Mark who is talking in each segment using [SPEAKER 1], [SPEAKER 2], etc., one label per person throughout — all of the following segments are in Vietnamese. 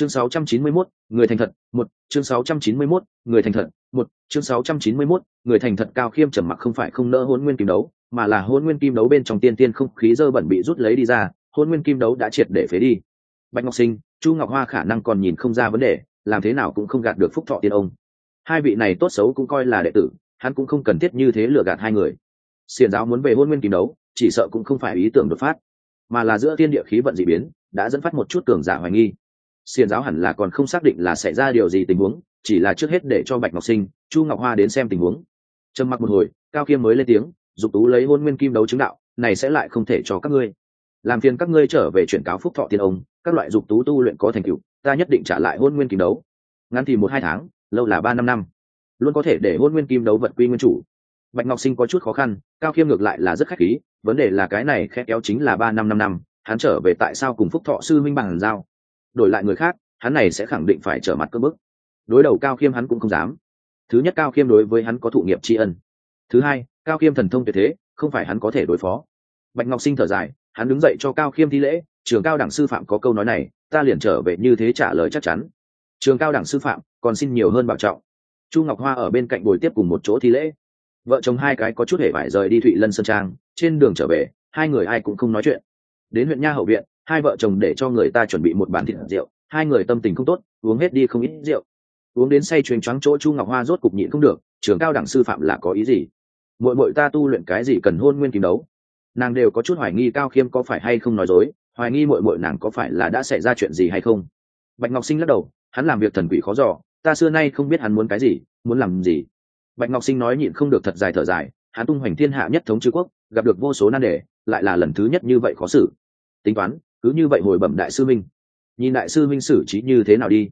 [SPEAKER 1] chương 691, người thành thật một. Chương 691, người thành thật một. Chương 691, người thành thật cao khiêm trầm mặc không phải không nỡ hôn nguyên kim đấu mà là hôn nguyên kim đấu bên trong tiên tiên không khí dơ bẩn bị rút lấy đi ra hôn nguyên kim đấu đã triệt để phế đi. Bạch ngọc sinh chu ngọc hoa khả năng còn nhìn không ra vấn đề làm thế nào cũng không gạt được phúc thọ tiên ông. Hai vị này tốt xấu cũng coi là đệ tử hắn cũng không cần thiết như thế lừa gạt hai người. Xiển giáo muốn về hôn nguyên kim đấu chỉ sợ cũng không phải ý tưởng đột phát mà là giữa tiên địa khí vận dị biến đã dẫn phát một chút tưởng giả hoài nghi xiền giáo hẳn là còn không xác định là xảy ra điều gì tình huống, chỉ là trước hết để cho bạch ngọc sinh, chu ngọc hoa đến xem tình huống. Trầm mặc một hồi, cao khiêm mới lên tiếng, dục tú lấy hôn nguyên kim đấu chứng đạo, này sẽ lại không thể cho các ngươi. Làm phiền các ngươi trở về chuyển cáo phúc thọ tiên ông, các loại dục tú tu luyện có thành tựu, ta nhất định trả lại hôn nguyên kim đấu. Ngắn thì một hai tháng, lâu là ba năm năm. Luôn có thể để hôn nguyên kim đấu vật quy nguyên chủ. Bạch ngọc sinh có chút khó khăn, cao khiêm ngược lại là rất khách khí, vấn đề là cái này khe kéo chính là ba năm năm năm, hắn trở về tại sao cùng phúc thọ sư minh bằng giao? Đổi lại người khác, hắn này sẽ khẳng định phải trở mặt cơ bức. Đối đầu cao khiêm hắn cũng không dám. Thứ nhất, cao khiêm đối với hắn có thụ nghiệp tri ân. Thứ hai, cao khiêm thần thông tuyệt thế, không phải hắn có thể đối phó. Bạch ngọc sinh thở dài, hắn đứng dậy cho cao khiêm thi lễ, trường cao đẳng sư phạm có câu nói này, ta liền trở về như thế trả lời chắc chắn. Trường cao đẳng sư phạm còn xin nhiều hơn bảo trọng. Chu ngọc hoa ở bên cạnh bồi tiếp cùng một chỗ thi lễ. Vợ chồng hai cái có chút hề vải rời đi thụy lân sơn trang, trên đường trở về, hai người ai cũng không nói chuyện. Đến huyện nha hậu viện hai vợ chồng để cho người ta chuẩn bị một bàn thịt rượu, hai người tâm tình không tốt, uống hết đi không ít rượu. Uống đến say truyền choáng chỗ chu ngọc hoa rốt cục nhịn không được, trường cao đẳng sư phạm là có ý gì? Mội mội ta tu luyện cái gì cần hôn nguyên kim đấu nàng đều có chút hoài nghi cao khiêm có phải hay không nói dối, hoài nghi mội mội nàng có phải là đã xảy ra chuyện gì hay không? Bạch ngọc sinh lắc đầu, hắn làm việc thần quỷ khó dò, ta xưa nay không biết hắn muốn cái gì, muốn làm gì. Bạch ngọc sinh nói nhịn không được thật dài thở dài, hắn tung hoành thiên hạ nhất thống chư quốc, gặp được vô số nan đề, lại là lần thứ nhất như vậy khó xử. Tính toán cứ như vậy hồi bẩm đại sư minh. Nhìn đại sư minh xử trí như thế nào đi.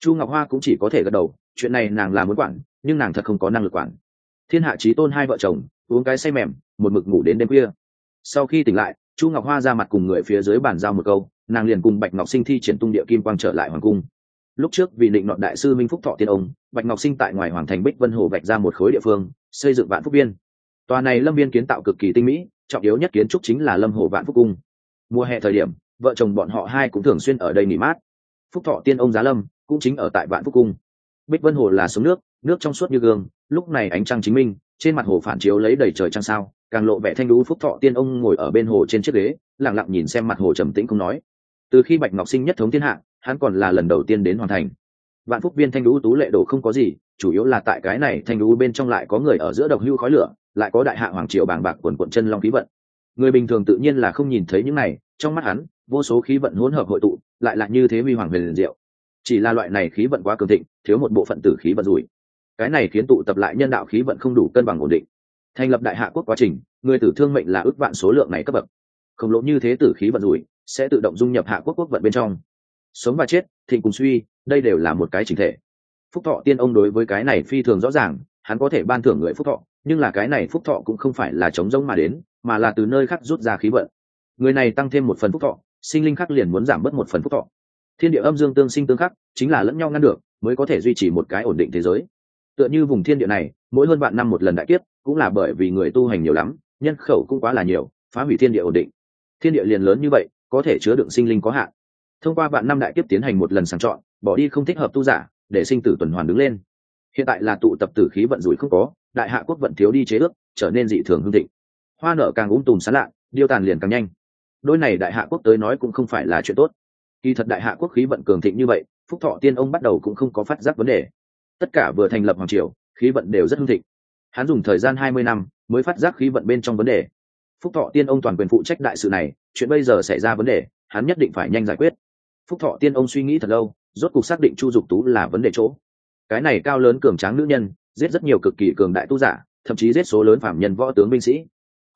[SPEAKER 1] Chu ngọc hoa cũng chỉ có thể gật đầu, chuyện này nàng là muốn quản, nhưng nàng thật không có năng lực quản. Thiên hạ trí tôn hai vợ chồng, uống cái say mềm, một mực ngủ đến đêm khuya. Sau khi tỉnh lại, chu ngọc hoa ra mặt cùng người phía dưới bàn giao một câu, nàng liền cùng bạch ngọc sinh thi triển tung địa kim quang trở lại hoàng cung. Lúc trước, vì định nọn đại sư minh phúc thọ tiên ông, bạch ngọc sinh tại ngoài hoàng thành bích vân hồ vạch ra một khối địa phương, xây dựng vạn phúc biên. Tòa này lâm biên kiến tạo cực kỳ tinh mỹ, trọng yếu nhất kiến trúc chính là lâm hồ vạn phúc cung. Mùa hè thời điểm vợ chồng bọn họ hai cũng thường xuyên ở đây nghỉ mát. Phúc thọ tiên ông giá lâm cũng chính ở tại vạn phúc cung. Bích vân hồ là sống nước nước trong suốt như gương, lúc này ánh trăng chính minh, trên mặt hồ phản chiếu lấy đầy trời trăng sao, càng lộ vẻ thanh lũ phúc thọ tiên ông ngồi ở bên hồ trên chiếc ghế lẳng lặng nhìn xem mặt hồ trầm tĩnh không nói. Từ khi bạch ngọc sinh nhất thống thiên hạ, hắn còn là lần đầu tiên đến hoàn thành. Vạn phúc viên thanh lũ tú lệ đồ không có gì, chủ yếu là tại cái này thanh lũ bên trong lại có người ở giữa độc hưu khói lửa, lại có đại hạ hoàng triều bàng bạc quần quận chân long khí vận. Người bình thường tự nhiên là không nhìn thấy những này trong mắt hắn, vô số khí vận hỗn hợp hội tụ, lại là như thế huy hoàng huyền diệu. Chỉ là loại này khí vận quá cường thịnh, thiếu một bộ phận tử khí vận rủi. Cái này khiến tụ tập lại nhân đạo khí vận không đủ cân bằng ổn định. Thành lập đại hạ quốc quá trình, người tử thương mệnh là ước vạn số lượng này cấp bậc. Khổng lồ như thế tử khí vận rủi sẽ tự động dung nhập hạ quốc quốc vận bên trong. Sống và chết, thịnh cùng suy, đây đều là một cái chính thể. Phúc thọ tiên ông đối với cái này phi thường rõ ràng, hắn có thể ban thưởng người phúc thọ, nhưng là cái này phúc thọ cũng không phải là chống rông mà đến, mà là từ nơi khác rút ra khí vận người này tăng thêm một phần phúc thọ, sinh linh khác liền muốn giảm bớt một phần phúc thọ. Thiên địa âm dương tương sinh tương khắc, chính là lẫn nhau ngăn được, mới có thể duy trì một cái ổn định thế giới. Tựa như vùng thiên địa này, mỗi hơn vạn năm một lần đại kiếp, cũng là bởi vì người tu hành nhiều lắm, nhân khẩu cũng quá là nhiều, phá hủy thiên địa ổn định. Thiên địa liền lớn như vậy, có thể chứa đựng sinh linh có hạn. Thông qua vạn năm đại kiếp tiến hành một lần sàng chọn, bỏ đi không thích hợp tu giả, để sinh tử tuần hoàn đứng lên. Hiện tại là tụ tập tử khí vận rủi không có, đại hạ quốc vận thiếu đi chế ước, trở nên dị thường hương thịnh. Hoa nở càng ung tùm sán lạ, điêu tàn liền càng nhanh đôi này đại hạ quốc tới nói cũng không phải là chuyện tốt. Kỳ thật đại hạ quốc khí vận cường thịnh như vậy, phúc thọ tiên ông bắt đầu cũng không có phát giác vấn đề. Tất cả vừa thành lập hoàng triều, khí vận đều rất hưng thịnh. Hắn dùng thời gian hai mươi năm mới phát giác khí vận bên trong vấn đề. Phúc thọ tiên ông toàn quyền phụ trách đại sự này, chuyện bây giờ xảy ra vấn đề, hắn nhất định phải nhanh giải quyết. Phúc thọ tiên ông suy nghĩ thật lâu, rốt cuộc xác định chu dục tú là vấn đề chỗ. Cái này cao lớn cường tráng nữ nhân, giết rất nhiều cực kỳ cường đại tu giả, thậm chí giết số lớn phạm nhân võ tướng binh sĩ.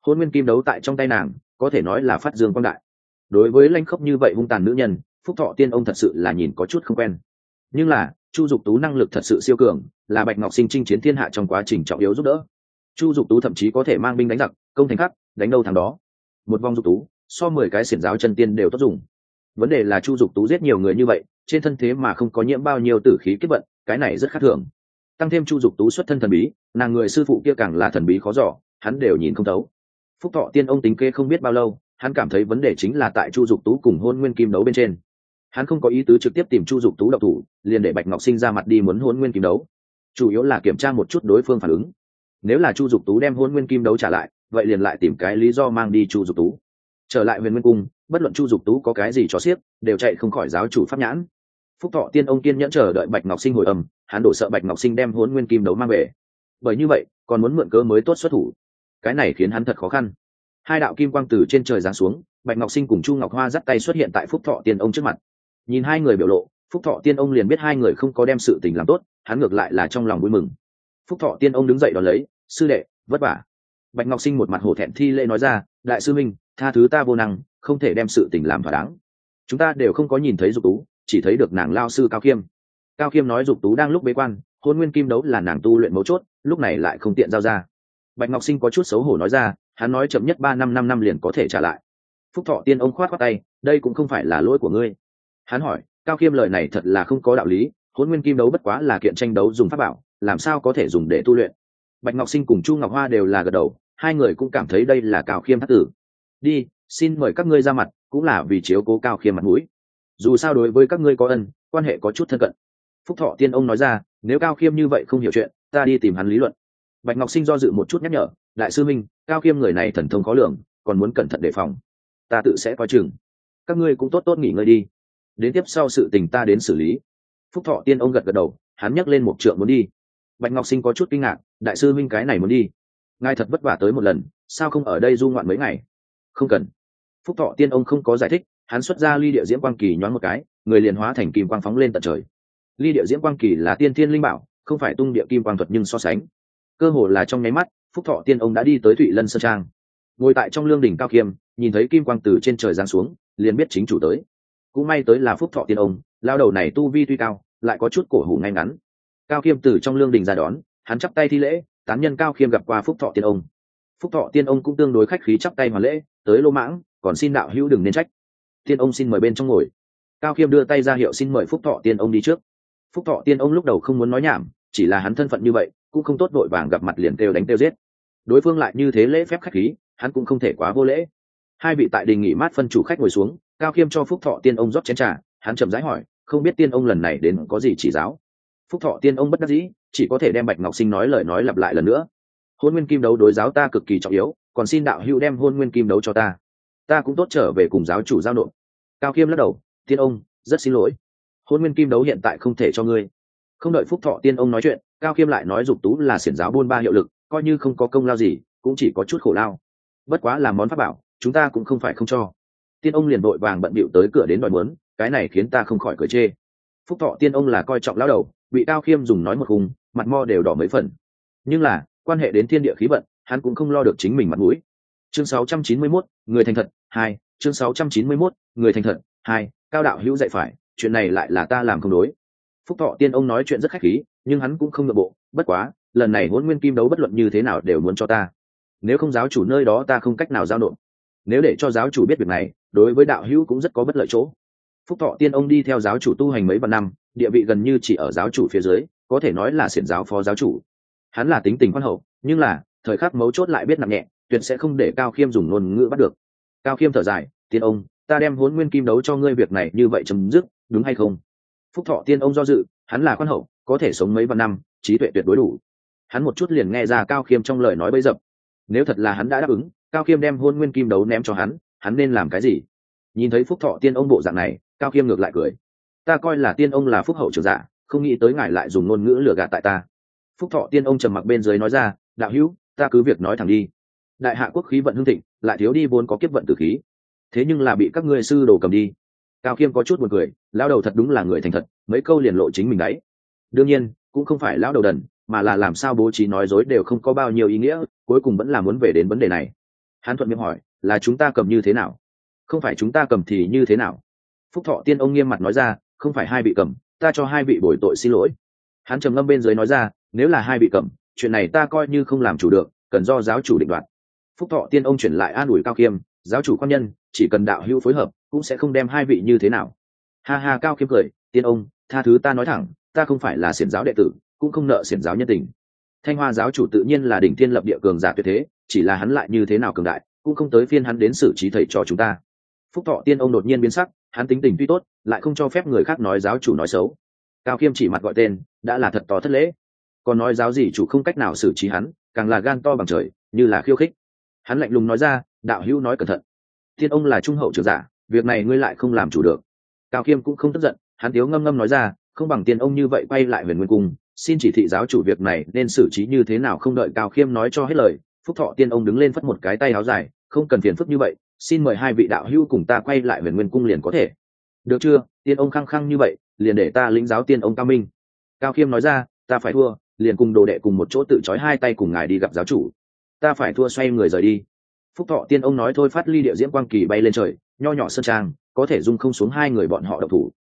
[SPEAKER 1] Hôn nguyên kim đấu tại trong tay nàng có thể nói là phát dương quang đại. Đối với lanh khốc như vậy hung tàn nữ nhân, phúc thọ tiên ông thật sự là nhìn có chút không quen. Nhưng là, chu dục tú năng lực thật sự siêu cường, là bạch ngọc sinh chinh chiến thiên hạ trong quá trình trọng yếu giúp đỡ. Chu dục tú thậm chí có thể mang binh đánh giặc, công thành khắc, đánh đâu thằng đó. Một vòng dục tú, so mười cái xiển giáo chân tiên đều tốt dùng. Vấn đề là chu dục tú giết nhiều người như vậy, trên thân thế mà không có nhiễm bao nhiêu tử khí kết vận, cái này rất khác thường. Tăng thêm chu dục tú xuất thân thần bí, nàng người sư phụ kia càng là thần bí khó giỏ hắn đều nhìn không thấu phúc thọ tiên ông tính kê không biết bao lâu, hắn cảm thấy vấn đề chính là tại chu dục tú cùng hôn nguyên kim đấu bên trên. Hắn không có ý tứ trực tiếp tìm chu dục tú độc thủ, liền để bạch ngọc sinh ra mặt đi muốn hôn nguyên kim đấu. Chủ yếu là kiểm tra một chút đối phương phản ứng. Nếu là chu dục tú đem hôn nguyên kim đấu trả lại, vậy liền lại tìm cái lý do mang đi chu dục tú. Trở lại huyền nguyên cung, bất luận chu dục tú có cái gì cho xiếc, đều chạy không khỏi giáo chủ pháp nhãn. Phúc thọ tiên ông kiên nhẫn chờ đợi bạch ngọc sinh hồi âm, hắn đổ sợ bạch ngọc sinh đem hôn nguyên kim đấu mang về. Bởi như vậy, còn muốn mượn cớ mới tốt xuất thủ cái này khiến hắn thật khó khăn. Hai đạo kim quang từ trên trời giáng xuống, bạch ngọc sinh cùng chu ngọc hoa dắt tay xuất hiện tại phúc thọ tiên ông trước mặt. Nhìn hai người biểu lộ, phúc thọ tiên ông liền biết hai người không có đem sự tình làm tốt, hắn ngược lại là trong lòng vui mừng. Phúc thọ tiên ông đứng dậy đón lấy, sư đệ, vất vả. Bạch ngọc sinh một mặt hổ thẹn thi lễ nói ra, đại sư minh tha thứ ta vô năng, không thể đem sự tình làm thỏa đáng. Chúng ta đều không có nhìn thấy dục tú, chỉ thấy được nàng lao sư cao khiêm. Cao khiêm nói dục tú đang lúc bế quan, hôn nguyên kim đấu là nàng tu luyện mấu chốt, lúc này lại không tiện giao ra bạch ngọc sinh có chút xấu hổ nói ra, hắn nói chậm nhất ba năm năm năm liền có thể trả lại. Phúc thọ tiên ông khoát khoát tay, đây cũng không phải là lỗi của ngươi. Hắn hỏi, cao khiêm lời này thật là không có đạo lý hôn nguyên kim đấu bất quá là kiện tranh đấu dùng pháp bảo, làm sao có thể dùng để tu luyện? Bạch ngọc sinh cùng chu ngọc hoa đều là gật đầu, hai người cũng cảm thấy đây là cao khiêm thất tử. Đi, xin mời các ngươi ra mặt, cũng là vì chiếu cố cao khiêm mặt mũi. Dù sao đối với các ngươi có ân, quan hệ có chút thân cận. Phúc thọ tiên ông nói ra, nếu cao khiêm như vậy không hiểu chuyện, ta đi tìm hắn lý luận bạch ngọc sinh do dự một chút nhắc nhở, đại sư minh, cao khiêm người này thần thông khó lường, còn muốn cẩn thận đề phòng. Ta tự sẽ coi chừng. Các ngươi cũng tốt tốt nghỉ ngơi đi. Đến tiếp sau sự tình ta đến xử lý. Phúc thọ tiên ông gật gật đầu, hắn nhắc lên một trượng muốn đi. Bạch ngọc sinh có chút kinh ngạc, đại sư minh cái này muốn đi? Ngài thật vất vả tới một lần, sao không ở đây du ngoạn mấy ngày? Không cần. Phúc thọ tiên ông không có giải thích, hắn xuất ra ly địa diễm quang kỳ nhoáng một cái, người liền hóa thành kim quang phóng lên tận trời. Ly địa diễm quang kỳ là tiên thiên linh bảo, không phải tung địa kim quang thuật nhưng so sánh cơ hồ là trong nháy mắt, phúc thọ tiên ông đã đi tới thụy lân sơn trang. Ngồi tại trong lương đỉnh cao khiêm nhìn thấy kim quang từ trên trời giáng xuống, liền biết chính chủ tới. Cũng may tới là phúc thọ tiên ông, lao đầu này tu vi tuy cao, lại có chút cổ hủ ngay ngắn. Cao khiêm từ trong lương đình ra đón, hắn chắp tay thi lễ, tán nhân cao khiêm gặp qua phúc thọ tiên ông. Phúc thọ tiên ông cũng tương đối khách khí chắp tay hoàn lễ, tới lô mãng, còn xin đạo hữu đừng nên trách. Tiên ông xin mời bên trong ngồi. Cao khiêm đưa tay ra hiệu xin mời phúc thọ tiên ông đi trước. Phúc thọ tiên ông lúc đầu không muốn nói nhảm, chỉ là hắn thân phận như vậy cũng không tốt vội vàng gặp mặt liền kêu đánh kêu giết. Đối phương lại như thế lễ phép khách khí, hắn cũng không thể quá vô lễ. Hai vị tại đình nghỉ mát phân chủ khách ngồi xuống, cao khiêm cho phúc thọ tiên ông rót chén trà, hắn chậm rãi hỏi, không biết tiên ông lần này đến có gì chỉ giáo? Phúc thọ tiên ông bất đắc dĩ, chỉ có thể đem bạch ngọc sinh nói lời nói lặp lại lần nữa. Hôn nguyên kim đấu đối giáo ta cực kỳ trọng yếu, còn xin đạo hữu đem hôn nguyên kim đấu cho ta. Ta cũng tốt trở về cùng giáo chủ giao nộp. Cao khiêm lắc đầu, tiên ông, rất xin lỗi. Hôn nguyên kim đấu hiện tại không thể cho ngươi không đợi phúc thọ tiên ông nói chuyện cao khiêm lại nói dục tú là xiển giáo buôn ba hiệu lực coi như không có công lao gì cũng chỉ có chút khổ lao. Bất quá làm món pháp bảo chúng ta cũng không phải không cho. Tiên ông liền vội vàng bận bịu tới cửa đến đòi muốn cái này khiến ta không khỏi cười chê. Phúc thọ tiên ông là coi trọng lao đầu bị cao khiêm dùng nói một hùng, mặt mo đều đỏ mấy phần. Nhưng là quan hệ đến thiên địa khí vận hắn cũng không lo được chính mình mặt mũi. Chương 691, người thành thật hai. Chương 691, người thành thật hai. Cao đạo hữu dạy phải chuyện này lại là ta làm không đối phúc thọ tiên ông nói chuyện rất khách khí, nhưng hắn cũng không nội bộ, bất quá, lần này huấn nguyên kim đấu bất luận như thế nào đều muốn cho ta. Nếu không giáo chủ nơi đó ta không cách nào giao nộp. Nếu để cho giáo chủ biết việc này, đối với đạo hữu cũng rất có bất lợi chỗ. Phúc thọ tiên ông đi theo giáo chủ tu hành mấy vạn năm, địa vị gần như chỉ ở giáo chủ phía dưới, có thể nói là xiển giáo phó giáo chủ. Hắn là tính tình quan hậu, nhưng là, thời khắc mấu chốt lại biết nặng nhẹ, tuyệt sẽ không để cao khiêm dùng ngôn ngữ bắt được. Cao khiêm thở dài, tiên ông, ta đem huấn nguyên kim đấu cho ngươi việc này như vậy chấm dứt, đúng hay không? Phúc thọ tiên ông do dự, hắn là khoan hậu, có thể sống mấy vạn năm, trí tuệ tuyệt đối đủ. Hắn một chút liền nghe ra cao khiêm trong lời nói bấy dập. Nếu thật là hắn đã đáp ứng, cao khiêm đem hôn nguyên kim đấu ném cho hắn hắn nên làm cái gì? Nhìn thấy phúc thọ tiên ông bộ dạng này, cao khiêm ngược lại cười. Ta coi là tiên ông là phúc hậu trưởng giả, không nghĩ tới ngài lại dùng ngôn ngữ lừa gạt tại ta. Phúc thọ tiên ông trầm mặc bên dưới nói ra, đạo hữu, ta cứ việc nói thẳng đi. Đại hạ quốc khí vận hưng thịnh, lại thiếu đi vốn có kiếp vận tử khí. Thế nhưng là bị các ngươi sư đồ cầm đi cao khiêm có chút b u ồ n cười lao đầu thật đúng là người thành thật, mấy câu liền lộ chính mình đấy. Đương nhiên, cũng không phải lão đầu đần, mà là làm sao bố trí nói dối đều không có bao nhiêu ý nghĩa, cuối cùng vẫn là muốn về đến vấn đề này. Hắn thuận miệng hỏi, là chúng ta cầm như thế nào? Không phải chúng ta cầm thì như thế nào? Phúc thọ tiên ông nghiêm mặt nói ra, không phải hai bị cầm, ta cho hai vị bồi tội xin lỗi. Hắn trầm ngâm bên dưới nói ra, nếu là hai bị cầm, chuyện này ta coi như không làm chủ được, cần do giáo chủ định đoạt. Phúc thọ tiên ông chuyển lại an ủi cao khiêm giáo chủ quan nhân, chỉ cần đạo hữu phối hợp cũng sẽ không đem hai vị như thế nào. Ha ha, cao khiêm cười, tiên ông, tha thứ ta nói thẳng, ta không phải là xiển giáo đệ tử, cũng không nợ xiển giáo nhân tình. Thanh hoa giáo chủ tự nhiên là đỉnh thiên lập địa cường giả tuyệt thế, chỉ là hắn lại như thế nào cường đại, cũng không tới phiên hắn đến xử trí thầy trò chúng ta. Phúc thọ tiên ông đột nhiên biến sắc, hắn tính tình tuy tốt, lại không cho phép người khác nói giáo chủ nói xấu. Cao khiêm chỉ mặt gọi tên, đã là thật to thất lễ. Còn nói giáo gì chủ không cách nào xử trí hắn, càng là gan to bằng trời, như là khiêu khích. Hắn lạnh lùng nói ra, đạo hữu nói cẩn thận. Tiên ông là trung hậu trưởng giả việc này ngươi lại không làm chủ được. Cao khiêm cũng không tức giận, hắn tiếu ngâm ngâm nói ra, không bằng tiên ông như vậy quay lại huyền nguyên cung, xin chỉ thị giáo chủ việc này nên xử trí như thế nào không đợi cao khiêm nói cho hết lời, phúc thọ tiên ông đứng lên phất một cái tay áo dài, không cần phiền phức như vậy, xin mời hai vị đạo hữu cùng ta quay lại huyền nguyên cung liền có thể. Được chưa? Tiên ông khăng khăng như vậy, liền để ta lĩnh giáo tiên ông cao minh. Cao khiêm nói ra, ta phải thua, liền cùng đồ đệ cùng một chỗ tự trói hai tay cùng ngài đi gặp giáo chủ. Ta phải thua xoay người rời đi. Phúc thọ tiên ông nói thôi phát ly địa diễm quang kỳ bay lên trời nho nhỏ sơn trang, có thể dung không xuống hai người bọn họ độc thủ.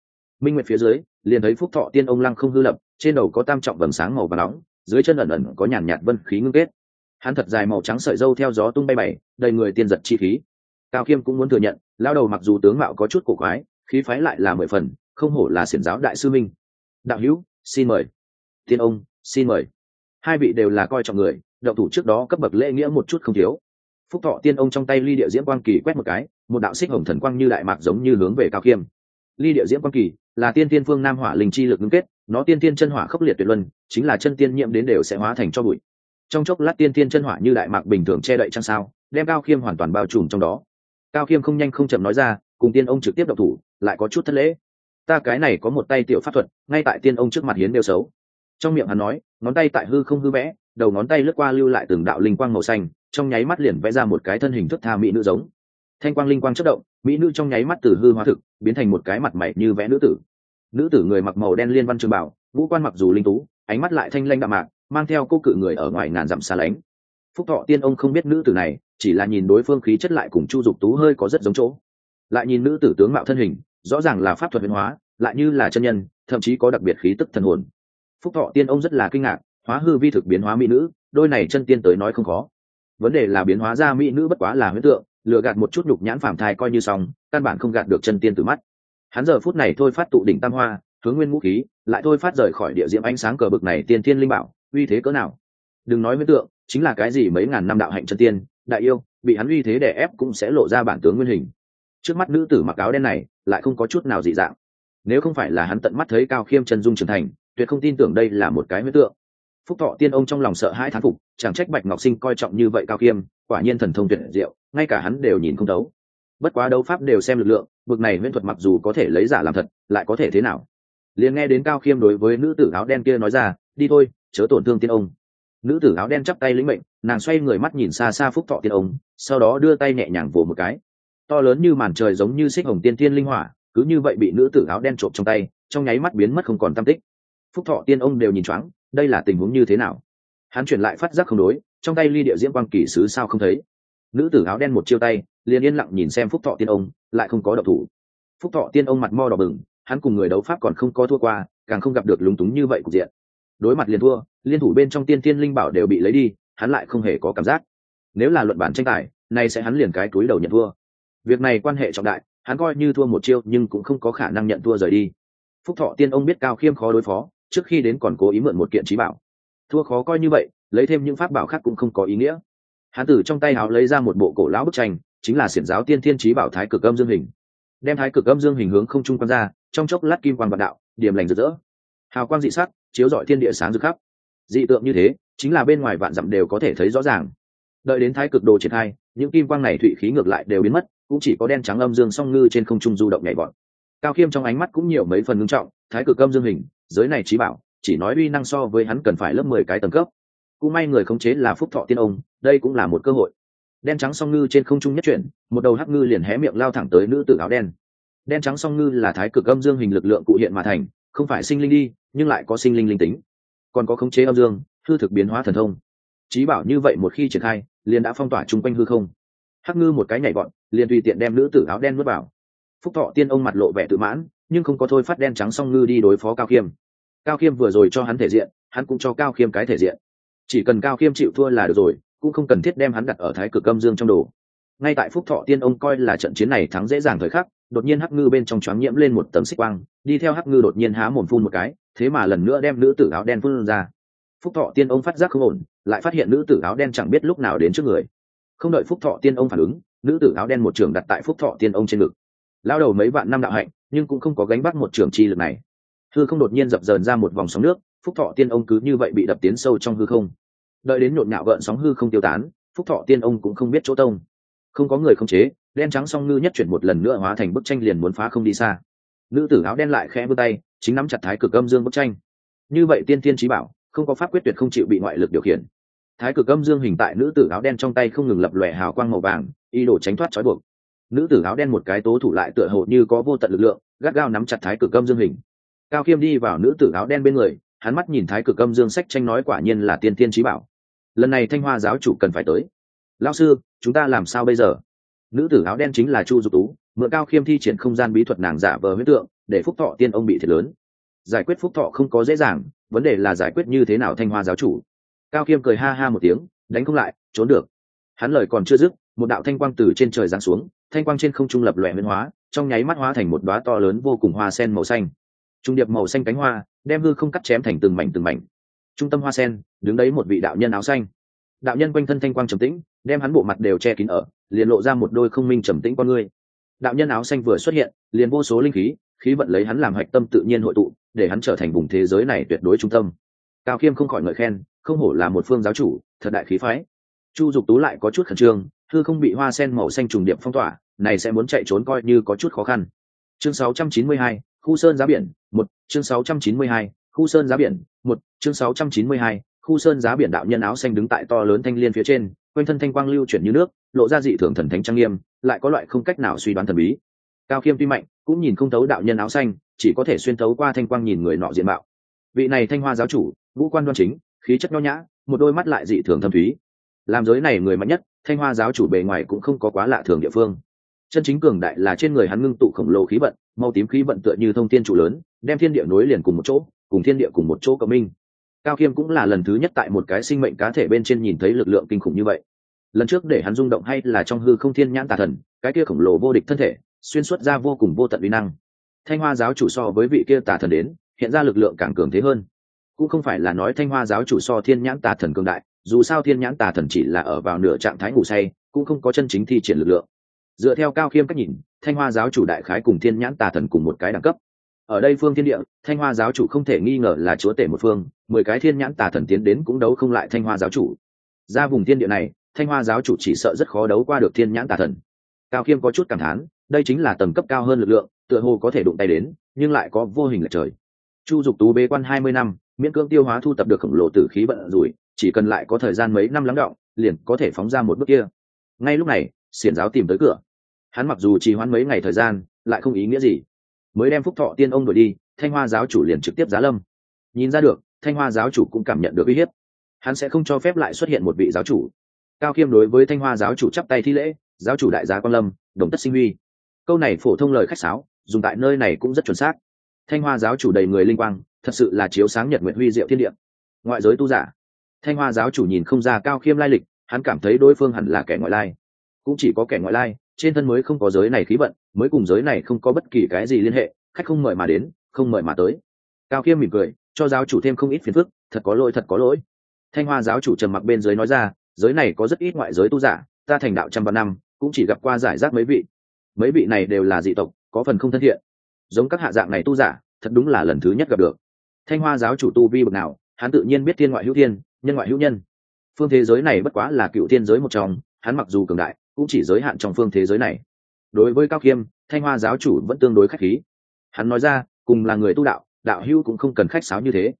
[SPEAKER 1] Minh nguyệt phía dưới, liền thấy phúc thọ tiên ông lăng không hư lập, trên đầu có tam trọng vầng sáng màu và nóng, dưới chân ẩn ẩn có nhàn nhạt vân khí ngưng kết. Hắn thật dài màu trắng sợi dâu theo gió tung bay bày, đầy người tiên giật chi khí. Cao khiêm cũng muốn thừa nhận, lao đầu mặc dù tướng mạo có chút cổ quái, khí phái lại là mười phần, không hổ là xiển giáo đại sư minh. Đạo hữu, xin mời. Tiên ông, xin mời. Hai vị đều là coi trọng người động thủ trước đó cấp bậc lễ nghĩa một chút không thiếu phúc thọ tiên ông trong tay ly địa diễm quang kỳ quét một cái, một đạo xích hồng thần quang như đại mạc giống như hướng về cao khiêm. Ly địa diễm quang kỳ là tiên tiên phương nam hỏa linh chi lực ngưng kết, nó tiên tiên chân hỏa khốc liệt tuyệt luân, chính là chân tiên nhiễm đến đều sẽ hóa thành cho bụi. Trong chốc lát tiên tiên chân hỏa như đại mạc bình thường che đậy chăng sao, đem cao khiêm hoàn toàn bao trùm trong đó. Cao khiêm không nhanh không chậm nói ra, cùng tiên ông trực tiếp độc thủ, lại có chút thất lễ. Ta cái này có một tay tiểu pháp thuật, ngay tại tiên ông trước mặt hiến đều xấu. Trong miệng hắn nói, ngón tay tại hư không hư vẽ, đầu ngón tay lướt qua lưu lại từng đạo linh quang màu xanh trong nháy mắt liền vẽ ra một cái thân hình thức tha mỹ nữ giống. Thanh quang linh quang chất động, mỹ nữ trong nháy mắt từ hư hóa thực, biến thành một cái mặt mày như vẽ nữ tử. Nữ tử người mặc màu đen liên văn trường bảo vũ quan mặc dù linh tú, ánh mắt lại thanh lanh đạm mạc, mang theo cô cự người ở ngoài ngàn dặm xa lánh. Phúc thọ tiên ông không biết nữ tử này, chỉ là nhìn đối phương khí chất lại cùng chu dục tú hơi có rất giống chỗ. Lại nhìn nữ tử tướng mạo thân hình, rõ ràng là pháp thuật biến hóa, lại như là chân nhân, thậm chí có đặc biệt khí tức thần hồn. Phúc thọ tiên ông rất là kinh ngạc, hóa hư vi thực biến hóa mỹ nữ, đôi này chân tiên tới nói không khó vấn đề là biến hóa ra mỹ nữ bất quá là huyễn tượng, lừa gạt một chút nhục nhãn phàm thai coi như xong, căn bản không gạt được chân tiên từ mắt. Hắn giờ phút này thôi phát tụ đỉnh tam hoa, hướng nguyên ngũ khí, lại thôi phát rời khỏi địa diễm ánh sáng cờ bực này tiên tiên linh bảo, uy thế cỡ nào? Đừng nói huyễn tượng, chính là cái gì mấy ngàn năm đạo hạnh chân tiên, đại yêu, bị hắn uy thế đè ép cũng sẽ lộ ra bản tướng nguyên hình. Trước mắt nữ tử mặc áo đen này, lại không có chút nào dị dạng. Nếu không phải là hắn tận mắt thấy cao khiêm chân dung trưởng thành, tuyệt không tin tưởng đây là một cái huyễn tượng phúc thọ tiên ông trong lòng sợ hãi thán phục, chẳng trách bạch ngọc sinh coi trọng như vậy cao khiêm quả nhiên thần thông tuyệt diệu, ngay cả hắn đều nhìn không thấu. Bất quá đấu pháp đều xem lực lượng, bực này huyễn thuật mặc dù có thể lấy giả làm thật, lại có thể thế nào? Liền nghe đến cao khiêm đối với nữ tử áo đen kia nói ra, đi thôi, chớ tổn thương tiên ông. Nữ tử áo đen chắp tay lĩnh mệnh, nàng xoay người mắt nhìn xa xa phúc thọ tiên ông, sau đó đưa tay nhẹ nhàng vỗ một cái. To lớn như màn trời giống như xích hồng tiên tiên linh hỏa, cứ như vậy bị nữ tử áo đen trộm trong tay, trong nháy mắt biến mất không còn tam tích. Phúc thọ tiên ông đều nhìn choáng đây là tình huống như thế nào? Hắn chuyển lại phát giác không đối, trong tay ly địa diễm quang kỳ sứ sao không thấy. Nữ tử áo đen một chiêu tay, liền yên lặng nhìn xem phúc thọ tiên ông, lại không có độc thủ. Phúc thọ tiên ông mặt mo đỏ bừng, hắn cùng người đấu pháp còn không có thua qua, càng không gặp được lúng túng như vậy cục diện. Đối mặt liền thua, liên thủ bên trong tiên tiên linh bảo đều bị lấy đi, hắn lại không hề có cảm giác. Nếu là luận bản tranh tài, nay sẽ hắn liền cái túi đầu nhận thua. Việc này quan hệ trọng đại, hắn coi như thua một chiêu nhưng cũng không có khả năng nhận thua rời đi. Phúc thọ tiên ông biết cao khiêm khó đối phó trước khi đến còn cố ý mượn một kiện trí bảo. Thua khó coi như vậy, lấy thêm những pháp bảo khác cũng không có ý nghĩa. Hán tử trong tay háo lấy ra một bộ cổ lão bức tranh, chính là xiển giáo tiên thiên trí bảo thái cực âm dương hình. Đem thái cực âm dương hình hướng không trung quan ra, trong chốc lát kim quan vạn đạo, điểm lành rực rỡ. Hào quang dị sắc, chiếu rọi thiên địa sáng rực khắp. Dị tượng như thế, chính là bên ngoài vạn dặm đều có thể thấy rõ ràng. Đợi đến thái cực đồ triển khai, những kim quang này thụy khí ngược lại đều biến mất, cũng chỉ có đen trắng âm dương song ngư trên không trung du động nhảy vọt. Cao khiêm trong ánh mắt cũng nhiều mấy phần ngưng trọng, thái cực âm dương hình giới này trí bảo, chỉ nói uy năng so với hắn cần phải lớp mười cái tầng cấp. Cũng may người khống chế là phúc thọ tiên ông, đây cũng là một cơ hội. Đen trắng song ngư trên không trung nhất chuyển, một đầu hắc ngư liền hé miệng lao thẳng tới nữ tử áo đen. Đen trắng song ngư là thái cực âm dương hình lực lượng cụ hiện mà thành, không phải sinh linh đi, nhưng lại có sinh linh linh tính. Còn có khống chế âm dương, hư thực biến hóa thần thông. Trí bảo như vậy một khi triển khai, liền đã phong tỏa chung quanh hư không. Hắc ngư một cái nhảy bọn liền tùy tiện đem nữ tử áo đen nuốt vào. Phúc thọ tiên ông mặt lộ vẻ tự mãn nhưng không có thôi phát đen trắng song ngư đi đối phó cao khiêm. Cao khiêm vừa rồi cho hắn thể diện, hắn cũng cho cao khiêm cái thể diện. Chỉ cần cao khiêm chịu thua là được rồi, cũng không cần thiết đem hắn đặt ở thái cực âm dương trong đồ. Ngay tại phúc thọ tiên ông coi là trận chiến này thắng dễ dàng thời khắc, đột nhiên hắc ngư bên trong choáng nhiễm lên một tấm xích quang, đi theo hắc ngư đột nhiên há mồm phun một cái, thế mà lần nữa đem nữ tử áo đen phun ra. Phúc thọ tiên ông phát giác không ổn, lại phát hiện nữ tử áo đen chẳng biết lúc nào đến trước người. Không đợi phúc thọ tiên ông phản ứng, nữ tử áo đen một trường đặt tại phúc thọ tiên ông trên ngực. Lao đầu mấy vạn năm đạo hạnh nhưng cũng không có gánh bắt một trưởng chi lực này. Hư không đột nhiên dập dờn ra một vòng sóng nước, phúc thọ tiên ông cứ như vậy bị đập tiến sâu trong hư không. Đợi đến nhộn nhạo gợn sóng hư không tiêu tán, phúc thọ tiên ông cũng không biết chỗ tông. Không có người không chế, đen trắng song ngư nhất chuyển một lần nữa hóa thành bức tranh liền muốn phá không đi xa. Nữ tử áo đen lại khẽ vươn tay, chính nắm chặt thái cực âm dương bức tranh. Như vậy tiên tiên trí bảo, không có pháp quyết tuyệt không chịu bị ngoại lực điều khiển. Thái cực âm dương hình tại nữ tử áo đen trong tay không ngừng lập lòe hào quang màu vàng y đổ tránh thoát trói buộc nữ tử áo đen một cái tố thủ lại tựa hồ như có vô tận lực lượng, gắt gao nắm chặt thái cực âm dương hình. Cao khiêm đi vào nữ tử áo đen bên người, hắn mắt nhìn thái cực âm dương sách tranh nói quả nhiên là tiên tiên trí bảo. Lần này thanh hoa giáo chủ cần phải tới. Lao sư, chúng ta làm sao bây giờ? Nữ tử áo đen chính là chu dục tú, mượn cao khiêm thi triển không gian bí thuật nàng giả vờ huyết tượng, để phúc thọ tiên ông bị thiệt lớn. Giải quyết phúc thọ không có dễ dàng, vấn đề là giải quyết như thế nào thanh hoa giáo chủ? Cao khiêm cười ha ha một tiếng, đánh không lại, trốn được. Hắn lời còn chưa dứt, một đạo thanh quang từ trên trời giáng xuống thanh quang trên không trung lập lòe nguyên hóa, trong nháy mắt hóa thành một đoá to lớn vô cùng hoa sen màu xanh. Trung điệp màu xanh cánh hoa đem hư không cắt chém thành từng mảnh từng mảnh. Trung tâm hoa sen đứng đấy một vị đạo nhân áo xanh. Đạo nhân quanh thân thanh quang trầm tĩnh, đem hắn bộ mặt đều che kín ở, liền lộ ra một đôi không minh trầm tĩnh con ngươi. Đạo nhân áo xanh vừa xuất hiện, liền vô số linh khí khí vận lấy hắn làm hạch tâm tự nhiên hội tụ, để hắn trở thành vùng thế giới này tuyệt đối trung tâm. Cao khiêm không khỏi ngợi khen, không hổ là một phương giáo chủ, thật đại khí phái. Chu dục tú lại có chút khẩn trương hư không bị hoa sen màu xanh trùng điệp phong tỏa này sẽ muốn chạy trốn coi như có chút khó khăn. Chương 692, khu sơn giá biển một chương 692, khu sơn giá biển một chương 692, khu sơn giá biển đạo nhân áo xanh đứng tại to lớn thanh liên phía trên quanh thân thanh quang lưu chuyển như nước lộ ra dị thường thần thánh trang nghiêm lại có loại không cách nào suy đoán thần bí. Cao khiêm tuy mạnh cũng nhìn không thấu đạo nhân áo xanh chỉ có thể xuyên thấu qua thanh quang nhìn người nọ diện mạo. Vị này thanh hoa giáo chủ vũ quan đoan chính khí chất nho nhã một đôi mắt lại dị thường thâm thúy làm giới này người mạnh nhất, thanh hoa giáo chủ bề ngoài cũng không có quá lạ thường địa phương. Chân chính cường đại là trên người hắn ngưng tụ khổng lồ khí vận, màu tím khí vận tựa như thông thiên trụ lớn, đem thiên địa nối liền cùng một chỗ, cùng thiên địa cùng một chỗ cộng minh. Cao khiêm cũng là lần thứ nhất tại một cái sinh mệnh cá thể bên trên nhìn thấy lực lượng kinh khủng như vậy. Lần trước để hắn rung động hay là trong hư không thiên nhãn tà thần, cái kia khổng lồ vô địch thân thể, xuyên suốt ra vô cùng vô tận uy năng. Thanh hoa giáo chủ so với vị kia tà thần đến, hiện ra lực lượng càng cường thế hơn. Cũng không phải là nói thanh hoa giáo chủ so thiên nhãn tà thần cường đại dù sao thiên nhãn tà thần chỉ là ở vào nửa trạng thái ngủ say, cũng không có chân chính thi triển lực lượng. Dựa theo cao khiêm cách nhìn, thanh hoa giáo chủ đại khái cùng thiên nhãn tà thần cùng một cái đẳng cấp. Ở đây phương thiên địa, thanh hoa giáo chủ không thể nghi ngờ là chúa tể một phương, mười cái thiên nhãn tà thần tiến đến cũng đấu không lại thanh hoa giáo chủ. Ra vùng thiên địa này, thanh hoa giáo chủ chỉ sợ rất khó đấu qua được thiên nhãn tà thần. Cao khiêm có chút cảm thán, đây chính là tầng cấp cao hơn lực lượng, tựa hồ có thể đụng tay đến, nhưng lại có vô hình lệch trời. Chu dục tú bế quan hai mươi năm, miễn cưỡng tiêu hóa thu tập được khổng lồ tử khí vận rủi chỉ cần lại có thời gian mấy năm lắng động, liền có thể phóng ra một bước kia. Ngay lúc này, xiển giáo tìm tới cửa. Hắn mặc dù trì hoãn mấy ngày thời gian, lại không ý nghĩa gì. Mới đem phúc thọ tiên ông đổi đi, thanh hoa giáo chủ liền trực tiếp giá lâm. Nhìn ra được, thanh hoa giáo chủ cũng cảm nhận được uy hiếp. Hắn sẽ không cho phép lại xuất hiện một vị giáo chủ. Cao khiêm đối với thanh hoa giáo chủ chắp tay thi lễ, giáo chủ đại gia quan lâm, đồng tất sinh huy. Câu này phổ thông lời khách sáo, dùng tại nơi này cũng rất chuẩn xác. Thanh hoa giáo chủ đầy người linh quang, thật sự là chiếu sáng nhật nguyện huy diệu thiên địa. Ngoại giới tu giả thanh hoa giáo chủ nhìn không ra cao khiêm lai lịch, hắn cảm thấy đối phương hẳn là kẻ ngoại lai. Cũng chỉ có kẻ ngoại lai, trên thân mới không có giới này khí vận, mới cùng giới này không có bất kỳ cái gì liên hệ, khách không mời mà đến, không mời mà tới. Cao khiêm mỉm cười, cho giáo chủ thêm không ít phiền phức, thật có lỗi, thật có lỗi. Thanh hoa giáo chủ trầm mặc bên dưới nói ra, giới này có rất ít ngoại giới tu giả, ta thành đạo trăm vạn năm, cũng chỉ gặp qua giải rác mấy vị. Mấy vị này đều là dị tộc, có phần không thân thiện. Giống các hạ dạng này tu giả, thật đúng là lần thứ nhất gặp được. Thanh hoa giáo chủ tu vi bậc nào, hắn tự nhiên biết thiên ngoại hữu thiên nhân ngoại hữu nhân. Phương thế giới này bất quá là cựu thiên giới một trong, hắn mặc dù cường đại, cũng chỉ giới hạn trong phương thế giới này. Đối với cao khiêm, thanh hoa giáo chủ vẫn tương đối khách khí. Hắn nói ra, cùng là người tu đạo đạo hữu cũng không cần khách sáo như thế.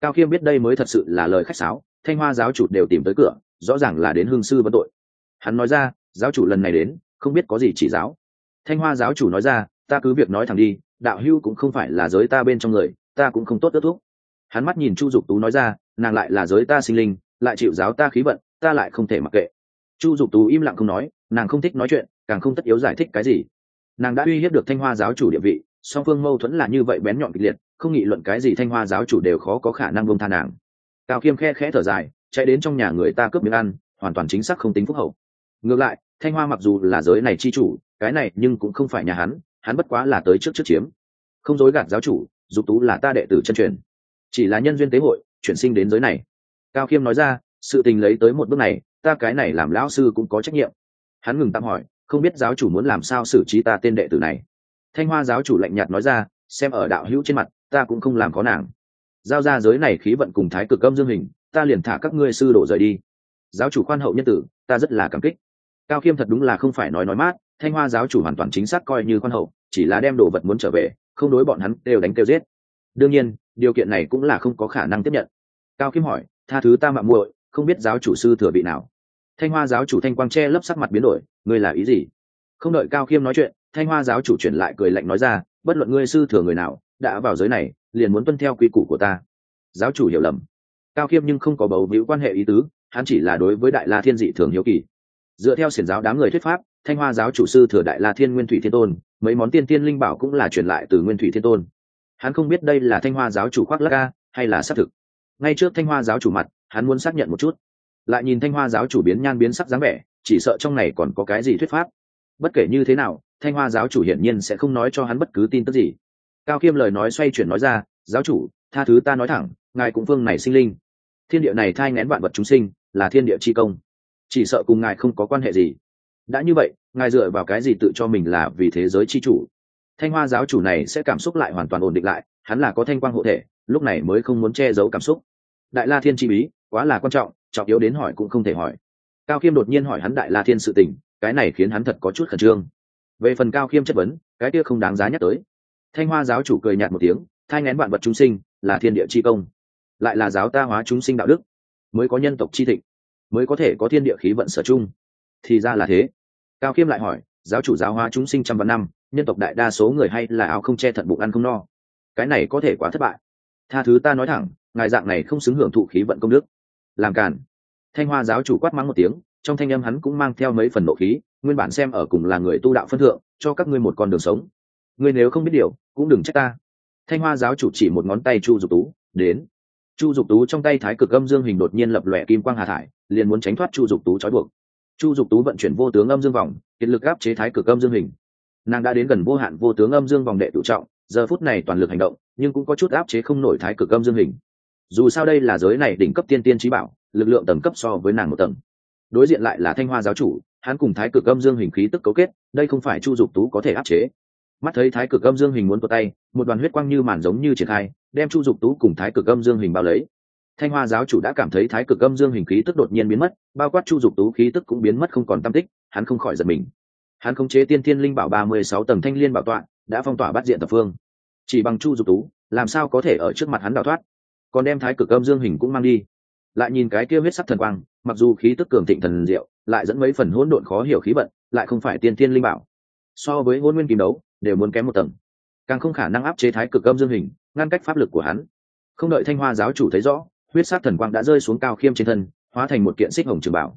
[SPEAKER 1] Cao khiêm biết đây mới thật sự là lời khách sáo, thanh hoa giáo chủ đều tìm tới cửa, rõ ràng là đến hương sư vấn tội. Hắn nói ra, giáo chủ lần này đến, không biết có gì chỉ giáo. Thanh hoa giáo chủ nói ra, ta cứ việc nói thẳng đi, đạo hưu cũng không phải là giới ta bên trong người, ta cũng không tốt kết thúc hắn mắt nhìn chu dục tú nói ra, nàng lại là giới ta sinh linh, lại chịu giáo ta khí vận, ta lại không thể mặc kệ. Chu dục tú im lặng không nói, nàng không thích nói chuyện, càng không tất yếu giải thích cái gì. Nàng đã uy hiếp được thanh hoa giáo chủ địa vị, song phương mâu thuẫn là như vậy bén nhọn kịch liệt, không nghị luận cái gì thanh hoa giáo chủ đều khó có khả năng bông tha nàng. Cao khiêm khe khẽ thở dài, chạy đến trong nhà người ta cướp miếng ăn, hoàn toàn chính xác không tính phúc hậu. Ngược lại, thanh hoa mặc dù là giới này chi chủ, cái này nhưng cũng không phải nhà hắn hắn bất quá là tới trước trước chiếm. Không dối gạt giáo chủ, dục tú là ta đệ tử chân truyền chỉ là nhân duyên tế hội, chuyển sinh đến giới này. Cao khiêm nói ra, sự tình lấy tới một bước này, ta cái này làm lão sư cũng có trách nhiệm. Hắn ngừng tạm hỏi, không biết giáo chủ muốn làm sao xử trí ta tên đệ tử này. Thanh hoa giáo chủ lạnh nhạt nói ra, xem ở đạo hữu trên mặt, ta cũng không làm có nàng. Giao ra giới này khí vận cùng thái cực âm dương hình, ta liền thả các ngươi sư đổ rời đi. Giáo chủ khoan hậu nhân tử, ta rất là cảm kích. Cao khiêm thật đúng là không phải nói nói mát, thanh hoa giáo chủ hoàn toàn chính xác coi như khoan hậu, chỉ là đem đồ vật muốn trở về, không đối bọn hắn đều đánh kêu giết đương nhiên, điều kiện này cũng là không có khả năng tiếp nhận. Cao khiêm hỏi, tha thứ ta mạng muội, không biết giáo chủ sư thừa vị nào? Thanh hoa giáo chủ thanh quang che lấp sắc mặt biến đổi, ngươi là ý gì? Không đợi cao khiêm nói chuyện, thanh hoa giáo chủ chuyển lại cười lạnh nói ra, bất luận ngươi sư thừa người nào, đã vào giới này, liền muốn tuân theo quy củ của ta. Giáo chủ hiểu lầm. Cao khiêm nhưng không có bầu víu quan hệ ý tứ, hắn chỉ là đối với đại la thiên dị thường hiếu kỳ. Dựa theo xiển giáo đám người thuyết pháp, thanh hoa giáo chủ sư thừa đại la thiên nguyên thủy thiên tôn, mấy món tiên tiên linh bảo cũng là truyền lại từ nguyên thủy thiên tôn hắn không biết đây là thanh hoa giáo chủ khoác lắc ca, hay là xác thực. Ngay trước thanh hoa giáo chủ mặt, hắn muốn xác nhận một chút. Lại nhìn thanh hoa giáo chủ biến nhan biến sắc dáng vẻ, chỉ sợ trong này còn có cái gì thuyết pháp. Bất kể như thế nào, thanh hoa giáo chủ hiển nhiên sẽ không nói cho hắn bất cứ tin tức gì. Cao khiêm lời nói xoay chuyển nói ra, giáo chủ, tha thứ ta nói thẳng, ngài cũng vương này sinh linh. Thiên địa này thai ngén vạn vật chúng sinh, là thiên địa chi công. Chỉ sợ cùng ngài không có quan hệ gì. Đã như vậy, ngài dựa vào cái gì tự cho mình là vì thế giới chi chủ? Thanh hoa giáo chủ này sẽ cảm xúc lại hoàn toàn ổn định lại, hắn là có thanh quang hộ thể, lúc này mới không muốn che giấu cảm xúc. Đại la thiên chi bí, quá là quan trọng trọng yếu đến hỏi cũng không thể hỏi. Cao khiêm đột nhiên hỏi hắn đại la thiên sự tình, cái này khiến hắn thật có chút khẩn trương. Về phần cao khiêm chất vấn, cái kia không đáng giá nhắc tới. Thanh hoa giáo chủ cười nhạt một tiếng, thai ngén vạn vật chúng sinh, là thiên địa chi công. Lại là giáo ta hóa chúng sinh đạo đức. Mới có nhân tộc chi thịnh, mới có thể có thiên địa khí vận sở chung. Thì ra là thế. Cao khiêm lại hỏi, giáo chủ giáo hóa chúng sinh trăm vạn năm nhân tộc đại đa số người hay là áo không che thận bụng ăn không no. Cái này có thể quá thất bại. Tha thứ ta nói thẳng, ngài dạng này không xứng hưởng thụ khí vận công đức. Làm càn. thanh hoa giáo chủ quát mắng một tiếng, trong thanh âm hắn cũng mang theo mấy phần nộ khí, nguyên bản xem ở cùng là người tu đạo phân thượng, cho các ngươi một con đường sống. Ngươi nếu không biết điều, cũng đừng trách ta. Thanh hoa giáo chủ chỉ một ngón tay chu dục tú, đến. Chu dục tú trong tay thái cực âm dương hình đột nhiên lập lòe kim quang hà thải, liền muốn tránh thoát chu dục tú trói buộc. Chu dục tú vận chuyển vô tướng âm dương vòng, kiệt lực áp chế thái cực âm dương hình nàng đã đến gần vô hạn vô tướng âm dương vòng đệ tự trọng, giờ phút này toàn lực hành động, nhưng cũng có chút áp chế không nổi thái cực âm dương hình. Dù sao đây là giới này đỉnh cấp tiên tiên trí bảo, lực lượng tầng cấp so với nàng một tầng. Đối diện lại là thanh hoa giáo chủ, hắn cùng thái cực âm dương hình khí tức cấu kết, đây không phải chu dục tú có thể áp chế. Mắt thấy thái cực âm dương hình muốn vào tay, một đoàn huyết quang như màn giống như triển khai, đem chu dục tú cùng thái cực âm dương hình bao lấy. Thanh hoa giáo chủ đã cảm thấy thái cực âm dương hình khí tức đột nhiên biến mất, bao quát chu dục tú khí tức cũng biến mất không còn tam tích, hắn không khỏi giật mình hắn khống chế tiên thiên linh bảo ba mươi sáu tầng thanh liên bảo tọa, đã phong tỏa bắt diện tập phương. Chỉ bằng chu dục tú, làm sao có thể ở trước mặt hắn đào thoát? Còn đem thái cực âm dương hình cũng mang đi. Lại nhìn cái kia huyết sắc thần quang, mặc dù khí tức cường thịnh thần diệu, lại dẫn mấy phần hỗn độn khó hiểu khí vận, lại không phải tiên thiên linh bảo. So với hôn nguyên kim đấu, đều muốn kém một tầng. Càng không khả năng áp chế thái cực âm dương hình, ngăn cách pháp lực của hắn. Không đợi thanh hoa giáo chủ thấy rõ, huyết sát thần quang đã rơi xuống cao khiêm trên thân, hóa thành một kiện xích hồng trường bảo.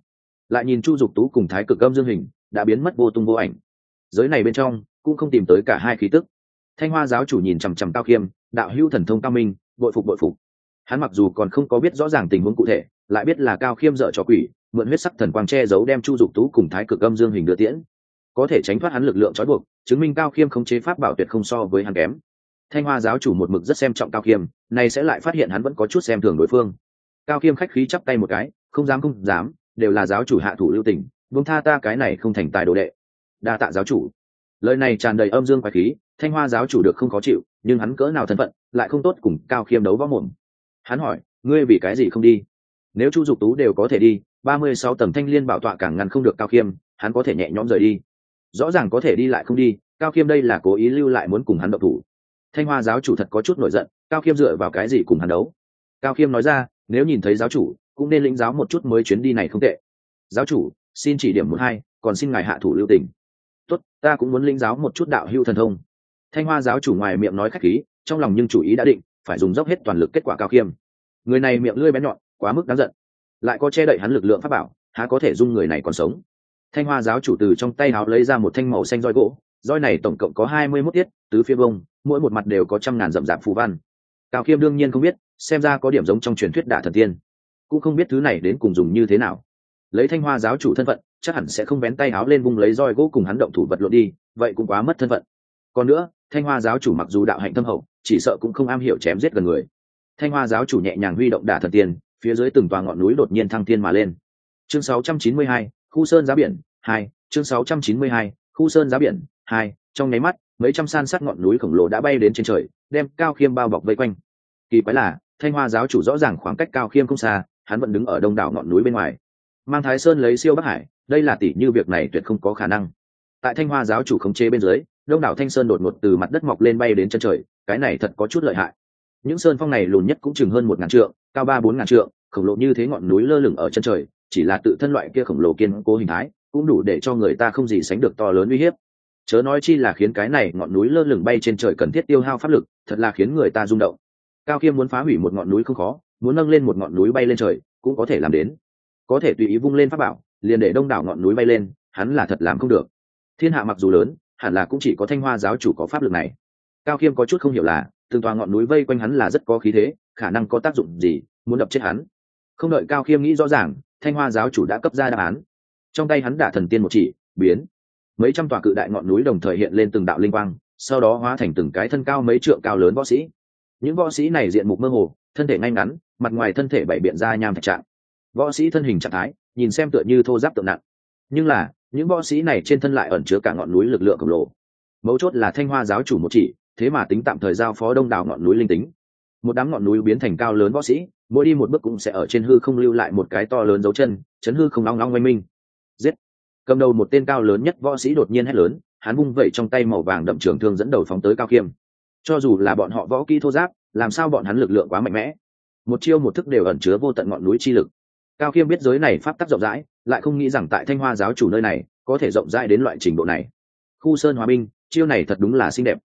[SPEAKER 1] Lại nhìn chu dục tú cùng thái cực âm dương hình đã biến mất vô tung vô ảnh. Giới này bên trong, cũng không tìm tới cả hai khí tức. Thanh hoa giáo chủ nhìn chằm chằm cao khiêm, đạo hữu thần thông cao minh, bội phục bội phục. Hắn mặc dù còn không có biết rõ ràng tình huống cụ thể, lại biết là cao khiêm dợ cho quỷ, mượn huyết sắc thần quang che giấu đem chu dục tú cùng thái cực âm dương hình đưa tiễn. Có thể tránh thoát hắn lực lượng trói buộc, chứng minh cao khiêm không chế pháp bảo tuyệt không so với hắn kém. Thanh hoa giáo chủ một mực rất xem trọng cao khiêm, nay sẽ lại phát hiện hắn vẫn có chút xem thường đối phương. Cao khiêm khách khí chắp tay một cái, không dám không dám, đều là giáo chủ hạ thủ lưu tình vương tha ta cái này không thành tài đồ đệ. Đa tạ giáo chủ. Lời này tràn đầy âm dương quái khí, thanh hoa giáo chủ được không khó chịu, nhưng hắn cỡ nào thân phận, lại không tốt cùng cao khiêm đấu võ mồm. Hắn hỏi, ngươi vì cái gì không đi? Nếu chu dục tú đều có thể đi, ba mươi sáu tầng thanh liên bảo tọa càng ngăn không được cao khiêm, hắn có thể nhẹ nhõm rời đi. Rõ ràng có thể đi lại không đi, cao khiêm đây là cố ý lưu lại muốn cùng hắn độc thủ. Thanh hoa giáo chủ thật có chút nổi giận, cao khiêm dựa vào cái gì cùng hắn đấu? Cao khiêm nói ra, nếu nhìn thấy giáo chủ, cũng nên lĩnh giáo một chút mới chuyến đi này không tệ. Giáo chủ xin chỉ điểm một hai, còn xin ngài hạ thủ lưu tình. Tốt, ta cũng muốn linh giáo một chút đạo hưu thần thông. Thanh hoa giáo chủ ngoài miệng nói khách khí, trong lòng nhưng chủ ý đã định, phải dùng dốc hết toàn lực kết quả cao khiêm. Người này miệng lưỡi bén nhọn, quá mức đáng giận. Lại có che đậy hắn lực lượng pháp bảo, há có thể dung người này còn sống. Thanh hoa giáo chủ từ trong tay háo lấy ra một thanh màu xanh roi gỗ, roi này tổng cộng có hai mươi mốt tiết, tứ phía bông, mỗi một mặt đều có trăm ngàn rậm rạp phù văn. Cao khiêm đương nhiên không biết, xem ra có điểm giống trong truyền thuyết đả thần tiên. Cũng không biết thứ này đến cùng dùng như thế nào lấy thanh hoa giáo chủ thân phận chắc hẳn sẽ không vén tay áo lên vung lấy roi gỗ cùng hắn động thủ vật lộn đi vậy cũng quá mất thân phận. Còn nữa thanh hoa giáo chủ mặc dù đạo hạnh thâm hậu chỉ sợ cũng không am hiểu chém giết gần người. Thanh hoa giáo chủ nhẹ nhàng huy động đả thần tiền phía dưới từng tòa ngọn núi đột nhiên thăng thiên mà lên. Chương 692, khu sơn giá biển hai chương 692, khu sơn giá biển hai trong nháy mắt mấy trăm san sát ngọn núi khổng lồ đã bay đến trên trời đem cao khiêm bao bọc vây quanh. Kỳ quái là thanh hoa giáo chủ rõ ràng khoảng cách cao khiêm không xa hắn vẫn đứng ở đông đảo ngọn núi bên ngoài mang thái sơn lấy siêu bắc hải, đây là tỷ như việc này tuyệt không có khả năng. Tại thanh hoa giáo chủ khống chế bên dưới, đông đảo thanh sơn đột ngột từ mặt đất mọc lên bay đến chân trời, cái này thật có chút lợi hại. Những sơn phong này lùn nhất cũng chừng hơn một ngàn trượng, cao ba bốn ngàn trượng, khổng lồ như thế ngọn núi lơ lửng ở chân trời, chỉ là tự thân loại kia khổng lồ kiên cố hình thái, cũng đủ để cho người ta không gì sánh được to lớn uy hiếp. Chớ nói chi là khiến cái này ngọn núi lơ lửng bay trên trời cần thiết tiêu hao pháp lực, thật là khiến người ta rung động. Cao khiêm muốn phá hủy một ngọn núi không khó, muốn nâng lên một ngọn núi bay lên trời, cũng có thể làm đến có thể tùy ý vung lên pháp bảo, liền để đông đảo ngọn núi bay lên, hắn là thật làm không được. Thiên hạ mặc dù lớn, hẳn là cũng chỉ có thanh hoa giáo chủ có pháp lực này. Cao khiêm có chút không hiểu là, từng tòa ngọn núi vây quanh hắn là rất có khí thế, khả năng có tác dụng gì, muốn đập chết hắn. Không đợi cao khiêm nghĩ rõ ràng, thanh hoa giáo chủ đã cấp ra đáp án. Trong tay hắn đả thần tiên một chỉ, biến. Mấy trăm tòa cự đại ngọn núi đồng thời hiện lên từng đạo linh quang, sau đó hóa thành từng cái thân cao mấy trượng cao lớn võ sĩ. Những võ sĩ này diện mục mơ hồ, thân thể ngay ngắn, mặt ngoài thân thể bảy biện ra nham thạch trạng võ sĩ thân hình trạng thái, nhìn xem tựa như thô giáp tượng nặng. Nhưng là, những võ sĩ này trên thân lại ẩn chứa cả ngọn núi lực lượng khổng lồ. Mấu chốt là thanh hoa giáo chủ một chỉ, thế mà tính tạm thời giao phó đông đảo ngọn núi linh tính. Một đám ngọn núi biến thành cao lớn võ sĩ, mỗi đi một bước cũng sẽ ở trên hư không lưu lại một cái to lớn dấu chân, chấn hư không long long oanh minh. Giết! Cầm đầu một tên cao lớn nhất võ sĩ đột nhiên hét lớn, hắn vung vẩy trong tay màu vàng đậm trường thương dẫn đầu phóng tới cao khiêm cho dù là bọn họ võ kỹ thô giáp, làm sao bọn hắn lực lượng quá mạnh mẽ? Một chiêu một thức đều ẩn chứa vô tận ngọn núi chi lực cao khiêm biết giới này pháp tắc rộng rãi, lại không nghĩ rằng tại thanh hoa giáo chủ nơi này có thể rộng rãi đến loại trình độ này. Khu sơn hòa binh, chiêu này thật đúng là xinh đẹp.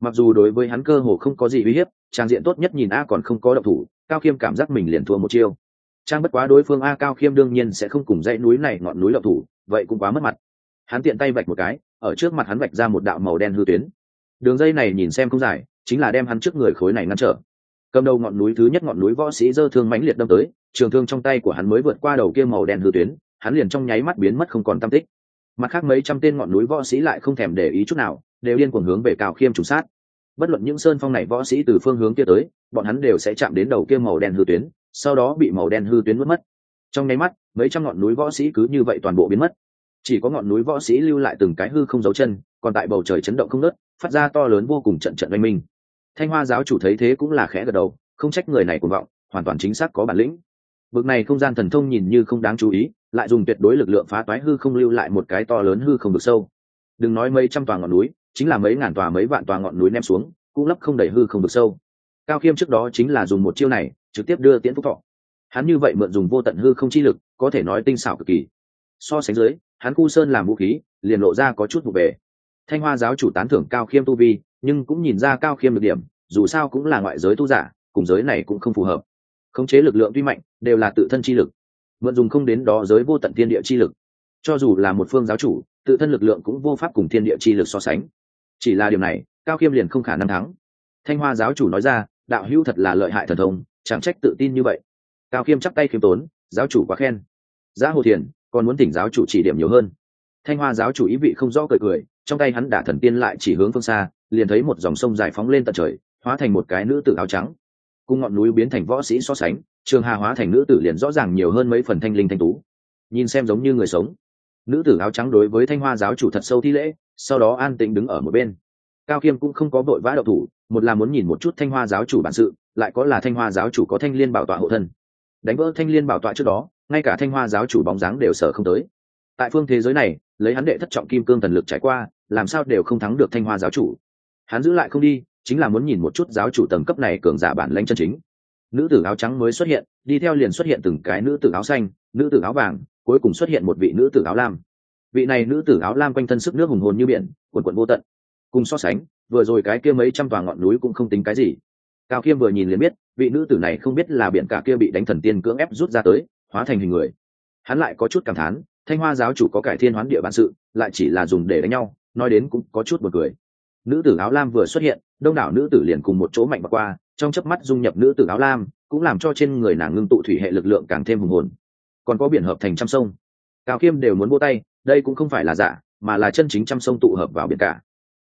[SPEAKER 1] Mặc dù đối với hắn cơ hồ không có gì uy hiếp, trang diện tốt nhất nhìn a còn không có độc thủ, cao khiêm cảm giác mình liền thua một chiêu. Trang bất quá đối phương a cao khiêm đương nhiên sẽ không cùng dãy núi này ngọn núi độc thủ, vậy cũng quá mất mặt. Hắn tiện tay vạch một cái, ở trước mặt hắn vạch ra một đạo màu đen hư tuyến. Đường dây này nhìn xem không dài, chính là đem hắn trước người khối này ngăn trở cầm đầu ngọn núi thứ nhất ngọn núi võ sĩ dơ thương mãnh liệt đâm tới, trường thương trong tay của hắn mới vượt qua đầu kia màu đen hư tuyến, hắn liền trong nháy mắt biến mất không còn tam tích. Mặt khác mấy trăm tên ngọn núi võ sĩ lại không thèm để ý chút nào, đều liên cuồng hướng về cao khiêm trùng sát. Bất luận những sơn phong này võ sĩ từ phương hướng kia tới, bọn hắn đều sẽ chạm đến đầu kia màu đen hư tuyến, sau đó bị màu đen hư tuyến mất mất. Trong nháy mắt, mấy trăm ngọn núi võ sĩ cứ như vậy toàn bộ biến mất. Chỉ có ngọn núi võ sĩ lưu lại từng cái hư không dấu chân, còn tại bầu trời chấn động không nớt phát ra to lớn vô cùng trận trận oanh minh thanh hoa giáo chủ thấy thế cũng là khẽ gật đầu, không trách người này cuồng vọng, hoàn toàn chính xác có bản lĩnh. Bực này không gian thần thông nhìn như không đáng chú ý, lại dùng tuyệt đối lực lượng phá toái hư không lưu lại một cái to lớn hư không được sâu. Đừng nói mấy trăm tòa ngọn núi, chính là mấy ngàn tòa mấy vạn tòa ngọn núi ném xuống, cũng lấp không đầy hư không được sâu. Cao khiêm trước đó chính là dùng một chiêu này, trực tiếp đưa tiễn phúc thọ. Hắn như vậy mượn dùng vô tận hư không chi lực, có thể nói tinh xảo cực kỳ. So sánh dưới, hắn khu sơn làm vũ khí, liền lộ ra có chút vụ bề. Thanh hoa giáo chủ tán thưởng cao khiêm tu vi nhưng cũng nhìn ra cao khiêm được điểm, dù sao cũng là ngoại giới tu giả, cùng giới này cũng không phù hợp. Khống chế lực lượng tuy mạnh, đều là tự thân chi lực. Mượn dùng không đến đó giới vô tận thiên địa chi lực. Cho dù là một phương giáo chủ, tự thân lực lượng cũng vô pháp cùng thiên địa chi lực so sánh. Chỉ là điều này, cao khiêm liền không khả năng thắng. Thanh hoa giáo chủ nói ra, đạo hữu thật là lợi hại thần thông, chẳng trách tự tin như vậy. Cao khiêm chắp tay khiêm tốn, giáo chủ quá khen. Giá hồ thiền, còn muốn tỉnh giáo chủ chỉ điểm nhiều hơn. Thanh hoa giáo chủ ý vị không rõ cười cười, trong tay hắn đả thần tiên lại chỉ hướng phương xa liền thấy một dòng sông dài phóng lên tận trời, hóa thành một cái nữ tử áo trắng. Cùng ngọn núi biến thành võ sĩ so sánh, trường hà hóa thành nữ tử liền rõ ràng nhiều hơn mấy phần thanh linh thanh tú. Nhìn xem giống như người sống. Nữ tử áo trắng đối với thanh hoa giáo chủ thật sâu thi lễ, sau đó an tĩnh đứng ở một bên. Cao khiêm cũng không có vội vã đậu thủ, một là muốn nhìn một chút thanh hoa giáo chủ bản sự, lại có là thanh hoa giáo chủ có thanh liên bảo tọa hộ thân. Đánh vỡ thanh liên bảo tọa trước đó, ngay cả thanh hoa giáo chủ bóng dáng đều sở không tới. Tại phương thế giới này, lấy hắn đệ thất trọng kim cương thần lực trải qua, làm sao đều không thắng được thanh hoa giáo chủ hắn giữ lại không đi, chính là muốn nhìn một chút giáo chủ tầng cấp này cường giả bản lanh chân chính. Nữ tử áo trắng mới xuất hiện, đi theo liền xuất hiện từng cái nữ tử áo xanh, nữ tử áo vàng, cuối cùng xuất hiện một vị nữ tử áo lam. Vị này nữ tử áo lam quanh thân sức nước hùng hồn như biển, quần quận vô tận. Cùng so sánh, vừa rồi cái kia mấy trăm tòa ngọn núi cũng không tính cái gì. Cao khiêm vừa nhìn liền biết, vị nữ tử này không biết là biển cả kia bị đánh thần tiên cưỡng ép rút ra tới, hóa thành hình người. Hắn lại có chút cảm thán, thanh hoa giáo chủ có cải thiên hoán địa bản sự, lại chỉ là dùng để đánh nhau, nói đến cũng có chút một cười nữ tử áo lam vừa xuất hiện, đông đảo nữ tử liền cùng một chỗ mạnh bạc qua, trong chớp mắt dung nhập nữ tử áo lam, cũng làm cho trên người nàng ngưng tụ thủy hệ lực lượng càng thêm hùng hồn. Còn có biển hợp thành trăm sông. Cao khiêm đều muốn vô tay, đây cũng không phải là giả, mà là chân chính trăm sông tụ hợp vào biển cả.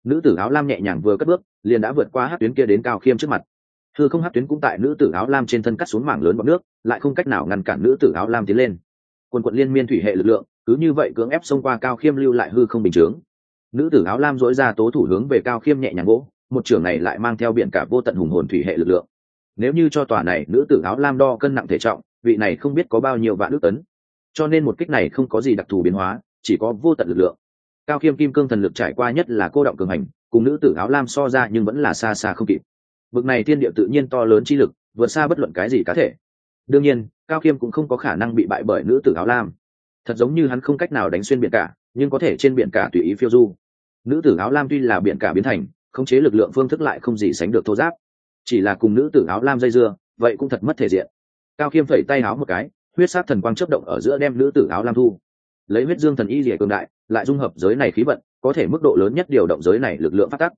[SPEAKER 1] Nữ tử áo lam nhẹ nhàng vừa cất bước, liền đã vượt qua hát tuyến kia đến cao khiêm trước mặt. Thư không, hát tuyến cũng tại nữ tử áo lam trên thân cắt xuống mảng lớn bọc nước, lại không cách nào ngăn cản nữ tử áo lam tiến lên. Quân quận liên miên thủy hệ lực lượng, cứ như vậy cưỡng ép xông qua cao khiêm lưu lại hư không bình chướng nữ tử áo lam dỗi ra tố thủ hướng về cao khiêm nhẹ nhàng gỗ một trường này lại mang theo biển cả vô tận hùng hồn thủy hệ lực lượng. Nếu như cho tòa này nữ tử áo lam đo cân nặng thể trọng, vị này không biết có bao nhiêu vạn ước tấn. Cho nên một kích này không có gì đặc thù biến hóa, chỉ có vô tận lực lượng. Cao khiêm kim cương thần lực trải qua nhất là cô động cường hành, cùng nữ tử áo lam so ra nhưng vẫn là xa xa không kịp. Bực này thiên địa tự nhiên to lớn chi lực, vượt xa bất luận cái gì cá thể. Đương nhiên, cao khiêm cũng không có khả năng bị bại bởi nữ tử áo lam. Thật giống như hắn không cách nào đánh xuyên biển cả, nhưng có thể trên biển cả tùy ý phiêu du nữ tử áo lam tuy là biển cả biến thành, khống chế lực lượng phương thức lại không gì sánh được thô giáp. Chỉ là cùng nữ tử áo lam dây dưa, vậy cũng thật mất thể diện. Cao khiêm phẩy tay áo một cái, huyết sát thần quang chấp động ở giữa đem nữ tử áo lam thu. Lấy huyết dương thần y rỉa cường đại, lại dung hợp giới này khí vận, có thể mức độ lớn nhất điều động giới này lực lượng phát tắc.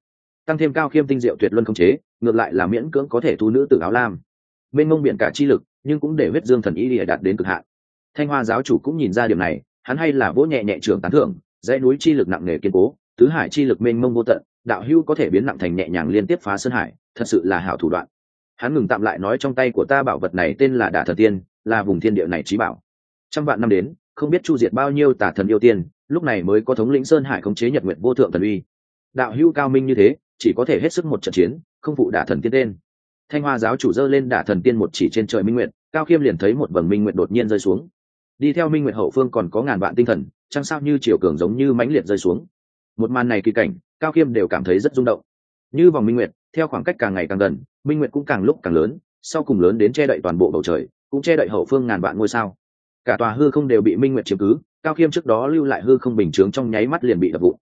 [SPEAKER 1] Tăng thêm cao khiêm tinh diệu tuyệt luân không chế, ngược lại là miễn cưỡng có thể thu nữ tử áo lam. Bên ngông biện cả chi lực, nhưng cũng để huyết dương thần y rỉa đạt đến cực hạn. Thanh hoa giáo chủ cũng nhìn ra điểm này, hắn hay là vỗ nhẹ nhẹ trường tán thưởng, dãy núi chi lực nặng nề kiên cố tứ hải chi lực mênh mông vô tận, đạo hưu có thể biến nặng thành nhẹ nhàng liên tiếp phá sơn hải, thật sự là hảo thủ đoạn. Hắn ngừng tạm lại nói trong tay của ta bảo vật này tên là đà thần tiên, là vùng thiên địa này trí bảo. Trăm vạn năm đến, không biết chu diệt bao nhiêu tả thần yêu tiên, lúc này mới có thống lĩnh sơn hải khống chế nhật nguyện vô thượng thần uy. Đạo hưu cao minh như thế, chỉ có thể hết sức một trận chiến, không phụ đả thần tiên tên. Thanh hoa giáo chủ dơ lên đả thần tiên một chỉ trên trời minh nguyện cao khiêm liền thấy một vầng minh nguyện đột nhiên rơi xuống. Đi theo minh nguyện hậu phương còn có ngàn vạn tinh thần, chẳng sao như chiều cường giống như mãnh liệt rơi xuống một màn này kỳ cảnh, cao khiêm đều cảm thấy rất rung động. Như vòng minh nguyệt, theo khoảng cách càng ngày càng gần, minh nguyệt cũng càng lúc càng lớn, sau cùng lớn đến che đậy toàn bộ bầu trời, cũng che đậy hậu phương ngàn vạn ngôi sao. Cả tòa hư không đều bị minh nguyệt chiếm cứ, cao khiêm trước đó lưu lại hư không bình chướng trong nháy mắt liền bị đập vụ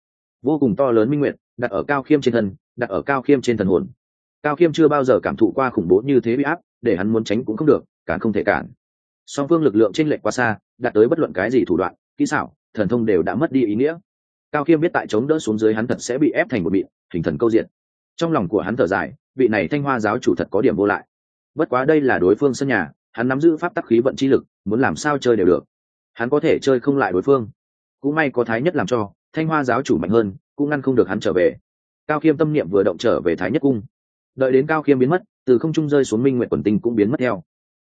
[SPEAKER 1] vô cùng to lớn minh nguyệt, đặt ở cao khiêm trên thân, đặt ở cao khiêm trên thần hồn. Cao khiêm chưa bao giờ cảm thụ qua khủng bố như thế bị áp, để hắn muốn tránh cũng không được cản không thể cản. Song phương lực lượng t r ê n lệch quá xa, đạt tới bất luận cái gì thủ đoạn, kỹ xảo, thần thông đều đã mất đi ý nghĩa cao khiêm biết tại chống đỡ xuống dưới hắn thật sẽ bị ép thành một bị hình thần câu diện. Trong lòng của hắn thở dài, vị này thanh hoa giáo chủ thật có điểm vô lại. Bất quá đây là đối phương sân nhà, hắn nắm giữ pháp tắc khí vận chi lực, muốn làm sao chơi đều được. Hắn có thể chơi không lại đối phương. Cũng may có thái nhất làm cho, thanh hoa giáo chủ mạnh hơn, cũng ngăn không được hắn trở về. Cao khiêm tâm niệm vừa động trở về thái nhất cung. Đợi đến cao khiêm biến mất, từ không trung rơi xuống minh nguyện quần tinh cũng biến mất theo.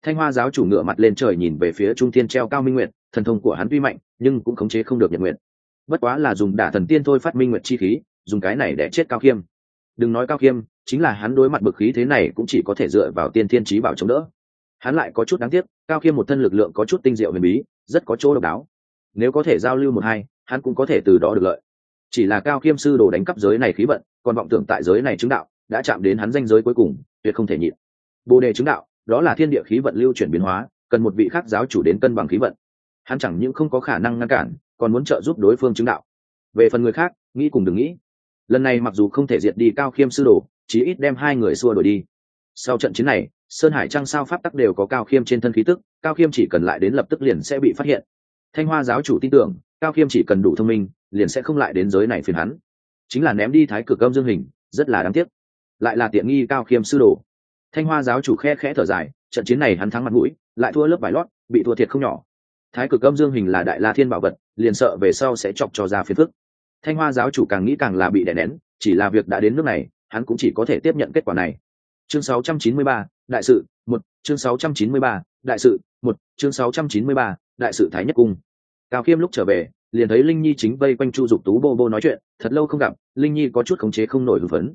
[SPEAKER 1] Thanh hoa giáo chủ ngựa mặt lên trời nhìn về phía trung thiên treo cao minh nguyện thần thông của hắn tuy mạnh, nhưng cũng khống chế không được nhật nguyện bất quá là dùng đả thần tiên thôi phát minh nguyệt chi khí, dùng cái này để chết cao khiêm. Đừng nói cao khiêm, chính là hắn đối mặt bực khí thế này cũng chỉ có thể dựa vào tiên thiên trí bảo chống đỡ. Hắn lại có chút đáng tiếc, cao khiêm một thân lực lượng có chút tinh diệu huyền bí, rất có chỗ độc đáo. Nếu có thể giao lưu một hai, hắn cũng có thể từ đó được lợi. Chỉ là cao khiêm sư đồ đánh cắp giới này khí vận, còn vọng tưởng tại giới này chứng đạo, đã chạm đến hắn danh giới cuối cùng, tuyệt không thể nhịn. Bồ đề chứng đạo, đó là thiên địa khí vận lưu chuyển biến hóa, cần một vị khác giáo chủ đến cân bằng khí vận. Hắn chẳng những không có khả năng ngăn cản còn muốn trợ giúp đối phương chứng đạo. Về phần người khác, nghĩ cùng đừng nghĩ. Lần này mặc dù không thể diệt đi cao khiêm sư đồ, chí ít đem hai người xua đuổi đi. Sau trận chiến này, sơn hải trăng sao pháp tắc đều có cao khiêm trên thân khí tức, cao khiêm chỉ cần lại đến lập tức liền sẽ bị phát hiện. Thanh hoa giáo chủ tin tưởng, cao khiêm chỉ cần đủ thông minh, liền sẽ không lại đến giới này phiền hắn. Chính là ném đi thái cực âm dương hình, rất là đáng tiếc. Lại là tiện nghi cao khiêm sư đồ. Thanh hoa giáo chủ khe khẽ thở dài, trận chiến này hắn thắng mặt mũi, lại thua lớp vải lót, bị thua thiệt không nhỏ thái cực âm dương hình là đại la thiên bảo vật liền sợ về sau sẽ chọc cho ra phiền phức. Thanh hoa giáo chủ càng nghĩ càng là bị đè nén chỉ là việc đã đến nước này hắn cũng chỉ có thể tiếp nhận kết quả này. Chương 693, đại sự một chương 693, đại sự một chương 693, đại sự thái nhất cung. Cao khiêm lúc trở về liền thấy linh nhi chính vây quanh chu dục tú bô bô nói chuyện thật lâu không gặp linh nhi có chút khống chế không nổi hưng phấn.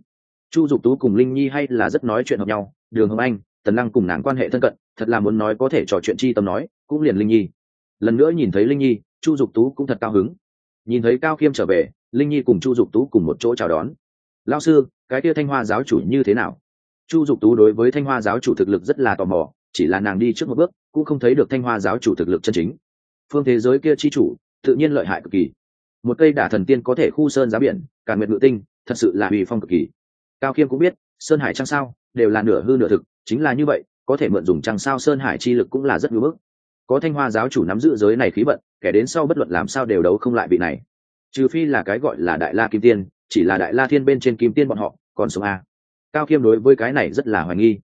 [SPEAKER 1] Chu dục tú cùng linh nhi hay là rất nói chuyện hợp nhau đường hồng anh tần lăng cùng nàng quan hệ thân cận thật là muốn nói có thể trò chuyện chi tâm nói cũng liền linh nhi lần nữa nhìn thấy linh nhi, chu dục tú cũng thật cao hứng. Nhìn thấy cao khiêm trở về, linh nhi cùng chu dục tú cùng một chỗ chào đón. Lao sư, cái kia thanh hoa giáo chủ như thế nào? Chu dục tú đối với thanh hoa giáo chủ thực lực rất là tò mò, chỉ là nàng đi trước một bước, cũng không thấy được thanh hoa giáo chủ thực lực chân chính. Phương thế giới kia chi chủ, tự nhiên lợi hại cực kỳ. Một cây đả thần tiên có thể khu sơn giá biển, cả nguyệt ngự tinh, thật sự là uy phong cực kỳ. Cao khiêm cũng biết, sơn hải trăng sao, đều là nửa hư nửa thực, chính là như vậy, có thể mượn dùng trăng sao sơn hải chi lực cũng là rất ngưỡng bức có thanh hoa giáo chủ nắm giữ giới này khí vận, kẻ đến sau bất luận làm sao đều đấu không lại vị này. Trừ phi là cái gọi là đại la kim tiên, chỉ là đại la thiên bên trên kim tiên bọn họ, còn sống a cao khiêm đối với cái này rất là hoài nghi.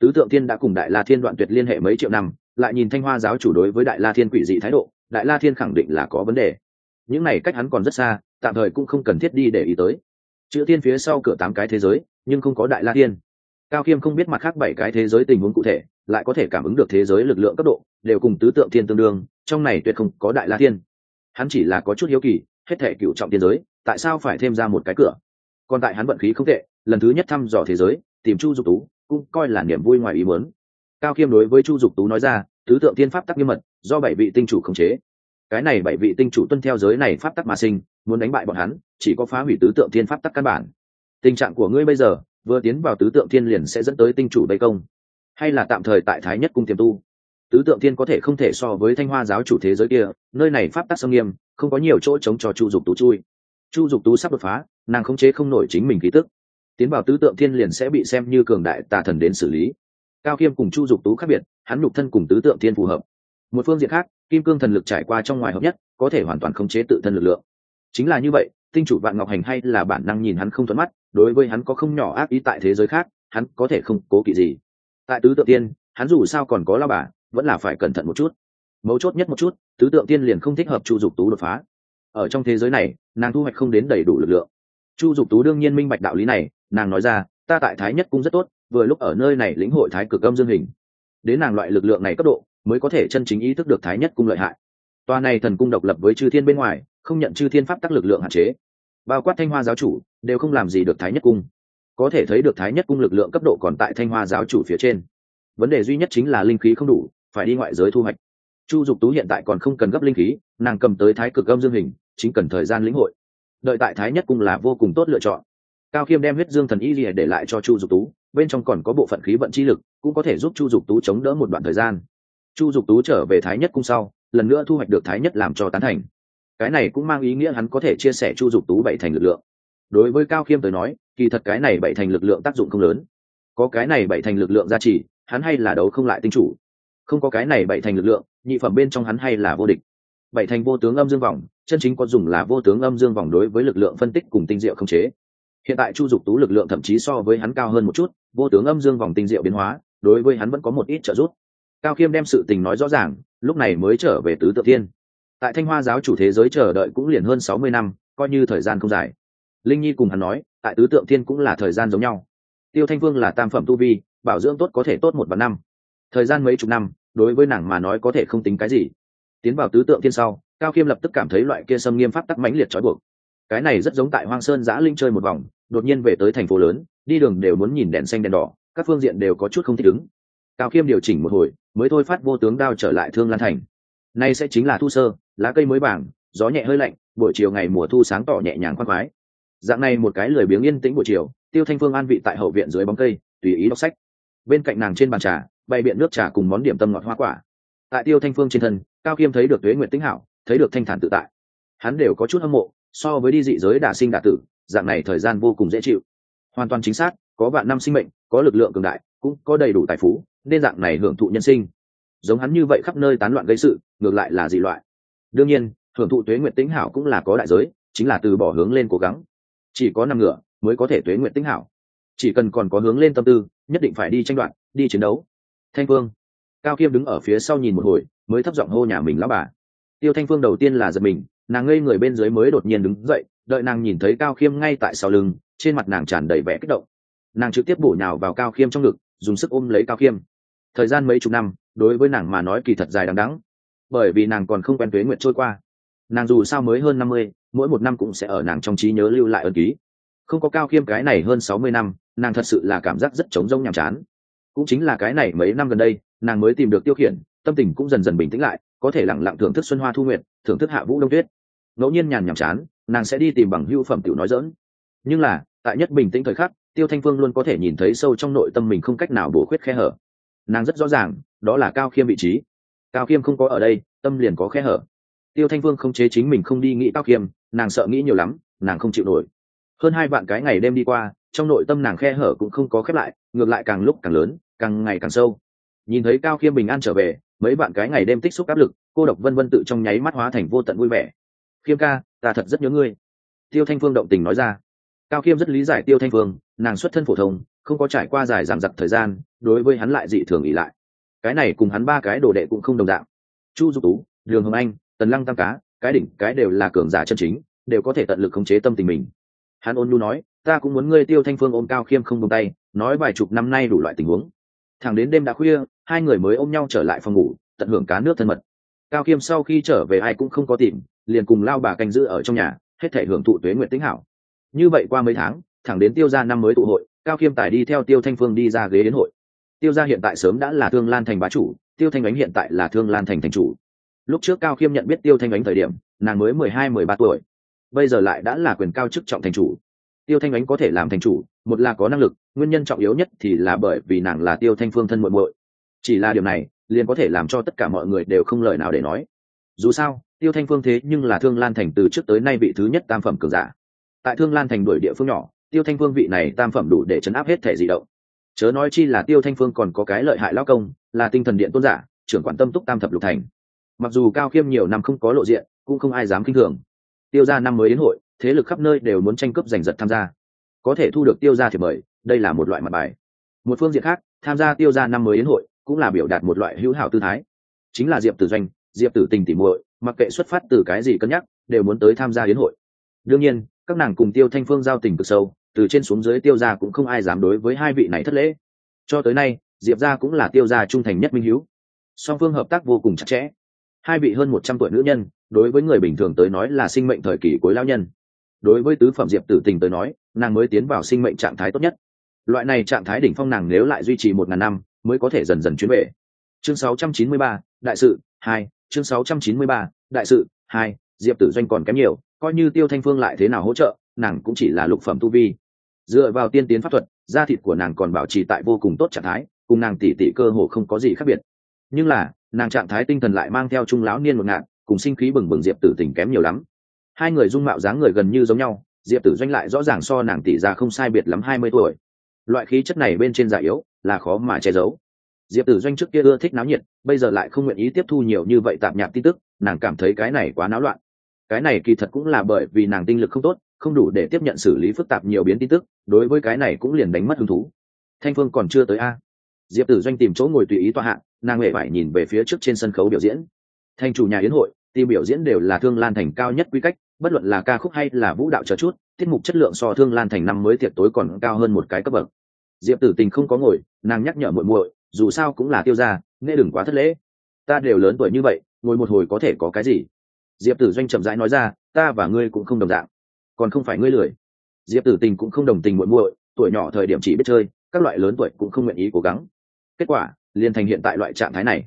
[SPEAKER 1] Tứ tượng tiên đã cùng đại la thiên đoạn tuyệt liên hệ mấy triệu năm, lại nhìn thanh hoa giáo chủ đối với đại la thiên quỷ dị thái độ, đại la thiên khẳng định là có vấn đề. Những này cách hắn còn rất xa, tạm thời cũng không cần thiết đi để ý tới. Chữ tiên phía sau cửa tám cái thế giới, nhưng không có đại la thiên. Cao khiêm không biết mặt khác bảy cái thế giới tình huống cụ thể lại có thể cảm ứng được thế giới lực lượng cấp độ, đều cùng tứ tượng thiên tương đương, trong này tuyệt không có đại la thiên. Hắn chỉ là có chút hiếu kỳ, hết thể cựu trọng tiên giới, tại sao phải thêm ra một cái cửa? Còn tại hắn vận khí không tệ, lần thứ nhất thăm dò thế giới, tìm chu dục tú, cũng coi là niềm vui ngoài ý muốn. Cao khiêm đối với chu dục tú nói ra, tứ tượng tiên pháp tắc nghiêm mật, do bảy vị tinh chủ khống chế. Cái này bảy vị tinh chủ tuân theo giới này pháp tắc mà sinh, muốn đánh bại bọn hắn, chỉ có phá hủy tứ tượng thiên pháp tắc căn bản. Tình trạng của ngươi bây giờ, vừa tiến vào tứ tượng thiên liền sẽ dẫn tới tinh chủ vây công hay là tạm thời tại thái nhất cung tiềm tu? Tứ tượng thiên có thể không thể so với thanh hoa giáo chủ thế giới kia, nơi này pháp tắc sông nghiêm, không có nhiều chỗ chống cho chu dục tú chui. Chu dục tú sắp đột phá, nàng khống chế không nổi chính mình ký tức. Tiến vào tứ tượng thiên liền sẽ bị xem như cường đại tà thần đến xử lý. Cao khiêm cùng chu dục tú khác biệt, hắn nhục thân cùng tứ tượng thiên phù hợp. Một phương diện khác, kim cương thần lực trải qua trong ngoài hợp nhất, có thể hoàn toàn khống chế tự thân lực lượng. Chính là như vậy, tinh chủ vạn ngọc hành hay là bản năng nhìn hắn không thuận mắt, đối với hắn có không nhỏ ác ý tại thế giới khác, hắn có thể không cố kỵ gì tại tứ tượng tiên, hắn dù sao còn có lao bà, vẫn là phải cẩn thận một chút. Mấu chốt nhất một chút, tứ tượng tiên liền không thích hợp chu dục tú đột phá. Ở trong thế giới này, nàng thu hoạch không đến đầy đủ lực lượng. Chu dục tú đương nhiên minh bạch đạo lý này, nàng nói ra, ta tại thái nhất cung rất tốt, vừa lúc ở nơi này lĩnh hội thái cực âm dương hình. Đến nàng loại lực lượng này cấp độ, mới có thể chân chính ý thức được thái nhất cung lợi hại. Toa này thần cung độc lập với chư thiên bên ngoài, không nhận chư thiên pháp tắc lực lượng hạn chế. Bao quát thanh hoa giáo chủ, đều không làm gì được thái nhất cung có thể thấy được thái nhất cung lực lượng cấp độ còn tại thanh hoa giáo chủ phía trên. Vấn đề duy nhất chính là linh khí không đủ, phải đi ngoại giới thu hoạch. Chu dục tú hiện tại còn không cần gấp linh khí, nàng cầm tới thái cực âm dương hình, chính cần thời gian lĩnh hội. Đợi tại thái nhất cung là vô cùng tốt lựa chọn. Cao khiêm đem huyết dương thần y lìa để lại cho chu dục tú, bên trong còn có bộ phận khí vận chi lực, cũng có thể giúp chu dục tú chống đỡ một đoạn thời gian. Chu dục tú trở về thái nhất cung sau, lần nữa thu hoạch được thái nhất làm cho tán thành. Cái này cũng mang ý nghĩa hắn có thể chia sẻ chu dục tú bảy thành lực lượng. Đối với cao khiêm tới nói kỳ thật cái này bảy thành lực lượng tác dụng không lớn. Có cái này bảy thành lực lượng gia trì, hắn hay là đấu không lại tinh chủ. Không có cái này bảy thành lực lượng, nhị phẩm bên trong hắn hay là vô địch. Bảy thành vô tướng âm dương vòng, chân chính có dùng là vô tướng âm dương vòng đối với lực lượng phân tích cùng tinh diệu không chế. Hiện tại chu dục tú lực lượng thậm chí so với hắn cao hơn một chút, vô tướng âm dương vòng tinh diệu biến hóa, đối với hắn vẫn có một ít trợ giúp. Cao khiêm đem sự tình nói rõ ràng, lúc này mới trở về tứ tự thiên. Tại thanh hoa giáo chủ thế giới chờ đợi cũng liền hơn sáu mươi năm, coi như thời gian không dài linh nhi cùng hắn nói, tại tứ tượng thiên cũng là thời gian giống nhau. Tiêu thanh vương là tam phẩm tu vi, bảo dưỡng tốt có thể tốt một vạn năm. Thời gian mấy chục năm, đối với nàng mà nói có thể không tính cái gì. Tiến vào tứ tượng thiên sau, cao khiêm lập tức cảm thấy loại kia xâm nghiêm pháp tắc mãnh liệt trói buộc. Cái này rất giống tại hoang sơn giã linh chơi một vòng, đột nhiên về tới thành phố lớn, đi đường đều muốn nhìn đèn xanh đèn đỏ, các phương diện đều có chút không thích ứng. Cao khiêm điều chỉnh một hồi, mới thôi phát vô tướng đao trở lại thương lan thành. Nay sẽ chính là thu sơ, lá cây mới bảng, gió nhẹ hơi lạnh, buổi chiều ngày mùa thu sáng tỏ nhẹ nhàng khoan khoái dạng này một cái lười biếng yên tĩnh buổi chiều, tiêu thanh phương an vị tại hậu viện dưới bóng cây, tùy ý đọc sách. Bên cạnh nàng trên bàn trà, bày biện nước trà cùng món điểm tâm ngọt hoa quả. Tại tiêu thanh phương trên thân, cao kiêm thấy được tuế nguyện tĩnh hảo, thấy được thanh thản tự tại. Hắn đều có chút hâm mộ, so với đi dị giới đả sinh đả tử, dạng này thời gian vô cùng dễ chịu. Hoàn toàn chính xác, có vạn năm sinh mệnh, có lực lượng cường đại, cũng có đầy đủ tài phú, nên dạng này hưởng thụ nhân sinh. Giống hắn như vậy khắp nơi tán loạn gây sự, ngược lại là dị loại. Đương nhiên, hưởng thụ tuế nguyện tĩnh hảo cũng là có đại giới, chính là từ bỏ hướng lên cố gắng chỉ có năm ngựa mới có thể tuế nguyện tinh hảo. Chỉ cần còn có hướng lên tâm tư, nhất định phải đi tranh đoạt, đi chiến đấu. Thanh phương, cao kiêm đứng ở phía sau nhìn một hồi, mới thấp giọng hô nhà mình lão bà. Tiêu thanh phương đầu tiên là giật mình, nàng ngây người bên dưới mới đột nhiên đứng dậy, đợi nàng nhìn thấy cao khiêm ngay tại sau lưng, trên mặt nàng tràn đầy vẻ kích động. Nàng trực tiếp bổ nhào vào cao khiêm trong ngực, dùng sức ôm lấy cao khiêm thời gian mấy chục năm, đối với nàng mà nói kỳ thật dài đằng đắng bởi vì nàng còn không quen tuế nguyện trôi qua. Nàng dù sao mới hơn năm mươi mỗi một năm cũng sẽ ở nàng trong trí nhớ lưu lại ân ký. Không có cao khiêm cái này hơn sáu mươi năm, nàng thật sự là cảm giác rất trống rông nhàm chán. Cũng chính là cái này mấy năm gần đây, nàng mới tìm được tiêu khiển, tâm tình cũng dần dần bình tĩnh lại, có thể lẳng lặng thưởng thức xuân hoa thu nguyện thưởng thức hạ vũ đông tuyết. Ngẫu nhiên nhàn nhàm chán, nàng sẽ đi tìm bằng hưu phẩm tiểu nói dỡn nhưng là, tại nhất bình tĩnh thời khắc, tiêu thanh phương luôn có thể nhìn thấy sâu trong nội tâm mình không cách nào bổ khuyết khe hở. Nàng rất rõ ràng, đó là cao khiêm vị trí. Cao khiêm không có ở đây, tâm liền có khe hở. Tiêu thanh phương không chế chính mình không đi nghĩ cao khiêm nàng sợ nghĩ nhiều lắm, nàng không chịu nổi. Hơn hai vạn cái ngày đêm đi qua, trong nội tâm nàng khe hở cũng không có khép lại, ngược lại càng lúc càng lớn, càng ngày càng sâu. Nhìn thấy cao khiêm bình an trở về, mấy bạn cái ngày đêm tích xúc áp lực, cô độc vân vân tự trong nháy mắt hóa thành vô tận vui vẻ. Khiêm ca, ta thật rất nhớ ngươi. Tiêu thanh phương động tình nói ra. Cao khiêm rất lý giải tiêu thanh phương, nàng xuất thân phổ thông, không có trải qua dài dằng dặc thời gian, đối với hắn lại dị thường ỉ lại. Cái này cùng hắn ba cái đồ đệ cũng không đồng dạng. Chu dục tú, đường hồng anh, tần lăng tam cá cái đỉnh, cái đều là cường giả chân chính, đều có thể tận lực khống chế tâm tình mình. Hắn ôn nhu nói, ta cũng muốn ngươi tiêu thanh phương ôm cao khiêm không tung tay, nói vài chục năm nay đủ loại tình huống. Thẳng đến đêm đã khuya, hai người mới ôm nhau trở lại phòng ngủ, tận hưởng cá nước thân mật. Cao khiêm sau khi trở về ai cũng không có tìm, liền cùng lao bà canh giữ ở trong nhà, hết thể hưởng thụ tuế nguyện tính hảo. Như vậy qua mấy tháng, thẳng đến tiêu gia năm mới tụ hội, cao khiêm tài đi theo tiêu thanh phương đi ra ghế đến hội. Tiêu gia hiện tại sớm đã là thương lan thành bá chủ, tiêu thanh ánh hiện tại là thương lan thành thành chủ lúc trước cao khiêm nhận biết tiêu thanh ánh thời điểm, nàng mới mười hai, mười ba tuổi. Bây giờ lại đã là quyền cao chức trọng thành chủ. Tiêu thanh ánh có thể làm thành chủ, một là có năng lực, nguyên nhân trọng yếu nhất thì là bởi vì nàng là tiêu thanh phương thân muội muội. Chỉ là điều này, liền có thể làm cho tất cả mọi người đều không lời nào để nói. Dù sao, tiêu thanh phương thế nhưng là thương lan thành từ trước tới nay vị thứ nhất tam phẩm cường giả. Tại thương lan thành đuổi địa phương nhỏ, tiêu thanh phương vị này tam phẩm đủ để chấn áp hết thể di động. Chớ nói chi là tiêu thanh phương còn có cái lợi hại lao công, là tinh thần điện tôn giả, trưởng quản tâm túc tam thập lục thành mặc dù cao khiêm nhiều năm không có lộ diện, cũng không ai dám kinh thường. Tiêu ra năm mới đến hội, thế lực khắp nơi đều muốn tranh cướp giành giật tham gia. Có thể thu được tiêu ra thì mời, đây là một loại mặt bài. Một phương diện khác, tham gia tiêu ra năm mới đến hội, cũng là biểu đạt một loại hữu hảo tư thái. Chính là diệp tử doanh, diệp tử tình tỉ muội, mặc kệ xuất phát từ cái gì cân nhắc, đều muốn tới tham gia đến hội. Đương nhiên, các nàng cùng tiêu thanh phương giao tình cực sâu, từ trên xuống dưới tiêu gia cũng không ai dám đối với hai vị này thất lễ. Cho tới nay, diệp gia cũng là tiêu gia trung thành nhất minh hiếu. Song phương hợp tác vô cùng chặt chẽ hai vị hơn một trăm tuổi nữ nhân đối với người bình thường tới nói là sinh mệnh thời kỳ cuối lao nhân. Đối với tứ phẩm diệp tử tình tới nói nàng mới tiến vào sinh mệnh trạng thái tốt nhất. Loại này trạng thái đỉnh phong nàng nếu lại duy trì một ngàn năm mới có thể dần dần chuyển về. Chương 693, đại sự hai chương 693, đại sự hai diệp tử doanh còn kém nhiều coi như tiêu thanh phương lại thế nào hỗ trợ nàng cũng chỉ là lục phẩm tu vi. Dựa vào tiên tiến pháp thuật da thịt của nàng còn bảo trì tại vô cùng tốt trạng thái cùng nàng tỷ tỷ cơ hồ không có gì khác biệt. Nhưng là nàng trạng thái tinh thần lại mang theo trung lão niên một ngạn, cùng sinh khí bừng bừng diệp tử tình kém nhiều lắm. Hai người dung mạo dáng người gần như giống nhau, diệp tử doanh lại rõ ràng so nàng tỷ ra không sai biệt lắm hai mươi tuổi. Loại khí chất này bên trên già yếu, là khó mà che giấu. Diệp tử doanh trước kia ưa thích náo nhiệt, bây giờ lại không nguyện ý tiếp thu nhiều như vậy tạp nhạp tin tức, nàng cảm thấy cái này quá náo loạn. Cái này kỳ thật cũng là bởi vì nàng tinh lực không tốt, không đủ để tiếp nhận xử lý phức tạp nhiều biến tin tức, đối với cái này cũng liền đánh mất hứng thú. Thanh phương còn chưa tới a diệp tử doanh tìm chỗ ngồi tùy ý tòa hạng nàng huệ phải nhìn về phía trước trên sân khấu biểu diễn. Thành chủ nhà yến hội, tìm biểu diễn đều là thương lan thành cao nhất quy cách, bất luận là ca khúc hay là vũ đạo chờ chút, tiết mục chất lượng so thương lan thành năm mới tiệc tối còn cao hơn một cái cấp bậc. Diệp tử tình không có ngồi, nàng nhắc nhở muội muội, dù sao cũng là tiêu gia, nghe đừng quá thất lễ. Ta đều lớn tuổi như vậy, ngồi một hồi có thể có cái gì? Diệp tử doanh chậm rãi nói ra, ta và ngươi cũng không đồng dạng. Còn không phải ngươi lười. Diệp tử tình cũng không đồng tình muội muội, tuổi nhỏ thời điểm chỉ biết chơi, các loại lớn tuổi cũng không nguyện ý cố gắng kết quả, liền thành hiện tại loại trạng thái này.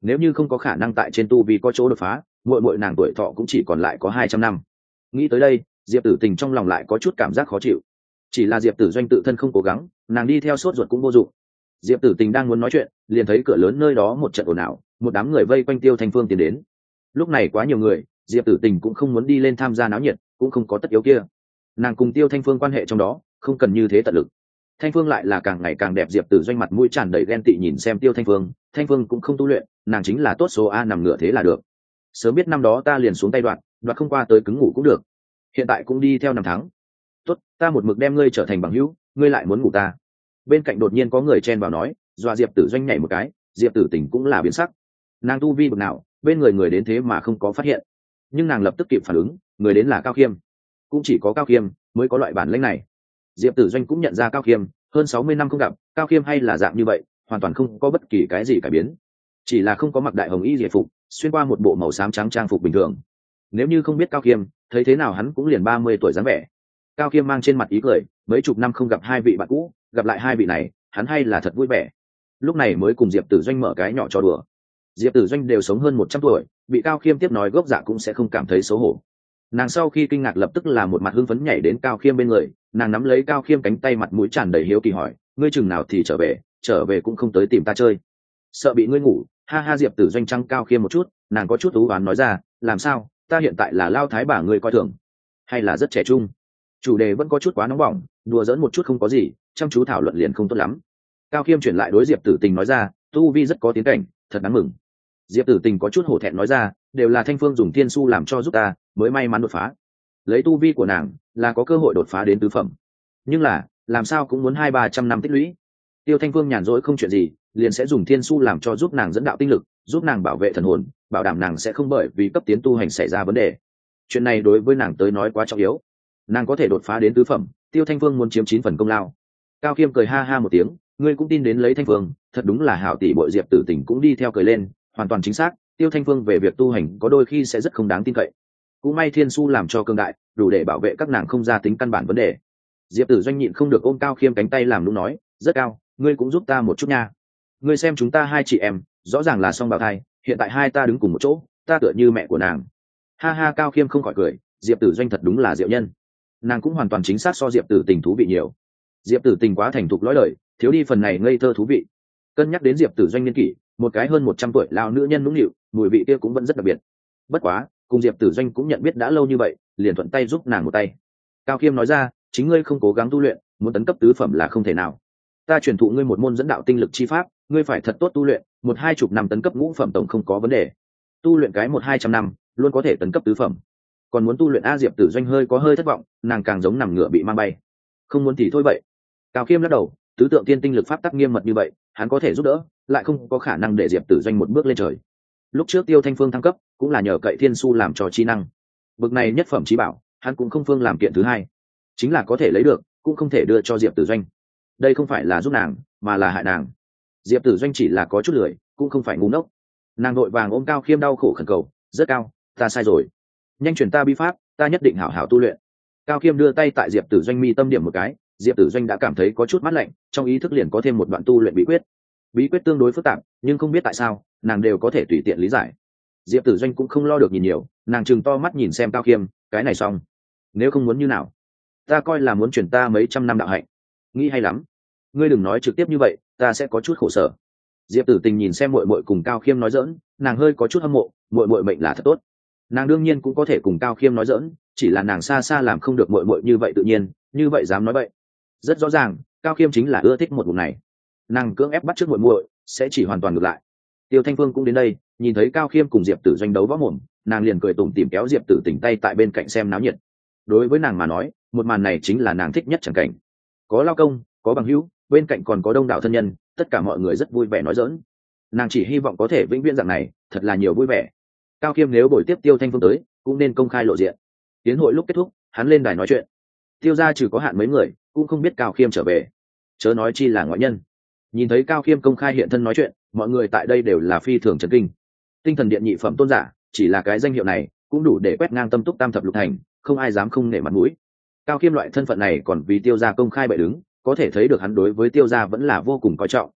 [SPEAKER 1] Nếu như không có khả năng tại trên tu vì có chỗ đột phá, muội muội nàng tuổi thọ cũng chỉ còn lại có hai trăm năm. Nghĩ tới đây, diệp tử tình trong lòng lại có chút cảm giác khó chịu. Chỉ là diệp tử doanh tự thân không cố gắng, nàng đi theo sốt ruột cũng vô dụng. Diệp tử tình đang muốn nói chuyện, liền thấy cửa lớn nơi đó một trận ồn ào, một đám người vây quanh tiêu thanh phương tiến đến. Lúc này quá nhiều người, diệp tử tình cũng không muốn đi lên tham gia náo nhiệt, cũng không có tất yếu kia. Nàng cùng tiêu thanh phương quan hệ trong đó, không cần như thế tận lực thanh phương lại là càng ngày càng đẹp diệp tử doanh mặt mũi tràn đầy ghen tị nhìn xem tiêu thanh phương thanh phương cũng không tu luyện, nàng chính là tốt số a nằm ngửa thế là được. Sớm biết năm đó ta liền xuống tay đoạn đoạn không qua tới cứng ngủ cũng được. Hiện tại cũng đi theo năm tháng. Tốt, ta một mực đem ngươi trở thành bằng hữu, ngươi lại muốn ngủ ta. Bên cạnh đột nhiên có người chen vào nói, dọa diệp tử doanh nhảy một cái, diệp tử tỉnh cũng là biến sắc. Nàng tu vi bực nào, bên người người đến thế mà không có phát hiện. Nhưng nàng lập tức kịp phản ứng, người đến là cao khiêm. Cũng chỉ có cao khiêm mới có loại bản lĩnh này diệp tử doanh cũng nhận ra cao khiêm, hơn sáu mươi năm không gặp, cao khiêm hay là dạng như vậy, hoàn toàn không có bất kỳ cái gì cải biến. Chỉ là không có mặc đại hồng y diệp phục, xuyên qua một bộ màu xám trắng trang phục bình thường. Nếu như không biết cao khiêm, thấy thế nào hắn cũng liền ba mươi tuổi dáng vẻ. Cao khiêm mang trên mặt ý cười, mấy chục năm không gặp hai vị bạn cũ, gặp lại hai vị này, hắn hay là thật vui vẻ. Lúc này mới cùng diệp tử doanh mở cái nhỏ cho đùa. Diệp tử doanh đều sống hơn một trăm tuổi, bị cao khiêm tiếp nói gốc dạ cũng sẽ không cảm thấy xấu hổ nàng sau khi kinh ngạc lập tức là một mặt hưng phấn nhảy đến cao khiêm bên người, nàng nắm lấy cao khiêm cánh tay mặt mũi tràn đầy hiếu kỳ hỏi, ngươi chừng nào thì trở về trở về cũng không tới tìm ta chơi. Sợ bị ngươi ngủ. Ha ha diệp tử doanh trăng cao khiêm một chút, nàng có chút thú oán nói ra, làm sao? Ta hiện tại là lao thái bà ngươi coi thường, hay là rất trẻ trung? Chủ đề vẫn có chút quá nóng bỏng, đùa dỡn một chút không có gì, chăm chú thảo luận liền không tốt lắm. Cao khiêm chuyển lại đối diệp tử tình nói ra, tu vi rất có tiến cảnh, thật đáng mừng. Diệp tử tình có chút hổ thẹn nói ra, đều là thanh phương dùng thiên su làm cho giúp ta mới may mắn đột phá. Lấy tu vi của nàng là có cơ hội đột phá đến tứ phẩm. Nhưng là, làm sao cũng muốn hai ba trăm năm tích lũy. Tiêu thanh phương nhàn rỗi không chuyện gì, liền sẽ dùng thiên su làm cho giúp nàng dẫn đạo tinh lực, giúp nàng bảo vệ thần hồn, bảo đảm nàng sẽ không bởi vì cấp tiến tu hành xảy ra vấn đề. Chuyện này đối với nàng tới nói quá trọng yếu. Nàng có thể đột phá đến tứ phẩm, tiêu thanh phương muốn chiếm chín phần công lao. Cao khiêm cười ha ha một tiếng, ngươi cũng tin đến lấy thanh phương, thật đúng là hảo tỷ bội diệp tử tỉnh cũng đi theo cười lên, hoàn toàn chính xác, tiêu thanh phương về việc tu hành có đôi khi sẽ rất không đáng tin cậy cũng may thiên su làm cho cương đại, đủ để bảo vệ các nàng không ra tính căn bản vấn đề. Diệp tử doanh nhịn không được ôm cao khiêm cánh tay làm lúc nói, rất cao, ngươi cũng giúp ta một chút nha. Ngươi xem chúng ta hai chị em, rõ ràng là song bào thai, hiện tại hai ta đứng cùng một chỗ, ta tựa như mẹ của nàng. Ha ha, cao khiêm không khỏi cười, diệp tử doanh thật đúng là diệu nhân. Nàng cũng hoàn toàn chính xác so diệp tử tình thú vị nhiều. Diệp tử tình quá thành thục lõi lời, thiếu đi phần này ngây thơ thú vị. Cân nhắc đến diệp tử doanh niên kỷ, một cái hơn một trăm tuổi lao nữ nhân nũng nịu, mùi vị kia cũng vẫn rất đặc biệt. Bất quá cùng diệp tử doanh cũng nhận biết đã lâu như vậy, liền thuận tay giúp nàng một tay. Cao khiêm nói ra, chính ngươi không cố gắng tu luyện, muốn tấn cấp tứ phẩm là không thể nào. Ta truyền thụ ngươi một môn dẫn đạo tinh lực chi pháp, ngươi phải thật tốt tu luyện, một hai chục năm tấn cấp ngũ phẩm tổng không có vấn đề. Tu luyện cái một hai trăm năm, luôn có thể tấn cấp tứ phẩm. Còn muốn tu luyện a diệp tử doanh hơi có hơi thất vọng, nàng càng giống nằm ngựa bị mang bay. Không muốn thì thôi vậy. Cao khiêm lắc đầu, tứ tượng tiên tinh lực pháp tắc nghiêm mật như vậy, hắn có thể giúp đỡ, lại không có khả năng để diệp tử doanh một bước lên trời. Lúc trước tiêu thanh phương thăng cấp cũng là nhờ cậy thiên su làm cho chi năng. Bực này nhất phẩm trí bảo, hắn cũng không phương làm kiện thứ hai. Chính là có thể lấy được, cũng không thể đưa cho diệp tử doanh. Đây không phải là giúp nàng, mà là hại nàng. Diệp tử doanh chỉ là có chút lười, cũng không phải ngu ngốc. Nàng nội vàng ôm cao khiêm đau khổ khẩn cầu, rất cao, ta sai rồi. Nhanh chuyển ta bi pháp, ta nhất định hảo hảo tu luyện. Cao khiêm đưa tay tại diệp tử doanh mi tâm điểm một cái, diệp tử doanh đã cảm thấy có chút mát lạnh, trong ý thức liền có thêm một đoạn tu luyện bí quyết. Bí quyết tương đối phức tạp, nhưng không biết tại sao, nàng đều có thể tùy tiện lý giải diệp tử doanh cũng không lo được nhìn nhiều nàng chừng to mắt nhìn xem cao khiêm cái này xong nếu không muốn như nào ta coi là muốn chuyển ta mấy trăm năm đạo hạnh nghĩ hay lắm ngươi đừng nói trực tiếp như vậy ta sẽ có chút khổ sở diệp tử tình nhìn xem mội mội cùng cao khiêm nói dỡn nàng hơi có chút hâm mộ mội mội mệnh là thật tốt. nàng đương nhiên cũng có thể cùng cao khiêm nói dỡn chỉ là nàng xa xa làm không được mội mội như vậy tự nhiên, như vậy dám nói vậy. rất rõ ràng, cao khiêm chính là ưa thích một vùng này. nàng cưỡng ép bắt trước muội muội, sẽ chỉ hoàn toàn ngược lại. tiêu thanh phương cũng đến đây nhìn thấy cao khiêm cùng diệp tử doanh đấu võ mồm, nàng liền cười tủm tìm kéo diệp tử tỉnh tay tại bên cạnh xem náo nhiệt. Đối với nàng mà nói, một màn này chính là nàng thích nhất chẳng cảnh. Có lao công, có bằng hữu, bên cạnh còn có đông đảo thân nhân, tất cả mọi người rất vui vẻ nói dỡn nàng chỉ hy vọng có thể vĩnh viễn dạng này, thật là nhiều vui vẻ. Cao khiêm nếu buổi tiếp tiêu thanh phương tới, cũng nên công khai lộ diện. Tiến hội lúc kết thúc, hắn lên đài nói chuyện. Tiêu ra trừ có hạn mấy người, cũng không biết cao khiêm trở về. Chớ nói chi là ngoại nhân. Nhìn thấy cao khiêm công khai hiện thân nói chuyện, mọi người tại đây đều là phi thường trần kinh tinh thần điện nhị phẩm tôn giả, chỉ là cái danh hiệu này, cũng đủ để quét ngang tâm túc tam thập lục thành, không ai dám không nể mặt mũi. Cao khiêm loại thân phận này còn vì tiêu gia công khai bậy đứng, có thể thấy được hắn đối với tiêu gia vẫn là vô cùng coi trọng.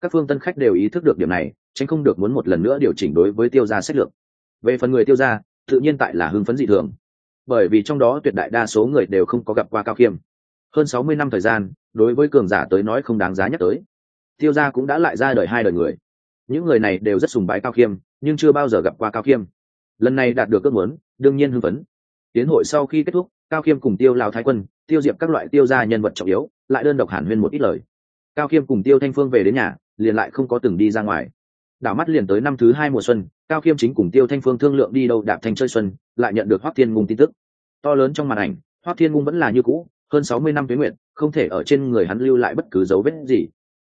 [SPEAKER 1] Các phương tân khách đều ý thức được điểm này, tránh không được muốn một lần nữa điều chỉnh đối với tiêu gia sách lược. Về phần người tiêu gia, tự nhiên tại là hưng phấn dị thường. Bởi vì trong đó tuyệt đại đa số người đều không có gặp qua cao khiêm. Hơn sáu mươi năm thời gian, đối với cường giả tới nói không đáng giá nhắc tới. Tiêu gia cũng đã lại ra đời hai đời người. Những người này đều rất sùng bái cao khiêm nhưng chưa bao giờ gặp qua cao khiêm. Lần này đạt được ước muốn, đương nhiên hưng phấn. Tiến hội sau khi kết thúc, cao khiêm cùng tiêu lao thái quân, tiêu diệp các loại tiêu gia nhân vật trọng yếu, lại đơn độc hàn huyên một ít lời. Cao khiêm cùng tiêu thanh phương về đến nhà, liền lại không có từng đi ra ngoài. Đảo mắt liền tới năm thứ hai mùa xuân, cao khiêm chính cùng tiêu thanh phương thương lượng đi đâu đạp thành chơi xuân, lại nhận được hoác thiên ngung tin tức. To lớn trong màn ảnh, hoác thiên ngung vẫn là như cũ, hơn sáu mươi năm tuyến nguyện, không thể ở trên người hắn lưu lại bất cứ dấu vết gì.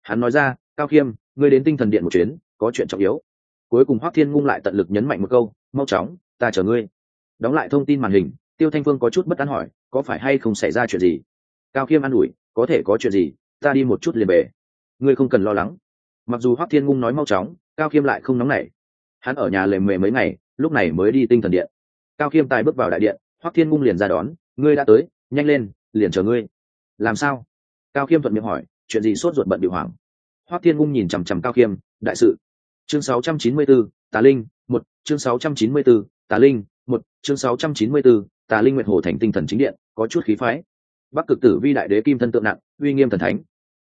[SPEAKER 1] Hắn nói ra, cao khiêm, ngươi đến tinh thần điện một chuyến, có chuyện trọng yếu cuối cùng hoác thiên ngung lại tận lực nhấn mạnh một câu, mau chóng, ta chờ ngươi. Đóng lại thông tin màn hình, tiêu thanh phương có chút bất an hỏi, có phải hay không xảy ra chuyện gì? Cao khiêm an ủi, có thể có chuyện gì, ta đi một chút liền về. Ngươi không cần lo lắng. Mặc dù hoác thiên ngung nói mau chóng, cao khiêm lại không nóng nảy. Hắn ở nhà lề mề mấy ngày, lúc này mới đi tinh thần điện. Cao khiêm tài bước vào đại điện hoác thiên ngung liền ra đón, ngươi đã tới, nhanh lên, liền chờ ngươi. Làm sao? Cao khiêm thuận miệng hỏi, chuyện gì sốt ruột bận bị hoàng hoác thiên ngung nhìn chằm chằm cao khiêm, đại sự chương 694, tà linh một chương 694, tà linh một chương 694, tà linh nguyệt hồ thành tinh thần chính điện có chút khí phái. Bắc cực tử vi đại đế kim thân tượng nặng uy nghiêm thần thánh.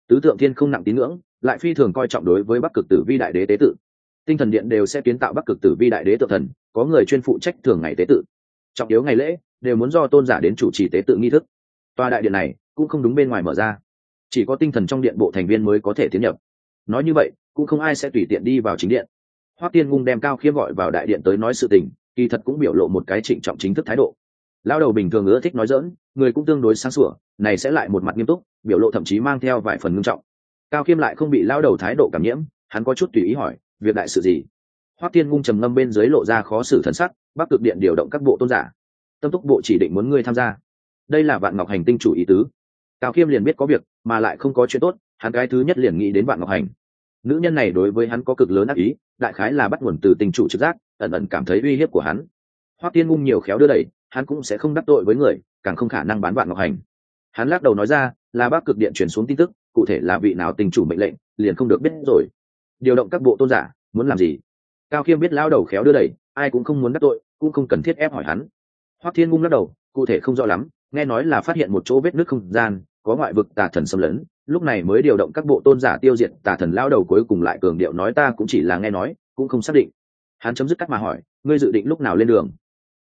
[SPEAKER 1] Tứ tượng thiên không nặng tín ngưỡng lại phi thường coi trọng đối với bắc cực tử vi đại đế tế tự. Tinh thần điện đều sẽ kiến tạo bắc cực tử vi đại đế tự thần có người chuyên phụ trách thường ngày tế tự. Trọng yếu ngày lễ đều muốn do tôn giả đến chủ trì tế tự nghi thức. Tòa đại điện này cũng không đúng bên ngoài mở ra. Chỉ có tinh thần trong điện bộ thành viên mới có thể tiến nhập. Nói như vậy cũng không ai sẽ tùy tiện đi vào chính điện. Hoắc tiên ngung đem cao khiêm gọi vào đại điện tới nói sự tình, kỳ thật cũng biểu lộ một cái trịnh trọng chính thức thái độ. Lao đầu bình thường ưa thích nói dỡn người cũng tương đối sáng sủa, này sẽ lại một mặt nghiêm túc, biểu lộ thậm chí mang theo vài phần nghiêm trọng. Cao khiêm lại không bị lao đầu thái độ cảm nhiễm, hắn có chút tùy ý hỏi, việc đại sự gì? Hoắc tiên ngung trầm ngâm bên dưới lộ ra khó xử thân sắc, bắc cực điện điều động các bộ tôn giả. Tâm túc bộ chỉ định muốn ngươi tham gia. Đây là vạn ngọc hành tinh chủ ý tứ. Cao khiêm liền biết có việc, mà lại không có chuyện tốt, hắn cái thứ nhất liền nghĩ đến vạn ngọc hành nữ nhân này đối với hắn có cực lớn ác ý, đại khái là bắt nguồn từ tình chủ trực giác, ẩn ẩn cảm thấy uy hiếp của hắn. Hoắc tiên ngung nhiều khéo đưa đẩy, hắn cũng sẽ không đắc tội với người, càng không khả năng bán vạn ngọc hành. Hắn lắc đầu nói ra, là bác cực điện chuyển xuống tin tức, cụ thể là vị nào tình chủ mệnh lệnh, liền không được biết rồi. Điều động các bộ tôn giả, muốn làm gì? Cao khiêm biết lao đầu khéo đưa đẩy, ai cũng không muốn đắc tội, cũng không cần thiết ép hỏi hắn. Hoắc thiên ngung lắc đầu, cụ thể không rõ lắm, nghe nói là phát hiện một chỗ vết nước không gian, có ngoại vực tà thần xâm lấn lúc này mới điều động các bộ tôn giả tiêu diệt tà thần lao đầu cuối cùng lại cường điệu nói ta cũng chỉ là nghe nói, cũng không xác định. Hắn chấm dứt cắt mà hỏi, ngươi dự định lúc nào lên đường?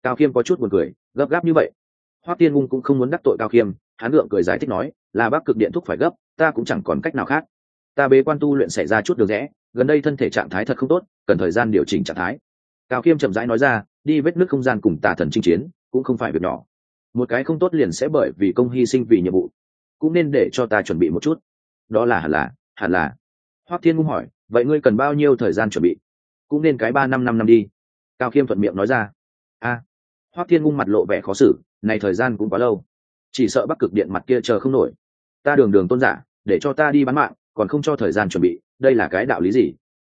[SPEAKER 1] Cao khiêm có chút buồn cười, gấp gáp như vậy. Hoắc tiên ngung cũng không muốn đắc tội cao khiêm, hắn gượng cười giải thích nói, là bác cực điện thúc phải gấp, ta cũng chẳng còn cách nào khác. Ta bế quan tu luyện xảy ra chút đường rẽ, gần đây thân thể trạng thái thật không tốt, cần thời gian điều chỉnh trạng thái. Cao khiêm chậm rãi nói ra, đi vết nước không gian cùng tà thần chinh chiến, cũng không phải việc nhỏ. Một cái không tốt liền sẽ bởi vì công hy sinh vì nhiệm vụ cũng nên để cho ta chuẩn bị một chút. Đó là hẳn là hẳn là. Hoắc thiên ngung hỏi vậy ngươi cần bao nhiêu thời gian chuẩn bị? Cũng nên cái ba năm năm năm đi. Cao khiêm thuận miệng nói ra. A. À, hoắc thiên ngung mặt lộ vẻ khó xử này thời gian cũng quá lâu. Chỉ sợ bắc cực điện mặt kia chờ không nổi. Ta đường đường tôn giả để cho ta đi bán mạng còn không cho thời gian chuẩn bị đây là cái đạo lý gì?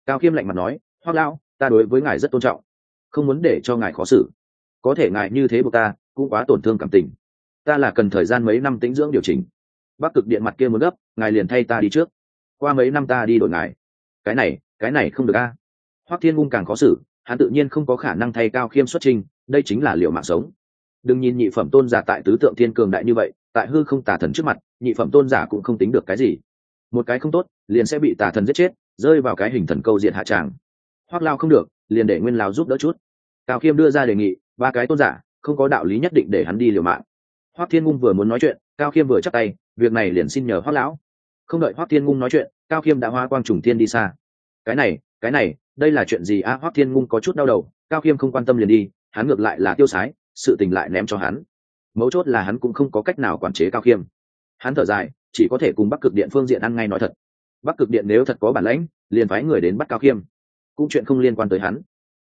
[SPEAKER 1] Cao khiêm lạnh mặt nói hoác lão ta đối với ngài rất tôn trọng. Không muốn để cho ngài khó xử. Có thể ngài như thế buộc ta cũng quá tổn thương cảm tình. Ta là cần thời gian mấy năm tĩnh dưỡng điều chỉnh bắc cực điện mặt kia muốn gấp, ngài liền thay ta đi trước. Qua mấy năm ta đi đổi ngài. Cái này cái này không được a. Hoắc thiên ngung càng khó xử, hắn tự nhiên không có khả năng thay cao khiêm xuất trình, đây chính là liệu mạng sống. Đừng nhìn nhị phẩm tôn giả tại tứ tượng thiên cường đại như vậy, tại hư không tà thần trước mặt, nhị phẩm tôn giả cũng không tính được cái gì. Một cái không tốt, liền sẽ bị tà thần giết chết, rơi vào cái hình thần câu diện hạ tràng. Hoắc lao không được, liền để nguyên lao giúp đỡ chút. Cao khiêm đưa ra đề nghị, ba cái tôn giả, không có đạo lý nhất định để hắn đi liều mạng. Hoắc thiên ngung vừa muốn nói chuyện cao khiêm vừa chắc tay việc này liền xin nhờ Hoắc lão. Không đợi Hoắc thiên ngung nói chuyện cao khiêm đã hoa quang trùng thiên đi xa. Cái này cái này đây là chuyện gì a? À, Hoắc thiên ngung có chút đau đầu cao khiêm không quan tâm liền đi hắn ngược lại là tiêu sái sự tình lại ném cho hắn. Mấu chốt là hắn cũng không có cách nào quản chế cao khiêm. Hắn thở dài chỉ có thể cùng bắc cực điện phương diện ăn ngay nói thật. Bắc cực điện nếu thật có bản lãnh liền phái người đến bắt cao khiêm. Cũng chuyện không liên quan tới hắn.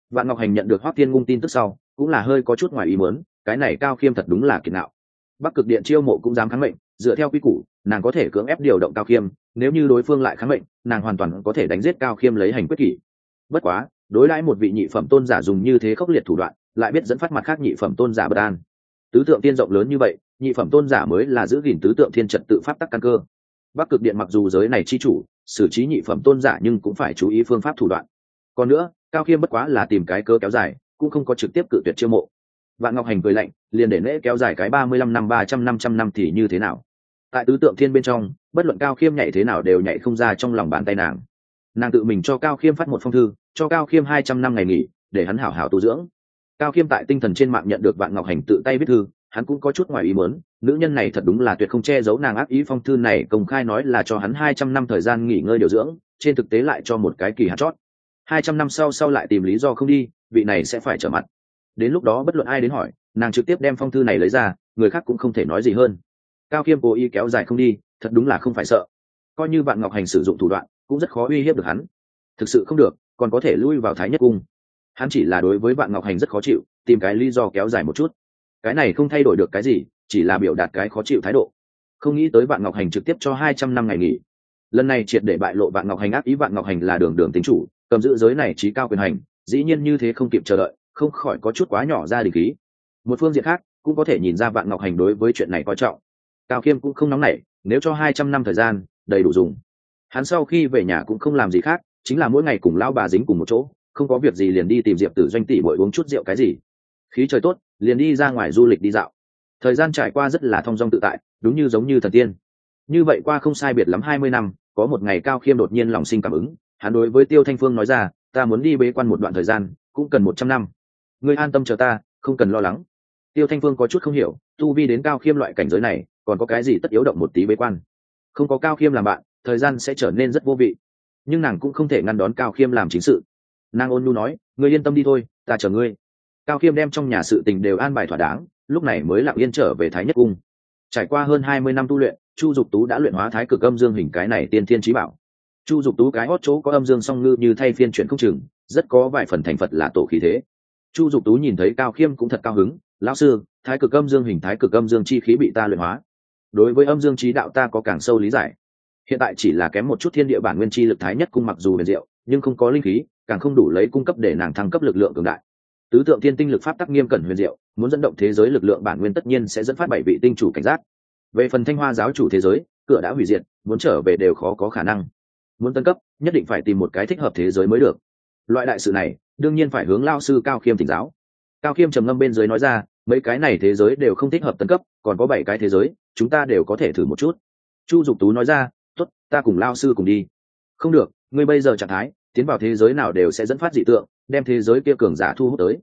[SPEAKER 1] Vạn ngọc hành nhận được Hoắc Thiên ngung tin tức sau cũng là hơi có chút ngoài ý muốn cái này cao khiêm thật đúng là kiệt nạo bắc cực điện chiêu mộ cũng dám kháng mệnh, dựa theo quy củ, nàng có thể cưỡng ép điều động cao khiêm, nếu như đối phương lại kháng mệnh, nàng hoàn toàn có thể đánh giết cao khiêm lấy hành quyết kỷ. Bất quá, đối đãi một vị nhị phẩm tôn giả dùng như thế khốc liệt thủ đoạn, lại biết dẫn phát mặt khác nhị phẩm tôn giả bất an. Tứ tượng tiên rộng lớn như vậy, nhị phẩm tôn giả mới là giữ gìn tứ tượng thiên trật tự pháp tắc căn cơ. Bắc cực điện mặc dù giới này chi chủ, xử trí nhị phẩm tôn giả nhưng cũng phải chú ý phương pháp thủ đoạn. Còn nữa, cao khiêm bất quá là tìm cái cơ kéo dài, cũng không có trực tiếp cự tuyệt chiêu mộ vạn ngọc hành cười lạnh, liền để lễ kéo dài cái ba mươi lăm năm, ba trăm năm trăm năm thì như thế nào? Tại tứ tượng thiên bên trong, bất luận cao khiêm nhảy thế nào đều nhảy không ra trong lòng bàn tay nàng. Nàng tự mình cho cao khiêm phát một phong thư, cho cao khiêm hai trăm năm ngày nghỉ, để hắn hảo hảo tu dưỡng. Cao khiêm tại tinh thần trên mạng nhận được vạn ngọc hành tự tay viết thư, hắn cũng có chút ngoài ý muốn, nữ nhân này thật đúng là tuyệt không che giấu nàng ác ý phong thư này, công khai nói là cho hắn hai trăm năm thời gian nghỉ ngơi điều dưỡng, trên thực tế lại cho một cái kỳ hạt chót. Hai trăm năm sau sau lại tìm lý do không đi, vị này sẽ phải trở mặt đến lúc đó bất luận ai đến hỏi, nàng trực tiếp đem phong thư này lấy ra, người khác cũng không thể nói gì hơn. Cao khiêm cố ý kéo dài không đi, thật đúng là không phải sợ. Coi như bạn ngọc hành sử dụng thủ đoạn, cũng rất khó uy hiếp được hắn. Thực sự không được, còn có thể lui vào thái nhất cung. Hắn chỉ là đối với bạn ngọc hành rất khó chịu, tìm cái lý do kéo dài một chút. Cái này không thay đổi được cái gì, chỉ là biểu đạt cái khó chịu thái độ. Không nghĩ tới bạn ngọc hành trực tiếp cho hai trăm năm ngày nghỉ. Lần này triệt để bại lộ bạn ngọc hành ác ý, bạn ngọc hành là đường đường tính chủ, cầm giữ giới này trí cao quyền hành, dĩ nhiên như thế không kịp chờ đợi không khỏi có chút quá nhỏ ra đình khí. Một phương diện khác, cũng có thể nhìn ra vạn ngọc hành đối với chuyện này coi trọng. Cao khiêm cũng không nóng nảy, nếu cho hai trăm năm thời gian, đầy đủ dùng. Hắn sau khi về nhà cũng không làm gì khác, chính là mỗi ngày cùng lão bà dính cùng một chỗ, không có việc gì liền đi tìm diệp tử doanh tỷ bội uống chút rượu cái gì. Khí trời tốt, liền đi ra ngoài du lịch đi dạo. Thời gian trải qua rất là thong dong tự tại, đúng như giống như thần tiên. Như vậy qua không sai biệt lắm hai mươi năm, có một ngày cao khiêm đột nhiên lòng sinh cảm ứng. Hắn đối với tiêu thanh phương nói ra, ta muốn đi bế quan một đoạn thời gian, cũng cần một trăm năm ngươi an tâm chờ ta, không cần lo lắng. Tiêu thanh phương có chút không hiểu, tu vi đến cao khiêm loại cảnh giới này, còn có cái gì tất yếu động một tí bế quan? Không có cao khiêm làm bạn, thời gian sẽ trở nên rất vô vị. Nhưng nàng cũng không thể ngăn đón cao khiêm làm chính sự. Nàng ôn nhu nói, ngươi yên tâm đi thôi, ta chờ ngươi. Cao khiêm đem trong nhà sự tình đều an bài thỏa đáng, lúc này mới lặng yên trở về thái nhất cung. Trải qua hơn hai mươi năm tu luyện, chu dục tú đã luyện hóa thái cực âm dương hình cái này tiên thiên trí bảo. Chu dục tú cái hót chỗ có âm dương song ngư như thay phiên chuyển không chừng, rất có vài phần thành phật là tổ khí thế chu dục tú nhìn thấy cao khiêm cũng thật cao hứng, lão sư, thái cực âm dương hình thái cực âm dương chi khí bị ta luyện hóa. Đối với âm dương trí đạo ta có càng sâu lý giải. Hiện tại chỉ là kém một chút thiên địa bản nguyên chi lực thái nhất cung mặc dù huyền diệu, nhưng không có linh khí, càng không đủ lấy cung cấp để nàng thăng cấp lực lượng cường đại. Tứ tượng tiên tinh lực pháp tắc nghiêm cẩn huyền diệu, muốn dẫn động thế giới lực lượng bản nguyên tất nhiên sẽ dẫn phát bảy vị tinh chủ cảnh giác. Về phần thanh hoa giáo chủ thế giới, cửa đã hủy diệt, muốn trở về đều khó có khả năng. Muốn tân cấp, nhất định phải tìm một cái thích hợp thế giới mới được. Loại đại sự này đương nhiên phải hướng lao sư cao khiêm thỉnh giáo. Cao khiêm trầm ngâm bên dưới nói ra, mấy cái này thế giới đều không thích hợp tân cấp, còn có bảy cái thế giới, chúng ta đều có thể thử một chút. Chu dục tú nói ra t ố t ta cùng lao sư cùng đi. Không được, ngươi bây giờ trạng thái, tiến vào thế giới nào đều sẽ dẫn phát dị tượng, đem thế giới kia cường giả thu hút tới.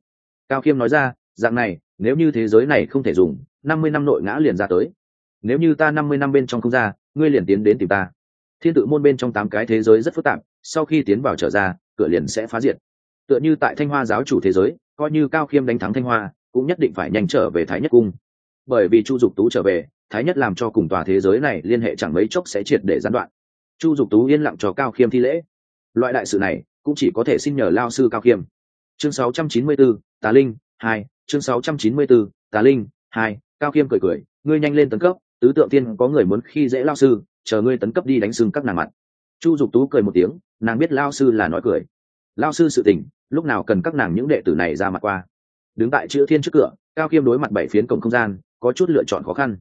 [SPEAKER 1] Cao khiêm nói ra, dạng này, nếu như thế giới này không thể dùng, năm mươi năm nội ngã liền ra tới. Nếu như ta năm mươi năm bên trong không ra, ngươi liền tiến đến tìm ta. Thiên tự môn bên trong tám cái thế giới rất phức tạp, sau khi tiến vào trở ra, cửa liền sẽ phá diệt tựa như tại thanh hoa giáo chủ thế giới coi như cao khiêm đánh thắng thanh hoa cũng nhất định phải nhanh trở về thái nhất cung. Bởi vì chu dục tú trở về thái nhất làm cho cùng tòa thế giới này liên hệ chẳng mấy chốc sẽ triệt để gián đoạn. Chu dục tú yên lặng cho cao khiêm thi lễ. Loại đại sự này cũng chỉ có thể xin nhờ lao sư cao khiêm. Chương 694, t á linh hai chương 694, t á linh hai cao khiêm cười cười ngươi nhanh lên tấn cấp tứ tượng tiên có người muốn khi dễ lao sư chờ ngươi tấn cấp đi đánh sưng các nàng mặt. Chu dục tú cười một tiếng nàng biết lao sư là nói cười. Lao sư sự tình lúc nào cần các nàng những đệ tử này ra mặt qua. Đứng tại chữ thiên trước cửa, cao khiêm đối mặt bảy phiến cổng không gian, có chút lựa chọn khó khăn.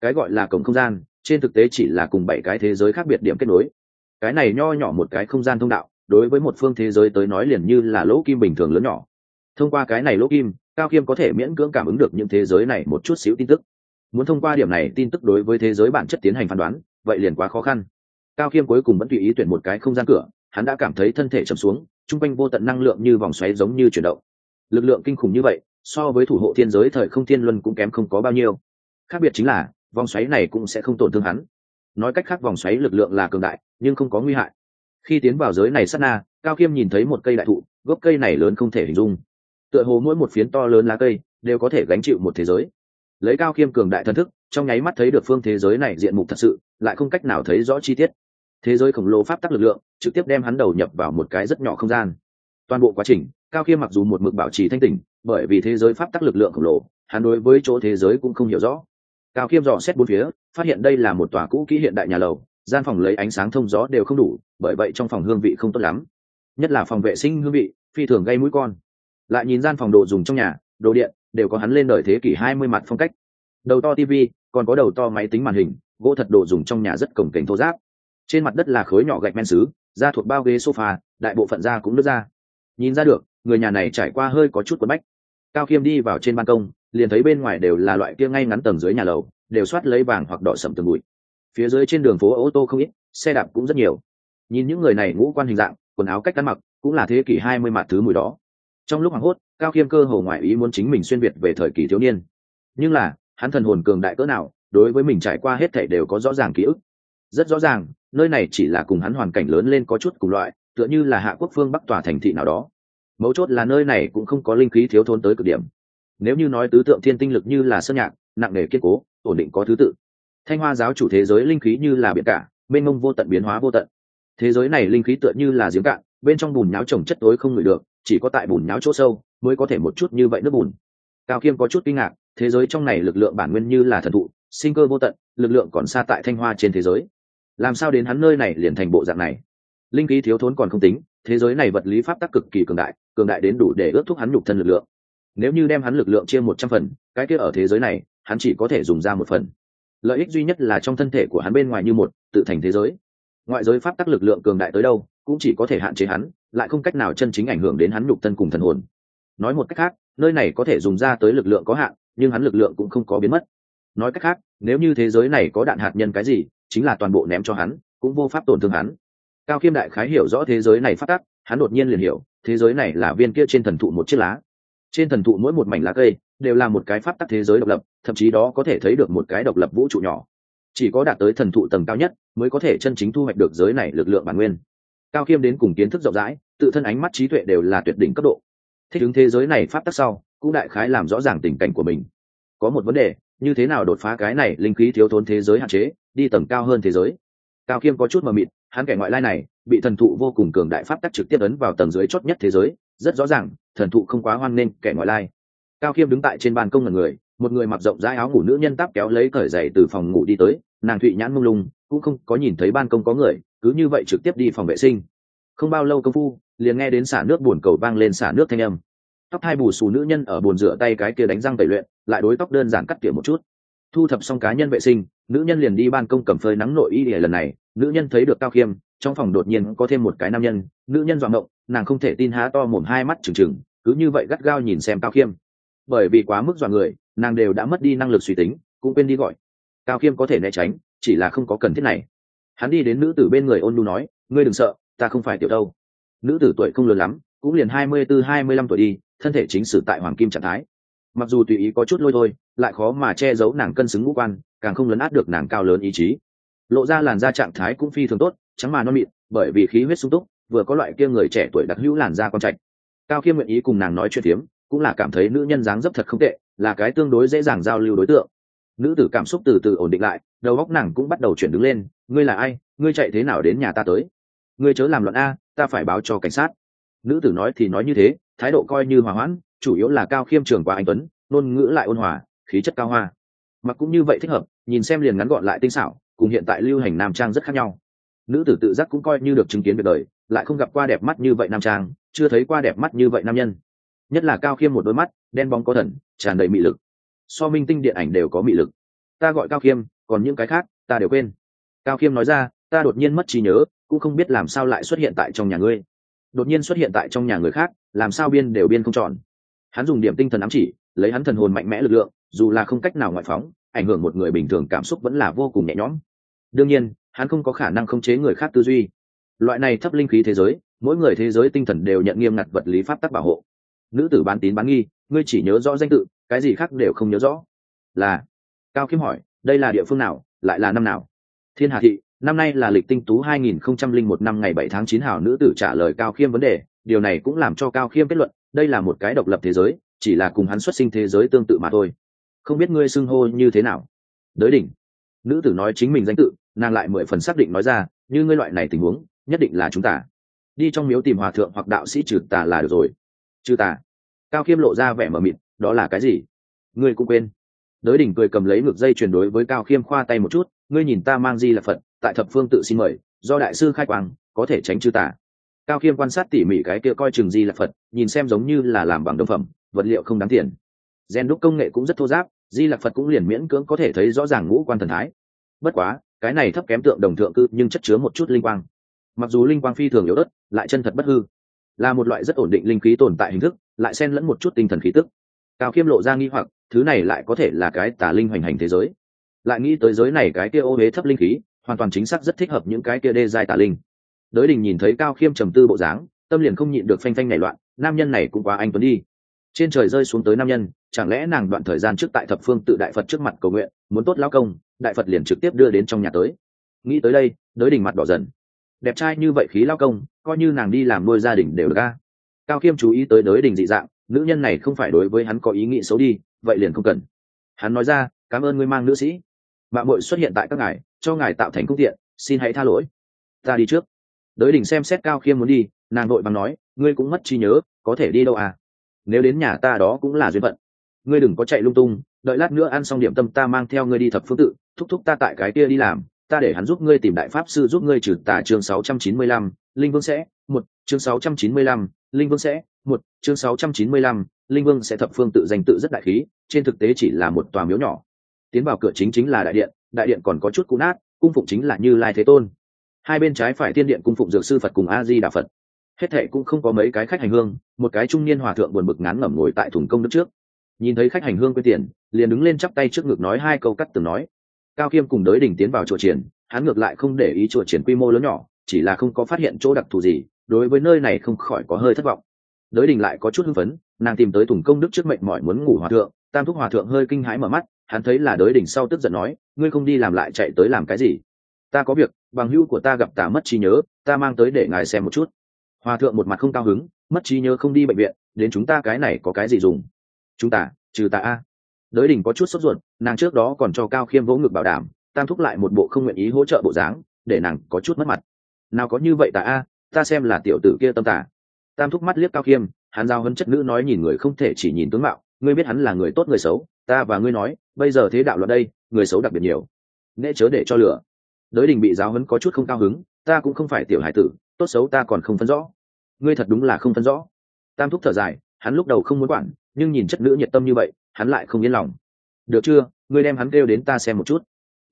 [SPEAKER 1] Cái gọi là cổng không gian, trên thực tế chỉ là cùng bảy cái thế giới khác biệt điểm kết nối. Cái này nho nhỏ một cái không gian thông đạo, đối với một phương thế giới tới nói liền như là lỗ kim bình thường lớn nhỏ. Thông qua cái này lỗ kim, cao khiêm có thể miễn cưỡng cảm ứng được những thế giới này một chút xíu tin tức. Muốn thông qua điểm này tin tức đối với thế giới bản chất tiến hành phán đoán, vậy liền quá khó khăn. Cao khiêm cuối cùng vẫn tùy ý tuyển một cái không gian cửa, hắn đã cảm thấy thân thể chầm xuống chung quanh vô tận năng lượng như vòng xoáy giống như chuyển động. Lực lượng kinh khủng như vậy, so với thủ hộ thiên giới thời không thiên luân cũng kém không có bao nhiêu. Khác biệt chính là, vòng xoáy này cũng sẽ không tổn thương hắn. Nói cách khác, vòng xoáy lực lượng là cường đại, nhưng không có nguy hại. Khi tiến vào giới này sát na, cao khiêm nhìn thấy một cây đại thụ, gốc cây này lớn không thể hình dung. Tựa hồ mỗi một phiến to lớn lá cây đều có thể gánh chịu một thế giới. Lấy cao khiêm cường đại thân thức, trong nháy mắt thấy được phương thế giới này diện mục thật sự, lại không cách nào thấy rõ chi tiết thế giới khổng lồ pháp tắc lực lượng trực tiếp đem hắn đầu nhập vào một cái rất nhỏ không gian. Toàn bộ quá trình, cao khiêm mặc dù một mực bảo trì thanh tỉnh, bởi vì thế giới pháp tắc lực lượng khổng lồ, hắn đối với chỗ thế giới cũng không hiểu rõ. Cao khiêm dò xét bốn phía, phát hiện đây là một tòa cũ kỹ hiện đại nhà lầu, gian phòng lấy ánh sáng thông gió đều không đủ, bởi vậy trong phòng hương vị không tốt lắm. Nhất là phòng vệ sinh hương vị, phi thường gây mũi con. Lại nhìn gian phòng đồ dùng trong nhà, đồ điện, đều có hắn lên đời thế kỷ hai mươi mặt phong cách. Đầu to tv còn có đầu to máy tính màn hình, gỗ thật đồ dùng trong nhà rất cổng kính thô giáp trên mặt đất là khối nhỏ gạch men xứ, da thuộc bao ghế sofa, đại bộ phận da cũng nứt ra. Nhìn ra được, người nhà này trải qua hơi có chút quần bách. Cao khiêm đi vào trên ban công, liền thấy bên ngoài đều là loại kia ngay ngắn tầng dưới nhà lầu, đều soát lấy vàng hoặc đỏ sầm từng bụi. Phía dưới trên đường phố ô tô không ít, xe đạp cũng rất nhiều. Nhìn những người này ngũ quan hình dạng, quần áo cách ăn mặc, cũng là thế kỷ hai mươi mặt thứ mùi đó. Trong lúc hoảng hốt, cao khiêm cơ hồ ngoại ý muốn chính mình xuyên việt về thời kỳ thiếu niên. Nhưng là, hắn thần hồn cường đại cỡ nào, đối với mình trải qua hết thảy đều có rõ ràng ký ức. Rất rõ ràng nơi này chỉ là cùng hắn hoàn cảnh lớn lên có chút cùng loại, tựa như là hạ quốc phương bắc tòa thành thị nào đó. Mấu chốt là nơi này cũng không có linh khí thiếu thốn tới cực điểm. Nếu như nói tứ tượng thiên tinh lực như là sơn nhạc, nặng nề kiên cố, ổn định có thứ tự. Thanh hoa giáo chủ thế giới linh khí như là biển cả, mênh mông vô tận biến hóa vô tận. Thế giới này linh khí tựa như là giếng cạn, bên trong bùn nháo trồng chất tối không ngửi được, chỉ có tại bùn nháo chỗ sâu mới có thể một chút như vậy nước bùn. Cao Kiêm có chút kinh ngạc, thế giới trong này lực lượng bản nguyên như là thần thụ, sinh cơ vô tận, lực lượng còn xa tại thanh hoa trên thế giới làm sao đến hắn nơi này liền thành bộ dạng này? Linh khí thiếu thốn còn không tính, thế giới này vật lý pháp tắc cực kỳ cường đại cường đại đến đủ để ước thúc hắn nhục thân lực lượng. Nếu như đem hắn lực lượng chia một trăm phần, cái kia ở thế giới này, hắn chỉ có thể dùng ra một phần. Lợi ích duy nhất là trong thân thể của hắn bên ngoài như một, tự thành thế giới. Ngoại giới pháp tắc lực lượng cường đại tới đâu, cũng chỉ có thể hạn chế hắn, lại không cách nào chân chính ảnh hưởng đến hắn nhục thân cùng thần hồn. Nói một cách khác, nơi này có thể dùng ra tới lực lượng có hạn, nhưng hắn lực lượng cũng không có biến mất. Nói cách khác, nếu như thế giới này có đạn hạt nhân cái gì chính là toàn bộ ném cho hắn, cũng vô pháp tổn thương hắn. Cao khiêm đại khái hiểu rõ thế giới này phát tắc, hắn đột nhiên liền hiểu, thế giới này là viên kia trên thần thụ một chiếc lá. Trên thần thụ mỗi một mảnh lá cây đều là một cái pháp tắc thế giới độc lập, thậm chí đó có thể thấy được một cái độc lập vũ trụ nhỏ. Chỉ có đạt tới thần thụ tầng cao nhất mới có thể chân chính thu hoạch được giới này lực lượng bản nguyên. Cao khiêm đến cùng kiến thức rộng rãi, tự thân ánh mắt trí tuệ đều là tuyệt đỉnh cấp độ. Thích ứng thế giới này pháp tắc sau, cũng đại khái làm rõ ràng tình cảnh của mình. Có một vấn đề như thế nào đột phá cái này linh khí thiếu thốn thế giới hạn chế, đi tầng cao hơn thế giới? Cao khiêm có chút mờ mịt, hắn kẻ ngoại lai này, bị thần thụ vô cùng cường đại pháp tắc trực tiếp ấn vào tầng dưới chót nhất thế giới, rất rõ ràng, thần thụ không quá hoan nên kẻ ngoại lai. Cao khiêm đứng tại trên ban công là người, một người mặc rộng rãi áo ngủ nữ nhân táp kéo lấy cởi giày từ phòng ngủ đi tới, nàng thụy nhãn mông lung, cũng không có nhìn thấy ban công có người, cứ như vậy trực tiếp đi phòng vệ sinh. Không bao lâu công phu, liền nghe đến xả nước buồn cầu vang lên xả nước thanh âm tóc hai bù xù nữ nhân ở bồn rửa tay cái kia đánh răng tẩy luyện, lại đối tóc đơn giản cắt tỉa một chút. Thu thập xong cá nhân vệ sinh, nữ nhân liền đi ban công cầm phơi nắng nội y lần này. Nữ nhân thấy được cao khiêm, trong phòng đột nhiên có thêm một cái nam nhân. Nữ nhân dọa động nàng không thể tin há to mồm hai mắt trừng trừng, cứ như vậy gắt gao nhìn xem cao khiêm. Bởi vì quá mức dọa người, nàng đều đã mất đi năng lực suy tính, cũng quên đi gọi. Cao khiêm có thể né tránh, chỉ là không có cần thiết này. Hắn đi đến nữ tử bên người ôn lu nói, ngươi đừng sợ, ta không phải tiểu đâu. Nữ tử tuổi không lớn lắm, cũng liền hai mươi tư, hai mươi lăm tuổi đi thân thể chính sử tại hoàng kim trạng thái. Mặc dù tùy ý có chút lôi thôi, lại khó mà che giấu nàng cân xứng ngũ quan, càng không lấn át được nàng cao lớn ý chí. Lộ ra làn da trạng thái cũng phi thường tốt, trắng mà non mịn, bởi vì khí huyết sung túc, vừa có loại kia người trẻ tuổi đặc hữu làn da con trạch. Cao khiêm nguyện ý cùng nàng nói chuyện tiếm cũng là cảm thấy nữ nhân dáng dấp thật không tệ, là cái tương đối dễ dàng giao lưu đối tượng. Nữ tử cảm xúc từ từ ổn định lại, đầu óc nàng cũng bắt đầu chuyển đứng lên, ngươi là ai? Ngươi chạy thế nào đến nhà ta tới? Ngươi chớ làm loạn a, ta phải báo cho cảnh sát. Nữ tử nói thì nói như thế thái độ coi như hòa hoãn, chủ yếu là cao khiêm trường qua anh tuấn, ngôn ngữ lại ôn hòa, khí chất cao hoa. Mặc cũng như vậy thích hợp, nhìn xem liền ngắn gọn lại tinh xảo, cùng hiện tại lưu hành nam trang rất khác nhau. Nữ tử tự giác cũng coi như được chứng kiến việc đời, lại không gặp qua đẹp mắt như vậy nam trang, chưa thấy qua đẹp mắt như vậy nam nhân. Nhất là cao khiêm một đôi mắt, đen bóng có thần, tràn đầy mị lực. So minh tinh điện ảnh đều có mị lực. Ta gọi cao khiêm, còn những cái khác, ta đều quên. Cao khiêm nói ra, ta đột nhiên mất trí nhớ, cũng không biết làm sao lại xuất hiện tại trong nhà ngươi đột nhiên xuất hiện tại trong nhà người khác, làm sao biên đều biên không tròn hắn dùng điểm tinh thần ám chỉ, lấy hắn thần hồn mạnh mẽ lực lượng, dù là không cách nào ngoại phóng, ảnh hưởng một người bình thường cảm xúc vẫn là vô cùng nhẹ nhõm. Đương nhiên, hắn không có khả năng khống chế người khác tư duy. Loại này thấp linh khí thế giới, mỗi người thế giới tinh thần đều nhận nghiêm ngặt vật lý pháp tắc bảo hộ. Nữ tử bán tín bán nghi, ngươi chỉ nhớ rõ danh tự, cái gì khác đều không nhớ rõ. Là, cao khiêm hỏi, đây là địa phương nào, lại là năm nào? Thiên hà thị năm nay là lịch tinh tú 2001 năm ngày 7 tháng 9 hảo nữ tử trả lời cao khiêm vấn đề, điều này cũng làm cho cao khiêm kết luận, đây là một cái độc lập thế giới, chỉ là cùng hắn xuất sinh thế giới tương tự mà thôi. Không biết ngươi xưng hô như thế nào? Đới đỉnh nữ tử nói chính mình danh tự, nàng lại mười phần xác định nói ra, như ngươi loại này tình huống, nhất định là chúng ta. Đi trong miếu tìm hòa thượng hoặc đạo sĩ trừ tà là được rồi. Trừ tà. Cao khiêm lộ ra vẻ mờ mịt, đó là cái gì? Ngươi cũng quên. Đới đỉnh cười cầm lấy ngược dây chuyển đối với cao khiêm khoa tay một chút, ngươi nhìn ta mang di là phật tại thập phương tự xin mời, do đại sư khai quang, có thể tránh trừ tà. Cao khiêm quan sát tỉ mỉ cái kia coi trường di là phật, nhìn xem giống như là làm bằng đông phẩm, vật liệu không đáng tiền. Gen đúc công nghệ cũng rất thô giáp, di lạc phật cũng liền miễn cưỡng có thể thấy rõ ràng ngũ quan thần thái. Bất quá, cái này thấp kém tượng đồng thượng cư nhưng chất chứa một chút linh quang. Mặc dù linh quang phi thường yếu đất lại chân thật bất hư. Là một loại rất ổn định linh khí tồn tại hình thức, lại xen lẫn một chút tinh thần khí tức. Cao khiêm lộ ra nghi hoặc, thứ này lại có thể là cái tà linh hoành hành thế giới. Lại nghĩ tới giới này cái kia ô huế thấp linh khí hoàn toàn chính xác rất thích hợp những cái kia đê dài tà linh. Đới đình nhìn thấy cao khiêm trầm tư bộ dáng, tâm liền không nhịn được phanh phanh nảy loạn, nam nhân này cũng quá anh tuấn đi. Trên trời rơi xuống tới nam nhân, chẳng lẽ nàng đoạn thời gian trước tại thập phương tự đại phật trước mặt cầu nguyện, muốn tốt lao công, đại phật liền trực tiếp đưa đến trong nhà tới. Nghĩ tới đây, đới đình mặt đỏ dần. Đẹp trai như vậy khí lao công, coi như nàng đi làm nuôi gia đình đều được ca cao khiêm chú ý tới đới đình dị dạng, nữ nhân này không phải đối với hắn có ý nghĩ xấu đi, vậy liền không cần. Hắn nói ra, cảm ơn ngươi mang nữ sĩ mạng mội xuất hiện tại các ngài cho ngài tạo thành cung tiện xin hãy tha lỗi. Ta đi trước. Đới đình xem xét cao khiêm muốn đi nàng nội bằng nói ngươi cũng mất trí nhớ có thể đi đâu à? Nếu đến nhà ta đó cũng là duyên phận. Ngươi đừng có chạy lung tung đợi lát nữa ăn xong điểm tâm ta mang theo ngươi đi thập phương tự thúc thúc ta tại cái kia đi làm ta để hắn giúp ngươi tìm đại pháp sư giúp ngươi trừ tà chương 695, linh vương sẽ một chương 695, linh vương sẽ một chương 695, linh vương sẽ thập phương tự danh tự rất đại khí trên thực tế chỉ là một tòa miếu nhỏ tiến vào cửa chính chính là đại điện đại điện còn có chút cũ nát, cung phụng chính là như lai thế tôn. Hai bên trái phải tiên điện cung phụng dược sư phật cùng a di đà phật. Hết thệ cũng không có mấy cái khách hành hương, một cái trung niên hòa thượng buồn bực ngán ngẩm ngồi tại thùng công đức trước. Nhìn thấy khách hành hương quên tiền, liền đứng lên chắp tay trước ngực nói hai câu cắt từng nói. Cao khiêm cùng đới đỉnh tiến vào chùa triển, hắn ngược lại không để ý chùa triển quy mô lớn nhỏ, chỉ là không có phát hiện chỗ đặc thù gì, đối với nơi này không khỏi có hơi thất vọng. Đới đình lại có chút hưng phấn, nàng tìm tới thùng công đức trước mệnh mỏi muốn ngủ hòa thượng tam thúc hòa thượng hơi kinh hãi mở mắt, hắn thấy là đới đỉnh sau tức giận nói, ngươi không đi làm lại chạy tới làm cái gì? Ta có việc, bằng hữu của ta gặp tả mất trí nhớ, ta mang tới để ngài xem một chút. Hòa thượng một mặt không cao hứng, mất trí nhớ không đi bệnh viện, đến chúng ta cái này có cái gì dùng? Chúng ta, trừ ta a. Đới đỉnh có chút sốt ruột, nàng trước đó còn cho cao khiêm vỗ ngực bảo đảm, tam thúc lại một bộ không nguyện ý hỗ trợ bộ dáng, để nàng có chút mất mặt. Nào có như vậy ta a, ta xem là tiểu tử kia tâm tả tam thúc mắt liếc cao khiêm, hắn giao hơn chất nữ nói nhìn người không thể chỉ nhìn tướng mạo ngươi biết hắn là người tốt người xấu, ta và ngươi nói, bây giờ thế đạo luật đây, người xấu đặc biệt nhiều. Nễ chớ để cho lửa. Đới đình bị giáo hấn có chút không cao hứng, ta cũng không phải tiểu hải tử, tốt xấu ta còn không phân rõ. Ngươi thật đúng là không phân rõ. Tam thúc thở dài, hắn lúc đầu không muốn quản, nhưng nhìn chất nữ nhiệt tâm như vậy, hắn lại không yên lòng. Được chưa, ngươi đem hắn kêu đến ta xem một chút.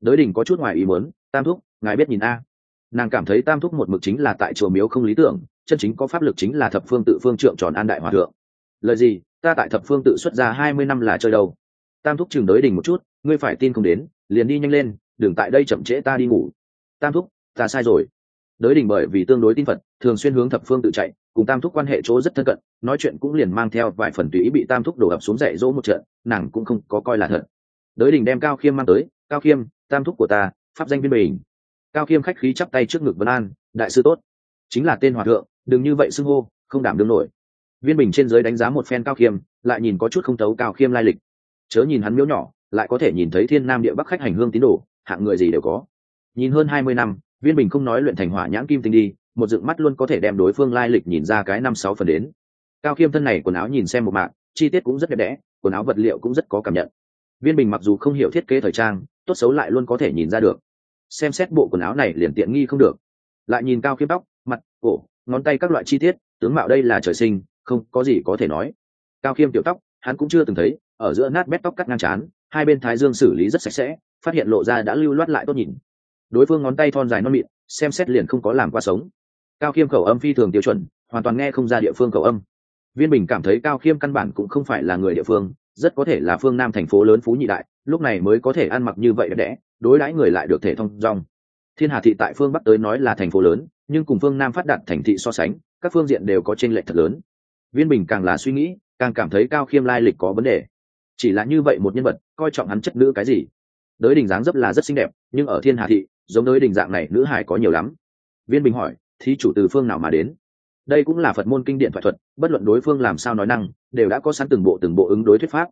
[SPEAKER 1] Đới đình có chút ngoài ý muốn, tam thúc, ngài biết nhìn a. Nàng cảm thấy tam thúc một mực chính là tại chùa miếu không lý tưởng, chân chính có pháp lực chính là thập phương tự phương trượng tròn an đại hòa thượng. Lời gì? Ta tại thập phương tự xuất ra hai mươi năm là chơi đâu. Tam thúc chừng đới đình một chút, ngươi phải tin không đến, liền đi nhanh lên, đừng tại đây chậm trễ ta đi ngủ. Tam thúc, ta sai rồi. Đới đình bởi vì tương đối tin phật, thường xuyên hướng thập phương tự chạy, cùng tam thúc quan hệ chỗ rất thân cận, nói chuyện cũng liền mang theo vài phần tùy ý bị tam thúc đổ ập xuống dạy dỗ một trận, nàng cũng không có coi là thật. Đới đình đem cao khiêm mang tới, cao khiêm, tam thúc của ta, pháp danh viên bình. Cao khiêm khách khí chắp tay trước ngực vân an, đại sư tốt, chính là tên hòa thượng, đừng như vậy xưng hô, không đảm đương nổi viên bình trên giới đánh giá một phen cao khiêm, lại nhìn có chút không thấu cao khiêm lai lịch. Chớ nhìn hắn miếu nhỏ, lại có thể nhìn thấy thiên nam địa bắc khách hành hương tín đồ, hạng người gì đều có. Nhìn hơn hai mươi năm, viên bình không nói luyện thành hỏa nhãn kim tinh đi, một dựng mắt luôn có thể đem đối phương lai lịch nhìn ra cái năm sáu phần đến. Cao khiêm thân này quần áo nhìn xem một mạng chi tiết cũng rất đẹp đẽ, quần áo vật liệu cũng rất có cảm nhận. Viên bình mặc dù không hiểu thiết kế thời trang, tốt xấu lại luôn có thể nhìn ra được. Xem xét bộ quần áo này liền tiện nghi không được. Lại nhìn cao khiêm tóc, mặt, cổ, ngón tay các loại chi tiết, tướng mạo đây là trời sinh không có gì có thể nói. Cao khiêm tiểu tóc, hắn cũng chưa từng thấy, ở giữa nát bét tóc cắt ngang chán, hai bên thái dương xử lý rất sạch sẽ, phát hiện lộ ra đã lưu loát lại tốt nhìn. Đối phương ngón tay thon dài non mịn, xem xét liền không có làm qua sống. Cao khiêm khẩu âm phi thường tiêu chuẩn, hoàn toàn nghe không ra địa phương khẩu âm. Viên bình cảm thấy cao khiêm căn bản cũng không phải là người địa phương, rất có thể là phương nam thành phố lớn phú nhị đại, lúc này mới có thể ăn mặc như vậy đẹp đẽ, đối đãi người lại được thể thông dong. Thiên hà thị tại phương bắc tới nói là thành phố lớn, nhưng cùng phương nam phát đạt thành thị so sánh, các phương diện đều có t r ê n lệch thật lớn viên bình càng là suy nghĩ, càng cảm thấy cao khiêm lai lịch có vấn đề. Chỉ là như vậy một nhân vật, coi trọng hắn chất nữ cái gì? Đới đình dáng dấp là rất xinh đẹp, nhưng ở thiên hà thị, giống đới đình dạng này nữ hải có nhiều lắm. Viên bình hỏi, thí chủ từ phương nào mà đến? Đây cũng là phật môn kinh điện thoại thuật, bất luận đối phương làm sao nói năng, đều đã có sẵn từng bộ từng bộ ứng đối thuyết pháp.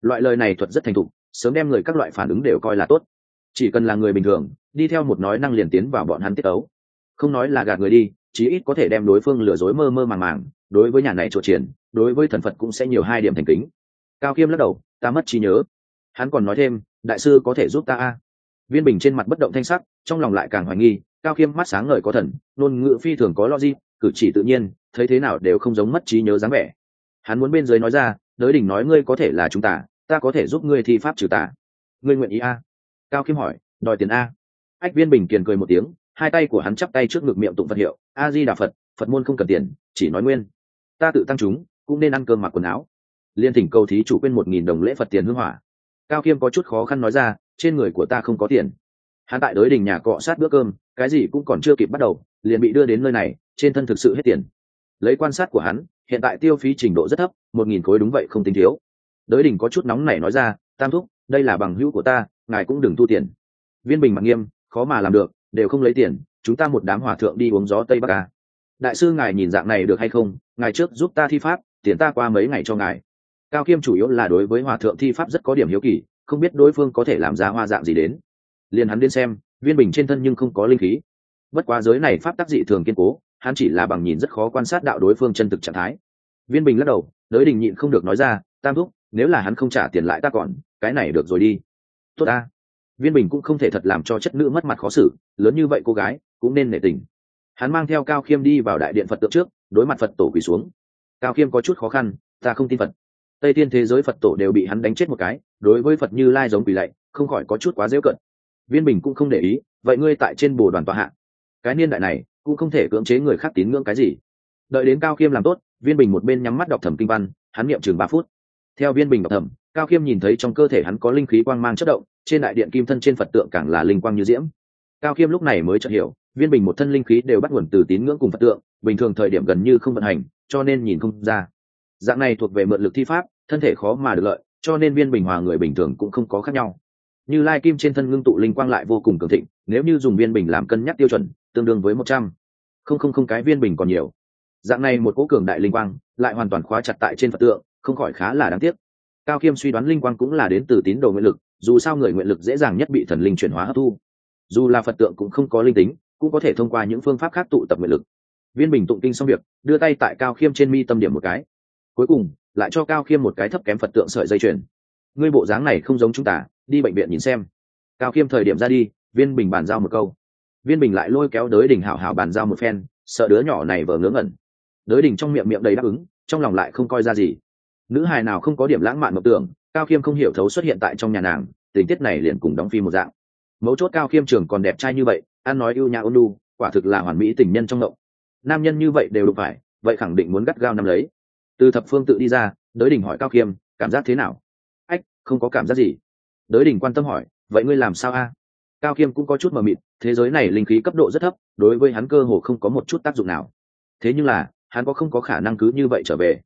[SPEAKER 1] Loại lời này thuật rất thành thục, sớm đem người các loại phản ứng đều coi là tốt. Chỉ cần là người bình thường, đi theo một nói năng liền tiến vào bọn hắn tiết ấu. Không nói là gạt người đi, chí ít có thể đem đối phương lừa dối mơ mơ màng màng đối với nhà này trộn triển, đối với thần phật cũng sẽ nhiều hai điểm thành kính. Cao khiêm lắc đầu, ta mất trí nhớ. Hắn còn nói thêm, đại sư có thể giúp ta a? Viên bình trên mặt bất động thanh sắc, trong lòng lại càng hoài nghi, cao khiêm mắt sáng ngời có thần, ngôn ngữ phi thường có logic, cử chỉ tự nhiên, thấy thế nào đều không giống mất trí nhớ dáng vẻ. Hắn muốn bên dưới nói ra, đới đỉnh nói ngươi có thể là chúng ta ta có thể giúp ngươi thi pháp trừ tà. Ngươi nguyện ý a? Cao khiêm hỏi, đòi tiền a? Ách viên bình kiền cười một tiếng, hai tay của hắn chắp tay trước ngực miệng tụng phật hiệu, a di đà phật phật môn không cần tiền, chỉ nói nguyên ta tự tăng chúng, cũng nên ăn cơm mặc quần áo. Liên thỉnh cầu thí chủ quên một nghìn đồng lễ phật tiền hương hỏa. Cao khiêm có chút khó khăn nói ra, trên người của ta không có tiền. Hắn tại đới đình nhà cọ sát bữa cơm, cái gì cũng còn chưa kịp bắt đầu, liền bị đưa đến nơi này, trên thân thực sự hết tiền. Lấy quan sát của hắn, hiện tại tiêu phí trình độ rất thấp, một nghìn khối đúng vậy không tính thiếu. Đới đình có chút nóng nảy nói ra, tam thúc, đây là bằng hữu của ta, ngài cũng đừng thu tiền. Viên bình mặc nghiêm, khó mà làm được, đều không lấy tiền, chúng ta một đám hòa thượng đi uống gió tây bắc ca đại sư ngài nhìn dạng này được hay không? Ngài trước giúp ta thi pháp, tiền ta qua mấy ngày cho ngài. Cao kiêm chủ yếu là đối với hòa thượng thi pháp rất có điểm hiếu kỳ, không biết đối phương có thể làm ra hoa dạng gì đến. Liền hắn đến xem, viên bình trên thân nhưng không có linh khí. Bất quá giới này pháp tác dị thường kiên cố, hắn chỉ là bằng nhìn rất khó quan sát đạo đối phương chân thực trạng thái. Viên bình lắc đầu đới đình nhịn không được nói ra, tam thúc, nếu là hắn không trả tiền lại ta còn, cái này được rồi đi. Tốt ta. Viên bình cũng không thể thật làm cho chất nữ mất mặt khó xử, lớn như vậy cô gái, cũng nên nể tình hắn mang theo cao khiêm đi vào đại điện phật tượng trước, đối mặt phật tổ quỳ xuống. Cao khiêm có chút khó khăn, ta không tin phật. Tây tiên thế giới phật tổ đều bị hắn đánh chết một cái, đối với phật như lai giống quỳ lạy, không khỏi có chút quá dễ cận. Viên bình cũng không để ý, vậy ngươi tại trên bồ đoàn tọa hạ. Cái niên đại này, cũng không thể cưỡng chế người khác tín ngưỡng cái gì. Đợi đến cao khiêm làm tốt, viên bình một bên nhắm mắt đọc thẩm kinh văn, hắn niệm chừng ba phút. Theo viên bình đọc thẩm, cao khiêm nhìn thấy trong cơ thể hắn có linh khí quang mang chất động, trên đại điện kim thân trên phật tượng càng là linh quang như diễm cao khiêm lúc này mới chợt hiểu, viên bình một thân linh khí đều bắt nguồn từ tín ngưỡng cùng phật tượng, bình thường thời điểm gần như không vận hành, cho nên nhìn không ra. Dạng này thuộc về mượn lực thi pháp, thân thể khó mà được lợi, cho nên viên bình hòa người bình thường cũng không có khác nhau. Như lai kim trên thân ngưng tụ linh quang lại vô cùng cường thịnh, nếu như dùng viên bình làm cân nhắc tiêu chuẩn, tương đương với một trăm. Không không không, cái viên bình còn nhiều. Dạng này một cố cường đại linh quang, lại hoàn toàn khóa chặt tại trên phật tượng, không khỏi khá là đáng tiếc. Cao khiêm suy đoán linh quang cũng là đến từ tín đồ nguyện lực, dù sao người nguyện lực dễ dàng nhất bị thần linh chuyển hóa hấp thu dù là phật tượng cũng không có linh tính, cũng có thể thông qua những phương pháp khác tụ tập nguyện lực. Viên bình tụng kinh xong việc, đưa tay tại cao khiêm trên mi tâm điểm một cái. Cuối cùng, lại cho cao khiêm một cái thấp kém phật tượng sợi dây chuyền. Ngươi bộ dáng này không giống chúng ta, đi bệnh viện nhìn xem. Cao khiêm thời điểm ra đi, viên bình bàn giao một câu. Viên bình lại lôi kéo đới đình hảo hảo bàn giao một phen, sợ đứa nhỏ này vờ ngớ ngẩn. Đới đình trong miệng miệng đầy đáp ứng, trong lòng lại không coi ra gì. Nữ hài nào không có điểm lãng mạn mộng tưởng, cao khiêm không hiểu thấu xuất hiện tại trong nhà nàng, tình tiết này liền cùng đóng phim một dạng mấu chốt cao khiêm trường còn đẹp trai như vậy, ăn nói yêu nhã ôn lu quả thực là hoàn mỹ tình nhân trong động nam nhân như vậy đều đụng phải, vậy khẳng định muốn gắt gao nắm lấy. Từ thập phương tự đi ra, đới đình hỏi cao khiêm, cảm giác thế nào? Ách, không có cảm giác gì. Đới đình quan tâm hỏi, vậy ngươi làm sao a? Cao khiêm cũng có chút mờ mịt, thế giới này linh khí cấp độ rất thấp, đối với hắn cơ hồ không có một chút tác dụng nào. Thế nhưng là, hắn có không có khả năng cứ như vậy trở về?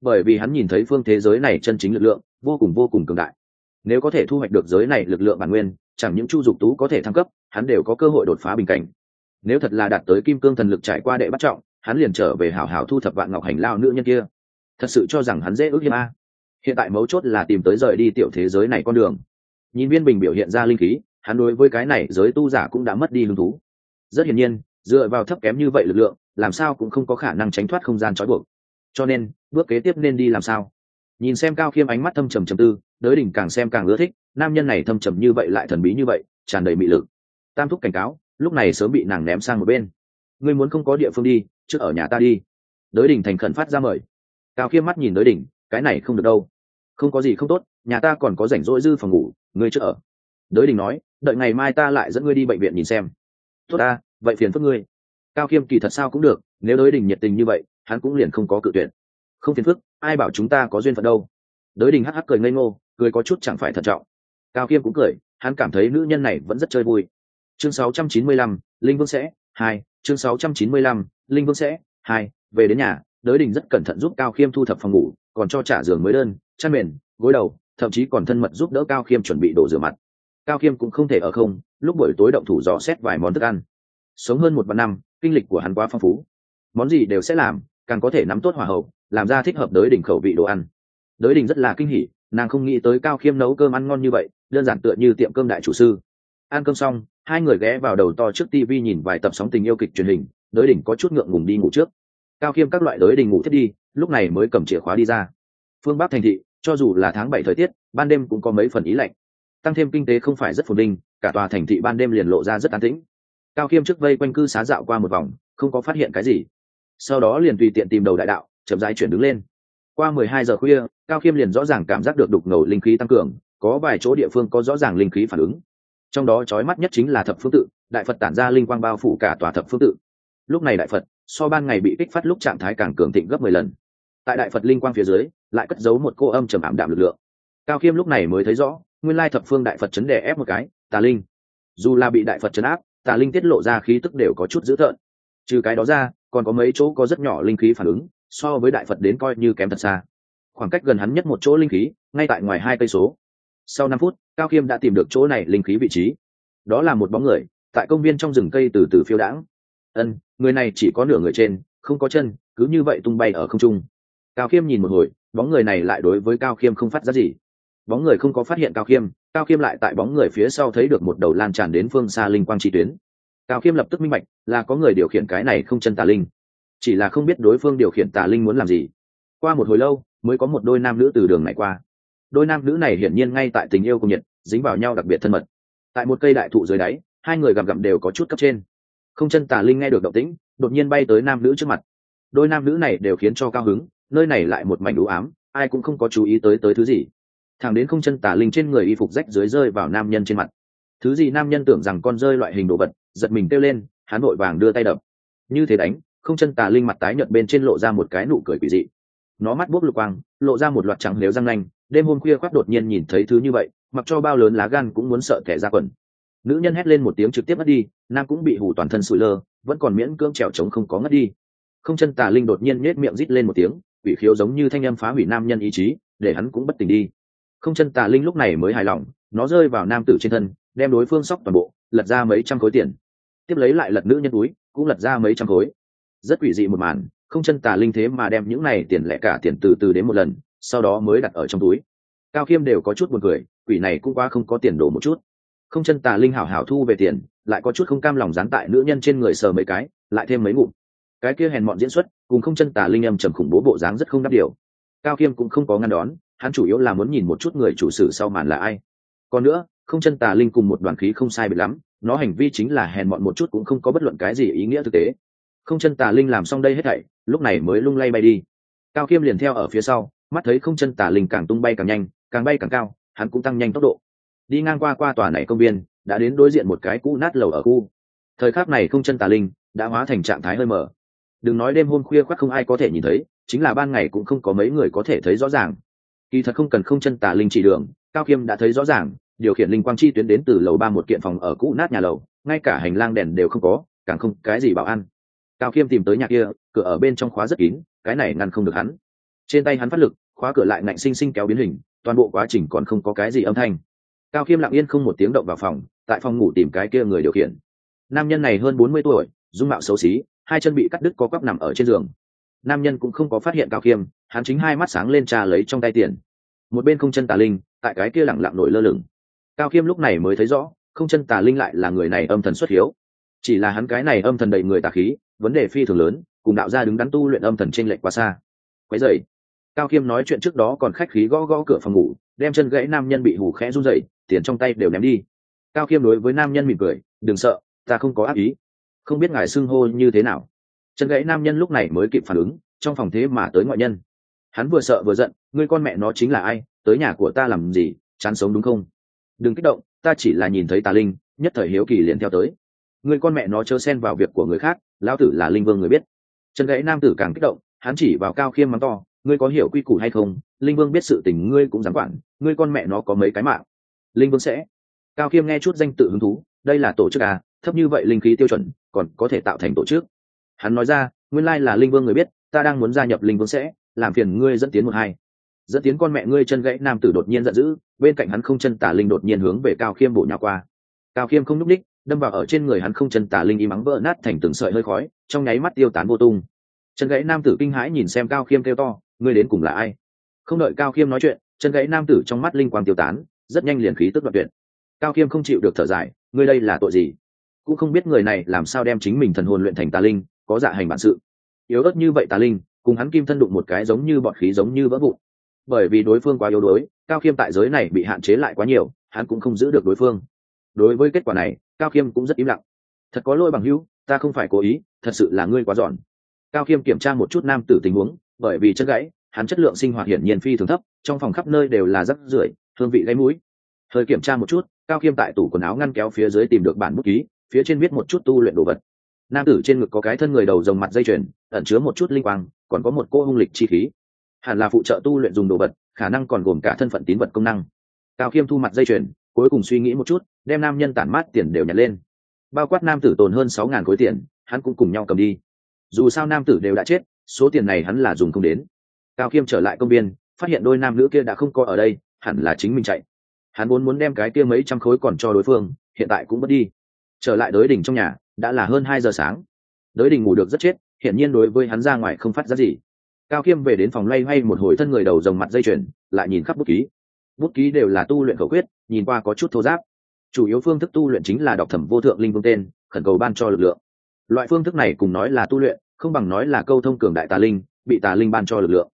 [SPEAKER 1] Bởi vì hắn nhìn thấy phương thế giới này chân chính lực lượng vô cùng vô cùng cường đại. Nếu có thể thu hoạch được giới này lực lượng bản nguyên chẳng những chu dục tú có thể thăng cấp, hắn đều có cơ hội đột phá bình cảnh. Nếu thật là đạt tới kim cương thần lực trải qua đệ bắt trọng, hắn liền trở về hảo hảo thu thập vạn ngọc hành lao nữ nhân kia. Thật sự cho rằng hắn dễ ước hiếm a. Hiện tại mấu chốt là tìm tới rời đi tiểu thế giới này con đường. Nhìn viên bình biểu hiện ra linh khí, hắn đối với cái này giới tu giả cũng đã mất đi hứng thú. Rất hiển nhiên, dựa vào thấp kém như vậy lực lượng, làm sao cũng không có khả năng tránh thoát không gian trói buộc. Cho nên, bước kế tiếp nên đi làm sao? Nhìn xem cao khiêm ánh mắt thâm trầm trầm tư đới đỉnh càng xem càng ưa thích, nam nhân này thâm trầm như vậy lại thần bí như vậy, tràn đầy mị lực. Tam thúc cảnh cáo, lúc này sớm bị nàng ném sang một bên. Ngươi muốn không có địa phương đi, trước ở nhà ta đi. Đới đỉnh thành khẩn phát ra mời. Cao khiêm mắt nhìn đới đỉnh, cái này không được đâu. Không có gì không tốt, nhà ta còn có rảnh rỗi dư phòng ngủ, ngươi trước ở. Đới đỉnh nói, đợi ngày mai ta lại dẫn ngươi đi bệnh viện nhìn xem. Tốt ta, vậy phiền phức ngươi. Cao khiêm kỳ thật sao cũng được, nếu đới đỉnh nhiệt tình như vậy, hắn cũng liền không có cự tuyển không phiền phức, ai bảo chúng ta có duyên phận đâu. Đới đình hắc hắc cười ngây ngô cười có chút chẳng phải thận trọng. Cao khiêm cũng cười hắn cảm thấy nữ nhân này vẫn rất chơi vui. Chương 695, linh vương sẽ hai chương 695, linh vương sẽ hai về đến nhà đới đình rất cẩn thận giúp cao khiêm thu thập phòng ngủ còn cho trả giường mới đơn chăn mền gối đầu thậm chí còn thân mật giúp đỡ cao khiêm chuẩn bị đồ rửa mặt. Cao khiêm cũng không thể ở không lúc buổi tối động thủ dò xét vài món thức ăn. Sống hơn một vạn năm kinh lịch của hắn quá phong phú. Món gì đều sẽ làm càng có thể nắm tốt hòa hậu làm ra thích hợp đới đình khẩu vị đồ ăn. Đới đình rất là kinh hỉ nàng không nghĩ tới cao khiêm nấu cơm ăn ngon như vậy, đơn giản tựa như tiệm cơm đại chủ sư. Ăn cơm xong, hai người ghé vào đầu to trước tv nhìn vài tập sóng tình yêu kịch truyền hình, đới đỉnh có chút ngượng ngùng đi ngủ trước. Cao khiêm các loại đới đỉnh ngủ thiết đi, lúc này mới cầm chìa khóa đi ra. Phương bắc thành thị, cho dù là tháng bảy thời tiết, ban đêm cũng có mấy phần ý lạnh. Tăng thêm kinh tế không phải rất phồn vinh, cả tòa thành thị ban đêm liền lộ ra rất an tĩnh. Cao khiêm trước vây quanh cư xá dạo qua một vòng, không có phát hiện cái gì. Sau đó liền tùy tiện tìm đầu đại đạo, chậm rãi chuyển đứng lên qua mười hai giờ khuya, cao khiêm liền rõ ràng cảm giác được đục ngầu linh khí tăng cường, có vài chỗ địa phương có rõ ràng linh khí phản ứng. Trong đó trói mắt nhất chính là thập phương tự, đại phật tản ra linh quang bao phủ cả tòa thập phương tự. Lúc này đại phật, so ban ngày bị kích phát lúc trạng thái càng cường thịnh gấp mười lần. Tại đại phật linh quang phía dưới, lại cất giấu một cô âm trầm ảm đạm lực lượng. Cao khiêm lúc này mới thấy rõ, nguyên lai thập phương đại phật chấn đè ép một cái, tà linh. Dù là bị đại phật chấn áp, tà linh tiết lộ ra khí tức đều có chút dữ thợn trừ cái đó ra, còn có mấy chỗ có rất nhỏ linh khí phản ứng so với đại phật đến coi như kém thật xa khoảng cách gần hắn nhất một chỗ linh khí ngay tại ngoài hai cây số sau năm phút cao khiêm đã tìm được chỗ này linh khí vị trí đó là một bóng người tại công viên trong rừng cây từ từ phiêu đãng ân người này chỉ có nửa người trên không có chân cứ như vậy tung bay ở không trung cao khiêm nhìn một hồi bóng người này lại đối với cao khiêm không phát ra gì bóng người không có phát hiện cao khiêm cao khiêm lại tại bóng người phía sau thấy được một đầu lan tràn đến phương xa linh quang chi tuyến cao khiêm lập tức minh bạch là có người điều khiển cái này không chân tà linh chỉ là không biết đối phương điều khiển tà linh muốn làm gì. Qua một hồi lâu, mới có một đôi nam nữ từ đường này qua. Đôi nam nữ này hiển nhiên ngay tại tình yêu cùng nhiệt, dính vào nhau đặc biệt thân mật. Tại một cây đại thụ dưới đáy, hai người gặp gặm đều có chút cấp trên. Không chân tà linh nghe được động tĩnh, đột nhiên bay tới nam nữ trước mặt. Đôi nam nữ này đều khiến cho cao hứng, nơi này lại một mảnh u ám, ai cũng không có chú ý tới tới thứ gì. Thằng đến không chân tà linh trên người y phục rách dưới rơi vào nam nhân trên mặt. Thứ gì nam nhân tưởng rằng con rơi loại hình đồ vật, giật mình kêu lên, hắn vội vàng đưa tay đập. Như thế đánh không chân tà linh mặt tái nhợt bên trên lộ ra một cái nụ cười quỷ dị. Nó mắt bốc lục quang, lộ ra một loạt trắng nếu răng nanh, đêm hôm khuya khoác đột nhiên nhìn thấy thứ như vậy, mặc cho bao lớn lá gan cũng muốn sợ kẻ ra quần. Nữ nhân hét lên một tiếng trực tiếp mất đi nam cũng bị hủ toàn thân sụi lơ, vẫn còn miễn cưỡng trèo trống không có ngất đi. Không chân tà linh đột nhiên nết miệng rít lên một tiếng, quỷ khiếu giống như thanh âm phá hủy nam nhân ý chí, để hắn cũng bất tỉnh đi. Không chân tà linh lúc này mới hài lòng, nó rơi vào nam tử trên thân, đem đối phương sóc toàn bộ, lật ra mấy trăm khối tiền. Tiếp lấy lại lật nữ nhân túi, cũng lật ra mấy trăm khối rất quỷ dị một màn, không chân tà linh thế mà đem những này tiền lẻ cả tiền từ từ đến một lần, sau đó mới đặt ở trong túi. Cao khiêm đều có chút buồn cười, quỷ này cũng quá không có tiền đổ một chút. Không chân tà linh hảo hảo thu về tiền, lại có chút không cam lòng dán tại nữ nhân trên người sờ mấy cái, lại thêm mấy ngụm. Cái kia hèn mọn diễn xuất, cùng không chân tà linh âm trầm khủng bố bộ dáng rất không đáp điều. Cao khiêm cũng không có ngăn đón, hắn chủ yếu là muốn nhìn một chút người chủ sử sau màn là ai. Còn nữa, không chân tà linh cùng một đoàn khí không sai biệt lắm, nó hành vi chính là hèn mọn một chút cũng không có bất luận cái gì ý nghĩa thực tế không chân tà linh làm xong đây hết thảy, lúc này mới lung lay bay đi. Cao khiêm liền theo ở phía sau, mắt thấy không chân tà linh càng tung bay càng nhanh, càng bay càng cao, hắn cũng tăng nhanh tốc độ. Đi ngang qua qua tòa này công viên, đã đến đối diện một cái cũ nát lầu ở khu. Thời khắc này không chân tà linh đã hóa thành trạng thái hơi mở. Đừng nói đêm hôm khuya khoác không ai có thể nhìn thấy, chính là ban ngày cũng không có mấy người có thể thấy rõ ràng. Kỳ thật không cần không chân tà linh chỉ đường, cao khiêm đã thấy rõ ràng, điều khiển linh quang chi tuyến đến từ lầu ba một kiện phòng ở cũ nát nhà lầu, ngay cả hành lang đèn đều không có, càng không cái gì bảo ăn cao khiêm tìm tới nhà kia, cửa ở bên trong khóa rất kín, cái này ngăn không được hắn. Trên tay hắn phát lực, khóa cửa lại ngạnh xinh xinh kéo biến hình, toàn bộ quá trình còn không có cái gì âm thanh. Cao khiêm lặng yên không một tiếng động vào phòng, tại phòng ngủ tìm cái kia người điều khiển. Nam nhân này hơn bốn mươi tuổi, dung mạo xấu xí, hai chân bị cắt đứt có cóc nằm ở trên giường. Nam nhân cũng không có phát hiện cao khiêm, hắn chính hai mắt sáng lên trà lấy trong tay tiền. Một bên không chân tà linh, tại cái kia lẳng lặng nổi lơ lửng. Cao khiêm lúc này mới thấy rõ, không chân tà linh lại là người này âm thần xuất hiếu. Chỉ là hắn cái này âm thần đầy người tà khí vấn đề phi thường lớn, cùng đạo gia đứng đắn tu luyện âm thần trên lệnh lệch quá xa. Quấy dậy cao khiêm nói chuyện trước đó còn khách khí gõ gõ cửa phòng ngủ, đem chân gãy nam nhân bị hủ khẽ run dậy tiền trong tay đều ném đi. Cao khiêm đối với nam nhân mỉm cười, đừng sợ, ta không có ác ý. Không biết ngài xưng hô như thế nào. Chân gãy nam nhân lúc này mới kịp phản ứng, trong phòng thế mà tới ngoại nhân. Hắn vừa sợ vừa giận, ngươi con mẹ nó chính là ai? Tới nhà của ta làm gì? Chán sống đúng không? Đừng kích động, ta chỉ là nhìn thấy tà linh, nhất thời hiếu kỳ liền theo tới người con mẹ nó chớ xen vào việc của người khác, lão tử là linh vương người biết. Trần gãy nam tử càng kích động, hắn chỉ vào cao khiêm mắng to, ngươi có hiểu quy củ hay không? Linh vương biết sự tình, ngươi cũng dám quản, ngươi con mẹ nó có mấy cái mạng. Linh vương sẽ. Cao khiêm nghe chút danh tự hứng thú, đây là tổ chức à thấp như vậy linh khí tiêu chuẩn, còn có thể tạo thành tổ chức. Hắn nói ra, nguyên lai là linh vương người biết, ta đang muốn gia nhập linh vương sẽ, làm phiền ngươi dẫn tiến một hai. Dẫn tiến con mẹ ngươi chân gãy nam tử đột nhiên giận dữ, bên cạnh hắn không chân tả linh đột nhiên hướng về cao khiêm bổ nhào qua. Cao khiêm không n ú c ních đâm vào ở trên người hắn không chân tà linh y mắng vỡ nát thành từng sợi hơi khói, trong nháy mắt tiêu tán vô tung. Chân gãy nam tử kinh hãi nhìn xem cao khiêm kêu to, ngươi đến cùng là ai? Không đợi cao khiêm nói chuyện, chân gãy nam tử trong mắt linh quang tiêu tán, rất nhanh liền khí tức đoạn tuyệt. Cao khiêm không chịu được thở dài, ngươi đây là tội gì? Cũng không biết người này làm sao đem chính mình thần hồn luyện thành tà linh, có dạ hành bản sự. Yếu ớt như vậy tà linh, cùng hắn kim thân đụng một cái giống như bọn khí giống như vỡ vụn. Bởi vì đối phương quá yếu đuối, cao khiêm tại giới này bị hạn chế lại quá nhiều, hắn cũng không giữ được đối phương. Đối với kết quả này cao khiêm cũng rất im lặng. Thật có lỗi bằng hữu, ta không phải cố ý, thật sự là ngươi quá giòn cao khiêm kiểm tra một chút nam tử tình huống, bởi vì chất gãy, hắn chất lượng sinh hoạt hiển nhiên phi thường thấp, trong phòng khắp nơi đều là rắc rưởi, hương vị gáy mũi. Hơi kiểm tra một chút, cao khiêm tại tủ quần áo ngăn kéo phía dưới tìm được bản bút ký, phía trên viết một chút tu luyện đồ vật. Nam tử trên ngực có cái thân người đầu dòng mặt dây chuyền, ẩn chứa một chút linh quang, còn có một cô hung lịch chi khí. Hẳn là phụ trợ tu luyện dùng đồ vật, khả năng còn gồm cả thân phận tín vật công năng. Cao khiêm thu mặt dây chuyền, cuối cùng suy nghĩ một chút đem nam nhân tản mát tiền đều nhặt lên. Bao quát nam tử tồn hơn sáu ngàn khối tiền, hắn cũng cùng nhau cầm đi. Dù sao nam tử đều đã chết, số tiền này hắn là dùng không đến. Cao khiêm trở lại công viên, phát hiện đôi nam nữ kia đã không có ở đây, hẳn là chính mình chạy. Hắn vốn muốn đem cái kia mấy trăm khối còn cho đối phương, hiện tại cũng mất đi. Trở lại đới đỉnh trong nhà, đã là hơn hai giờ sáng. Đới đỉnh ngủ được rất chết, hiển nhiên đối với hắn ra ngoài không phát ra gì. Cao khiêm về đến phòng loay hoay một hồi thân người đầu dòng mặt dây chuyền, lại nhìn khắp bút ký. Bút ký đều là tu luyện khẩu quyết, nhìn qua có chút thô giáp chủ yếu phương thức tu luyện chính là đọc thẩm vô thượng linh vương tên, khẩn cầu ban cho lực lượng. Loại phương thức này cùng nói là tu luyện, không bằng nói là câu thông cường đại tà linh, bị tà linh ban cho lực lượng.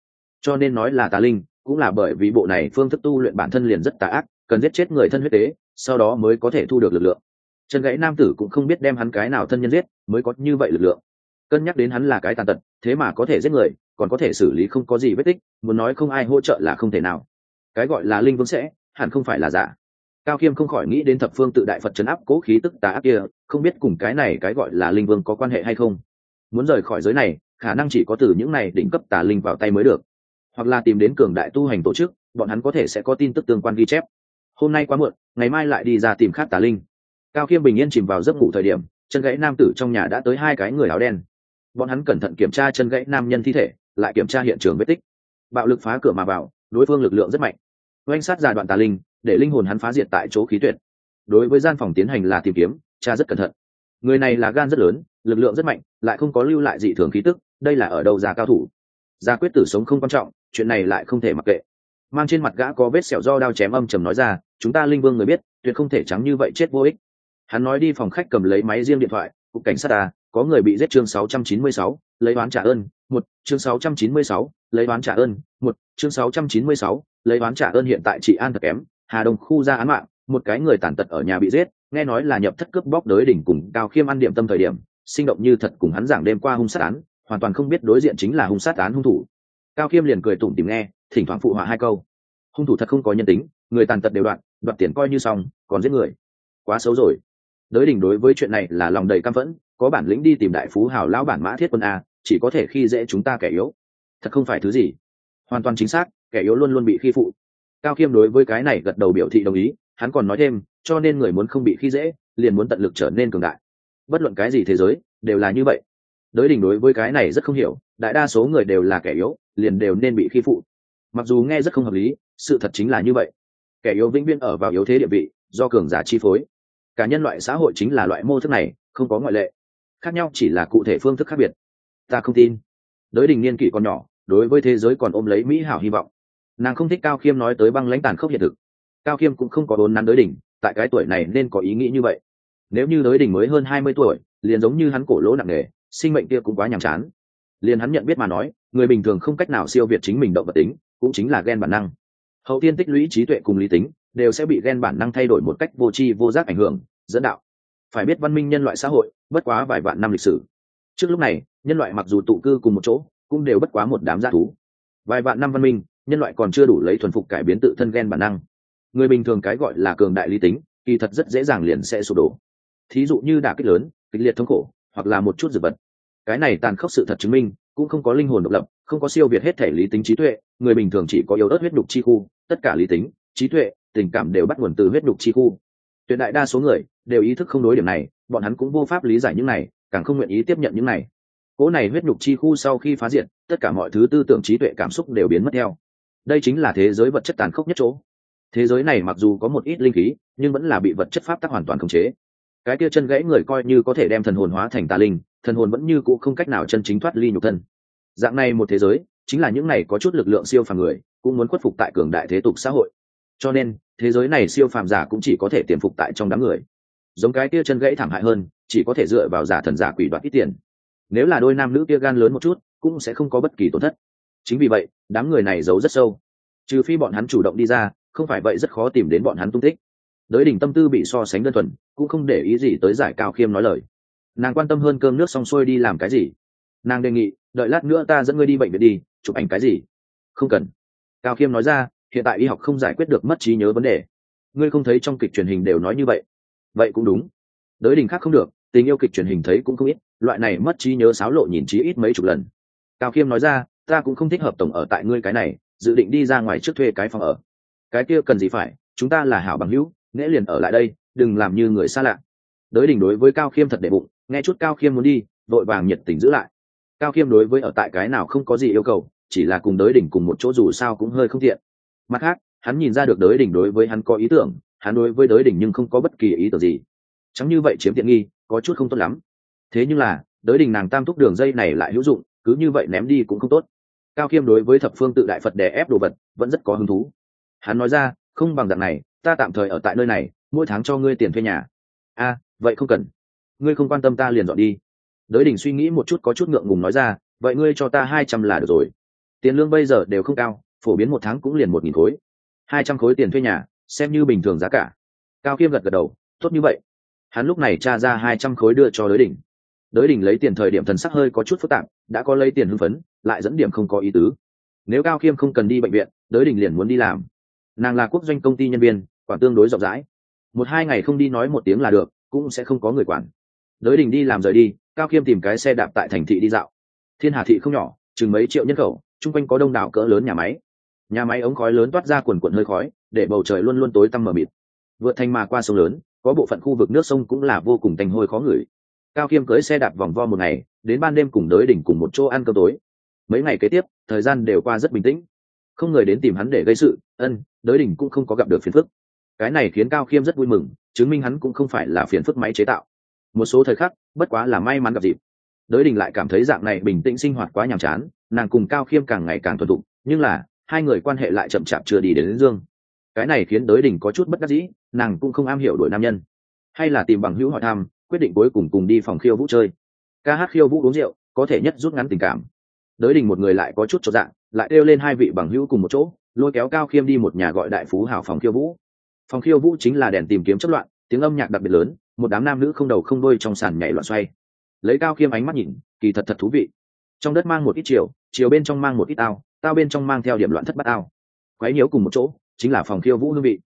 [SPEAKER 1] Cho nên nói là tà linh, cũng là bởi vì bộ này phương thức tu luyện bản thân liền rất tà ác, cần giết chết người thân huyết tế, sau đó mới có thể thu được lực lượng. Chân gãy nam tử cũng không biết đem hắn cái nào thân nhân giết, mới có như vậy lực lượng. Cân nhắc đến hắn là cái tàn tật, thế mà có thể giết người, còn có thể xử lý không có gì vết tích, muốn nói không ai hỗ trợ là không thể nào. Cái gọi là linh vương sẽ, hẳn không phải là giả cao khiêm không khỏi nghĩ đến thập phương tự đại phật chấn áp cố khí tức tà ác kia, không biết cùng cái này cái gọi là linh vương có quan hệ hay không. Muốn rời khỏi giới này, khả năng chỉ có từ những này đỉnh cấp tà linh vào tay mới được. Hoặc là tìm đến cường đại tu hành tổ chức, bọn hắn có thể sẽ có tin tức tương quan ghi chép. Hôm nay quá muộn, ngày mai lại đi ra tìm khác tà linh. Cao khiêm bình yên chìm vào giấc ngủ thời điểm, chân gãy nam tử trong nhà đã tới hai cái người áo đen. Bọn hắn cẩn thận kiểm tra chân gãy nam nhân thi thể, lại kiểm tra hiện trường vết tích. Bạo lực phá cửa mà vào, đối phương lực lượng rất mạnh. Oanh sát giai đoạn tà linh để linh hồn hắn phá diệt tại chỗ khí tuyệt. Đối với gian phòng tiến hành là tìm kiếm cha rất cẩn thận. Người này là gan rất lớn lực lượng rất mạnh lại không có lưu lại dị thường khí tức đây là ở đâu già cao thủ? Gia quyết tử sống không quan trọng chuyện này lại không thể mặc kệ. Mang trên mặt gã có vết sẹo do đao chém âm trầm nói ra chúng ta linh vương người biết tuyệt không thể trắng như vậy chết vô ích. Hắn nói đi phòng khách cầm lấy máy riêng điện thoại cục cảnh sát à, có người bị giết chương 696, lấy oán trả ơn một chương 696, lấy oán trả ơn một chương 696, lấy oán trả ơn hiện tại chị an thật kém hà đông khu ra án mạng, một cái người tàn tật ở nhà bị giết, nghe nói là nhập thất cướp bóc đới đỉnh cùng cao khiêm ăn điểm tâm thời điểm, sinh động như thật cùng hắn giảng đêm qua hung sát án, hoàn toàn không biết đối diện chính là hung sát án hung thủ. Cao khiêm liền cười tủm tìm nghe, thỉnh thoảng phụ họa hai câu. Hung thủ thật không có nhân tính, người tàn tật đều đoạn, đoạt tiền coi như xong, còn giết người. Quá xấu rồi. Đới đỉnh đối với chuyện này là lòng đầy căm phẫn, có bản lĩnh đi tìm đại phú hào lão bản mã thiết quân a, chỉ có thể khi dễ chúng ta kẻ yếu. Thật không phải thứ gì. Hoàn toàn chính xác, kẻ yếu luôn luôn bị khi phụ cao khiêm đối với cái này gật đầu biểu thị đồng ý, hắn còn nói thêm, cho nên người muốn không bị khi dễ, liền muốn tận lực trở nên cường đại. Bất luận cái gì thế giới, đều là như vậy. Đới đình đối với cái này rất không hiểu, đại đa số người đều là kẻ yếu, liền đều nên bị khi phụ. Mặc dù nghe rất không hợp lý, sự thật chính là như vậy. Kẻ yếu vĩnh viễn ở vào yếu thế địa vị, do cường giả chi phối. Cả nhân loại xã hội chính là loại mô thức này, không có ngoại lệ. Khác nhau chỉ là cụ thể phương thức khác biệt. Ta không tin. Đới đình niên kỷ còn nhỏ, đối với thế giới còn ôm lấy mỹ hảo hy vọng nàng không thích cao khiêm nói tới băng lãnh tàn khốc hiện thực. Cao khiêm cũng không có đốn nắn đới đình tại cái tuổi này nên có ý nghĩ như vậy. Nếu như đới đình mới hơn hai mươi tuổi, liền giống như hắn cổ lỗ nặng nề, sinh mệnh kia cũng quá nhàm chán. Liền hắn nhận biết mà nói, người bình thường không cách nào siêu việt chính mình động vật tính, cũng chính là ghen bản năng. Hậu tiên tích lũy trí tuệ cùng lý tính, đều sẽ bị ghen bản năng thay đổi một cách vô tri vô giác ảnh hưởng, dẫn đạo. Phải biết văn minh nhân loại xã hội, bất quá vài vạn năm lịch sử. Trước lúc này, nhân loại mặc dù tụ cư cùng một chỗ, cũng đều bất quá một đám g thú. Vài vạn năm văn minh nhân loại còn chưa đủ lấy thuần phục cải biến tự thân ghen bản năng. Người bình thường cái gọi là cường đại lý tính, kỳ thật rất dễ dàng liền sẽ sụp đổ. Thí dụ như đả kích lớn, kịch liệt thống khổ, hoặc là một chút dược vật. Cái này tàn khốc sự thật chứng minh, cũng không có linh hồn độc lập, không có siêu việt hết thể lý tính trí tuệ, người bình thường chỉ có yếu ớt huyết đục chi khu, tất cả lý tính, trí tuệ, tình cảm đều bắt nguồn từ huyết đục chi khu. Tuyệt đại đa số người đều ý thức không đối điểm này, bọn hắn cũng vô pháp lý giải những này, càng không nguyện ý tiếp nhận những này. Cỗ này huyết nhục chi khu sau khi phá diệt, tất cả mọi thứ tư tưởng trí tuệ cảm xúc đều biến mất theo đây chính là thế giới vật chất tàn khốc nhất chỗ. Thế giới này mặc dù có một ít linh khí, nhưng vẫn là bị vật chất pháp tắc hoàn toàn khống chế. Cái kia chân gãy người coi như có thể đem thần hồn hóa thành tà linh, thần hồn vẫn như cũ không cách nào chân chính thoát ly nhục thân. Dạng này một thế giới, chính là những này có chút lực lượng siêu phàm người, cũng muốn khuất phục tại cường đại thế tục xã hội. Cho nên, thế giới này siêu phàm giả cũng chỉ có thể tiềm phục tại trong đám người. Giống cái kia chân gãy thảm hại hơn, chỉ có thể dựa vào giả thần giả quỷ đoạt ít tiền. Nếu là đôi nam nữ kia gan lớn một chút, cũng sẽ không có bất kỳ tổn thất chính vì vậy, đám người này giấu rất sâu. Trừ phi bọn hắn chủ động đi ra, không phải vậy rất khó tìm đến bọn hắn tung tích. Đới đỉnh tâm tư bị so sánh đơn thuần, cũng không để ý gì tới giải cao khiêm nói lời. Nàng quan tâm hơn cơm nước xong xuôi đi làm cái gì? Nàng đề nghị, đợi lát nữa ta dẫn ngươi đi bệnh viện đi, chụp ảnh cái gì? Không cần. Cao khiêm nói ra, hiện tại y học không giải quyết được mất trí nhớ vấn đề. Ngươi không thấy trong kịch truyền hình đều nói như vậy. Vậy cũng đúng. Đới đình khác không được, tình yêu kịch truyền hình thấy cũng không ít, loại này mất trí nhớ xáo lộ nhìn trí ít mấy chục lần. Cao khiêm nói ra ta cũng không thích hợp tổng ở tại ngươi cái này, dự định đi ra ngoài trước thuê cái phòng ở. Cái kia cần gì phải, chúng ta là hảo bằng hữu nghĩa liền ở lại đây, đừng làm như người xa lạ. Đới đình đối với cao khiêm thật đệ bụng, nghe chút cao khiêm muốn đi, vội vàng nhiệt tình giữ lại. Cao khiêm đối với ở tại cái nào không có gì yêu cầu, chỉ là cùng đới đỉnh cùng một chỗ dù sao cũng hơi không thiện mặt khác, hắn nhìn ra được đới đỉnh đối với hắn có ý tưởng, hắn đối với đới đỉnh nhưng không có bất kỳ ý tưởng gì. Chẳng như vậy chiếm tiện nghi, có chút không tốt lắm. Thế nhưng là, đới đỉnh nàng tam thúc đường dây này lại hữu dụng, cứ như vậy ném đi cũng không tốt cao khiêm đối với thập phương tự đại phật đè ép đồ vật, vẫn rất có hứng thú. Hắn nói ra, không bằng dạng này, ta tạm thời ở tại nơi này, mỗi tháng cho ngươi tiền thuê nhà. A, vậy không cần. Ngươi không quan tâm ta liền dọn đi. Đới đình suy nghĩ một chút có chút ngượng ngùng nói ra, vậy ngươi cho ta hai trăm là được rồi. Tiền lương bây giờ đều không cao, phổ biến một tháng cũng liền một nghìn khối. Hai trăm khối tiền thuê nhà, xem như bình thường giá cả. Cao khiêm gật gật đầu, tốt như vậy. Hắn lúc này tra ra hai trăm khối đưa cho đới đình. Đới đình lấy tiền thời điểm thần sắc hơi có chút phức tạp, đã có lấy tiền hưng phấn lại dẫn điểm không có ý tứ. Nếu cao khiêm không cần đi bệnh viện, đới đình liền muốn đi làm. Nàng là quốc doanh công ty nhân viên, quản tương đối rộng rãi. Một hai ngày không đi nói một tiếng là được, cũng sẽ không có người quản. Đới đình đi làm rời đi, cao khiêm tìm cái xe đạp tại thành thị đi dạo. Thiên hà thị không nhỏ, chừng mấy triệu nhân khẩu, chung quanh có đông đảo cỡ lớn nhà máy. Nhà máy ống khói lớn toát ra quần quần hơi khói, để bầu trời luôn luôn tối tăm mờ mịt. Vượt thanh mà qua sông lớn, có bộ phận khu vực nước sông cũng là vô cùng tanh hôi khó ngửi. Cao khiêm cưới xe đạp vòng vo một ngày, đến ban đêm cùng đới đỉnh cùng một chỗ ăn cơm tối mấy ngày kế tiếp thời gian đều qua rất bình tĩnh. Không người đến tìm hắn để gây sự ân đới đỉnh cũng không có gặp được phiền phức. Cái này khiến cao khiêm rất vui mừng chứng minh hắn cũng không phải là phiền phức máy chế tạo. Một số thời khắc bất quá là may mắn gặp dịp. Đới đình lại cảm thấy dạng này bình tĩnh sinh hoạt quá nhàm chán nàng cùng cao khiêm càng ngày càng thuần thục nhưng là hai người quan hệ lại chậm chạp chưa đi đến, đến dương. Cái này khiến đới đình có chút bất đắc dĩ nàng cũng không am hiểu đội nam nhân. Hay là tìm bằng hữu hỏi thăm quyết định cuối cùng cùng đi phòng khiêu vũ chơi. Ca hát khiêu vũ uống rượu có thể nhất rút ngắn tình cảm đới đình một người lại có chút cho dạng lại kêu lên hai vị bằng hữu cùng một chỗ, lôi kéo cao khiêm đi một nhà gọi đại phú hào phòng khiêu vũ. Phòng khiêu vũ chính là đèn tìm kiếm chất loạn, tiếng âm nhạc đặc biệt lớn, một đám nam nữ không đầu không đôi trong sàn nhảy loạn xoay. Lấy cao khiêm ánh mắt nhìn, kỳ thật thật thú vị. Trong đất mang một ít chiều chiều bên trong mang một ít ao, tao bên trong mang theo điểm loạn thất bát ao. Quái nhiễu cùng một chỗ, chính là phòng khiêu vũ hương vị.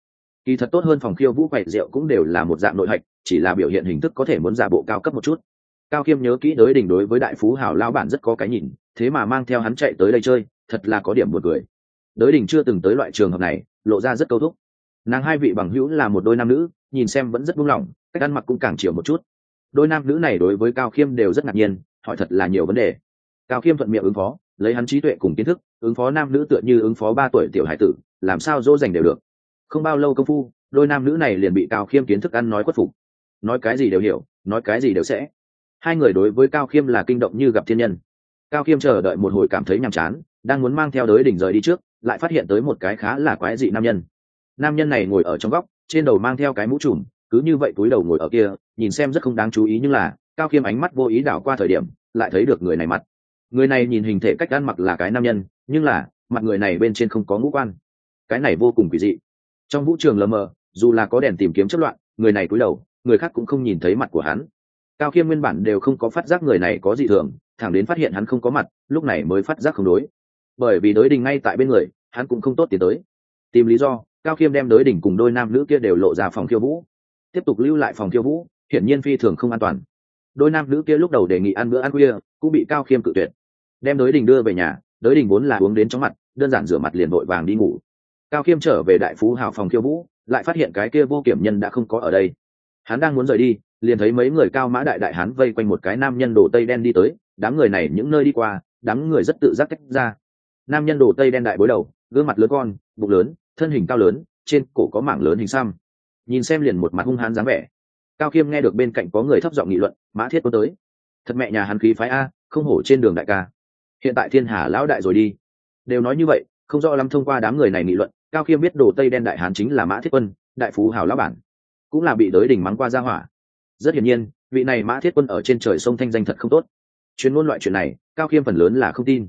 [SPEAKER 1] Kỳ thật tốt hơn phòng khiêu vũ quậy rượu cũng đều là một dạng nội hạch, chỉ là biểu hiện hình thức có thể muốn giả bộ cao cấp một chút cao khiêm nhớ kỹ đới đỉnh đối với đại phú hảo lao bản rất có cái nhìn, thế mà mang theo hắn chạy tới đây chơi, thật là có điểm buồn cười. đới đỉnh chưa từng tới loại trường hợp này, lộ ra rất câu thúc. Nàng hai vị bằng hữu là một đôi nam nữ, nhìn xem vẫn rất buông lỏng, cách ăn mặc cũng càng chiều một chút. Đôi nam nữ này đối với cao khiêm đều rất ngạc nhiên, hỏi thật là nhiều vấn đề. Cao khiêm thuận miệng ứng phó, lấy hắn trí tuệ cùng kiến thức, ứng phó nam nữ tựa như ứng phó ba tuổi tiểu hải tử, làm sao dỗ dành đều được. Không bao lâu công phu, đôi nam nữ này liền bị cao khiêm kiến thức ăn nói khuất phục. Nói cái gì đều hiểu, nói cái gì đều sẽ hai người đối với cao khiêm là kinh động như gặp thiên nhân. Cao khiêm chờ đợi một hồi cảm thấy nhàm chán, đang muốn mang theo đới đỉnh rời đi trước, lại phát hiện tới một cái khá là quái dị nam nhân. Nam nhân này ngồi ở trong góc, trên đầu mang theo cái mũ trùm, cứ như vậy túi đầu ngồi ở kia, nhìn xem rất không đáng chú ý nhưng là, cao khiêm ánh mắt vô ý đảo qua thời điểm, lại thấy được người này mặt. Người này nhìn hình thể cách ăn mặc là cái nam nhân, nhưng là, mặt người này bên trên không có ngũ quan. Cái này vô cùng kỳ dị. Trong vũ trường lờ mờ, dù là có đèn tìm kiếm chất loạn, người này cúi đầu, người khác cũng không nhìn thấy mặt của hắn cao khiêm nguyên bản đều không có phát giác người này có gì thường, thẳng đến phát hiện hắn không có mặt, lúc này mới phát giác không đối. Bởi vì đối đình ngay tại bên người, hắn cũng không tốt tiến tới. Tìm lý do, cao khiêm đem đối đỉnh cùng đôi nam nữ kia đều lộ ra phòng khiêu vũ. Tiếp tục lưu lại phòng khiêu vũ, hiển nhiên phi thường không an toàn. Đôi nam nữ kia lúc đầu đề nghị ăn bữa ăn khuya, cũng bị cao khiêm cự tuyệt. Đem đối đình đưa về nhà, đối đình vốn là uống đến chóng mặt, đơn giản rửa mặt liền vội vàng đi ngủ. Cao khiêm trở về đại phú hào phòng khiêu vũ, lại phát hiện cái kia vô kiểm nhân đã không có ở đây. Hắn đang muốn rời đi liền thấy mấy người cao mã đại đại hán vây quanh một cái nam nhân đồ tây đen đi tới, đám người này những nơi đi qua, đám người rất tự giác tách ra. Nam nhân đồ tây đen đại bối đầu, gương mặt lớn con, bụng lớn, thân hình cao lớn, trên cổ có mảng lớn hình xăm. Nhìn xem liền một mặt hung hãn dáng vẻ. Cao khiêm nghe được bên cạnh có người thấp giọng nghị luận, mã thiết quân tới. Thật mẹ nhà hắn khí phái a, không hổ trên đường đại ca. Hiện tại thiên hà lão đại rồi đi. Đều nói như vậy, không rõ lắm thông qua đám người này nghị luận, cao khiêm biết đồ tây đen đại hán chính là mã thiết quân, đại phú hào lão bản. Cũng là bị đới đỉnh mắng qua ra hỏa rất hiển nhiên vị này mã thiết quân ở trên trời sông thanh danh thật không tốt. Chuyên môn loại chuyện này cao khiêm phần lớn là không tin.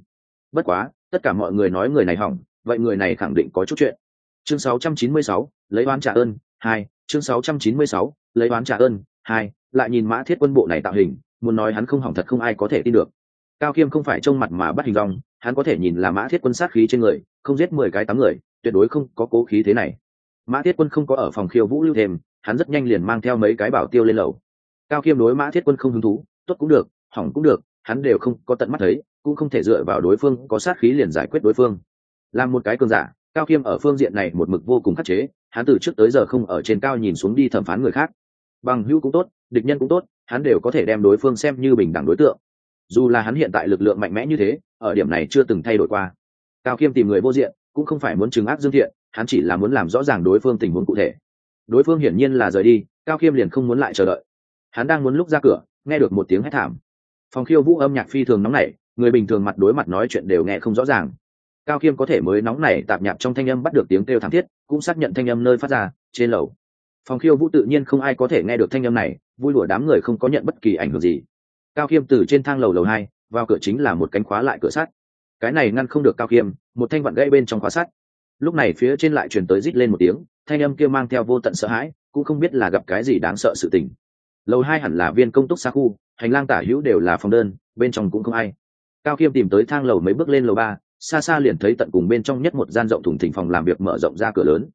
[SPEAKER 1] Bất quá tất cả mọi người nói người này hỏng vậy người này khẳng định có chút chuyện. Chương 696, lấy oán trả ơn hai. Chương 696, lấy oán trả ơn hai. Lại nhìn mã thiết quân bộ này tạo hình muốn nói hắn không hỏng thật không ai có thể tin được. Cao khiêm không phải trông mặt mà bắt hình rong hắn có thể nhìn là mã thiết quân sát khí trên người không giết mười cái tám người tuyệt đối không có cố khí thế này. Mã thiết quân không có ở phòng khiêu vũ lưu thêm hắn rất nhanh liền mang theo mấy cái bảo tiêu lên lầu. Cao khiêm đối mã thiết quân không hứng thú, tốt cũng được, hỏng cũng được, hắn đều không có tận mắt thấy, cũng không thể dựa vào đối phương có sát khí liền giải quyết đối phương. Làm một cái cơn giả, cao khiêm ở phương diện này một mực vô cùng khắc chế, hắn từ trước tới giờ không ở trên cao nhìn xuống đi thẩm phán người khác. Bằng hữu cũng tốt, địch nhân cũng tốt, hắn đều có thể đem đối phương xem như bình đẳng đối tượng. Dù là hắn hiện tại lực lượng mạnh mẽ như thế, ở điểm này chưa từng thay đổi qua. Cao khiêm tìm người vô diện, cũng không phải muốn trừng ác dương thiện, hắn chỉ là muốn làm rõ ràng đối phương tình huống cụ thể đối phương hiển nhiên là rời đi, cao khiêm liền không muốn lại chờ đợi. Hắn đang muốn lúc ra cửa, nghe được một tiếng hét thảm. Phòng khiêu vũ âm nhạc phi thường nóng nảy, người bình thường mặt đối mặt nói chuyện đều nghe không rõ ràng. Cao khiêm có thể mới nóng nảy tạp nhạp trong thanh âm bắt được tiếng kêu thảm thiết, cũng xác nhận thanh âm nơi phát ra, trên lầu. Phòng khiêu vũ tự nhiên không ai có thể nghe được thanh âm này, vui lụa đám người không có nhận bất kỳ ảnh hưởng gì. Cao khiêm từ trên thang lầu lầu hai, vào cửa chính là một cánh khóa lại cửa sắt. Cái này ngăn không được cao khiêm, một thanh vặn gãy bên trong khóa sắt. Lúc này phía trên lại truyền tới rít lên một tiếng thanh âm kia mang theo vô tận sợ hãi, cũng không biết là gặp cái gì đáng sợ sự tình. Lầu hai hẳn là viên công túc xa khu, hành lang tả hữu đều là phòng đơn, bên trong cũng không ai. Cao khiêm tìm tới thang lầu mấy bước lên lầu ba, xa xa liền thấy tận cùng bên trong nhất một gian rộng thủng thình phòng làm việc mở rộng ra cửa lớn.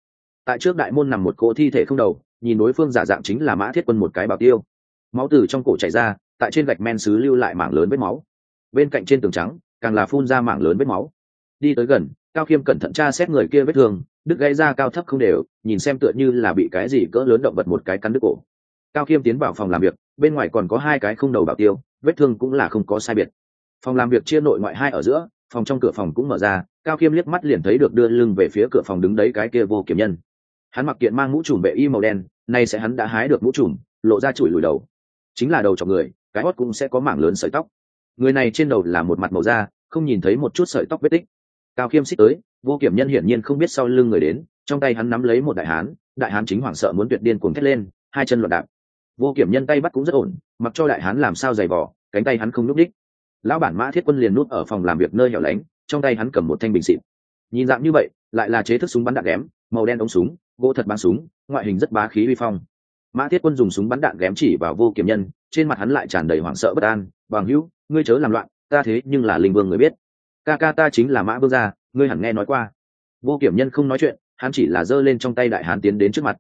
[SPEAKER 1] Tại trước đại môn nằm một cỗ thi thể không đầu, nhìn đối phương giả dạng chính là mã thiết quân một cái bảo tiêu. Máu từ trong cổ chảy ra, tại trên gạch men xứ lưu lại mảng lớn vết máu. Bên cạnh trên tường trắng, càng là phun ra mảng lớn vết máu. Đi tới gần, cao khiêm cẩn thận tra xét người kia vết thương đứt gãy ra cao thấp không đều, nhìn xem tựa như là bị cái gì cỡ lớn động vật một cái cắn đứt cổ. Cao khiêm tiến vào phòng làm việc, bên ngoài còn có hai cái không đầu bảo tiêu, vết thương cũng là không có sai biệt. Phòng làm việc chia nội ngoại hai ở giữa, phòng trong cửa phòng cũng mở ra, cao khiêm liếc mắt liền thấy được đưa lưng về phía cửa phòng đứng đấy cái kia vô kiểm nhân. Hắn mặc kiện mang mũ trùm vệ y màu đen, nay sẽ hắn đã hái được mũ trùm, lộ ra chùi lùi đầu. Chính là đầu cho người, cái hót cũng sẽ có mảng lớn sợi tóc. Người này trên đầu là một mặt màu da, không nhìn thấy một chút sợi tóc vết tích cao khiêm xích tới, vô kiểm nhân hiển nhiên không biết sau lưng người đến, trong tay hắn nắm lấy một đại hán đại hán chính hoảng sợ muốn tuyệt điên cuồng thét lên, hai chân loạn đạp. Vô kiểm nhân tay bắt cũng rất ổn, mặc cho đại hán làm sao giày vỏ cánh tay hắn không núp đích lão bản mã thiết quân liền nút ở phòng làm việc nơi hẻo lánh, trong tay hắn cầm một thanh bình xịt nhìn dạng như vậy, lại là chế thức súng bắn đạn ghém, màu đen ống súng, gỗ thật bắn súng, ngoại hình rất bá khí uy phong. Mã thiết quân dùng súng bắn đạn ghém chỉ vào vô kiểm nhân, trên mặt hắn lại tràn đầy hoảng sợ bất an, bằng hữu, ngươi chớ làm loạn, ta thế nhưng là linh vương người biết ca ca ta chính là mã vương gia, ngươi hẳn nghe nói qua. Vô kiểm nhân không nói chuyện, hắn chỉ là giơ lên trong tay đại hán tiến đến trước mặt.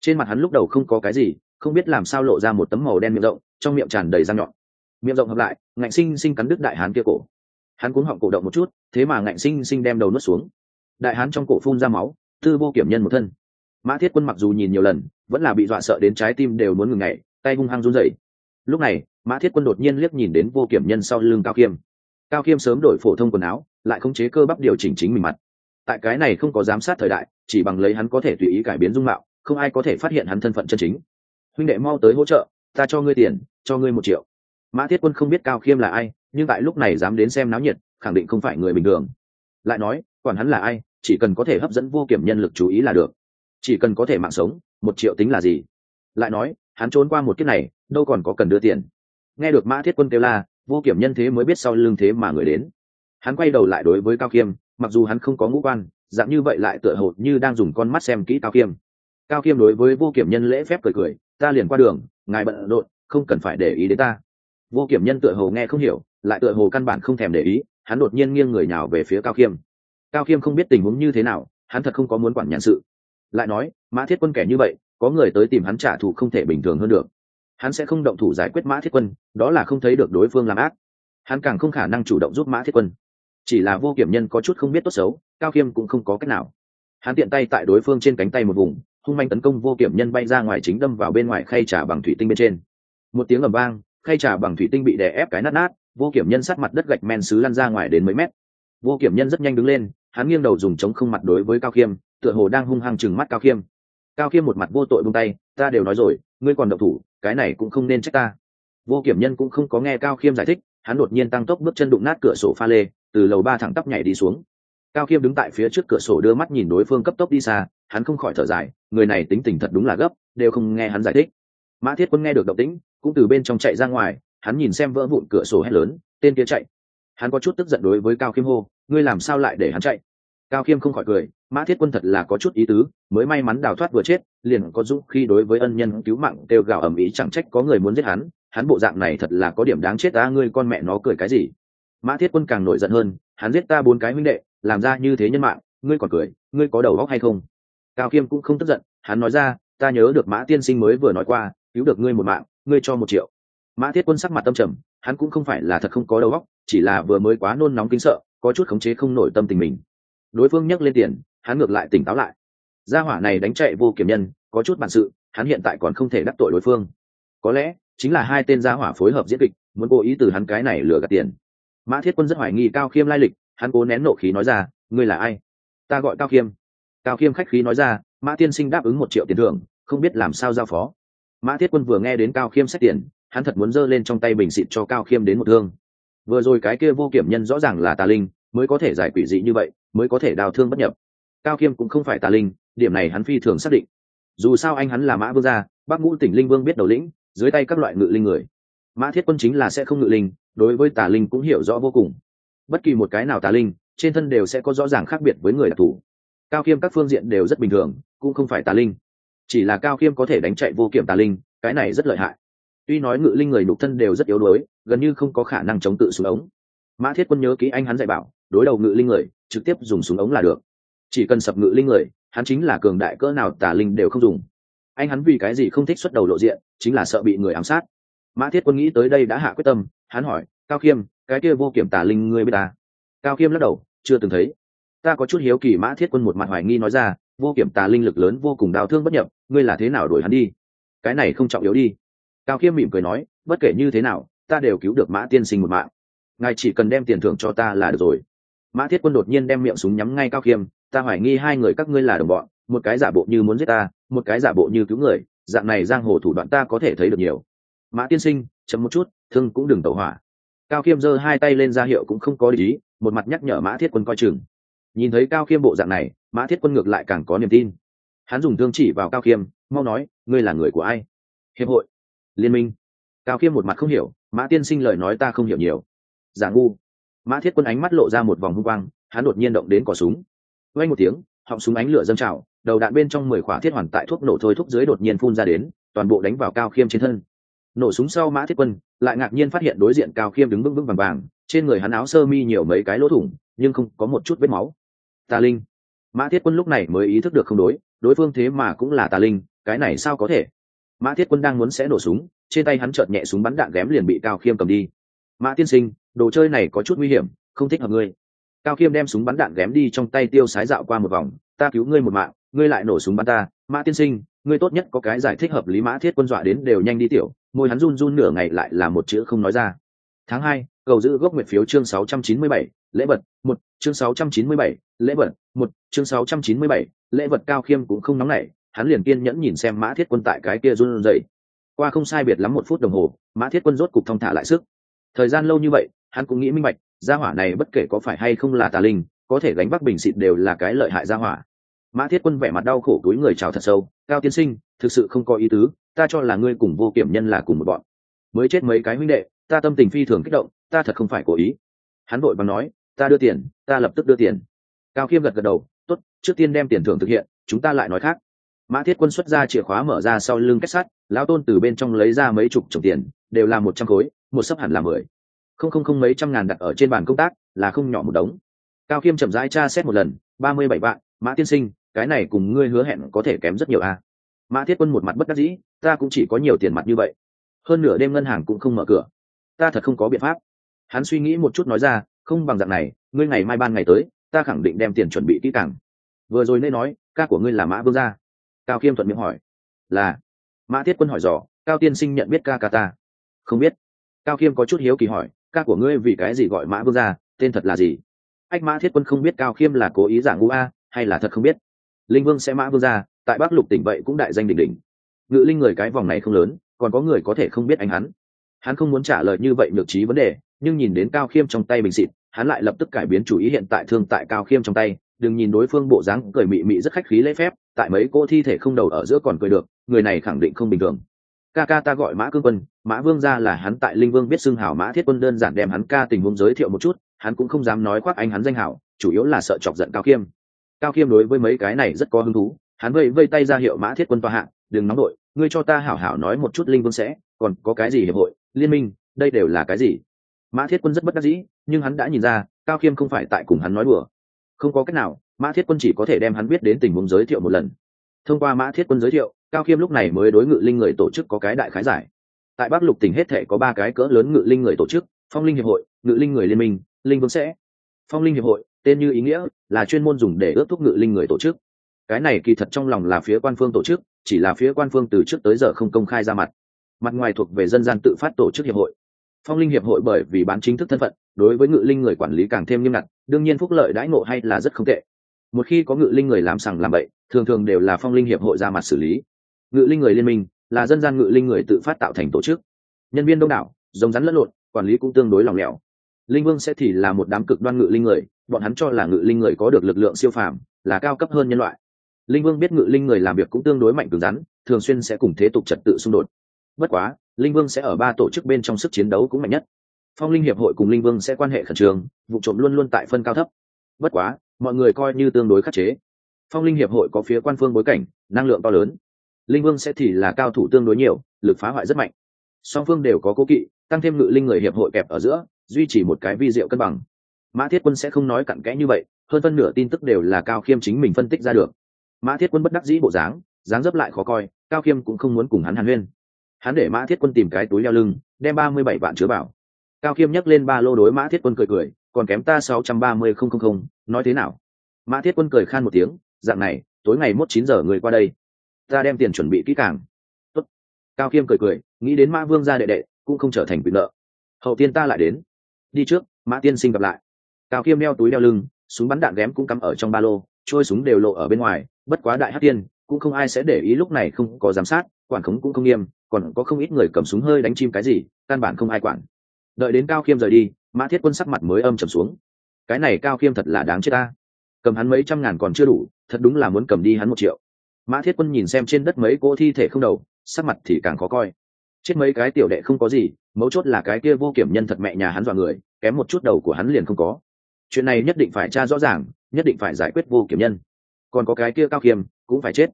[SPEAKER 1] Trên mặt hắn lúc đầu không có cái gì, không biết làm sao lộ ra một tấm màu đen miệng rộng, trong miệng tràn đầy răng nhọn. Miệng rộng hợp lại, ngạnh sinh sinh cắn đứt đại hán kia cổ. Hắn cuống họng cổ động một chút, thế mà ngạnh sinh sinh đem đầu nuốt xuống. Đại hán trong cổ phun ra máu, tư vô kiểm nhân một thân. Mã thiết quân mặc dù nhìn nhiều lần, vẫn là bị dọa sợ đến trái tim đều muốn ngừng ngày tay hung hăng run rẩy. Lúc này, mã thiết quân đột nhiên liếc nhìn đến vô kiểm nhân sau lưng cao khiêm cao khiêm sớm đổi phổ thông quần áo, lại khống chế cơ bắp điều chỉnh chính mình mặt. Tại cái này không có giám sát thời đại, chỉ bằng lấy hắn có thể tùy ý cải biến dung mạo, không ai có thể phát hiện hắn thân phận chân chính. Huynh đệ mau tới hỗ trợ, ta cho ngươi tiền, cho ngươi một triệu. Mã thiết quân không biết cao khiêm là ai, nhưng tại lúc này dám đến xem náo nhiệt, khẳng định không phải người bình thường. Lại nói, quản hắn là ai, chỉ cần có thể hấp dẫn vô kiểm nhân lực chú ý là được. Chỉ cần có thể mạng sống, một triệu tính là gì? Lại nói, hắn trốn qua một kiếp này, đâu còn có cần đưa tiền. Nghe được mã thiết quân kêu la vô kiểm nhân thế mới biết sau lưng thế mà người đến. Hắn quay đầu lại đối với cao khiêm mặc dù hắn không có ngũ quan, dạng như vậy lại tựa hồ như đang dùng con mắt xem kỹ cao khiêm cao khiêm đối với vô kiểm nhân lễ phép cười cười, ta liền qua đường, ngài bận rộn, không cần phải để ý đến ta. Vô kiểm nhân tựa hồ nghe không hiểu, lại tựa hồ căn bản không thèm để ý, hắn đột nhiên nghiêng người nào về phía cao khiêm cao khiêm không biết tình huống như thế nào, hắn thật không có muốn quản nhãn sự. Lại nói, mã thiết quân kẻ như vậy, có người tới tìm hắn trả thù không thể bình thường hơn được hắn sẽ không động thủ giải quyết mã thiết quân, đó là không thấy được đối phương làm ác. Hắn càng không khả năng chủ động giúp mã thiết quân. Chỉ là vô kiểm nhân có chút không biết tốt xấu, cao khiêm cũng không có cách nào. Hắn tiện tay tại đối phương trên cánh tay một vùng, hung manh tấn công vô kiểm nhân bay ra ngoài chính đâm vào bên ngoài khay trà bằng thủy tinh bên trên. Một tiếng ầm vang, khay trà bằng thủy tinh bị đè ép cái nát nát, vô kiểm nhân sát mặt đất gạch men xứ lăn ra ngoài đến mấy mét. Vô kiểm nhân rất nhanh đứng lên, hắn nghiêng đầu dùng chống không mặt đối với cao khiêm tựa hồ đang hung hăng chừng mắt cao khiêm cao khiêm một mặt vô tội bung tay, ta đều nói rồi ngươi còn động thủ, cái này cũng không nên trách ta. Vô kiểm nhân cũng không có nghe cao khiêm giải thích, hắn đột nhiên tăng tốc bước chân đụng nát cửa sổ pha lê, từ lầu ba thẳng tắp nhảy đi xuống. Cao khiêm đứng tại phía trước cửa sổ đưa mắt nhìn đối phương cấp tốc đi xa, hắn không khỏi thở dài, người này tính tình thật đúng là gấp, đều không nghe hắn giải thích. Mã thiết quân nghe được động tĩnh, cũng từ bên trong chạy ra ngoài, hắn nhìn xem vỡ vụn cửa sổ hét lớn, tên kia chạy. Hắn có chút tức giận đối với cao khiêm hô, ngươi làm sao lại để hắn chạy? Cao khiêm không khỏi cười, mã thiết quân thật là có chút ý tứ, mới may mắn đào thoát vừa chết liền có dũng khi đối với ân nhân cứu mạng kêu gào ầm ĩ chẳng trách có người muốn giết hắn hắn bộ dạng này thật là có điểm đáng chết ta ngươi con mẹ nó cười cái gì? Mã thiết quân càng nổi giận hơn, hắn giết ta bốn cái huynh đệ, làm ra như thế nhân mạng, ngươi còn cười, ngươi có đầu óc hay không? Cao khiêm cũng không tức giận, hắn nói ra, ta nhớ được mã tiên sinh mới vừa nói qua, cứu được ngươi một mạng, ngươi cho một triệu. Mã thiết quân sắc mặt tâm trầm, hắn cũng không phải là thật không có đầu óc, chỉ là vừa mới quá nôn nóng kính sợ, có chút khống chế không nổi tâm tình mình. Đối phương nhắc lên tiền, hắn ngược lại tỉnh táo lại gia hỏa này đánh chạy vô kiểm nhân, có chút bản sự, hắn hiện tại còn không thể đắc tội đối phương. Có lẽ, chính là hai tên gia hỏa phối hợp diễn kịch, muốn cố ý từ hắn cái này lừa gạt tiền. Mã thiết quân rất hoài nghi cao khiêm lai lịch, hắn cố nén nộ khí nói ra, ngươi là ai? Ta gọi cao khiêm. Cao khiêm khách khí nói ra, mã tiên sinh đáp ứng một triệu tiền thưởng, không biết làm sao giao phó. Mã thiết quân vừa nghe đến cao khiêm xét tiền, hắn thật muốn giơ lên trong tay bình xịt cho cao khiêm đến một thương. Vừa rồi cái kia vô kiểm nhân rõ ràng là tà linh, mới có thể giải quỷ dị như vậy, mới có thể đào thương bất nhập cao khiêm cũng không phải tà linh, điểm này hắn phi thường xác định. Dù sao anh hắn là mã vương gia bác ngũ tỉnh linh vương biết đầu lĩnh, dưới tay các loại ngự linh người. Mã thiết quân chính là sẽ không ngự linh, đối với tà linh cũng hiểu rõ vô cùng. Bất kỳ một cái nào tà linh, trên thân đều sẽ có rõ ràng khác biệt với người đặc thù. Cao khiêm các phương diện đều rất bình thường, cũng không phải tà linh. Chỉ là cao khiêm có thể đánh chạy vô kiểm tà linh, cái này rất lợi hại. Tuy nói ngự linh người nhục thân đều rất yếu đuối, gần như không có khả năng chống tự xuống ống. Mã thiết quân nhớ kỹ anh hắn dạy bảo, đối đầu ngự linh người, trực tiếp dùng súng ống là được chỉ cần sập ngự linh người, hắn chính là cường đại cỡ nào tà linh đều không dùng. Anh hắn vì cái gì không thích xuất đầu lộ diện, chính là sợ bị người ám sát. Mã thiết quân nghĩ tới đây đã hạ quyết tâm, hắn hỏi, cao khiêm, cái kia vô kiểm tà linh ngươi biết ta cao khiêm lắc đầu, chưa từng thấy. Ta có chút hiếu kỳ, mã thiết quân một mặt hoài nghi nói ra, vô kiểm tà linh lực lớn vô cùng đau thương bất nhập, ngươi là thế nào đuổi hắn đi? Cái này không trọng yếu đi. Cao khiêm mỉm cười nói, bất kể như thế nào, ta đều cứu được mã tiên sinh một mạng. Ngài chỉ cần đem tiền thưởng cho ta là được rồi. Mã thiết quân đột nhiên đem miệng súng nhắm ngay cao khiêm ta hoài nghi hai người các ngươi là đồng bọn, một cái giả bộ như muốn giết ta, một cái giả bộ như cứu người, dạng này giang hồ thủ đoạn ta có thể thấy được nhiều. Mã tiên sinh chấm một chút, thương cũng đừng tẩu hỏa. Cao khiêm giơ hai tay lên ra hiệu cũng không có lý, một mặt nhắc nhở mã thiết quân coi chừng. Nhìn thấy cao khiêm bộ dạng này, mã thiết quân ngược lại càng có niềm tin. Hắn dùng thương chỉ vào cao khiêm mau nói, ngươi là người của ai? Hiệp hội, liên minh. Cao khiêm một mặt không hiểu, mã tiên sinh lời nói ta không hiểu nhiều. Giả ngu. Mã thiết quân ánh mắt lộ ra một vòng hung quang, hắn đột nhiên động đến cỏ súng vay một tiếng, họng súng ánh lửa dâng trào, đầu đạn bên trong mười khỏa thiết hoàn tại thuốc nổ thôi thuốc dưới đột nhiên phun ra đến, toàn bộ đánh vào cao khiêm trên thân. Nổ súng sau mã thiết quân lại ngạc nhiên phát hiện đối diện cao khiêm đứng vững vững vàng vàng, trên người hắn áo sơ mi nhiều mấy cái lỗ thủng, nhưng không có một chút vết máu. Tà linh. Mã thiết quân lúc này mới ý thức được không đối đối phương thế mà cũng là tà linh, cái này sao có thể? Mã thiết quân đang muốn sẽ nổ súng, trên tay hắn chợt nhẹ súng bắn đạn ghém liền bị cao khiêm cầm đi. Mã tiên sinh, đồ chơi này có chút nguy hiểm, không thích hợp ngươi cao khiêm đem súng bắn đạn ghém đi trong tay tiêu sái dạo qua một vòng. Ta cứu ngươi một mạng ngươi lại nổ súng bắn ta. Mã tiên sinh ngươi tốt nhất có cái giải thích hợp lý mã thiết quân dọa đến đều nhanh đi tiểu. Môi hắn run run nửa ngày lại là một chữ không nói ra. Tháng hai cầu giữ gốc nguyệt phiếu chương 697, lễ vật một chương 697, lễ vật một chương 697, lễ vật cao khiêm cũng không nóng nảy. Hắn liền kiên nhẫn nhìn xem mã thiết quân tại cái kia run rẩy. Qua không sai biệt lắm một phút đồng hồ mã thiết quân rốt cục thong thả lại sức. Thời gian lâu như vậy hắn cũng nghĩ minh bạch gia hỏa này bất kể có phải hay không là tà linh, có thể gánh bắc bình xịt đều là cái lợi hại gia hỏa. Mã thiết quân vẻ mặt đau khổ túi người chào thật sâu, cao tiên sinh, thực sự không có ý tứ, ta cho là ngươi cùng vô kiểm nhân là cùng một bọn. Mới chết mấy cái huynh đệ, ta tâm tình phi thường kích động, ta thật không phải cố ý. Hắn vội và nói, ta đưa tiền, ta lập tức đưa tiền. Cao khiêm gật gật đầu t ố t trước tiên đem tiền thưởng thực hiện, chúng ta lại nói khác. Mã thiết quân xuất ra chìa khóa mở ra sau lưng kết sắt, lão tôn từ bên trong lấy ra mấy chục chồng tiền, đều là một trăm khối, một sấp hẳn là mười không không không mấy trăm ngàn đặt ở trên bàn công tác, là không nhỏ một đống. Cao khiêm chậm rãi tra xét một lần, ba mươi bảy vạn, mã tiên sinh, cái này cùng ngươi hứa hẹn có thể kém rất nhiều a à. mã thiết quân một mặt bất đắc dĩ, ta cũng chỉ có nhiều tiền mặt như vậy. Hơn nửa đêm ngân hàng cũng không mở cửa. Ta thật không có biện pháp. Hắn suy nghĩ một chút nói ra, không bằng dạng này, ngươi ngày mai ban ngày tới, ta khẳng định đem tiền chuẩn bị kỹ càng. Vừa rồi nên nói, ca của ngươi là mã vương gia. Cao khiêm thuận miệng hỏi, là? Mã thiết quân hỏi dò, cao tiên sinh nhận biết ca ca ta? Không biết. Cao khiêm có chút hiếu kỳ hỏi ca của ngươi vì cái gì gọi mã vương gia tên thật là gì? Ách mã thiết quân không biết cao khiêm là cố ý giả ngu a hay là thật không biết? Linh vương sẽ mã vương gia, tại bắc lục tỉnh vậy cũng đại danh đỉnh đỉnh. Ngự linh người cái vòng này không lớn còn có người có thể không biết anh hắn. Hắn không muốn trả lời như vậy nhược trí vấn đề nhưng nhìn đến cao khiêm trong tay bình xịt hắn lại lập tức cải biến chủ ý hiện tại thương tại cao khiêm trong tay. Đừng nhìn đối phương bộ dáng cười mị mị rất khách khí lễ phép tại mấy cô thi thể không đầu ở giữa còn cười được người này khẳng định không bình thường ca ca ta gọi mã cương quân, mã vương ra là hắn tại linh vương biết xưng hảo mã thiết quân đơn giản đem hắn ca tình huống giới thiệu một chút, hắn cũng không dám nói khoác anh hắn danh hảo, chủ yếu là sợ chọc giận cao khiêm cao khiêm đối với mấy cái này rất có hứng thú, hắn vây vây tay ra hiệu mã thiết quân tòa hạng đừng nóng đội, ngươi cho ta hảo hảo nói một chút linh vương sẽ, còn có cái gì hiệp hội, liên minh, đây đều là cái gì? Mã thiết quân rất bất đắc dĩ, nhưng hắn đã nhìn ra, cao khiêm không phải tại cùng hắn nói đùa. Không có cách nào, mã thiết quân chỉ có thể đem hắn biết đến tình huống giới thiệu một lần. Thông qua mã thiết quân giới thiệu cao khiêm lúc này mới đối ngự linh người tổ chức có cái đại khái giải. Tại bắc lục tỉnh hết thể có ba cái cỡ lớn ngự linh người tổ chức, phong linh hiệp hội, ngự linh người liên minh, linh vương sẽ. Phong linh hiệp hội, tên như ý nghĩa, là chuyên môn dùng để ước thúc ngự linh người tổ chức. Cái này kỳ thật trong lòng là phía quan phương tổ chức, chỉ là phía quan phương từ trước tới giờ không công khai ra mặt. Mặt ngoài thuộc về dân gian tự phát tổ chức hiệp hội. Phong linh hiệp hội bởi vì bán chính thức thân phận, đối với ngự linh người quản lý càng thêm nghiêm ngặt, đương nhiên phúc lợi đãi ngộ hay là rất không tệ. Một khi có ngự linh người làm sằng làm bậy, thường thường đều là phong linh hiệp hội ra mặt xử lý ngự linh người liên minh là dân gian ngự linh người tự phát tạo thành tổ chức. Nhân viên đông đảo, giống rắn lẫn lộn, quản lý cũng tương đối lòng lẻo. Linh vương sẽ thì là một đám cực đoan ngự linh người, bọn hắn cho là ngự linh người có được lực lượng siêu phàm, là cao cấp hơn nhân loại. Linh vương biết ngự linh người làm việc cũng tương đối mạnh cứng rắn, thường xuyên sẽ cùng thế tục trật tự xung đột. Bất quá, linh vương sẽ ở ba tổ chức bên trong sức chiến đấu cũng mạnh nhất. Phong linh hiệp hội cùng linh vương sẽ quan hệ khẩn trương, vụ trộm luôn luôn tại phân cao thấp. Bất quá, mọi người coi như tương đối khắc chế. Phong linh hiệp hội có phía quan phương bối cảnh, năng lượng to lớn linh vương sẽ thì là cao thủ tương đối nhiều, lực phá hoại rất mạnh. Song phương đều có cố kỵ, tăng thêm ngự linh người hiệp hội kẹp ở giữa, duy trì một cái vi diệu cân bằng. Mã thiết quân sẽ không nói cặn kẽ như vậy, hơn phân nửa tin tức đều là cao khiêm chính mình phân tích ra được. Mã thiết quân bất đắc dĩ bộ dáng dáng dấp lại khó coi, cao khiêm cũng không muốn cùng hắn hàn huyên. Hắn để mã thiết quân tìm cái túi leo lưng, đem ba mươi bảy vạn chứa bảo cao khiêm nhắc lên ba lô đối mã thiết quân cười cười, còn kém ta sáu trăm ba mươi không không không, nói thế nào? Mã thiết quân cười khan một tiếng, dạng này, tối ngày mốt chín giờ người qua đây ta đem tiền chuẩn bị kỹ càng. Tốt. cao khiêm cười cười, nghĩ đến mã vương gia đệ đệ, cũng không trở thành quyền nợ. Hậu tiên ta lại đến. Đi trước, mã tiên sinh gặp lại. Cao khiêm đeo túi đeo lưng, súng bắn đạn ghém cũng cắm ở trong ba lô, trôi súng đều lộ ở bên ngoài, bất quá đại hát tiên, cũng không ai sẽ để ý lúc này không có giám sát, quản khống cũng không nghiêm, còn có không ít người cầm súng hơi đánh chim cái gì, căn bản không ai quản. Đợi đến cao khiêm rời đi, mã thiết quân sắc mặt mới âm trầm xuống. Cái này cao khiêm thật là đáng chết ta. Cầm hắn mấy trăm ngàn còn chưa đủ, thật đúng là muốn cầm đi hắn một triệu mã thiết quân nhìn xem trên đất mấy cỗ thi thể không đầu, sắc mặt thì càng khó coi. Chết mấy cái tiểu đệ không có gì, mấu chốt là cái kia vô kiểm nhân thật mẹ nhà hắn dọa người, kém một chút đầu của hắn liền không có. Chuyện này nhất định phải tra rõ ràng, nhất định phải giải quyết vô kiểm nhân. Còn có cái kia cao khiêm cũng phải chết.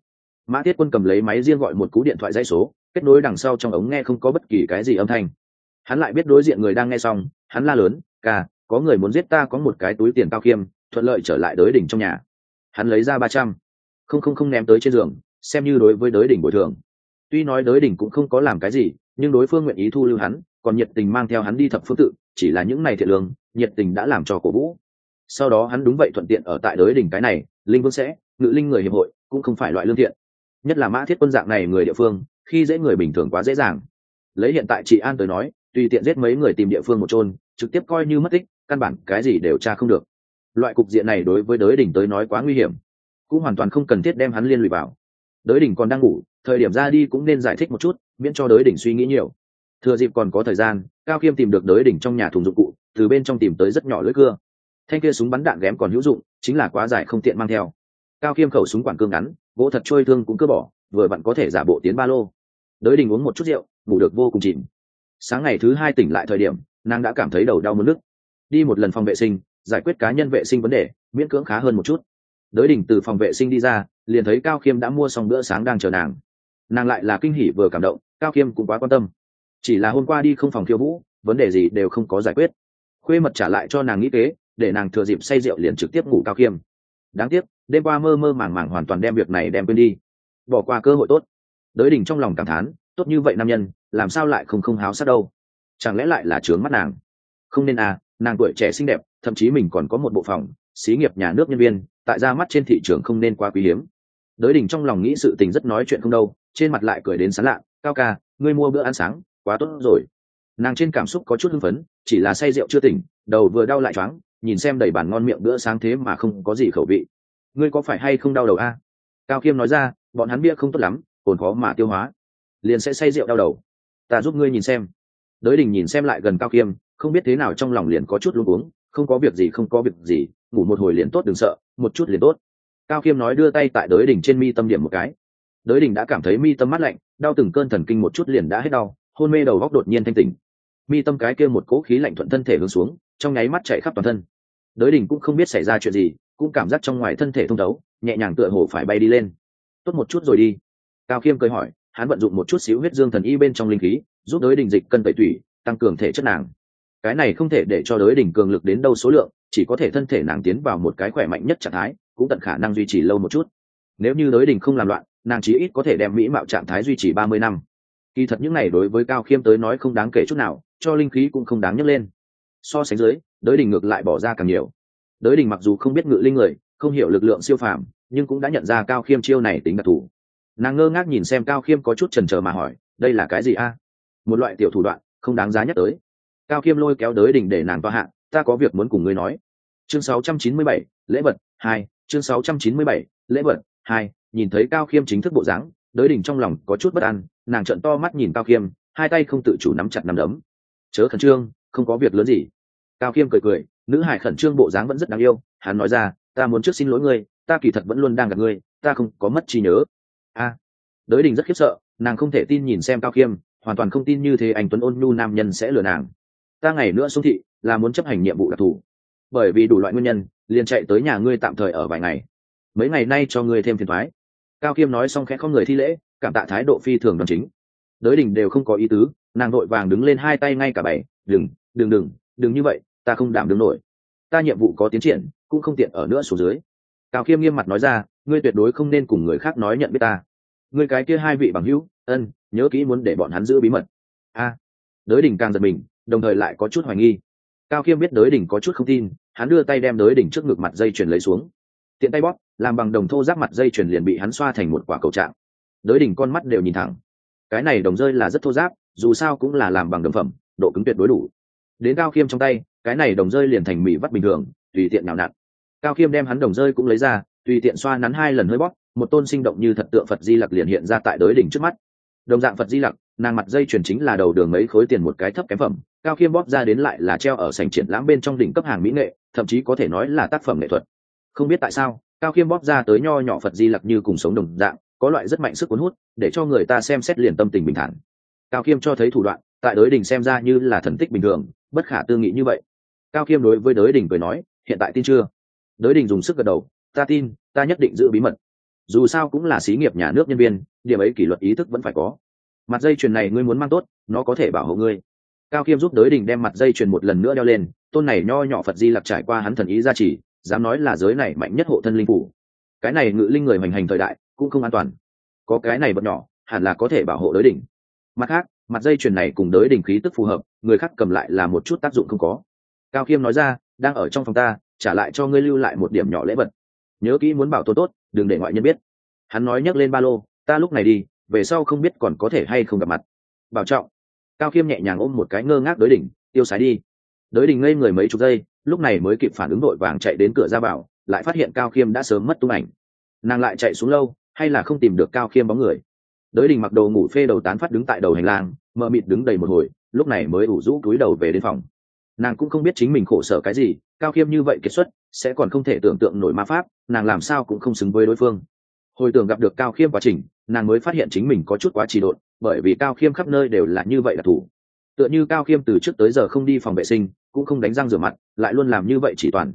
[SPEAKER 1] Mã thiết quân cầm lấy máy riêng gọi một cú điện thoại dây số, kết nối đằng sau trong ống nghe không có bất kỳ cái gì âm thanh. Hắn lại biết đối diện người đang nghe xong, hắn la lớn, ca, có người muốn giết ta có một cái túi tiền cao khiêm thuận lợi trở lại đới đỉnh trong nhà. Hắn lấy ra ba trăm không không không ném tới trên giường, xem như đối với đới đỉnh bồi thường. Tuy nói đới đỉnh cũng không có làm cái gì, nhưng đối phương nguyện ý thu lưu hắn, còn nhiệt tình mang theo hắn đi thập phương tự, chỉ là những này thiện lương, nhiệt tình đã làm cho cổ vũ. Sau đó hắn đúng vậy thuận tiện ở tại đới đỉnh cái này, linh vương sẽ, ngự linh người hiệp hội, cũng không phải loại lương thiện. Nhất là mã thiết quân dạng này người địa phương, khi dễ người bình thường quá dễ dàng. Lấy hiện tại chị an tới nói, tùy tiện giết mấy người tìm địa phương một chôn, trực tiếp coi như mất tích, căn bản cái gì đều tra không được. Loại cục diện này đối với đới đỉnh tới nói quá nguy hiểm cũng hoàn toàn không cần thiết đem hắn liên lụy vào. Đới đỉnh còn đang ngủ, thời điểm ra đi cũng nên giải thích một chút, miễn cho đới đỉnh suy nghĩ nhiều. Thừa dịp còn có thời gian, cao khiêm tìm được đới đỉnh trong nhà thùng dụng cụ, từ bên trong tìm tới rất nhỏ lưỡi cưa. Thanh kia súng bắn đạn ghém còn hữu dụng, chính là quá dài không tiện mang theo. Cao khiêm khẩu súng quản cương ngắn, gỗ thật trôi thương cũng cưa bỏ, vừa vặn có thể giả bộ tiến ba lô. Đới đình uống một chút rượu, ngủ được vô cùng chìm. Sáng ngày thứ hai tỉnh lại thời điểm, nàng đã cảm thấy đầu đau mất nước đi một lần phòng vệ sinh, giải quyết cá nhân vệ sinh vấn đề, miễn cưỡng khá hơn một chút đới đỉnh từ phòng vệ sinh đi ra, liền thấy cao khiêm đã mua xong bữa sáng đang chờ nàng. Nàng lại là kinh hỉ vừa cảm động, cao khiêm cũng quá quan tâm. Chỉ là hôm qua đi không phòng khiêu vũ, vấn đề gì đều không có giải quyết. Khuê mật trả lại cho nàng nghĩ kế, để nàng thừa dịp say rượu liền trực tiếp ngủ cao khiêm. Đáng tiếc, đêm qua mơ mơ màng màng hoàn toàn đem việc này đem quên đi. Bỏ qua cơ hội tốt. Đới đỉnh trong lòng cảm thán, tốt như vậy nam nhân, làm sao lại không không háo sắc đâu? Chẳng lẽ lại là trướng mắt nàng? Không nên à nàng tuổi trẻ xinh đẹp, thậm chí mình còn có một bộ phòng, xí nghiệp nhà nước nhân viên tại ra mắt trên thị trường không nên quá quý hiếm. Đới đình trong lòng nghĩ sự tình rất nói chuyện không đâu, trên mặt lại cười đến sán lạ cao ca, ngươi mua bữa ăn sáng, quá tốt rồi. Nàng trên cảm xúc có chút hưng phấn, chỉ là say rượu chưa tỉnh, đầu vừa đau lại choáng, nhìn xem đầy bàn ngon miệng bữa sáng thế mà không có gì khẩu vị. Ngươi có phải hay không đau đầu a? Cao khiêm nói ra, bọn hắn bia không tốt lắm ồn khó mà tiêu hóa. Liền sẽ say rượu đau đầu. Ta giúp ngươi nhìn xem. Đới đình nhìn xem lại gần cao khiêm không biết thế nào trong lòng liền có chút luôn uống không có việc gì, không có việc gì ngủ một hồi liền tốt đừng sợ một chút liền tốt. Cao khiêm nói đưa tay tại đới đình trên mi tâm điểm một cái. Đới đình đã cảm thấy mi tâm mát lạnh đau từng cơn thần kinh một chút liền đã hết đau hôn mê đầu góc đột nhiên thanh tỉnh. Mi tâm cái kia một cỗ khí lạnh thuận thân thể hướng xuống trong nháy mắt chạy khắp toàn thân. Đới đình cũng không biết xảy ra chuyện gì cũng cảm giác trong ngoài thân thể thông đấu, nhẹ nhàng tựa hồ phải bay đi lên. Tốt một chút rồi đi. Cao khiêm cười hỏi hắn vận dụng một chút xíu huyết dương thần y bên trong linh khí giúp đới đình dịch cân tẩy tủy tăng cường thể chất nàng cái này không thể để cho đới đỉnh cường lực đến đâu số lượng, chỉ có thể thân thể nàng tiến vào một cái khỏe mạnh nhất trạng thái, cũng tận khả năng duy trì lâu một chút. Nếu như đới đỉnh không làm loạn, nàng chí ít có thể đem mỹ mạo trạng thái duy trì ba mươi năm. Kỳ thật những này đối với cao khiêm tới nói không đáng kể chút nào, cho linh khí cũng không đáng nhấc lên. So sánh dưới, đới đỉnh ngược lại bỏ ra càng nhiều. Đới đỉnh mặc dù không biết ngự linh người, không hiểu lực lượng siêu phàm, nhưng cũng đã nhận ra cao khiêm chiêu này tính đặc thù. Nàng ngơ ngác nhìn xem cao khiêm có chút trần trờ mà hỏi, đây là cái gì a? Một loại tiểu thủ đoạn, không đáng giá nhắc tới cao khiêm lôi kéo đới đình để nàng toa hạ ta có việc muốn cùng ngươi nói. Chương 697, lễ vật hai chương 697, lễ vật hai nhìn thấy cao khiêm chính thức bộ dáng đới đình trong lòng có chút bất an nàng trợn to mắt nhìn cao khiêm hai tay không tự chủ nắm chặt nắm đấm. Chớ khẩn trương không có việc lớn gì. Cao khiêm cười cười nữ hải khẩn trương bộ dáng vẫn rất đáng yêu hắn nói ra ta muốn trước xin lỗi ngươi ta kỳ thật vẫn luôn đang gặp ngươi ta không có mất trí nhớ. A đới đình rất khiếp sợ nàng không thể tin nhìn xem cao khiêm hoàn toàn không tin như thế anh tuấn ôn nhu nam nhân sẽ lừa nàng ta ngày nữa xuống thị là muốn chấp hành nhiệm vụ đặc thù. Bởi vì đủ loại nguyên nhân, liền chạy tới nhà ngươi tạm thời ở vài ngày. Mấy ngày nay cho ngươi thêm phiền thoái. Cao Kiêm nói xong khẽ không người thi lễ, cảm tạ thái độ phi thường đoàn chính. Đới đình đều không có ý tứ, nàng vội vàng đứng lên hai tay ngay cả bảy đừng đừng đừng đừng như vậy, ta không đảm đứng nổi. Ta nhiệm vụ có tiến triển, cũng không tiện ở nữa xuống dưới. Cao Kiêm nghiêm mặt nói ra, ngươi tuyệt đối không nên cùng người khác nói nhận biết ta. Ngươi cái kia hai vị bằng hữu, ân, nhớ kỹ muốn để bọn hắn giữ bí mật. A. Đới đình càng giật mình đồng thời lại có chút hoài nghi. Cao khiêm biết đới đỉnh có chút không tin, hắn đưa tay đem đới đỉnh trước ngực mặt dây chuyền lấy xuống. Tiện tay bóp, làm bằng đồng thô giáp mặt dây chuyền liền bị hắn xoa thành một quả cầu trạng. Đới đỉnh con mắt đều nhìn thẳng. Cái này đồng rơi là rất thô giáp dù sao cũng là làm bằng đồng phẩm, độ cứng tuyệt đối đủ. Đến cao khiêm trong tay, cái này đồng rơi liền thành mì vắt bình thường, tùy tiện nào nặn. Cao khiêm đem hắn đồng rơi cũng lấy ra, tùy tiện xoa nắn hai lần hơi bóp, một tôn sinh động như thật tượng phật di lặc liền hiện ra tại đới đỉnh trước mắt. Đồng dạng phật di lặc, nàng mặt dây chuyền chính là đầu đường mấy khối tiền một cái thấp kém phẩm cao khiêm bóp ra đến lại là treo ở sành triển lãm bên trong đỉnh cấp hàng mỹ nghệ, thậm chí có thể nói là tác phẩm nghệ thuật. Không biết tại sao, cao khiêm bóp ra tới nho nhỏ phật di lặc như cùng sống đồng dạng, có loại rất mạnh sức cuốn hút, để cho người ta xem xét liền tâm tình bình thản. Cao khiêm cho thấy thủ đoạn, tại đới đình xem ra như là thần tích bình thường, bất khả tư nghị như vậy. Cao khiêm đối với đới đình cười nói, hiện tại tin chưa? Đới đình dùng sức gật đầu, ta tin, ta nhất định giữ bí mật. Dù sao cũng là xí nghiệp nhà nước nhân viên, điểm ấy kỷ luật ý thức vẫn phải có. Mặt dây chuyền này ngươi muốn mang tốt, nó có thể bảo hộ ngươi cao khiêm giúp đới đình đem mặt dây chuyền một lần nữa đeo lên, tôn này nho nhỏ phật di lặc trải qua hắn thần ý gia trì, dám nói là giới này mạnh nhất hộ thân linh phủ. Cái này ngự linh người hoành hành thời đại, cũng không an toàn. Có cái này bật nhỏ, hẳn là có thể bảo hộ đới đỉnh mặt khác, mặt dây chuyền này cùng đới đỉnh khí tức phù hợp, người khác cầm lại là một chút tác dụng không có. Cao khiêm nói ra, đang ở trong phòng ta, trả lại cho ngươi lưu lại một điểm nhỏ lễ vật. Nhớ kỹ muốn bảo tồn tốt, đừng để ngoại nhân biết. Hắn nói nhấc lên ba lô, ta lúc này đi, về sau không biết còn có thể hay không gặp mặt. Bảo trọng cao khiêm nhẹ nhàng ôm một cái ngơ ngác đới đỉnh tiêu sái đi. Đới đỉnh ngây người mấy chục giây, lúc này mới kịp phản ứng đội vàng chạy đến cửa ra bảo lại phát hiện cao khiêm đã sớm mất tung ảnh. Nàng lại chạy xuống lâu, hay là không tìm được cao khiêm bóng người? Đới đỉnh mặc đồ ngủ phê đầu tán phát đứng tại đầu hành lang, mờ mịt đứng đầy một hồi, lúc này mới ủ rũ cúi đầu về đến phòng. Nàng cũng không biết chính mình khổ sở cái gì, cao khiêm như vậy kiệt xuất, sẽ còn không thể tưởng tượng nổi ma pháp, nàng làm sao cũng không xứng với đối phương. Hồi tưởng gặp được cao khiêm quá trình, nàng mới phát hiện chính mình có chút quá trì độn bởi vì cao khiêm khắp nơi đều là như vậy là thủ. Tựa như cao khiêm từ trước tới giờ không đi phòng vệ sinh, cũng không đánh răng rửa mặt, lại luôn làm như vậy chỉ toàn.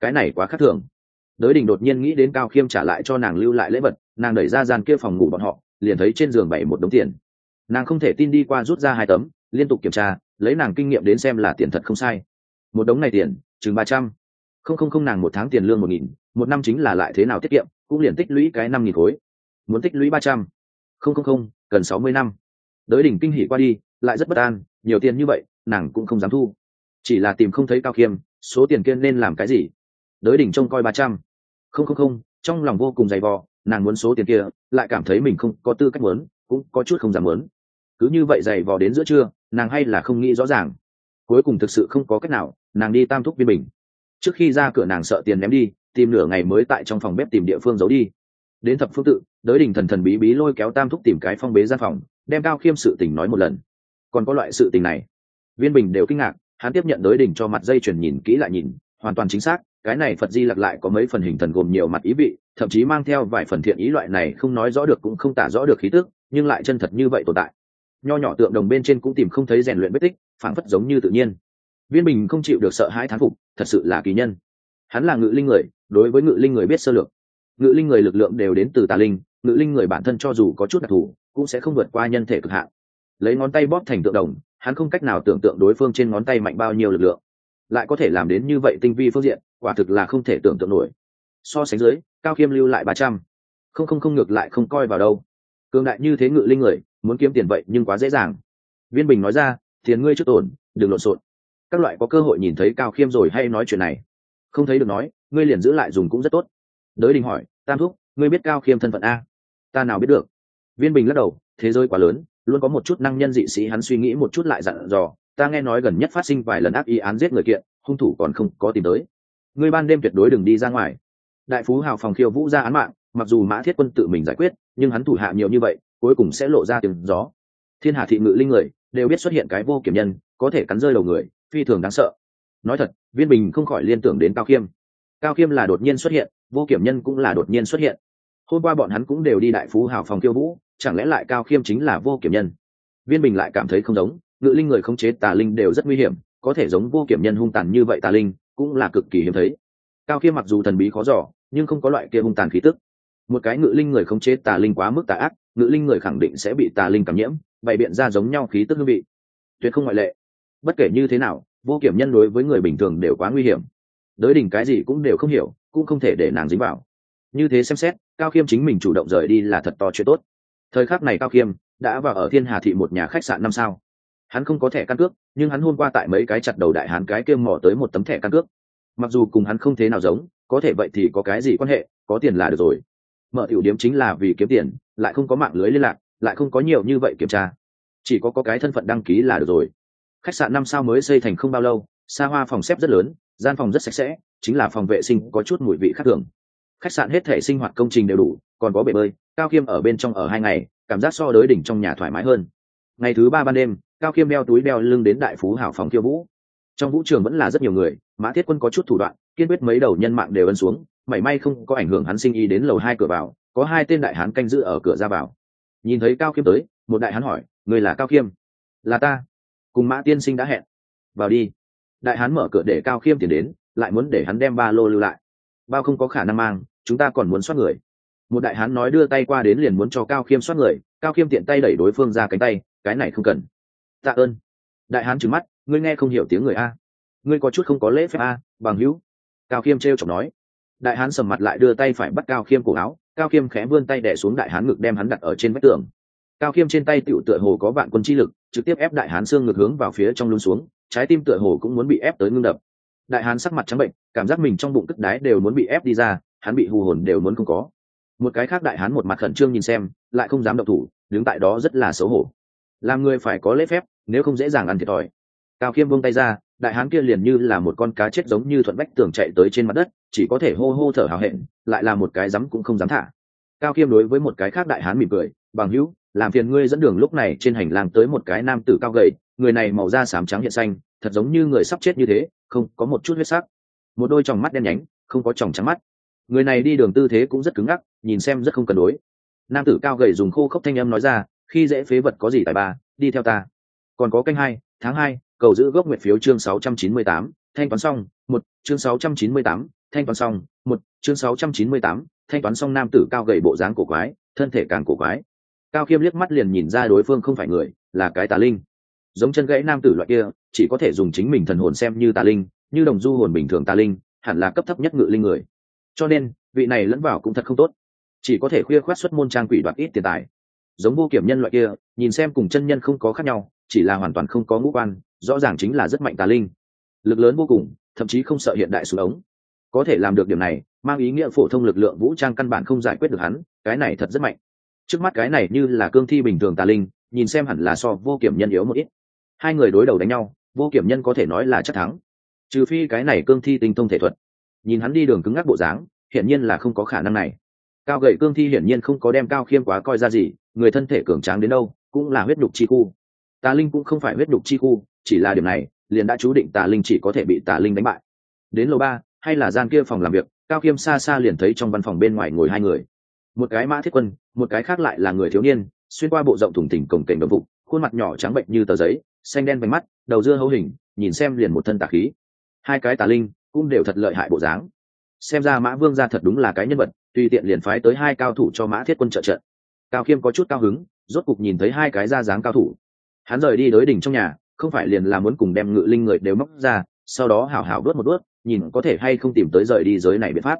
[SPEAKER 1] Cái này quá khác thường. Đới đình đột nhiên nghĩ đến cao khiêm trả lại cho nàng lưu lại lễ vật, nàng đẩy ra gian kia phòng ngủ bọn họ, liền thấy trên giường bảy một đống tiền. Nàng không thể tin đi qua rút ra hai tấm, liên tục kiểm tra, lấy nàng kinh nghiệm đến xem là tiền thật không sai. Một đống này tiền, chừng ba trăm. Không không không, nàng một tháng tiền lương một nghìn, một năm chính là lại thế nào tiết kiệm, cũng liền tích lũy cái năm nghìn khối. Muốn tích lũy ba trăm. Không không không cần sáu mươi năm. Đới đỉnh kinh hỉ qua đi, lại rất bất an, nhiều tiền như vậy, nàng cũng không dám thu. Chỉ là tìm không thấy cao khiêm số tiền kia nên làm cái gì? Đới đỉnh trông coi ba trăm. Không không không, trong lòng vô cùng dày vò, nàng muốn số tiền kia, lại cảm thấy mình không có tư cách muốn, cũng có chút không dám muốn. Cứ như vậy dày vò đến giữa trưa, nàng hay là không nghĩ rõ ràng. Cuối cùng thực sự không có cách nào, nàng đi tam thúc viên bình. Trước khi ra cửa nàng sợ tiền ném đi, tìm nửa ngày mới tại trong phòng bếp tìm địa phương giấu đi đến thập phương tự, đới đình thần thần bí bí lôi kéo tam thúc tìm cái phong bế gian phòng, đem cao khiêm sự tình nói một lần. Còn có loại sự tình này, viên bình đều kinh ngạc, hắn tiếp nhận đới đình cho mặt dây chuyển nhìn kỹ lại nhìn, hoàn toàn chính xác, cái này phật di lặc lại có mấy phần hình thần gồm nhiều mặt ý vị, thậm chí mang theo vài phần thiện ý loại này không nói rõ được cũng không tả rõ được khí tức, nhưng lại chân thật như vậy tồn tại. Nho nhỏ tượng đồng bên trên cũng tìm không thấy rèn luyện vết tích, phảng phất giống như tự nhiên. Viên bình không chịu được sợ hãi thán phục, thật sự là kỳ nhân. Hắn là ngự linh người, đối với ngự linh người biết sơ lược ngự linh người lực lượng đều đến từ tà linh, ngự linh người bản thân cho dù có chút đặc thù, cũng sẽ không vượt qua nhân thể cực hạn. Lấy ngón tay bóp thành tượng đồng, hắn không cách nào tưởng tượng đối phương trên ngón tay mạnh bao nhiêu lực lượng. Lại có thể làm đến như vậy tinh vi phương diện, quả thực là không thể tưởng tượng nổi. So sánh dưới, cao khiêm lưu lại ba trăm. Không không không ngược lại không coi vào đâu. Cường đại như thế ngự linh người, muốn kiếm tiền vậy nhưng quá dễ dàng. Viên bình nói ra, tiền ngươi trước tổn, đừng lộn xộn. Các loại có cơ hội nhìn thấy cao khiêm rồi hay nói chuyện này. Không thấy được nói, ngươi liền giữ lại dùng cũng rất tốt đới đình hỏi, tam thúc, ngươi biết cao khiêm thân phận a? Ta nào biết được. Viên bình lắc đầu, thế giới quá lớn, luôn có một chút năng nhân dị sĩ hắn suy nghĩ một chút lại dặn dò, ta nghe nói gần nhất phát sinh vài lần ác ý án giết người kiện, hung thủ còn không có tìm tới. Ngươi ban đêm tuyệt đối đừng đi ra ngoài. Đại phú hào phòng khiêu vũ ra án mạng, mặc dù mã thiết quân tự mình giải quyết, nhưng hắn thủ hạ nhiều như vậy, cuối cùng sẽ lộ ra tiếng gió. Thiên hà thị ngự linh người, đều biết xuất hiện cái vô kiểm nhân, có thể cắn rơi đầu người, phi thường đáng sợ. Nói thật, viên bình không khỏi liên tưởng đến cao khiêm. Cao khiêm là đột nhiên xuất hiện vô kiểm nhân cũng là đột nhiên xuất hiện. Hôm qua bọn hắn cũng đều đi đại phú hào phòng khiêu vũ, chẳng lẽ lại cao khiêm chính là vô kiểm nhân? Viên bình lại cảm thấy không giống, ngự linh người không chế tà linh đều rất nguy hiểm, có thể giống vô kiểm nhân hung tàn như vậy tà linh, cũng là cực kỳ hiếm thấy. Cao khiêm mặc dù thần bí khó giỏ nhưng không có loại kia hung tàn khí tức. Một cái ngự linh người không chế tà linh quá mức tà ác, ngự linh người khẳng định sẽ bị tà linh cảm nhiễm, bày biện ra giống nhau khí tức hương vị. Tuyệt không ngoại lệ. Bất kể như thế nào, vô kiểm nhân đối với người bình thường đều quá nguy hiểm. Đới đỉnh cái gì cũng đều không hiểu cũng không thể để nàng dính vào. Như thế xem xét, cao khiêm chính mình chủ động rời đi là thật to chuyện tốt. Thời khắc này cao khiêm đã vào ở thiên hà thị một nhà khách sạn năm sao. Hắn không có thẻ căn cước, nhưng hắn hôm qua tại mấy cái chặt đầu đại hán cái kêu mò tới một tấm thẻ căn cước. Mặc dù cùng hắn không thế nào giống, có thể vậy thì có cái gì quan hệ, có tiền là được rồi. Mở tiểu điếm chính là vì kiếm tiền, lại không có mạng lưới liên lạc, lại không có nhiều như vậy kiểm tra. Chỉ có có cái thân phận đăng ký là được rồi. Khách sạn năm sao mới xây thành không bao lâu, xa hoa phòng xếp rất lớn, gian phòng rất sạch sẽ chính là phòng vệ sinh có chút mùi vị khác thường. Khách sạn hết thể sinh hoạt công trình đều đủ, còn có bể bơi, cao khiêm ở bên trong ở hai ngày, cảm giác so đới đỉnh trong nhà thoải mái hơn. Ngày thứ ba ban đêm, cao khiêm đeo túi đeo lưng đến đại phú hảo phòng khiêu vũ. Trong vũ trường vẫn là rất nhiều người, mã thiết quân có chút thủ đoạn, kiên quyết mấy đầu nhân mạng đều ấn xuống, mảy may không có ảnh hưởng hắn sinh y đến lầu hai cửa vào, có hai tên đại hán canh giữ ở cửa ra vào. Nhìn thấy cao khiêm tới, một đại hán hỏi, người là cao khiêm là ta. Cùng mã tiên sinh đã hẹn. Vào đi. Đại hán mở cửa để cao khiêm tiền đến lại muốn để hắn đem ba lô lưu lại. Bao không có khả năng mang, chúng ta còn muốn soát người. Một đại hán nói đưa tay qua đến liền muốn cho cao khiêm soát người, cao khiêm tiện tay đẩy đối phương ra cánh tay, cái này không cần. Tạ ơn. Đại hán trừng mắt, ngươi nghe không hiểu tiếng người a. Ngươi có chút không có lễ phép a, bằng hữu. Cao khiêm t r chọc nói. Đại hán sầm mặt lại đưa tay phải bắt cao khiêm cổ áo, cao khiêm khẽ vươn tay đẻ xuống đại hán ngực đem hắn đặt ở trên vách tường. Cao khiêm trên tay tựu tựa hồ có vạn quân chi lực, trực tiếp ép đại hán xương ngực hướng vào phía trong luôn xuống, trái tim tựa hồ cũng muốn bị ép tới ngưng đập đại hán sắc mặt trắng bệnh, cảm giác mình trong bụng cất đái đều muốn bị ép đi ra, hắn bị hù hồn đều muốn không có. Một cái khác đại hán một mặt khẩn trương nhìn xem, lại không dám động thủ, đứng tại đó rất là xấu hổ. Làm người phải có lễ phép, nếu không dễ dàng ăn thiệt thòi. Cao khiêm buông tay ra, đại hán kia liền như là một con cá chết giống như thuận bách tường chạy tới trên mặt đất, chỉ có thể hô hô thở hào hẹn, lại là một cái rắm cũng không dám thả. Cao khiêm đối với một cái khác đại hán mỉm cười, bằng hữu, làm phiền ngươi dẫn đường lúc này trên hành lang tới một cái nam tử cao gầy, người này màu da xám trắng hiện xanh, thật giống như người sắp chết như thế không có một chút huyết sắc. Một đôi tròng mắt đen nhánh, không có tròng trắng mắt. Người này đi đường tư thế cũng rất cứng ngắc, nhìn xem rất không cần đối. Nam tử cao gầy dùng khô khốc thanh âm nói ra, khi dễ phế vật có gì tài ba, đi theo ta. Còn có canh hai, tháng hai, cầu giữ gốc nguyệt phiếu chương sáu trăm chín mươi tám, thanh toán xong, một, chương sáu trăm chín mươi tám, thanh toán xong, một, chương sáu trăm chín mươi tám, thanh toán xong nam tử cao gầy bộ dáng cổ quái, thân thể càng cổ quái. Cao khiêm liếc mắt liền nhìn ra đối phương không phải người, là cái tà linh. Giống chân gãy nam tử loại kia chỉ có thể dùng chính mình thần hồn xem như tà linh, như đồng du hồn bình thường tà linh, hẳn là cấp thấp nhất ngự linh người. Cho nên, vị này lẫn vào cũng thật không tốt. Chỉ có thể khuya khoát xuất môn trang quỷ đoạt ít tiền tài. Giống vô kiểm nhân loại kia, nhìn xem cùng chân nhân không có khác nhau, chỉ là hoàn toàn không có ngũ quan, rõ ràng chính là rất mạnh tà linh. Lực lớn vô cùng, thậm chí không sợ hiện đại xuống ống. Có thể làm được điểm này, mang ý nghĩa phổ thông lực lượng vũ trang căn bản không giải quyết được hắn, cái này thật rất mạnh. Trước mắt cái này như là cương thi bình thường tà linh, nhìn xem hẳn là so vô kiểm nhân yếu một ít. Hai người đối đầu đánh nhau vô kiểm nhân có thể nói là chắc thắng. Trừ phi cái này cương thi tinh thông thể thuật. Nhìn hắn đi đường cứng ngắc bộ dáng, hiển nhiên là không có khả năng này. Cao gậy cương thi hiển nhiên không có đem cao khiêm quá coi ra gì, người thân thể cường tráng đến đâu, cũng là huyết đục chi khu. Tà linh cũng không phải huyết đục chi khu, chỉ là điểm này, liền đã chú định tà linh chỉ có thể bị tà linh đánh bại. Đến lầu ba, hay là gian kia phòng làm việc, cao khiêm xa xa liền thấy trong văn phòng bên ngoài ngồi hai người. Một cái mã thiết quân, một cái khác lại là người thiếu niên, xuyên qua bộ rộng thủng tỉnh cổng kềnh đ vụ khuôn mặt nhỏ trắng bệnh như tờ giấy, xanh đen bánh mắt, đầu dưa hấu hình, nhìn xem liền một thân tà khí. Hai cái tà linh cũng đều thật lợi hại bộ dáng. Xem ra mã vương ra thật đúng là cái nhân vật, tùy tiện liền phái tới hai cao thủ cho mã thiết quân trợ trận. Cao khiêm có chút cao hứng, rốt cục nhìn thấy hai cái ra dáng cao thủ. Hắn rời đi đối đỉnh trong nhà, không phải liền là muốn cùng đem ngự linh người đều móc ra, sau đó hảo hảo đốt một đốt, nhìn có thể hay không tìm tới rời đi giới này biện pháp.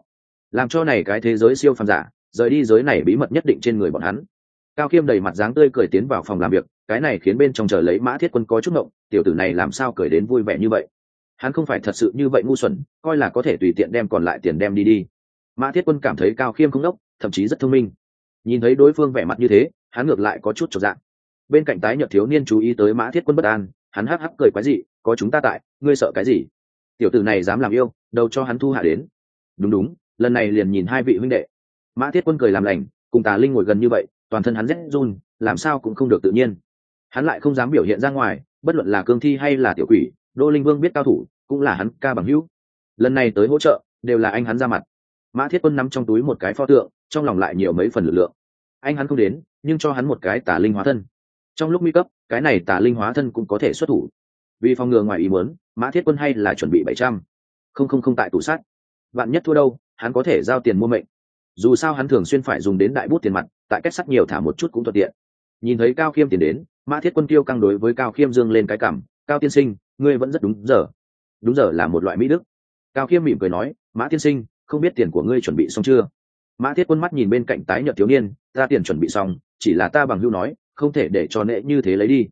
[SPEAKER 1] Làm cho này cái thế giới siêu phàm giả, rời đi giới này bí mật nhất định trên người bọn hắn. Cao khiêm đầy mặt dáng tươi cười tiến vào phòng làm việc cái này khiến bên trong chờ lấy mã thiết quân có chút ngộng, tiểu tử này làm sao cười đến vui vẻ như vậy? Hắn không phải thật sự như vậy ngu xuẩn, coi là có thể tùy tiện đem còn lại tiền đem đi đi. Mã thiết quân cảm thấy cao khiêm không đốc, thậm chí rất thông minh. Nhìn thấy đối phương vẻ mặt như thế, hắn ngược lại có chút trọn dạng bên cạnh tái nhợt thiếu niên chú ý tới mã thiết quân bất an, hắn hắc hắc cười quái dị, có chúng ta tại, ngươi sợ cái gì? Tiểu tử này dám làm yêu, đâu cho hắn thu hạ đến. Đúng đúng, lần này liền nhìn hai vị huynh đệ. Mã thiết quân cười làm lành, cùng tà linh ngồi gần như vậy, toàn thân hắn rét run, làm sao cũng không được tự nhiên hắn lại không dám biểu hiện ra ngoài, bất luận là cương thi hay là tiểu quỷ đô linh vương biết cao thủ cũng là hắn ca bằng hữu. Lần này tới hỗ trợ, đều là anh hắn ra mặt. Mã thiết quân nắm trong túi một cái pho tượng, trong lòng lại nhiều mấy phần lực lượng. Anh hắn không đến, nhưng cho hắn một cái tà linh hóa thân. Trong lúc nguy cấp, cái này tà linh hóa thân cũng có thể xuất thủ. Vì phòng ngừa ngoài ý muốn, mã thiết quân hay là chuẩn bị bảy trăm. Không không không tại tủ sát. Vạn nhất thua đâu, hắn có thể giao tiền mua mệnh. Dù sao hắn thường xuyên phải dùng đến đại bút tiền mặt, tại kết sắt nhiều thả một chút cũng thuận tiện. Nhìn thấy cao khiêm tiền đến mã thiết quân tiêu căng đối với cao khiêm dương lên cái cảm, cao tiên sinh, ngươi vẫn rất đúng giờ. Đúng giờ là một loại mỹ đức. Cao khiêm mỉm cười nói, mã tiên sinh, không biết tiền của ngươi chuẩn bị xong chưa? Mã thiết quân mắt nhìn bên cạnh tái nhợt thiếu niên, ta tiền chuẩn bị xong, chỉ là ta bằng hưu nói, không thể để cho nệ như thế lấy đi.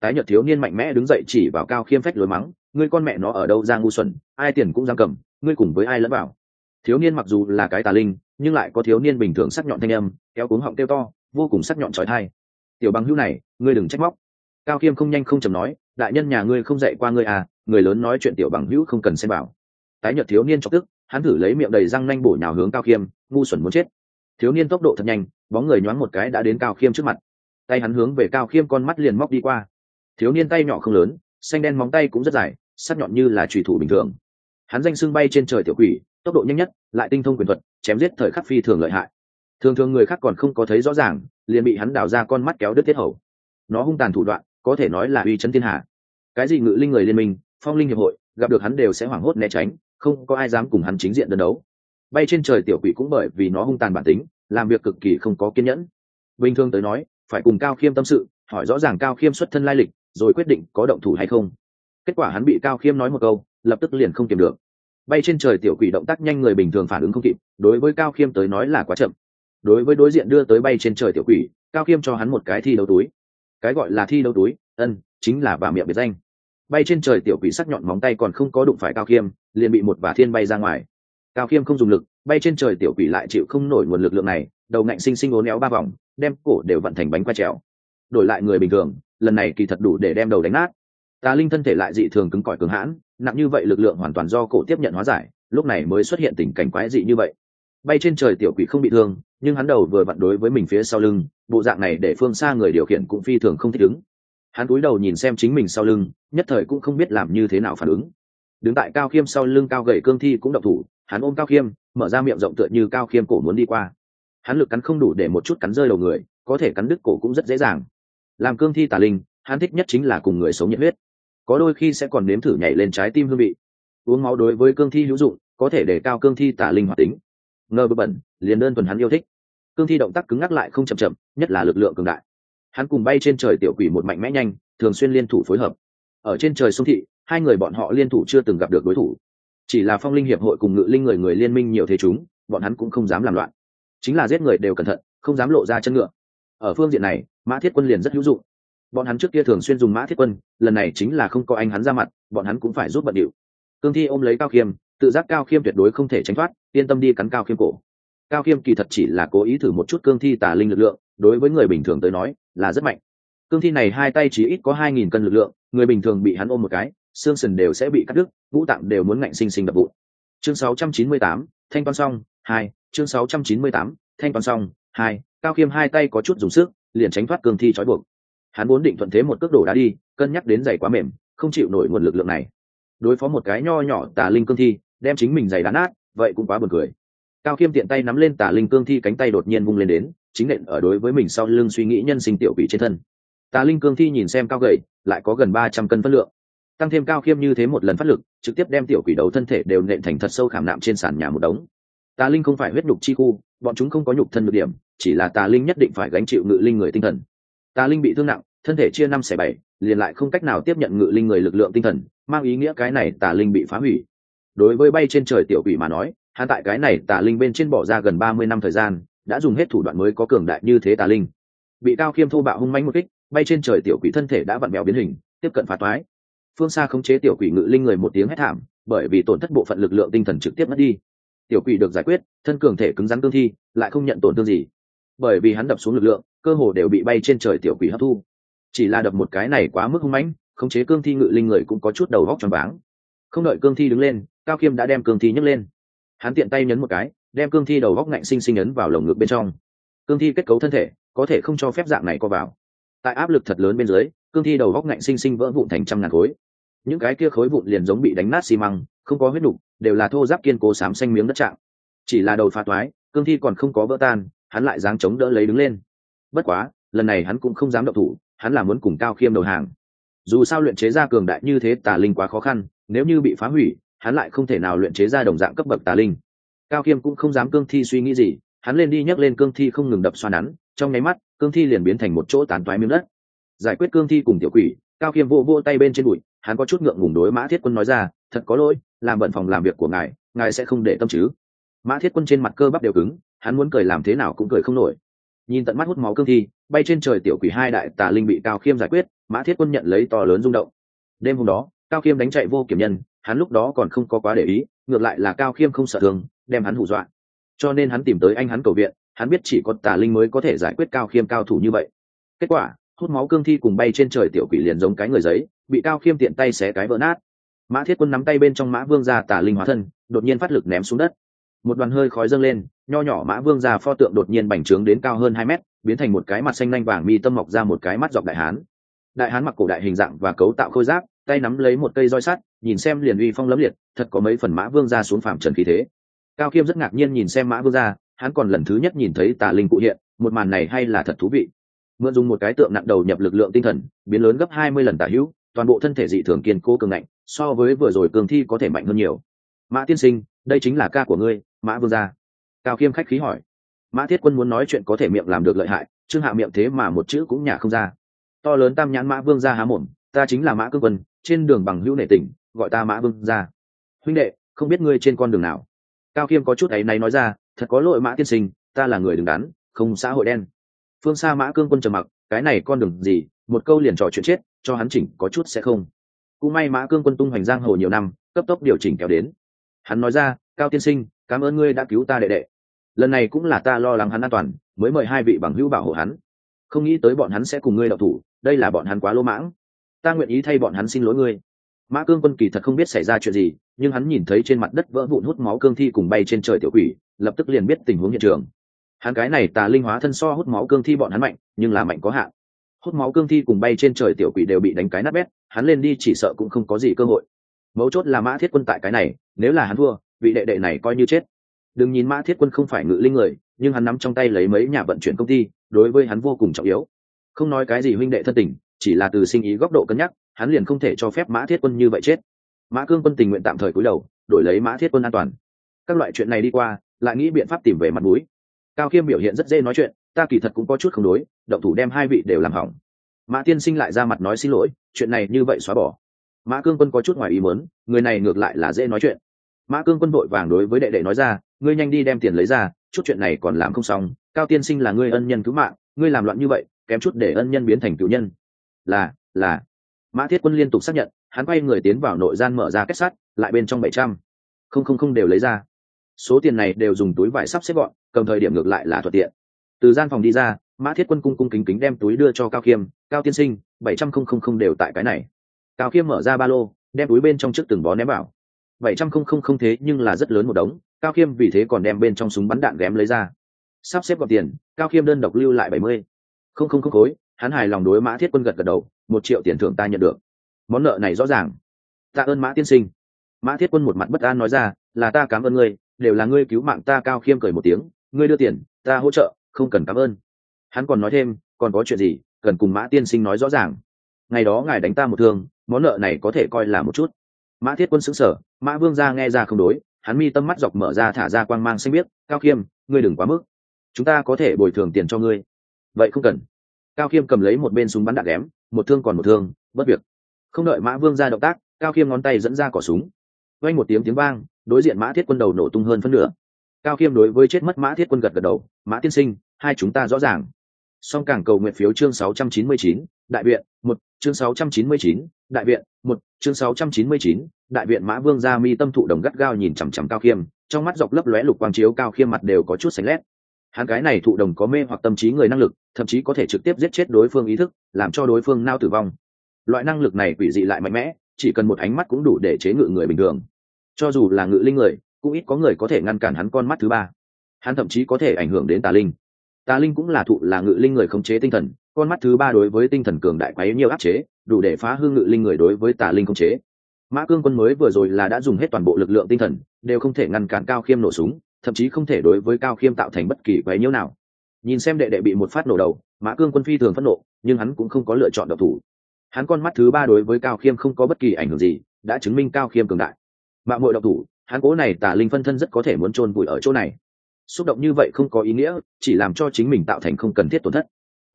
[SPEAKER 1] Tái nhợt thiếu niên mạnh mẽ đứng dậy chỉ vào cao khiêm phách lối mắng, ngươi con mẹ nó ở đâu ra ngu xuẩn, ai tiền cũng giam cầm, ngươi cùng với ai lẫn vào? Thiếu niên mặc dù là cái tà linh, nhưng lại có thiếu niên bình thường sắc nhọn thanh âm, kéo cuống họng kêu to, vô cùng sắc nhọn trói thai tiểu bằng hữu này, ngươi đừng trách móc. Cao khiêm không nhanh không chầm nói, đại nhân nhà ngươi không dạy qua ngươi à người lớn nói chuyện tiểu bằng hữu không cần xem bảo. Tái nhợt thiếu niên chọc tức, hắn thử lấy miệng đầy răng nanh bổ nhào hướng cao khiêm ngu xuẩn muốn chết. Thiếu niên tốc độ thật nhanh, bóng người nhoáng một cái đã đến cao khiêm trước mặt. Tay hắn hướng về cao khiêm con mắt liền móc đi qua. Thiếu niên tay nhỏ không lớn, xanh đen móng tay cũng rất dài, sắc nhọn như là trùy thủ bình thường. Hắn danh xương bay trên trời tiểu quỷ, tốc độ nhanh nhất, lại tinh thông quyền thuật, chém giết thời khắc phi thường lợi hại. Thường thường người khác còn không có thấy rõ ràng liền bị hắn đào ra con mắt kéo đứt tiết hầu. Nó hung tàn thủ đoạn, có thể nói là uy chấn thiên hạ. Cái gì ngự linh người liên minh, phong linh hiệp hội, gặp được hắn đều sẽ hoảng hốt né tránh, không có ai dám cùng hắn chính diện đơn đấu. Bay trên trời tiểu quỷ cũng bởi vì nó hung tàn bản tính, làm việc cực kỳ không có kiên nhẫn. Bình thường tới nói, phải cùng cao khiêm tâm sự, hỏi rõ ràng cao khiêm xuất thân lai lịch, rồi quyết định có động thủ hay không. Kết quả hắn bị cao khiêm nói một câu, lập tức liền không kiềm được. Bay trên trời tiểu quỷ động tác nhanh người bình thường phản ứng không kịp, đối với cao khiêm tới nói là quá chậm đối với đối diện đưa tới bay trên trời tiểu quỷ, cao khiêm cho hắn một cái thi đấu túi. Cái gọi là thi đấu túi, ân, chính là bà miệng biệt danh. Bay trên trời tiểu quỷ sắc nhọn móng tay còn không có đụng phải cao khiêm liền bị một bà thiên bay ra ngoài. Cao khiêm không dùng lực, bay trên trời tiểu quỷ lại chịu không nổi nguồn lực lượng này, đầu ngạnh sinh sinh ố néo ba vòng, đem cổ đều vận thành bánh quay trèo. Đổi lại người bình thường, lần này kỳ thật đủ để đem đầu đánh nát. Tà linh thân thể lại dị thường cứng cỏi cứng hãn, nặng như vậy lực lượng hoàn toàn do cổ tiếp nhận hóa giải, lúc này mới xuất hiện tình cảnh quái dị như vậy bay trên trời tiểu quỷ không bị thương, nhưng hắn đầu vừa vặn đối với mình phía sau lưng, bộ dạng này để phương xa người điều khiển cũng phi thường không thích ứng. Hắn cúi đầu nhìn xem chính mình sau lưng, nhất thời cũng không biết làm như thế nào phản ứng. Đứng tại cao khiêm sau lưng cao gậy cương thi cũng độc thủ, hắn ôm cao khiêm, mở ra miệng rộng tựa như cao khiêm cổ muốn đi qua. Hắn lực cắn không đủ để một chút cắn rơi đầu người, có thể cắn đứt cổ cũng rất dễ dàng. Làm cương thi tà linh, hắn thích nhất chính là cùng người sống nhiệt huyết. Có đôi khi sẽ còn nếm thử nhảy lên trái tim hương vị. Uống máu đối với cương thi hữu dụng, có thể để cao cương thi tả linh hoạt tính ngờ bơ bẩn, liền đơn thuần hắn yêu thích. Cương thi động tác cứng ngắc lại không chậm chậm, nhất là lực lượng cường đại. Hắn cùng bay trên trời tiểu quỷ một mạnh mẽ nhanh, thường xuyên liên thủ phối hợp. Ở trên trời sông thị, hai người bọn họ liên thủ chưa từng gặp được đối thủ. Chỉ là phong linh hiệp hội cùng ngự linh người người liên minh nhiều thế chúng, bọn hắn cũng không dám làm loạn. Chính là giết người đều cẩn thận, không dám lộ ra chân ngựa. Ở phương diện này, mã thiết quân liền rất hữu dụng. Bọn hắn trước kia thường xuyên dùng mã thiết quân, lần này chính là không có anh hắn ra mặt, bọn hắn cũng phải rút bận điệu. Cương thi ôm lấy cao khiêm tự giác cao khiêm tuyệt đối không thể tránh thoát yên tâm đi cắn cao khiêm cổ. Cao khiêm kỳ thật chỉ là cố ý thử một chút cương thi tà linh lực lượng đối với người bình thường tới nói là rất mạnh. Cương thi này hai tay chỉ ít có hai nghìn cân lực lượng người bình thường bị hắn ôm một cái xương sần đều sẽ bị cắt đứt ngũ tạng đều muốn ngạnh sinh sinh đập vụn. Chương 698, thanh toán xong hai chương 698, thanh toán xong hai cao khiêm hai tay có chút dùng sức liền tránh thoát cương thi trói buộc. Hắn vốn định thuận thế một cước đổ đá đi cân nhắc đến giày quá mềm không chịu nổi nguồn lực lượng này. Đối phó một cái nho nhỏ tà linh cương thi đem chính mình giày đá nát, vậy cũng quá buồn cười. Cao khiêm tiện tay nắm lên tà linh cương thi cánh tay đột nhiên vung lên đến, chính nện ở đối với mình sau lưng suy nghĩ nhân sinh tiểu vị trên thân. Tà linh cương thi nhìn xem cao gầy, lại có gần ba trăm cân phân lượng. Tăng thêm cao khiêm như thế một lần phát lực, trực tiếp đem tiểu quỷ đầu thân thể đều nện thành thật sâu khảm nạm trên sàn nhà một đống. Tà linh không phải huyết nhục chi khu, bọn chúng không có nhục thân được điểm, chỉ là tà linh nhất định phải gánh chịu ngự linh người tinh thần. Tà linh bị thương nặng, thân thể chia năm xẻ bảy, liền lại không cách nào tiếp nhận ngự linh người lực lượng tinh thần, mang ý nghĩa cái này tà linh bị phá hủy đối với bay trên trời tiểu quỷ mà nói, hắn tại cái này tà linh bên trên bỏ ra gần ba mươi năm thời gian, đã dùng hết thủ đoạn mới có cường đại như thế tà linh. Bị cao khiêm thô bạo hung mãnh một kích, bay trên trời tiểu quỷ thân thể đã vặn mèo biến hình, tiếp cận phá toái. Phương xa khống chế tiểu quỷ ngự linh người một tiếng hét thảm, bởi vì tổn thất bộ phận lực lượng tinh thần trực tiếp mất đi. Tiểu quỷ được giải quyết, thân cường thể cứng rắn cương thi, lại không nhận tổn thương gì. Bởi vì hắn đập xuống lực lượng, cơ hồ đều bị bay trên trời tiểu quỷ hấp thu. Chỉ là đập một cái này quá mức hung mãnh, khống chế cương thi ngự linh người cũng có chút đầu góc tròn váng. Không đợi cương thi đứng lên cao khiêm đã đem cương thi nhấc lên. Hắn tiện tay nhấn một cái, đem cương thi đầu góc ngạnh sinh sinh ấn vào lồng ngực bên trong. Cương thi kết cấu thân thể, có thể không cho phép dạng này co vào. Tại áp lực thật lớn bên dưới, cương thi đầu góc ngạnh sinh sinh vỡ vụn thành trăm ngàn khối. Những cái kia khối vụn liền giống bị đánh nát xi măng, không có huyết đục đều là thô giáp kiên cố xám xanh miếng đất trạng. Chỉ là đầu phá toái, cương thi còn không có vỡ tan, hắn lại dáng chống đỡ lấy đứng lên. Bất quá, lần này hắn cũng không dám động thủ, hắn là muốn cùng cao khiêm đầu hàng. Dù sao luyện chế ra cường đại như thế tà linh quá khó khăn, nếu như bị phá hủy hắn lại không thể nào luyện chế ra đồng dạng cấp bậc tà linh. Cao khiêm cũng không dám cương thi suy nghĩ gì, hắn lên đi nhấc lên cương thi không ngừng đập xoa nắn, trong nháy mắt, cương thi liền biến thành một chỗ tán toái miếng đất. Giải quyết cương thi cùng tiểu quỷ, cao khiêm vô vô tay bên trên bụi, hắn có chút ngượng ngùng đối mã thiết quân nói ra, thật có lỗi, làm bận phòng làm việc của ngài ngài sẽ không để tâm chứ. Mã thiết quân trên mặt cơ bắp đều cứng, hắn muốn cười làm thế nào cũng cười không nổi. Nhìn tận mắt hút máu cương thi, bay trên trời tiểu quỷ hai đại tà linh bị cao khiêm giải quyết, mã thiết quân nhận lấy to lớn rung động. Đêm hôm đó, cao khiêm đánh chạy vô kiểm nhân hắn lúc đó còn không có quá để ý, ngược lại là cao khiêm không sợ thương, đem hắn hù dọa. Cho nên hắn tìm tới anh hắn cầu viện, hắn biết chỉ có tà linh mới có thể giải quyết cao khiêm cao thủ như vậy. Kết quả, hút máu cương thi cùng bay trên trời tiểu quỷ liền giống cái người giấy, bị cao khiêm tiện tay xé cái vỡ nát. Mã thiết quân nắm tay bên trong mã vương ra tà linh hóa thân, đột nhiên phát lực ném xuống đất. Một đoàn hơi khói dâng lên, nho nhỏ mã vương ra pho tượng đột nhiên bành trướng đến cao hơn hai mét, biến thành một cái mặt xanh lanh vàng mi tâm mọc ra một cái mắt dọc đại hán. Đại hán mặc cổ đại hình dạng và cấu tạo khôi giáp tay nắm lấy một cây roi sắt, nhìn xem liền uy phong lấm liệt, thật có mấy phần mã vương ra xuống phạm trần khí thế. Cao khiêm rất ngạc nhiên nhìn xem mã vương ra hắn còn lần thứ nhất nhìn thấy tà linh cụ hiện, một màn này hay là thật thú vị. Mượn dùng một cái tượng nặng đầu nhập lực lượng tinh thần, biến lớn gấp hai mươi lần tả hữu, toàn bộ thân thể dị thường kiên cố cường ngạnh, so với vừa rồi cường thi có thể mạnh hơn nhiều. Mã tiên sinh, đây chính là ca của ngươi, mã vương gia. Cao khiêm khách khí hỏi. Mã thiết quân muốn nói chuyện có thể miệng làm được lợi hại trương hạ miệng thế mà một chữ cũng nhả không ra. To lớn tam nhãn mã vương gia há mồm ta chính là mã cương quân, trên đường bằng hữu nệ tỉnh gọi ta mã vương ra huynh đệ, không biết ngươi trên con đường nào. Cao khiêm có chút ấy náy nói ra, thật có lỗi mã tiên sinh, ta là người đứng đắn, không xã hội đen. Phương xa mã cương quân trầm mặc, cái này con đường gì, một câu liền trò chuyện chết, cho hắn chỉnh có chút sẽ không. Cũng may mã cương quân tung hoành giang hồ nhiều năm, cấp tốc điều chỉnh kéo đến. Hắn nói ra, cao tiên sinh, cảm ơn ngươi đã cứu ta đệ đệ. Lần này cũng là ta lo lắng hắn an toàn, mới mời hai vị bằng hữu bảo hộ hắn. Không nghĩ tới bọn hắn sẽ cùng ngươi đậu thủ, đây là bọn hắn quá lỗ mãng ta nguyện ý thay bọn hắn xin lỗi ngươi. Mã cương quân kỳ thật không biết xảy ra chuyện gì, nhưng hắn nhìn thấy trên mặt đất vỡ vụn hút máu cương thi cùng bay trên trời tiểu quỷ, lập tức liền biết tình huống hiện trường. Hắn cái này tà linh hóa thân so hút máu cương thi bọn hắn mạnh, nhưng là mạnh có hạn. Hút máu cương thi cùng bay trên trời tiểu quỷ đều bị đánh cái nát bét, hắn lên đi chỉ sợ cũng không có gì cơ hội. Mấu chốt là mã thiết quân tại cái này, nếu là hắn thua, vị đệ đệ này coi như chết. Đừng nhìn mã thiết quân không phải ngự linh người, nhưng hắn nắm trong tay lấy mấy nhà vận chuyển công ty, đối với hắn vô cùng trọng yếu. Không nói cái gì huynh đệ thân tình chỉ là từ sinh ý góc độ cân nhắc, hắn liền không thể cho phép mã thiết quân như vậy chết. Mã cương quân tình nguyện tạm thời cúi đầu, đổi lấy mã thiết quân an toàn. Các loại chuyện này đi qua, lại nghĩ biện pháp tìm về mặt mũi. Cao khiêm biểu hiện rất dễ nói chuyện, ta kỳ thật cũng có chút không đối, động thủ đem hai vị đều làm hỏng. Mã tiên sinh lại ra mặt nói xin lỗi, chuyện này như vậy xóa bỏ. Mã cương quân có chút ngoài ý muốn, người này ngược lại là dễ nói chuyện. Mã cương quân vội vàng đối với đệ đệ nói ra, ngươi nhanh đi đem tiền lấy ra, chút chuyện này còn làm không xong, cao tiên sinh là ngươi ân nhân cứu mạng, ngươi làm loạn như vậy, kém chút để ân nhân biến thành cựu nhân là là. Mã thiết quân liên tục xác nhận, hắn quay người tiến vào nội gian mở ra kết sắt, lại bên trong bảy trăm. Không không không đều lấy ra. Số tiền này đều dùng túi vải sắp xếp gọn, cầm thời điểm ngược lại là thuận tiện. Từ gian phòng đi ra, mã thiết quân cung cung kính kính đem túi đưa cho cao khiêm, cao tiên sinh, bảy trăm không không không đều tại cái này. Cao khiêm mở ra ba lô, đem túi bên trong trước từng bó ném vào. Bảy trăm không không không thế nhưng là rất lớn một đống. Cao khiêm vì thế còn đem bên trong súng bắn đạn ghém lấy ra. Sắp xếp gọn tiền, cao khiêm đơn độc lưu lại bảy mươi. Không không không khối hắn hài lòng đối mã thiết quân gật gật đầu, một triệu tiền thưởng ta nhận được. Món nợ này rõ ràng. Tạ ơn mã tiên sinh. Mã thiết quân một mặt bất an nói ra, là ta cảm ơn ngươi, đều là ngươi cứu mạng ta cao khiêm cười một tiếng, ngươi đưa tiền, ta hỗ trợ, không cần cảm ơn. Hắn còn nói thêm, còn có chuyện gì, cần cùng mã tiên sinh nói rõ ràng. Ngày đó ngài đánh ta một thương, món nợ này có thể coi là một chút. Mã thiết quân xứng sở mã vương ra nghe ra không đối, hắn mi tâm mắt dọc mở ra thả ra quang mang xanh biết cao khiêm, ngươi đừng quá mức. Chúng ta có thể bồi thường tiền cho ngươi. Vậy không cần cao khiêm cầm lấy một bên súng bắn đạn ghém một thương còn một thương bất việc. Không đợi mã vương ra động tác cao khiêm ngón tay dẫn ra cỏ súng. Vay một tiếng tiếng vang đối diện mã thiết quân đầu nổ tung hơn phân nửa. Cao khiêm đối với chết mất mã thiết quân gật gật đầu mã tiên sinh hai chúng ta rõ ràng. Song càng cầu nguyện phiếu chương 699, đại viện một chương 699, đại viện một chương 699, đại viện mã vương gia mi tâm thụ đồng gắt gao nhìn chằm chằm cao khiêm trong mắt dọc lấp lóe lục quang chiếu cao khiêm mặt đều có chút sánh lét hắn cái này thụ đồng có mê hoặc tâm trí người năng lực, thậm chí có thể trực tiếp giết chết đối phương ý thức, làm cho đối phương nao tử vong. Loại năng lực này quỷ dị lại mạnh mẽ, chỉ cần một ánh mắt cũng đủ để chế ngự người bình thường. Cho dù là ngự linh người, cũng ít có người có thể ngăn cản hắn con mắt thứ ba. Hắn thậm chí có thể ảnh hưởng đến tà linh. Tà linh cũng là thụ là ngự linh người khống chế tinh thần, con mắt thứ ba đối với tinh thần cường đại quấy nhiều áp chế, đủ để phá hư ngự linh người đối với tà linh khống chế. Mã cương quân mới vừa rồi là đã dùng hết toàn bộ lực lượng tinh thần, đều không thể ngăn cản cao khiêm nổ súng thậm chí không thể đối với cao khiêm tạo thành bất kỳ quấy nhiễu nào. Nhìn xem đệ đệ bị một phát nổ đầu, mã cương quân phi thường phẫn nộ, nhưng hắn cũng không có lựa chọn độc thủ. Hắn con mắt thứ ba đối với cao khiêm không có bất kỳ ảnh hưởng gì, đã chứng minh cao khiêm cường đại. Mạng mội độc thủ, hắn cố này tả linh phân thân rất có thể muốn chôn vùi ở chỗ này. Xúc động như vậy không có ý nghĩa, chỉ làm cho chính mình tạo thành không cần thiết tổn thất.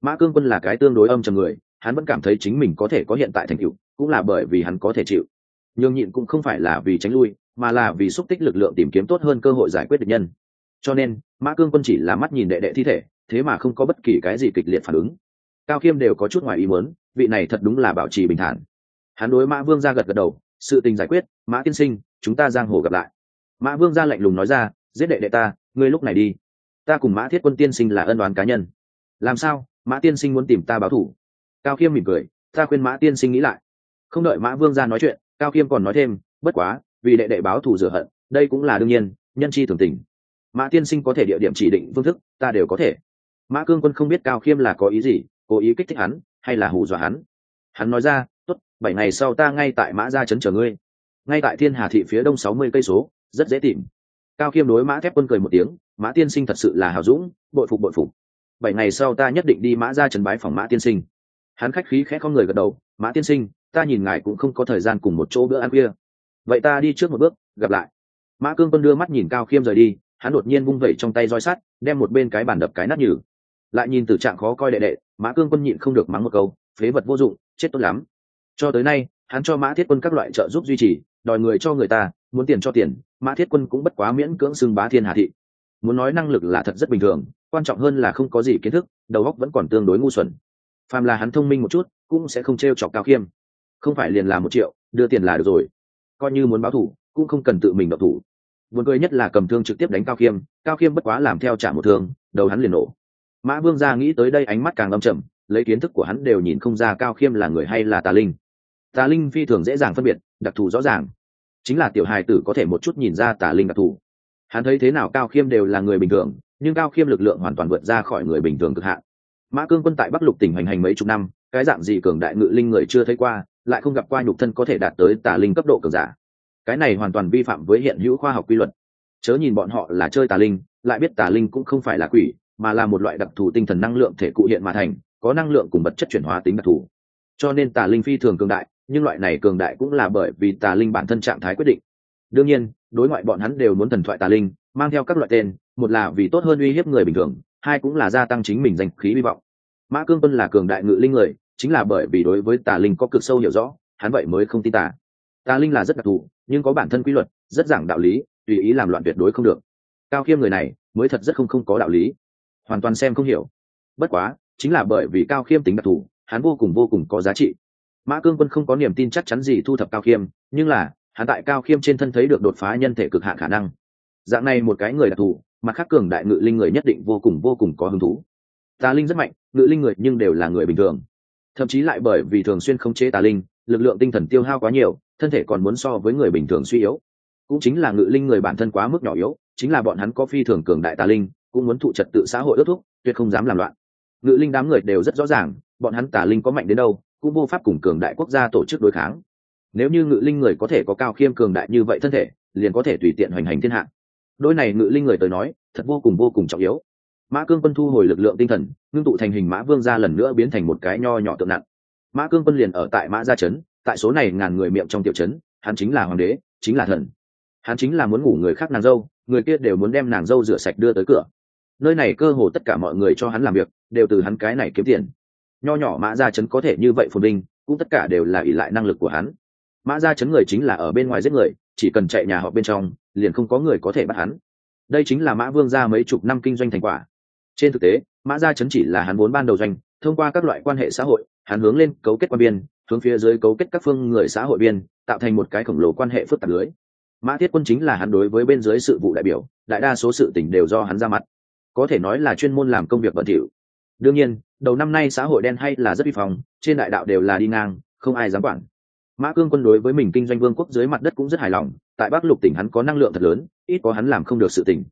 [SPEAKER 1] Mã cương quân là cái tương đối âm trầm người, hắn vẫn cảm thấy chính mình có thể có hiện tại thành tựu, cũng là bởi vì hắn có thể chịu. Nhường nhịn cũng không phải là vì tránh lui mà là vì xúc tích lực lượng tìm kiếm tốt hơn cơ hội giải quyết được nhân. Cho nên, mã cương quân chỉ là mắt nhìn đệ đệ thi thể, thế mà không có bất kỳ cái gì kịch liệt phản ứng. Cao khiêm đều có chút ngoài ý muốn, vị này thật đúng là bảo trì bình thản. Hắn đối mã vương ra gật gật đầu, sự tình giải quyết, mã tiên sinh, chúng ta giang hồ gặp lại. Mã vương ra lạnh lùng nói ra, giết đệ đệ ta, ngươi lúc này đi. Ta cùng mã thiết quân tiên sinh là ân đoán cá nhân. Làm sao, mã tiên sinh muốn tìm ta báo thủ? Cao khiêm mỉm cười, ta khuyên mã tiên sinh nghĩ lại. Không đợi mã vương ra nói chuyện, cao khiêm còn nói thêm, bất quá vì đệ đệ báo thù rửa hận, đây cũng là đương nhiên, nhân chi thường tình. Mã tiên sinh có thể địa điểm chỉ định phương thức, ta đều có thể. Mã cương quân không biết cao khiêm là có ý gì, cố ý kích thích hắn, hay là hù dọa hắn. Hắn nói ra t ố t bảy ngày sau ta ngay tại mã gia trấn chờ ngươi. Ngay tại thiên hà thị phía đông sáu mươi cây số, rất dễ tìm. Cao khiêm đối mã thép quân cười một tiếng, mã tiên sinh thật sự là hào dũng, bội phục bội phục. Bảy ngày sau ta nhất định đi mã ra trấn bái phòng mã tiên sinh. Hắn khách khí khẽ không người gật đầu, mã tiên sinh, ta nhìn ngài cũng không có thời gian cùng một chỗ bữa ăn khuya vậy ta đi trước một bước, gặp lại. Mã cương quân đưa mắt nhìn cao khiêm rời đi, hắn đột nhiên vung vẩy trong tay roi sắt, đem một bên cái bàn đập cái nát nhừ. Lại nhìn từ trạng khó coi đệ đệ, mã cương quân nhịn không được mắng một câu, phế vật vô dụng, chết tốt lắm. Cho tới nay, hắn cho mã thiết quân các loại trợ giúp duy trì, đòi người cho người ta, muốn tiền cho tiền, mã thiết quân cũng bất quá miễn cưỡng xưng bá thiên hà thị. Muốn nói năng lực là thật rất bình thường, quan trọng hơn là không có gì kiến thức, đầu óc vẫn còn tương đối ngu xuẩn. Phàm là hắn thông minh một chút, cũng sẽ không t r e o chọc cao khiêm. Không phải liền là một triệu, đưa tiền là được rồi coi như muốn báo thủ cũng không cần tự mình độc thủ. Buồn cười nhất là cầm thương trực tiếp đánh cao khiêm cao khiêm bất quá làm theo trả một thương đầu hắn liền nổ. Mã vương gia nghĩ tới đây ánh mắt càng âm trầm, lấy kiến thức của hắn đều nhìn không ra cao khiêm là người hay là tà linh. Tà linh phi thường dễ dàng phân biệt đặc thù rõ ràng. Chính là tiểu hài tử có thể một chút nhìn ra tà linh đặc thù. Hắn thấy thế nào cao khiêm đều là người bình thường nhưng cao khiêm lực lượng hoàn toàn vượt ra khỏi người bình thường cực hạn. Mã cương quân tại bắc lục tỉnh hành hành mấy chục năm cái dạng gì cường đại ngự linh người chưa thấy qua lại không gặp qua nhục thân có thể đạt tới tà linh cấp độ cường giả. Cái này hoàn toàn vi phạm với hiện hữu khoa học quy luật. Chớ nhìn bọn họ là chơi tà linh, lại biết tà linh cũng không phải là quỷ, mà là một loại đặc thù tinh thần năng lượng thể cụ hiện mà thành, có năng lượng cùng vật chất chuyển hóa tính đặc thù. Cho nên tà linh phi thường cường đại, nhưng loại này cường đại cũng là bởi vì tà linh bản thân trạng thái quyết định. Đương nhiên, đối ngoại bọn hắn đều muốn thần thoại tà linh, mang theo các loại tên, một là vì tốt hơn uy hiếp người bình thường, hai cũng là gia tăng chính mình danh khí hy vọng. Mã cương tuân là cường đại ngự linh người chính là bởi vì đối với tà linh có cực sâu hiểu rõ, hắn vậy mới không tin tà. Tà linh là rất đặc thù, nhưng có bản thân quy luật, rất giảng đạo lý, tùy ý làm loạn tuyệt đối không được. Cao khiêm người này, mới thật rất không không có đạo lý. Hoàn toàn xem không hiểu. Bất quá, chính là bởi vì cao khiêm tính đặc thù, hắn vô cùng vô cùng có giá trị. Mã cương quân không có niềm tin chắc chắn gì thu thập cao khiêm, nhưng là, hắn tại cao khiêm trên thân thấy được đột phá nhân thể cực hạn khả năng. Dạng này một cái người đặc thù mà khác cường đại ngự linh người nhất định vô cùng vô cùng có hứng thú. Tà linh rất mạnh, ngự linh người nhưng đều là người bình thường thậm chí lại bởi vì thường xuyên khống chế tà linh, lực lượng tinh thần tiêu hao quá nhiều, thân thể còn muốn so với người bình thường suy yếu. Cũng chính là ngự linh người bản thân quá mức nhỏ yếu, chính là bọn hắn có phi thường cường đại tà linh, cũng muốn thụ trật tự xã hội ước thúc, tuyệt không dám làm loạn. Ngự linh đám người đều rất rõ ràng, bọn hắn tà linh có mạnh đến đâu, cũng vô pháp cùng cường đại quốc gia tổ chức đối kháng. Nếu như ngự linh người có thể có cao khiêm cường đại như vậy thân thể, liền có thể tùy tiện hoành hành thiên hạ. Đôi này ngự linh người tới nói, thật vô cùng vô cùng trọng yếu mã cương quân thu hồi lực lượng tinh thần, ngưng tụ thành hình mã vương ra lần nữa biến thành một cái nho nhỏ tượng nặng. Mã cương quân liền ở tại mã gia trấn, tại số này ngàn người miệng trong tiểu trấn, hắn chính là hoàng đế, chính là thần. Hắn chính là muốn ngủ người khác nàng dâu, người kia đều muốn đem nàng dâu rửa sạch đưa tới cửa. Nơi này cơ hồ tất cả mọi người cho hắn làm việc, đều từ hắn cái này kiếm tiền. Nho nhỏ mã gia trấn có thể như vậy phồn binh cũng tất cả đều là ỷ lại năng lực của hắn. Mã gia chấn người chính là ở bên ngoài giết người, chỉ cần chạy nhà họ bên trong, liền không có người có thể bắt hắn. Đây chính là mã vương gia mấy chục năm kinh doanh thành quả trên thực tế, mã gia chấn chỉ là hắn vốn ban đầu doanh, thông qua các loại quan hệ xã hội, hắn hướng lên cấu kết quan biên, hướng phía dưới cấu kết các phương người xã hội biên, tạo thành một cái khổng lồ quan hệ phức tạp lưới. Mã thiết quân chính là hắn đối với bên dưới sự vụ đại biểu, đại đa số sự tỉnh đều do hắn ra mặt. Có thể nói là chuyên môn làm công việc bẩn thỉu. Đương nhiên, đầu năm nay xã hội đen hay là rất vi phòng trên đại đạo đều là đi ngang, không ai dám quản. Mã cương quân đối với mình kinh doanh vương quốc dưới mặt đất cũng rất hài lòng, tại bắc lục tỉnh hắn có năng lượng thật lớn, ít có hắn làm không được sự tỉnh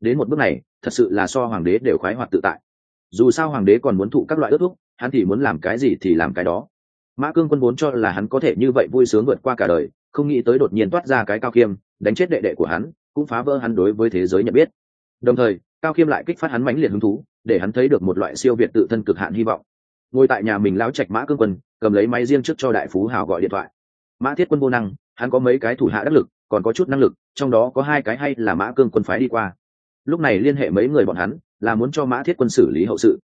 [SPEAKER 1] đến một bước này, thật sự là so hoàng đế đều khoái hoạt tự tại. Dù sao hoàng đế còn muốn thụ các loại ước thúc, hắn thì muốn làm cái gì thì làm cái đó. Mã cương quân vốn cho là hắn có thể như vậy vui sướng vượt qua cả đời, không nghĩ tới đột nhiên toát ra cái cao khiêm đánh chết đệ đệ của hắn, cũng phá vỡ hắn đối với thế giới nhận biết. Đồng thời, cao khiêm lại kích phát hắn mãnh liệt hứng thú, để hắn thấy được một loại siêu việt tự thân cực hạn hy vọng. Ngồi tại nhà mình lão trạch mã cương quân, cầm lấy máy riêng trước cho đại phú hào gọi điện thoại. Mã thiết quân vô năng, hắn có mấy cái thủ hạ đắc lực, còn có chút năng lực, trong đó có hai cái hay là mã cương quân phái đi qua lúc này liên hệ mấy người bọn hắn, là muốn cho mã thiết quân xử lý hậu sự.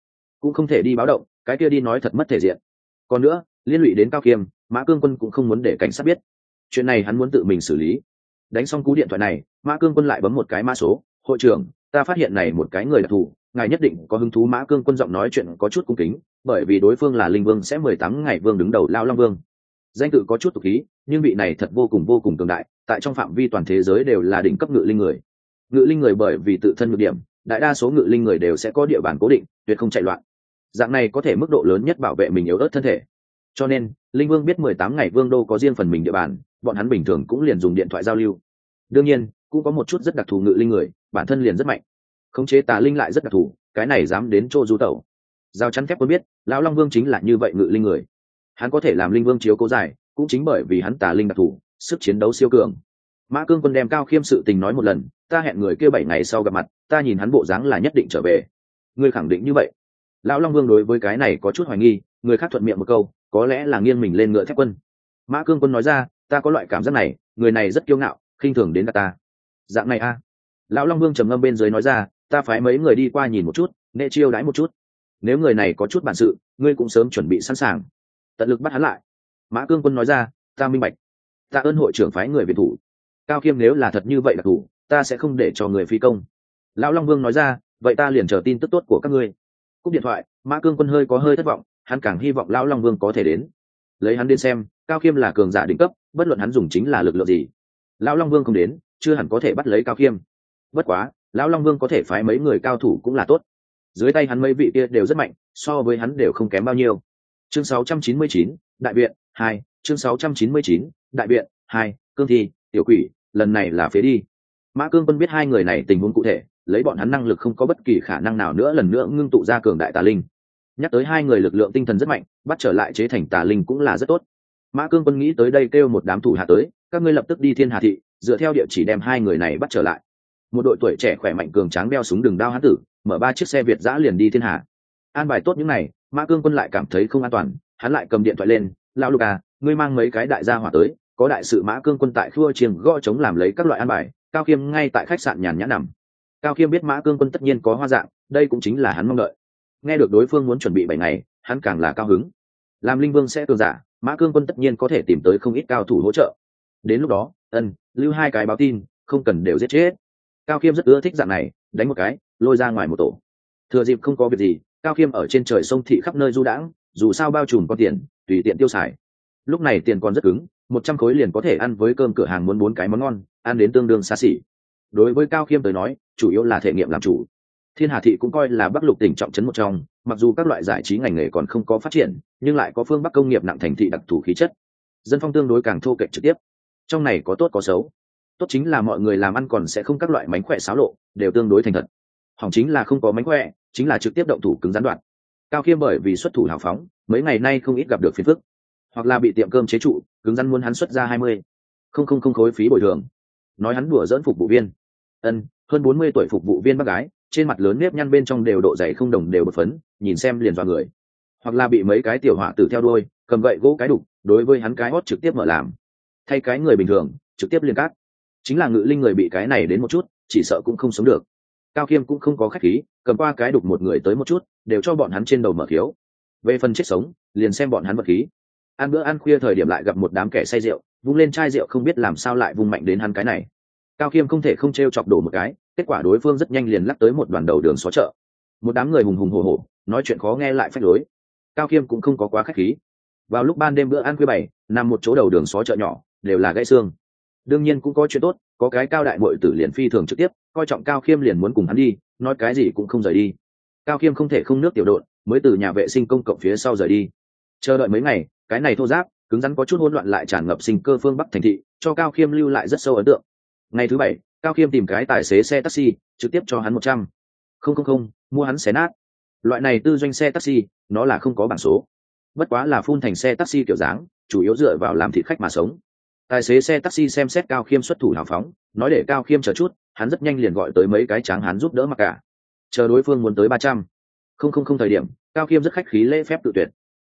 [SPEAKER 1] Cũng không thể đi báo động, cái kia đi nói thật mất thể diện. Còn nữa, liên lụy đến cao kiêm, mã cương quân cũng không muốn để cảnh sát biết. Chuyện này hắn muốn tự mình xử lý. Đánh xong cú điện thoại này, mã cương quân lại bấm một cái mã số. Hội trưởng, ta phát hiện này một cái người đặc thù, ngài nhất định có hứng thú. Mã cương quân giọng nói chuyện có chút cung kính, bởi vì đối phương là linh vương sẽ mười tám ngày vương đứng đầu lao long vương. Danh tự có chút tục khí, nhưng vị này thật vô cùng vô cùng cường đại, tại trong phạm vi toàn thế giới đều là đỉnh cấp ngự linh người ngự linh người bởi vì tự thân ngự điểm, đại đa số ngự linh người đều sẽ có địa bàn cố định, tuyệt không chạy loạn. Dạng này có thể mức độ lớn nhất bảo vệ mình yếu ớt thân thể. Cho nên, linh vương biết mười tám ngày vương đô có riêng phần mình địa bàn, bọn hắn bình thường cũng liền dùng điện thoại giao lưu. Đương nhiên, cũng có một chút rất đặc thù ngự linh người, bản thân liền rất mạnh. Khống chế tà linh lại rất đặc thù, cái này dám đến chỗ du tẩu. Giao chắn thép quân biết, lão long vương chính là như vậy ngự linh người. Hắn có thể làm linh vương chiếu cố dài, cũng chính bởi vì hắn tà linh đặc thù, sức chiến đấu siêu cường mã cương quân đem cao khiêm sự tình nói một lần, ta hẹn người kia bảy ngày sau gặp mặt, ta nhìn hắn bộ dáng là nhất định trở về. Ngươi khẳng định như vậy. Lão long vương đối với cái này có chút hoài nghi, người khác thuận miệng một câu, có lẽ là nghiêng mình lên ngựa thép quân. Mã cương quân nói ra, ta có loại cảm giác này, người này rất kiêu ngạo, khinh thường đến cả ta. Dạng này a. Lão long vương trầm ngâm bên dưới nói ra, ta phải mấy người đi qua nhìn một chút nệ chiêu đãi một chút. Nếu người này có chút bản sự, ngươi cũng sớm chuẩn bị sẵn sàng. Tận lực bắt hắn lại. Mã cương quân nói ra, ta minh bạch. Ta ơn hội trưởng phái người việt thủ cao khiêm nếu là thật như vậy là thủ ta sẽ không để cho người phi công. Lão long vương nói ra vậy ta liền chờ tin tức tốt của các ngươi. Cúp điện thoại mã cương quân hơi có hơi thất vọng hắn càng hy vọng lão long vương có thể đến. Lấy hắn đến xem cao khiêm là cường giả đỉnh cấp bất luận hắn dùng chính là lực lượng gì lão long vương không đến chưa hẳn có thể bắt lấy cao khiêm bất quá lão long vương có thể phái mấy người cao thủ cũng là tốt. Dưới tay hắn mấy vị kia đều rất mạnh so với hắn đều không kém bao nhiêu. Chương 699, đại viện hai chương 699, đại viện hai cương thi tiểu quỷ lần này là phế đi. Mã cương quân biết hai người này tình huống cụ thể, lấy bọn hắn năng lực không có bất kỳ khả năng nào nữa lần nữa ngưng tụ ra cường đại tà linh. Nhắc tới hai người lực lượng tinh thần rất mạnh, bắt trở lại chế thành tà linh cũng là rất tốt. Mã cương quân nghĩ tới đây kêu một đám thủ hạ tới, các ngươi lập tức đi thiên hà thị, dựa theo địa chỉ đem hai người này bắt trở lại. Một đội tuổi trẻ khỏe mạnh cường tráng đeo súng đường đao hán tử, mở ba chiếc xe việt giã liền đi thiên hà. An bài tốt những này, mã cương quân lại cảm thấy không an toàn, hắn lại cầm điện thoại lên, lão lục à ngươi mang mấy cái đại gia hỏa tới có đại sự mã cương quân tại khua chiêng gõ chống làm lấy các loại an bài, cao khiêm ngay tại khách sạn nhàn nhã nằm. Cao khiêm biết mã cương quân tất nhiên có hoa dạng, đây cũng chính là hắn mong đợi. Nghe được đối phương muốn chuẩn bị bảy ngày, hắn càng là cao hứng. Làm linh vương sẽ cường giả, mã cương quân tất nhiên có thể tìm tới không ít cao thủ hỗ trợ. Đến lúc đó, ân, lưu hai cái báo tin, không cần đều giết chết. Cao khiêm rất ưa thích dạng này, đánh một cái, lôi ra ngoài một tổ. Thừa dịp không có việc gì, cao khiêm ở trên trời sông thị khắp nơi du đãng, dù sao bao trùm có tiền, tùy tiện tiêu xài. Lúc này tiền còn rất cứng một trăm khối liền có thể ăn với cơm cửa hàng muốn bốn cái món ngon, ăn đến tương đương xa xỉ. Đối với cao khiêm tới nói, chủ yếu là thể nghiệm làm chủ. Thiên hà thị cũng coi là bắc lục tỉnh trọng trấn một trong, mặc dù các loại giải trí ngành nghề còn không có phát triển, nhưng lại có phương bắc công nghiệp nặng thành thị đặc thù khí chất. Dân phong tương đối càng thô kệch trực tiếp. Trong này có tốt có xấu. Tốt chính là mọi người làm ăn còn sẽ không các loại mánh khỏe xáo lộ, đều tương đối thành thật. Hỏng chính là không có mánh khỏe, chính là trực tiếp động thủ cứng gián đoạn. Cao khiêm bởi vì xuất thủ hào phóng, mấy ngày nay không ít gặp được phiền phức. Hoặc là bị tiệm cơm chế trụ cứng rắn muốn hắn xuất ra hai mươi. Không không không khối phí bồi thường. Nói hắn đùa dỡn phục vụ viên. Ân, hơn bốn mươi tuổi phục vụ viên bác gái, trên mặt lớn nếp nhăn bên trong đều độ dày không đồng đều bột phấn, nhìn xem liền dọa người. Hoặc là bị mấy cái tiểu họa tử theo đuôi, cầm gậy gỗ cái đục, đối với hắn cái hót trực tiếp mở làm. Thay cái người bình thường, trực tiếp liên cát. Chính là ngự linh người bị cái này đến một chút, chỉ sợ cũng không sống được. Cao khiêm cũng không có khách khí, cầm qua cái đục một người tới một chút, đều cho bọn hắn trên đầu mở khiếu. Về phần chết sống, liền xem bọn hắn vật khí ăn bữa ăn khuya thời điểm lại gặp một đám kẻ say rượu, vung lên chai rượu không biết làm sao lại vung mạnh đến hắn cái này. Cao khiêm không thể không t r e o chọc đổ một cái, kết quả đối phương rất nhanh liền lắc tới một đoàn đầu đường xó chợ. Một đám người hùng hùng hồ hồ nói chuyện khó nghe lại phách lối. Cao khiêm cũng không có quá k h á c h khí. Vào lúc ban đêm bữa ăn khuya bảy, nằm một chỗ đầu đường xó chợ nhỏ, đều là gãy xương. Đương nhiên cũng có chuyện tốt, có cái cao đại mội tử liền phi thường trực tiếp, coi trọng cao khiêm liền muốn cùng hắn đi, nói cái gì cũng không rời đi. Cao khiêm không thể không nước tiểu đội mới từ nhà vệ sinh công cộng phía sau rời đi. Chờ đợi mấy ngày cái này thô giáp, cứng rắn có chút hỗn loạn lại tràn ngập sinh cơ phương bắc thành thị, cho cao khiêm lưu lại rất sâu ấn tượng. Ngày thứ bảy, cao khiêm tìm cái tài xế xe taxi, trực tiếp cho hắn một trăm. Không không không, mua hắn xé nát. Loại này tư doanh xe taxi, nó là không có bảng số. Bất quá là phun thành xe taxi kiểu dáng, chủ yếu dựa vào làm thịt khách mà sống. Tài xế xe taxi xem xét cao khiêm xuất thủ hào phóng, nói để cao khiêm chờ chút, hắn rất nhanh liền gọi tới mấy cái tráng hắn giúp đỡ mặc cả. Chờ đối phương muốn tới ba trăm. Không không không thời điểm, cao khiêm rất khách khí lễ phép tự tuyệt.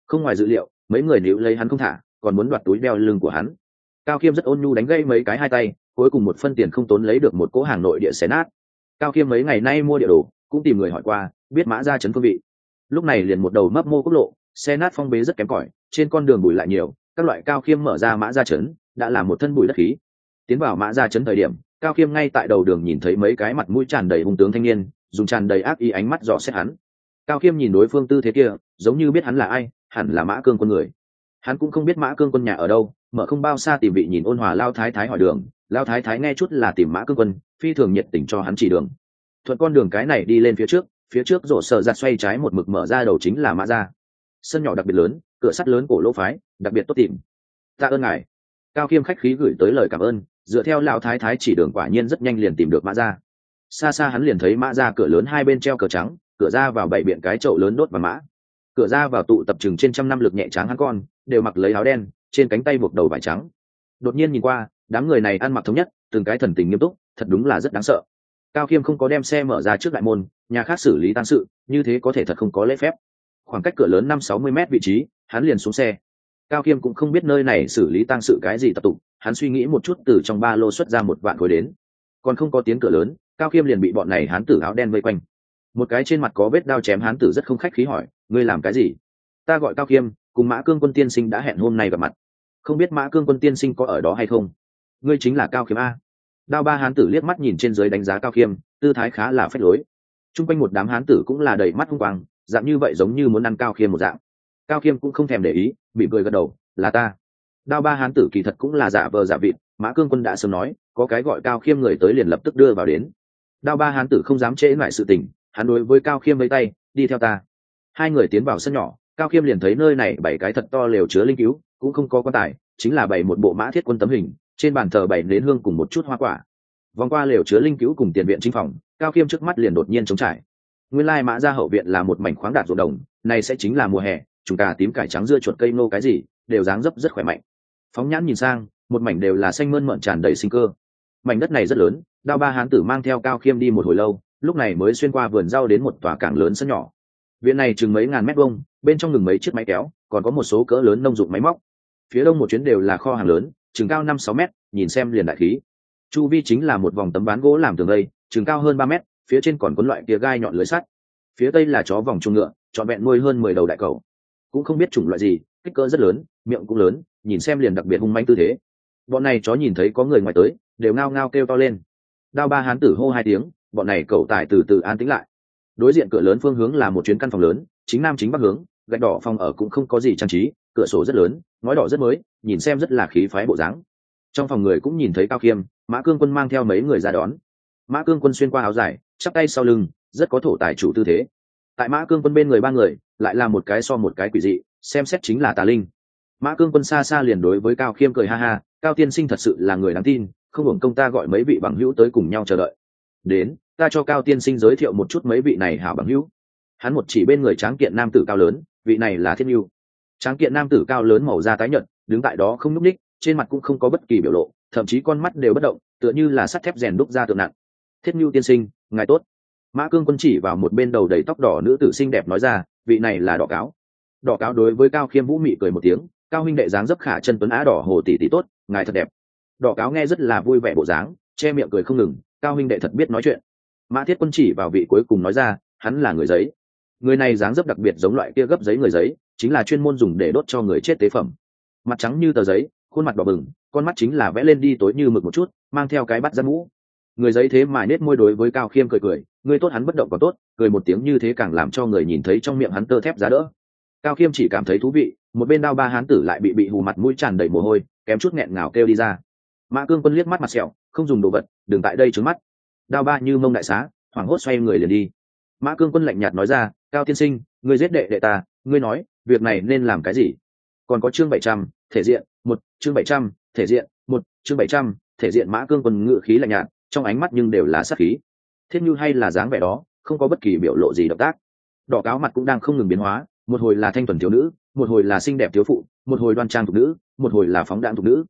[SPEAKER 1] Không ngoài dự liệu mấy người níu lấy hắn không thả, còn muốn đoạt túi đeo lưng của hắn. Cao khiêm rất ôn nhu đánh gây mấy cái hai tay, cuối cùng một phân tiền không tốn lấy được một cỗ hàng nội địa xé nát. Cao khiêm mấy ngày nay mua địa đồ, cũng tìm người hỏi qua, biết mã ra chấn phương vị. Lúc này liền một đầu mấp mô quốc lộ xe nát phong bế rất kém cỏi, trên con đường bụi lại nhiều, các loại cao khiêm mở ra mã ra chấn, đã là một thân bụi đất khí. Tiến vào mã ra chấn thời điểm, cao khiêm ngay tại đầu đường nhìn thấy mấy cái mặt mũi tràn đầy hung tướng thanh niên, dùng tràn đầy ác ý ánh mắt dò xét hắn. Cao khiêm nhìn đối phương tư thế kia, giống như biết hắn là ai hẳn là mã cương quân người. Hắn cũng không biết mã cương quân nhà ở đâu, mở không bao xa tìm vị nhìn ôn hòa lao thái thái hỏi đường. Lao thái thái nghe chút là tìm mã cương quân, phi thường nhiệt tình cho hắn chỉ đường. Thuận con đường cái này đi lên phía trước phía trước rổ sợ giặt xoay trái một mực mở ra đầu chính là mã ra sân nhỏ đặc biệt lớn, cửa sắt lớn cổ lỗ phái, đặc biệt tốt tìm. Tạ ơn ngài. Cao khiêm khách khí gửi tới lời cảm ơn, dựa theo lão thái thái chỉ đường quả nhiên rất nhanh liền tìm được mã ra xa xa hắn liền thấy mã ra cửa lớn hai bên treo cờ trắng, cửa ra vào bảy biện cái chậu lớn đốt và mã cửa ra vào tụ tập chừng trên trăm năm lực nhẹ tráng hắn con, đều mặc lấy áo đen, trên cánh tay buộc đầu vải trắng. Đột nhiên nhìn qua, đám người này ăn mặc thống nhất, từng cái thần tình nghiêm túc, thật đúng là rất đáng sợ. Cao khiêm không có đem xe mở ra trước đại môn, nhà khác xử lý tan sự, như thế có thể thật không có lễ phép. Khoảng cách cửa lớn năm sáu mươi m vị trí, hắn liền xuống xe. Cao khiêm cũng không biết nơi này xử lý tăng sự cái gì tập tục, hắn suy nghĩ một chút từ trong ba lô xuất ra một vạn khối đến. Còn không có tiếng cửa lớn, cao khiêm liền bị bọn này hán tử áo đen vây quanh. Một cái trên mặt có vết đao chém hán tử rất không khách khí hỏi ngươi làm cái gì? Ta gọi cao khiêm cùng mã cương quân tiên sinh đã hẹn hôm nay gặp mặt. Không biết mã cương quân tiên sinh có ở đó hay không? Ngươi chính là cao khiêm a. Đao ba hán tử liếc mắt nhìn trên dưới đánh giá cao khiêm tư thái khá là phách lối. T r u n g quanh một đám hán tử cũng là đầy mắt hung quang, dạng như vậy giống như muốn ăn cao khiêm một dạng. Cao khiêm cũng không thèm để ý bị cười gật đầu, là ta. Đao ba hán tử kỳ thật cũng là giả vờ giả vịt, mã cương quân đã sớm nói, có cái gọi cao khiêm người tới liền lập tức đưa vào đến. Đao ba hán tử không dám trễ lại sự tình, hắn đối với cao khiêm lấy tay, đi theo ta hai người tiến vào sân nhỏ, cao khiêm liền thấy nơi này bảy cái thật to lều chứa linh cứu, cũng không có quan tài, chính là bảy một bộ mã thiết quân tấm hình, trên bàn thờ bảy nến hương cùng một chút hoa quả. Vòng qua lều chứa linh cứu cùng tiền viện chính phòng, cao khiêm trước mắt liền đột nhiên chống trải. Nguyên lai mã ra hậu viện là một mảnh khoáng đạt ruộng đồng, này sẽ chính là mùa hè, chúng ta tím cải trắng dưa chuột cây nô cái gì, đều dáng dấp rất khỏe mạnh. Phóng nhãn nhìn sang, một mảnh đều là xanh mơn mận tràn đầy sinh cơ. Mảnh đất này rất lớn, đao ba hán tử mang theo cao khiêm đi một hồi lâu, lúc này mới xuyên qua vườn rau đến một tòa cảng lớn sân nhỏ viện này chừng mấy ngàn mét vuông, bên trong ngừng mấy chiếc máy kéo, còn có một số cỡ lớn nông dụng máy móc. Phía đông một chuyến đều là kho hàng lớn, chừng cao năm sáu mét, nhìn xem liền đại khí. Chu vi chính là một vòng tấm ván gỗ làm tường đây, chừng cao hơn ba mét, phía trên còn có loại kia gai nhọn lưới sắt. Phía tây là chó vòng chuồng ngựa, trọn vẹn nuôi hơn mười đầu đại cầu cũng không biết chủng loại gì, kích cỡ rất lớn, miệng cũng lớn, nhìn xem liền đặc biệt hung manh tư thế. Bọn này chó nhìn thấy có người ngoài tới, đều ngao ngao kêu to lên. Đao ba hán tử hô hai tiếng, bọn này cầu tải từ từ an tĩnh lại đối diện cửa lớn phương hướng là một chuyến căn phòng lớn, chính nam chính bắc hướng, gạch đỏ phòng ở cũng không có gì trang trí, cửa sổ rất lớn, ngói đỏ rất mới, nhìn xem rất là khí phái bộ dáng. Trong phòng người cũng nhìn thấy cao khiêm mã cương quân mang theo mấy người ra đón. Mã cương quân xuyên qua áo dài, chắp tay sau lưng, rất có thổ tài chủ tư thế. Tại mã cương quân bên người ba người, lại là một cái so một cái quỷ dị, xem xét chính là tà linh. Mã cương quân xa xa liền đối với cao khiêm cười ha ha, cao tiên sinh thật sự là người đáng tin, không hưởng công ta gọi mấy vị bằng hữu tới cùng nhau chờ đợi. Đến ta cho cao tiên sinh giới thiệu một chút mấy vị này hảo bằng hữu. Hắn một chỉ bên người tráng kiện nam tử cao lớn, vị này là thiên mưu tráng kiện nam tử cao lớn màu da tái nhợt, đứng tại đó không nhúc ních trên mặt cũng không có bất kỳ biểu lộ, thậm chí con mắt đều bất động, tựa như là sắt thép rèn đúc ra tượng nặng. Thiết mưu tiên sinh, ngài tốt. Mã cương quân chỉ vào một bên đầu đầy tóc đỏ nữ tử xinh đẹp nói ra, vị này là đỏ cáo. Đỏ cáo đối với cao khiêm vũ mị cười một tiếng, cao huynh đệ dáng dấp khả chân tuấn á đỏ hồ tỷ tỷ tốt, ngài thật đẹp. Đỏ cáo nghe rất là vui vẻ bộ dáng, che miệng cười không ngừng, cao huynh đệ thật biết nói chuyện mã thiết quân chỉ vào vị cuối cùng nói ra, hắn là người giấy. Người này dáng dấp đặc biệt giống loại kia gấp giấy người giấy, chính là chuyên môn dùng để đốt cho người chết tế phẩm. Mặt trắng như tờ giấy, khuôn mặt đỏ bừng, con mắt chính là vẽ lên đi tối như mực một chút, mang theo cái bắt răn mũ. Người giấy thế mà nết môi đối với cao khiêm cười cười, người tốt hắn bất động còn tốt, cười một tiếng như thế càng làm cho người nhìn thấy trong miệng hắn tơ thép giá đỡ. Cao khiêm chỉ cảm thấy thú vị, một bên đao ba hán tử lại bị bị hù mặt mũi tràn đầy mồ hôi, kém chút nghẹn ngào kêu đi ra. Mã cương quân liếc mắt mặt sẹo, không dùng đồ vật, đừng tại đây trứng mắt đao ba như mông đại xá, hoảng hốt xoay người liền đi. Mã cương quân lạnh nhạt nói ra, cao tiên sinh, ngươi giết đệ đệ ta, ngươi nói, việc này nên làm cái gì? Còn có chương bảy trăm, thể diện, một, chương bảy trăm, thể diện, một, chương bảy trăm, thể diện. Mã cương quân ngự khí lạnh nhạt, trong ánh mắt nhưng đều là sát khí. Thiết như hay là dáng vẻ đó, không có bất kỳ biểu lộ gì động tác. Đỏ cáo mặt cũng đang không ngừng biến hóa, một hồi là thanh thuần thiếu nữ, một hồi là xinh đẹp thiếu phụ, một hồi đoan trang thục nữ, một hồi là phóng đạn thục nữ.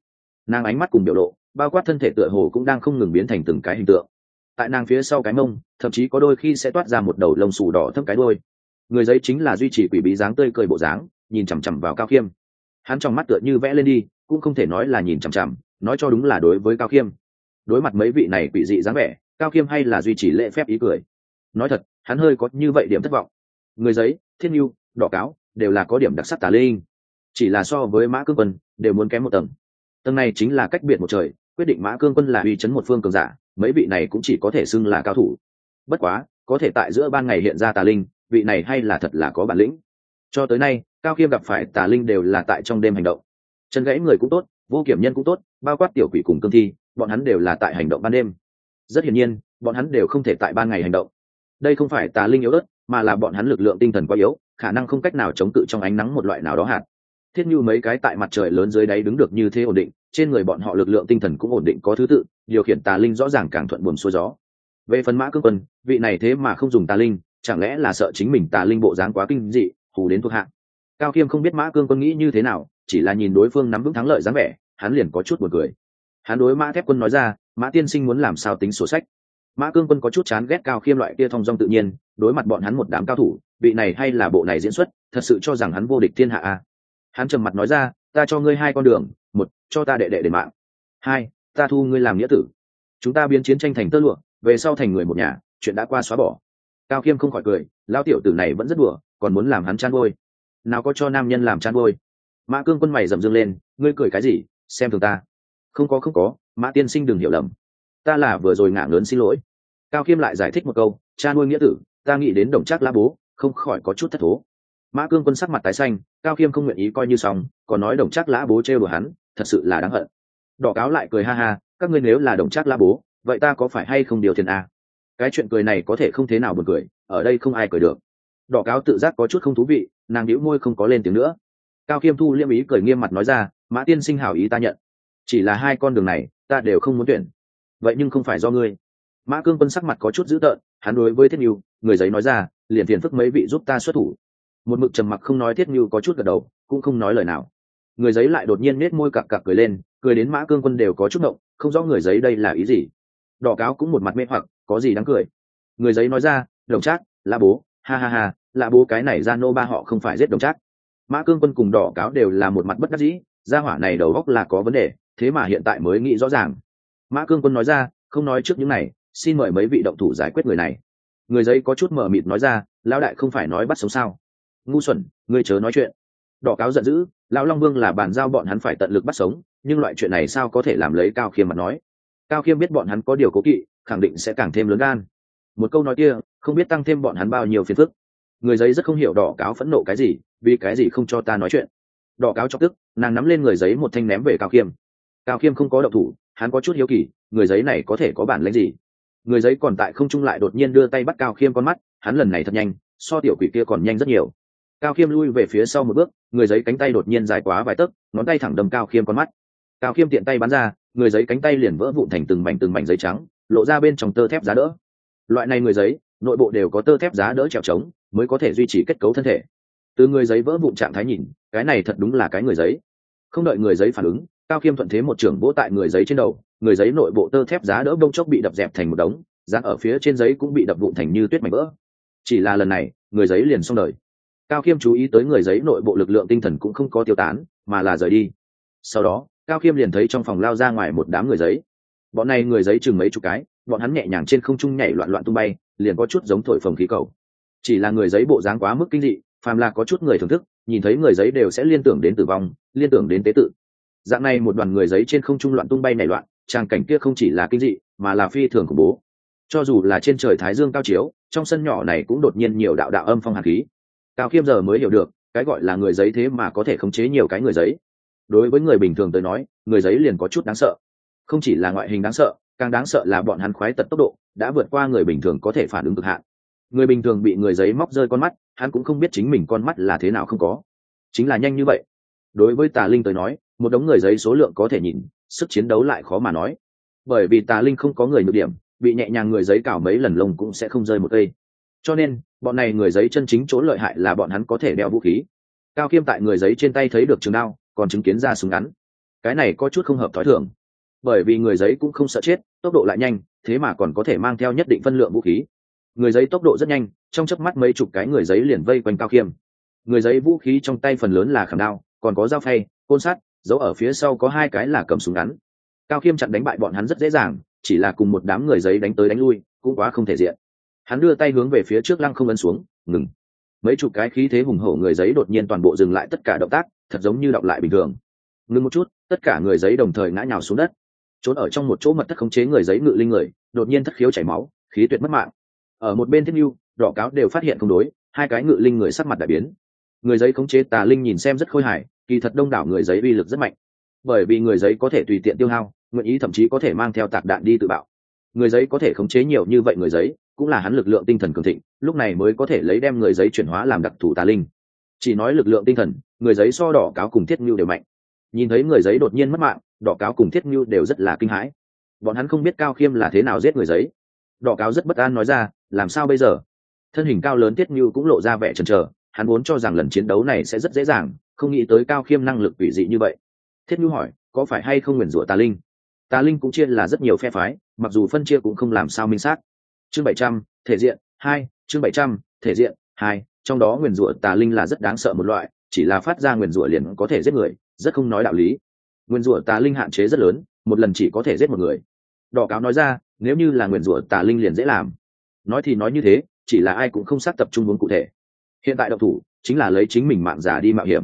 [SPEAKER 1] Nàng ánh mắt cùng biểu lộ, bao quát thân thể tựa hồ cũng đang không ngừng biến thành từng cái hình tượng tại nàng phía sau cái mông, thậm chí có đôi khi sẽ toát ra một đầu lông xù đỏ thấp cái đôi người giấy chính là duy trì quỷ bí dáng tươi cười bộ dáng, nhìn chằm chằm vào cao khiêm. Hắn trong mắt tựa như vẽ lên đi, cũng không thể nói là nhìn chằm chằm, nói cho đúng là đối với cao khiêm. Đối mặt mấy vị này quỷ dị dáng vẻ, cao khiêm hay là duy trì lễ phép ý cười. Nói thật, hắn hơi có như vậy điểm thất vọng. Người giấy, thiên nhu, đỏ cáo, đều là có điểm đặc sắc tà linh. Chỉ là so với mã cương quân, đều muốn kém một tầng. Tầng này chính là cách biệt một trời, quyết định mã cương quân là uy chấn một phương cường giả mấy vị này cũng chỉ có thể xưng là cao thủ. Bất quá, có thể tại giữa ban ngày hiện ra tà linh, vị này hay là thật là có bản lĩnh. Cho tới nay, cao khiêm gặp phải tà linh đều là tại trong đêm hành động. Chân gãy người cũng tốt, vô kiểm nhân cũng tốt, bao quát tiểu quỷ cùng cương thi, bọn hắn đều là tại hành động ban đêm. Rất hiển nhiên, bọn hắn đều không thể tại ban ngày hành động. Đây không phải tà linh yếu ớt, mà là bọn hắn lực lượng tinh thần quá yếu, khả năng không cách nào chống cự trong ánh nắng một loại nào đó hạt. Thiết như mấy cái tại mặt trời lớn dưới đáy đứng được như thế ổn định, trên người bọn họ lực lượng tinh thần cũng ổn định có thứ tự điều khiển tà linh rõ ràng càng thuận buồm xuôi gió. Về phần mã cương quân, vị này thế mà không dùng tà linh, chẳng lẽ là sợ chính mình tà linh bộ dáng quá kinh dị, hù đến thuộc hạng? Cao khiêm không biết mã cương quân nghĩ như thế nào, chỉ là nhìn đối phương nắm vững thắng lợi dáng vẻ, hắn liền có chút buồn cười. Hắn đối mã thép quân nói ra, mã tiên sinh muốn làm sao tính sổ sách? Mã cương quân có chút chán ghét cao khiêm loại kia thong dong tự nhiên, đối mặt bọn hắn một đám cao thủ, vị này hay là bộ này diễn xuất, thật sự cho rằng hắn vô địch thiên hạ a hắn trầm mặt nói ra, ta cho ngươi hai con đường, một, cho ta đệ đệ để mạng. Hai ta thu ngươi làm nghĩa tử. Chúng ta biến chiến tranh thành tơ lụa, về sau thành người một nhà, chuyện đã qua xóa bỏ. Cao khiêm không khỏi cười lao tiểu tử này vẫn rất đùa, còn muốn làm hắn chăn bôi. nào có cho nam nhân làm chăn bôi. mã cương quân mày dầm dưng lên, ngươi cười cái gì, xem thường ta. Không có không có, mã tiên sinh đừng hiểu lầm. Ta là vừa rồi ngạng lớn xin lỗi. Cao khiêm lại giải thích một câu, cha nuôi nghĩa tử, ta nghĩ đến đồng trác la bố, không khỏi có chút thất thố. Mã cương quân sắc mặt tái xanh, cao khiêm không nguyện ý coi như xong, còn nói đồng trác lã bố trêu đùa hắn, thật sự là đáng hận đỏ cáo lại cười ha ha, các ngươi nếu là đồng trác la bố, vậy ta có phải hay không điều tiền à? cái chuyện cười này có thể không thế nào buồn cười, ở đây không ai cười được. Đỏ cáo tự giác có chút không thú vị, nàng đĩu môi không có lên tiếng nữa. Cao khiêm thu liêm ý cười nghiêm mặt nói ra, mã tiên sinh hảo ý ta nhận. Chỉ là hai con đường này, ta đều không muốn tuyển. Vậy nhưng không phải do ngươi. Mã cương quân sắc mặt có chút dữ tợn, hắn đối với thiết n người giấy nói ra, liền phiền phức mấy vị giúp ta xuất thủ. Một mực trầm mặc không nói thiết n có chút gật đầu, cũng không nói lời nào. Người giấy lại đột nhiên nết môi cặc cặc cười lên cười đến mã cương quân đều có chút động, không rõ người giấy đây là ý gì. Đỏ cáo cũng một mặt mê hoặc, có gì đáng cười. Người giấy nói ra, đồng trác là bố, ha ha ha là bố cái này ra nô ba họ không phải giết đồng trác. Mã cương quân cùng đỏ cáo đều là một mặt bất đắc dĩ, gia hỏa này đầu góc là có vấn đề, thế mà hiện tại mới nghĩ rõ ràng. Mã cương quân nói ra, không nói trước những này, xin mời mấy vị động thủ giải quyết người này. Người giấy có chút mờ mịt nói ra, lão đại không phải nói bắt sống sao? Ngu xuẩn, ngươi chớ nói chuyện. Đỏ cáo giận dữ, lão long vương là bàn giao bọn hắn phải tận lực bắt sống nhưng loại chuyện này sao có thể làm lấy cao khiêm mặt nói? Cao khiêm biết bọn hắn có điều cố kỵ, khẳng định sẽ càng thêm lớn gan. Một câu nói kia, không biết tăng thêm bọn hắn bao nhiêu phiền phức. Người giấy rất không hiểu đỏ cáo phẫn nộ cái gì, vì cái gì không cho ta nói chuyện. Đỏ cáo chọc tức, nàng nắm lên người giấy một thanh ném về cao khiêm. Cao khiêm không có động thủ, hắn có chút hiếu kỳ, người giấy này có thể có bản lãnh gì? Người giấy còn tại không trung lại đột nhiên đưa tay bắt cao khiêm con mắt, hắn lần này thật nhanh, so tiểu quỷ kia còn nhanh rất nhiều. Cao khiêm lui về phía sau một bước, người giấy cánh tay đột nhiên dài quá vài tấc, ngón tay thẳng đâm cao khiêm con mắt cao khiêm tiện tay bắn ra, người giấy cánh tay liền vỡ vụn thành từng mảnh từng mảnh giấy trắng, lộ ra bên trong tơ thép giá đỡ. Loại này người giấy, nội bộ đều có tơ thép giá đỡ trèo trống, mới có thể duy trì kết cấu thân thể. Từ người giấy vỡ vụn trạng thái nhìn, cái này thật đúng là cái người giấy. Không đợi người giấy phản ứng, cao khiêm thuận thế một trưởng vỗ tại người giấy trên đầu, người giấy nội bộ tơ thép giá đỡ bông chốc bị đập dẹp thành một đống giá ở phía trên giấy cũng bị đập vụn thành như tuyết mảnh vỡ. Chỉ là lần này, người giấy liền xong đời. Cao khiêm chú ý tới người giấy nội bộ lực lượng tinh thần cũng không có tiêu tán, mà là rời đi. Sau đó cao khiêm liền thấy trong phòng lao ra ngoài một đám người giấy. Bọn này người giấy chừng mấy chục cái, bọn hắn nhẹ nhàng trên không trung nhảy loạn loạn tung bay, liền có chút giống thổi phồng khí cầu. Chỉ là người giấy bộ dáng quá mức kinh dị, phàm là có chút người thưởng thức, nhìn thấy người giấy đều sẽ liên tưởng đến tử vong, liên tưởng đến tế tự. Dạng này một đoàn người giấy trên không trung loạn tung bay nảy loạn, tràng cảnh kia không chỉ là kinh dị, mà là phi thường khủng bố. Cho dù là trên trời thái dương cao chiếu, trong sân nhỏ này cũng đột nhiên nhiều đạo đạo âm phong hạt khí. Cao khiêm giờ mới hiểu được, cái gọi là người giấy thế mà có thể khống chế nhiều cái người giấy đối với người bình thường tới nói, người giấy liền có chút đáng sợ. Không chỉ là ngoại hình đáng sợ, càng đáng sợ là bọn hắn khoái tật tốc độ, đã vượt qua người bình thường có thể phản ứng cực hạn. Người bình thường bị người giấy móc rơi con mắt, hắn cũng không biết chính mình con mắt là thế nào không có. Chính là nhanh như vậy. Đối với tà linh tới nói, một đống người giấy số lượng có thể nhìn, sức chiến đấu lại khó mà nói. Bởi vì tà linh không có người nhược điểm, bị nhẹ nhàng người giấy cào mấy lần lông cũng sẽ không rơi một cây. Cho nên, bọn này người giấy chân chính chỗ lợi hại là bọn hắn có thể đeo vũ khí. Cao khiêm tại người giấy trên tay thấy được trường đao còn chứng kiến ra súng ngắn. Cái này có chút không hợp thói thường. Bởi vì người giấy cũng không sợ chết, tốc độ lại nhanh, thế mà còn có thể mang theo nhất định phân lượng vũ khí. Người giấy tốc độ rất nhanh, trong chớp mắt mấy chục cái người giấy liền vây quanh cao khiêm. Người giấy vũ khí trong tay phần lớn là khảm đao, còn có dao phay, côn sắt, giấu ở phía sau có hai cái là cầm súng ngắn. Cao khiêm chặn đánh bại bọn hắn rất dễ dàng, chỉ là cùng một đám người giấy đánh tới đánh lui, cũng quá không thể diện. Hắn đưa tay hướng về phía trước lăng không ấn xuống, ngừng. Mấy chục cái khí thế hùng hổ người giấy đột nhiên toàn bộ dừng lại tất cả động tác thật giống như đọc lại bình thường. Ngừng một chút, tất cả người giấy đồng thời ngã nhào xuống đất. Trốn ở trong một chỗ mật thất khống chế người giấy ngự linh người, đột nhiên thất khiếu chảy máu, khí tuyệt mất mạng. Ở một bên thiết nhu, đỏ cáo đều phát hiện không đối, hai cái ngự linh người sắc mặt đại biến. Người giấy khống chế tà linh nhìn xem rất khôi hài, kỳ thật đông đảo người giấy uy lực rất mạnh. Bởi vì người giấy có thể tùy tiện tiêu hao, nguyện ý thậm chí có thể mang theo tạc đạn đi tự bạo. Người giấy có thể khống chế nhiều như vậy người giấy, cũng là hắn lực lượng tinh thần cường thịnh, lúc này mới có thể lấy đem người giấy chuyển hóa làm đặc thù tà linh. Chỉ nói lực lượng tinh thần người giấy so đỏ cáo cùng thiết ngưu đều mạnh. Nhìn thấy người giấy đột nhiên mất mạng, đỏ cáo cùng thiết ngưu đều rất là kinh hãi. Bọn hắn không biết cao khiêm là thế nào giết người giấy. Đỏ cáo rất bất an nói ra, làm sao bây giờ? Thân hình cao lớn thiết ngưu cũng lộ ra vẻ chần chờ, hắn vốn cho rằng lần chiến đấu này sẽ rất dễ dàng, không nghĩ tới cao khiêm năng lực quỷ dị như vậy. Thiết ngưu hỏi, có phải hay không nguyền rủa tà linh? Tà linh cũng chia là rất nhiều phe phái, mặc dù phân chia cũng không làm sao minh xác. Chương bảy trăm, thể diện, hai, chương bảy trăm, thể diện, hai, trong đó nguyền rủa tà linh là rất đáng sợ một loại chỉ là phát ra nguyền rủa liền có thể giết người, rất không nói đạo lý. Nguyền rủa tà linh hạn chế rất lớn, một lần chỉ có thể giết một người. Đỏ cáo nói ra, nếu như là nguyền rủa tà linh liền dễ làm. Nói thì nói như thế, chỉ là ai cũng không xác tập trung muốn cụ thể. Hiện tại độc thủ, chính là lấy chính mình mạng giả đi mạo hiểm.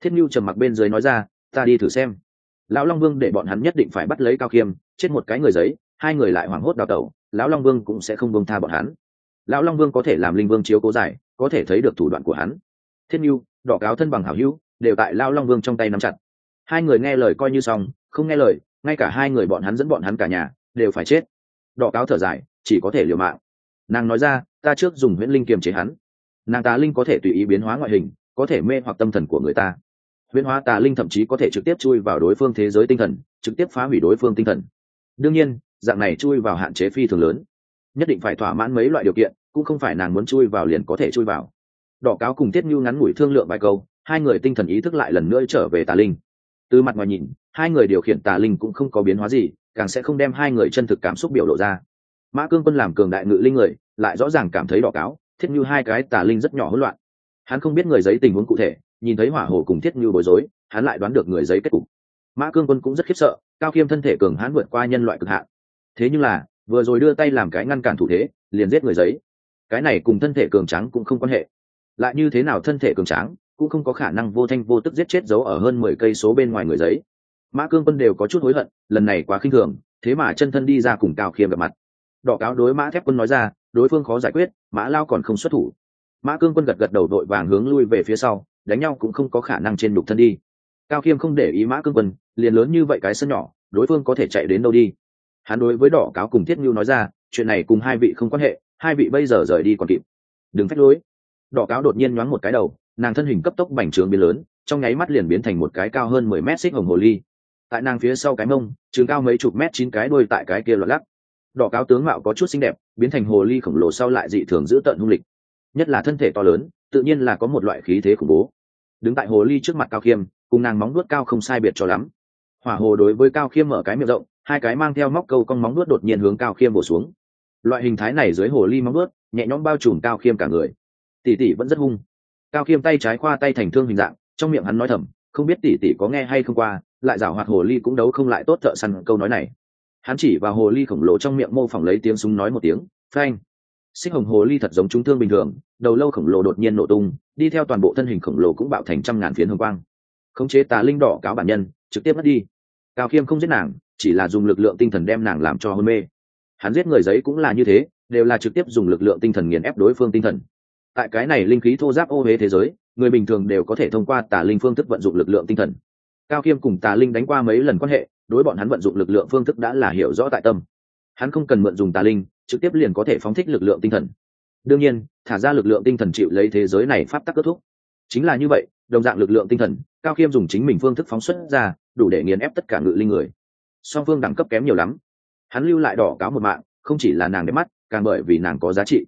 [SPEAKER 1] Thiết nhu trầm mặc bên dưới nói ra, ta đi thử xem. Lão long vương để bọn hắn nhất định phải bắt lấy cao khiêm chết một cái người giấy, hai người lại hoảng hốt đào tẩu, lão long vương cũng sẽ không bông tha bọn hắn. Lão long vương có thể làm linh vương chiếu cố giải, có thể thấy được thủ đoạn của hắn. Thiết n đỏ cáo thân bằng hảo hữu, đều tại lao long vương trong tay nắm chặt. Hai người nghe lời coi như xong, không nghe lời, ngay cả hai người bọn hắn dẫn bọn hắn cả nhà, đều phải chết. Đỏ cáo thở dài, chỉ có thể liều mạng. Nàng nói ra, ta trước dùng huyễn linh kiềm chế hắn. Nàng tà linh có thể tùy ý biến hóa ngoại hình, có thể mê hoặc tâm thần của người ta. Huyễn hóa tà linh thậm chí có thể trực tiếp chui vào đối phương thế giới tinh thần, trực tiếp phá hủy đối phương tinh thần. Đương nhiên, dạng này chui vào hạn chế phi thường lớn. Nhất định phải thỏa mãn mấy loại điều kiện, cũng không phải nàng muốn chui vào liền có thể chui vào đỏ cáo cùng tiết nhu ngắn ngủi thương lượng vài câu, hai người tinh thần ý thức lại lần nữa trở về tà linh. Từ mặt ngoài nhìn, hai người điều khiển tà linh cũng không có biến hóa gì, càng sẽ không đem hai người chân thực cảm xúc biểu lộ ra. Mã cương quân làm cường đại ngự linh người, lại rõ ràng cảm thấy đỏ cáo thiết như hai cái tà linh rất nhỏ hỗn loạn. Hắn không biết người giấy tình huống cụ thể, nhìn thấy hỏa hồ cùng thiết như bối rối, hắn lại đoán được người giấy kết cục. Mã cương quân cũng rất khiếp sợ, cao khiêm thân thể cường hãn vượt qua nhân loại cực hạn. Thế nhưng là, vừa rồi đưa tay làm cái ngăn cản thủ thế, liền giết người giấy. Cái này cùng thân thể cường trắng cũng không quan hệ lại như thế nào thân thể cường tráng, cũng không có khả năng vô thanh vô tức giết chết giấu ở hơn mười cây số bên ngoài người giấy. Mã cương quân đều có chút hối hận, lần này quá khinh thường, thế mà chân thân đi ra cùng cao khiêm gặp mặt. Đỏ cáo đối mã thép quân nói ra, đối phương khó giải quyết, mã lao còn không xuất thủ. Mã cương quân gật gật đầu đội vàng hướng lui về phía sau, đánh nhau cũng không có khả năng trên đục thân đi. Cao khiêm không để ý mã cương quân, liền lớn như vậy cái sân nhỏ, đối phương có thể chạy đến đâu đi? Hắn đối với đỏ cáo cùng thiết ngưu nói ra, chuyện này cùng hai vị không quan hệ, hai vị bây giờ rời đi còn kịp. Đừng phách lối đỏ cáo đột nhiên nhoáng một cái đầu, nàng thân hình cấp tốc bành trướng biến lớn, trong nháy mắt liền biến thành một cái cao hơn mười mét xích hồng hồ ly. Tại nàng phía sau cái mông, trường cao mấy chục mét chín cái đuôi tại cái kia lọt lắc. Đỏ cáo tướng mạo có chút xinh đẹp, biến thành hồ ly khổng lồ sau lại dị thường giữ tận hung lịch. Nhất là thân thể to lớn, tự nhiên là có một loại khí thế khủng bố. Đứng tại hồ ly trước mặt cao khiêm, cùng nàng móng nuốt cao không sai biệt cho lắm. Hỏa hồ đối với cao khiêm mở cái miệng rộng, hai cái mang theo móc câu cong móng nuốt đột nhiên hướng cao khiêm bổ xuống. Loại hình thái này dưới hồ ly móng nuốt nhẹ nhõm bao trùm cao khiêm cả người tỷ tỷ vẫn rất hung. Cao khiêm tay trái khoa tay thành thương hình dạng, trong miệng hắn nói thầm, không biết tỷ tỷ có nghe hay không qua, lại giảo hoạt hồ ly cũng đấu không lại tốt thợ săn câu nói này. Hắn chỉ vào hồ ly khổng lồ trong miệng mô phỏng lấy tiếng súng nói một tiếng, phanh. Xích hồng hồ ly thật giống chúng thương bình thường, đầu lâu khổng lồ đột nhiên nổ tung, đi theo toàn bộ thân hình khổng lồ cũng bạo thành trăm ngàn phiến hồng quang. Khống chế tà linh đỏ cáo bản nhân, trực tiếp mất đi. Cao khiêm không giết nàng, chỉ là dùng lực lượng tinh thần đem nàng làm cho hôn mê. Hắn giết người giấy cũng là như thế, đều là trực tiếp dùng lực lượng tinh thần nghiền ép đối phương tinh thần tại cái này linh khí thô giáp ô huế thế giới, người bình thường đều có thể thông qua tà linh phương thức vận dụng lực lượng tinh thần. Cao khiêm cùng tà linh đánh qua mấy lần quan hệ, đối bọn hắn vận dụng lực lượng phương thức đã là hiểu rõ tại tâm. Hắn không cần mượn dùng tà linh, trực tiếp liền có thể phóng thích lực lượng tinh thần. Đương nhiên, thả ra lực lượng tinh thần chịu lấy thế giới này pháp tắc kết thúc. Chính là như vậy, đồng dạng lực lượng tinh thần, cao khiêm dùng chính mình phương thức phóng xuất ra, đủ để nghiền ép tất cả ngự linh người. Song phương đẳng cấp kém nhiều lắm. Hắn lưu lại đỏ cáo một mạng, không chỉ là nàng đẹp mắt, càng bởi vì nàng có giá trị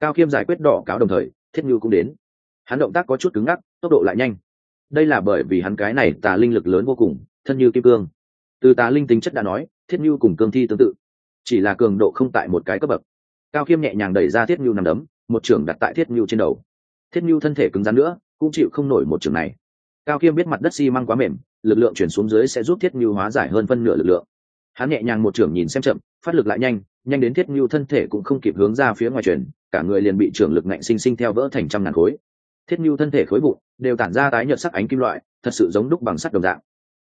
[SPEAKER 1] cao khiêm giải quyết đỏ cáo đồng thời, thiết như cũng đến. Hắn động tác có chút cứng ngắc, tốc độ lại nhanh. Đây là bởi vì hắn cái này tà linh lực lớn vô cùng, thân như kim cương. Từ tà linh tính chất đã nói, thiết như cùng cương thi tương tự. Chỉ là cường độ không tại một cái cấp bậc. Cao khiêm nhẹ nhàng đẩy ra thiết như nằm đấm, một trưởng đặt tại thiết như trên đầu. Thiết như thân thể cứng rắn nữa, cũng chịu không nổi một trường này. Cao khiêm biết mặt đất xi măng quá mềm, lực lượng chuyển xuống dưới sẽ giúp thiết như hóa giải hơn phân nửa lực lượng. Hắn nhẹ nhàng một trưởng nhìn xem chậm, phát lực lại nhanh nhanh đến thiết như thân thể cũng không kịp hướng ra phía ngoài chuyển, cả người liền bị trưởng lực ngạnh sinh sinh theo vỡ thành trăm ngàn khối. Thiết như thân thể khối vụn, đều tản ra tái nhợt sắc ánh kim loại, thật sự giống đúc bằng sắt đồng dạng.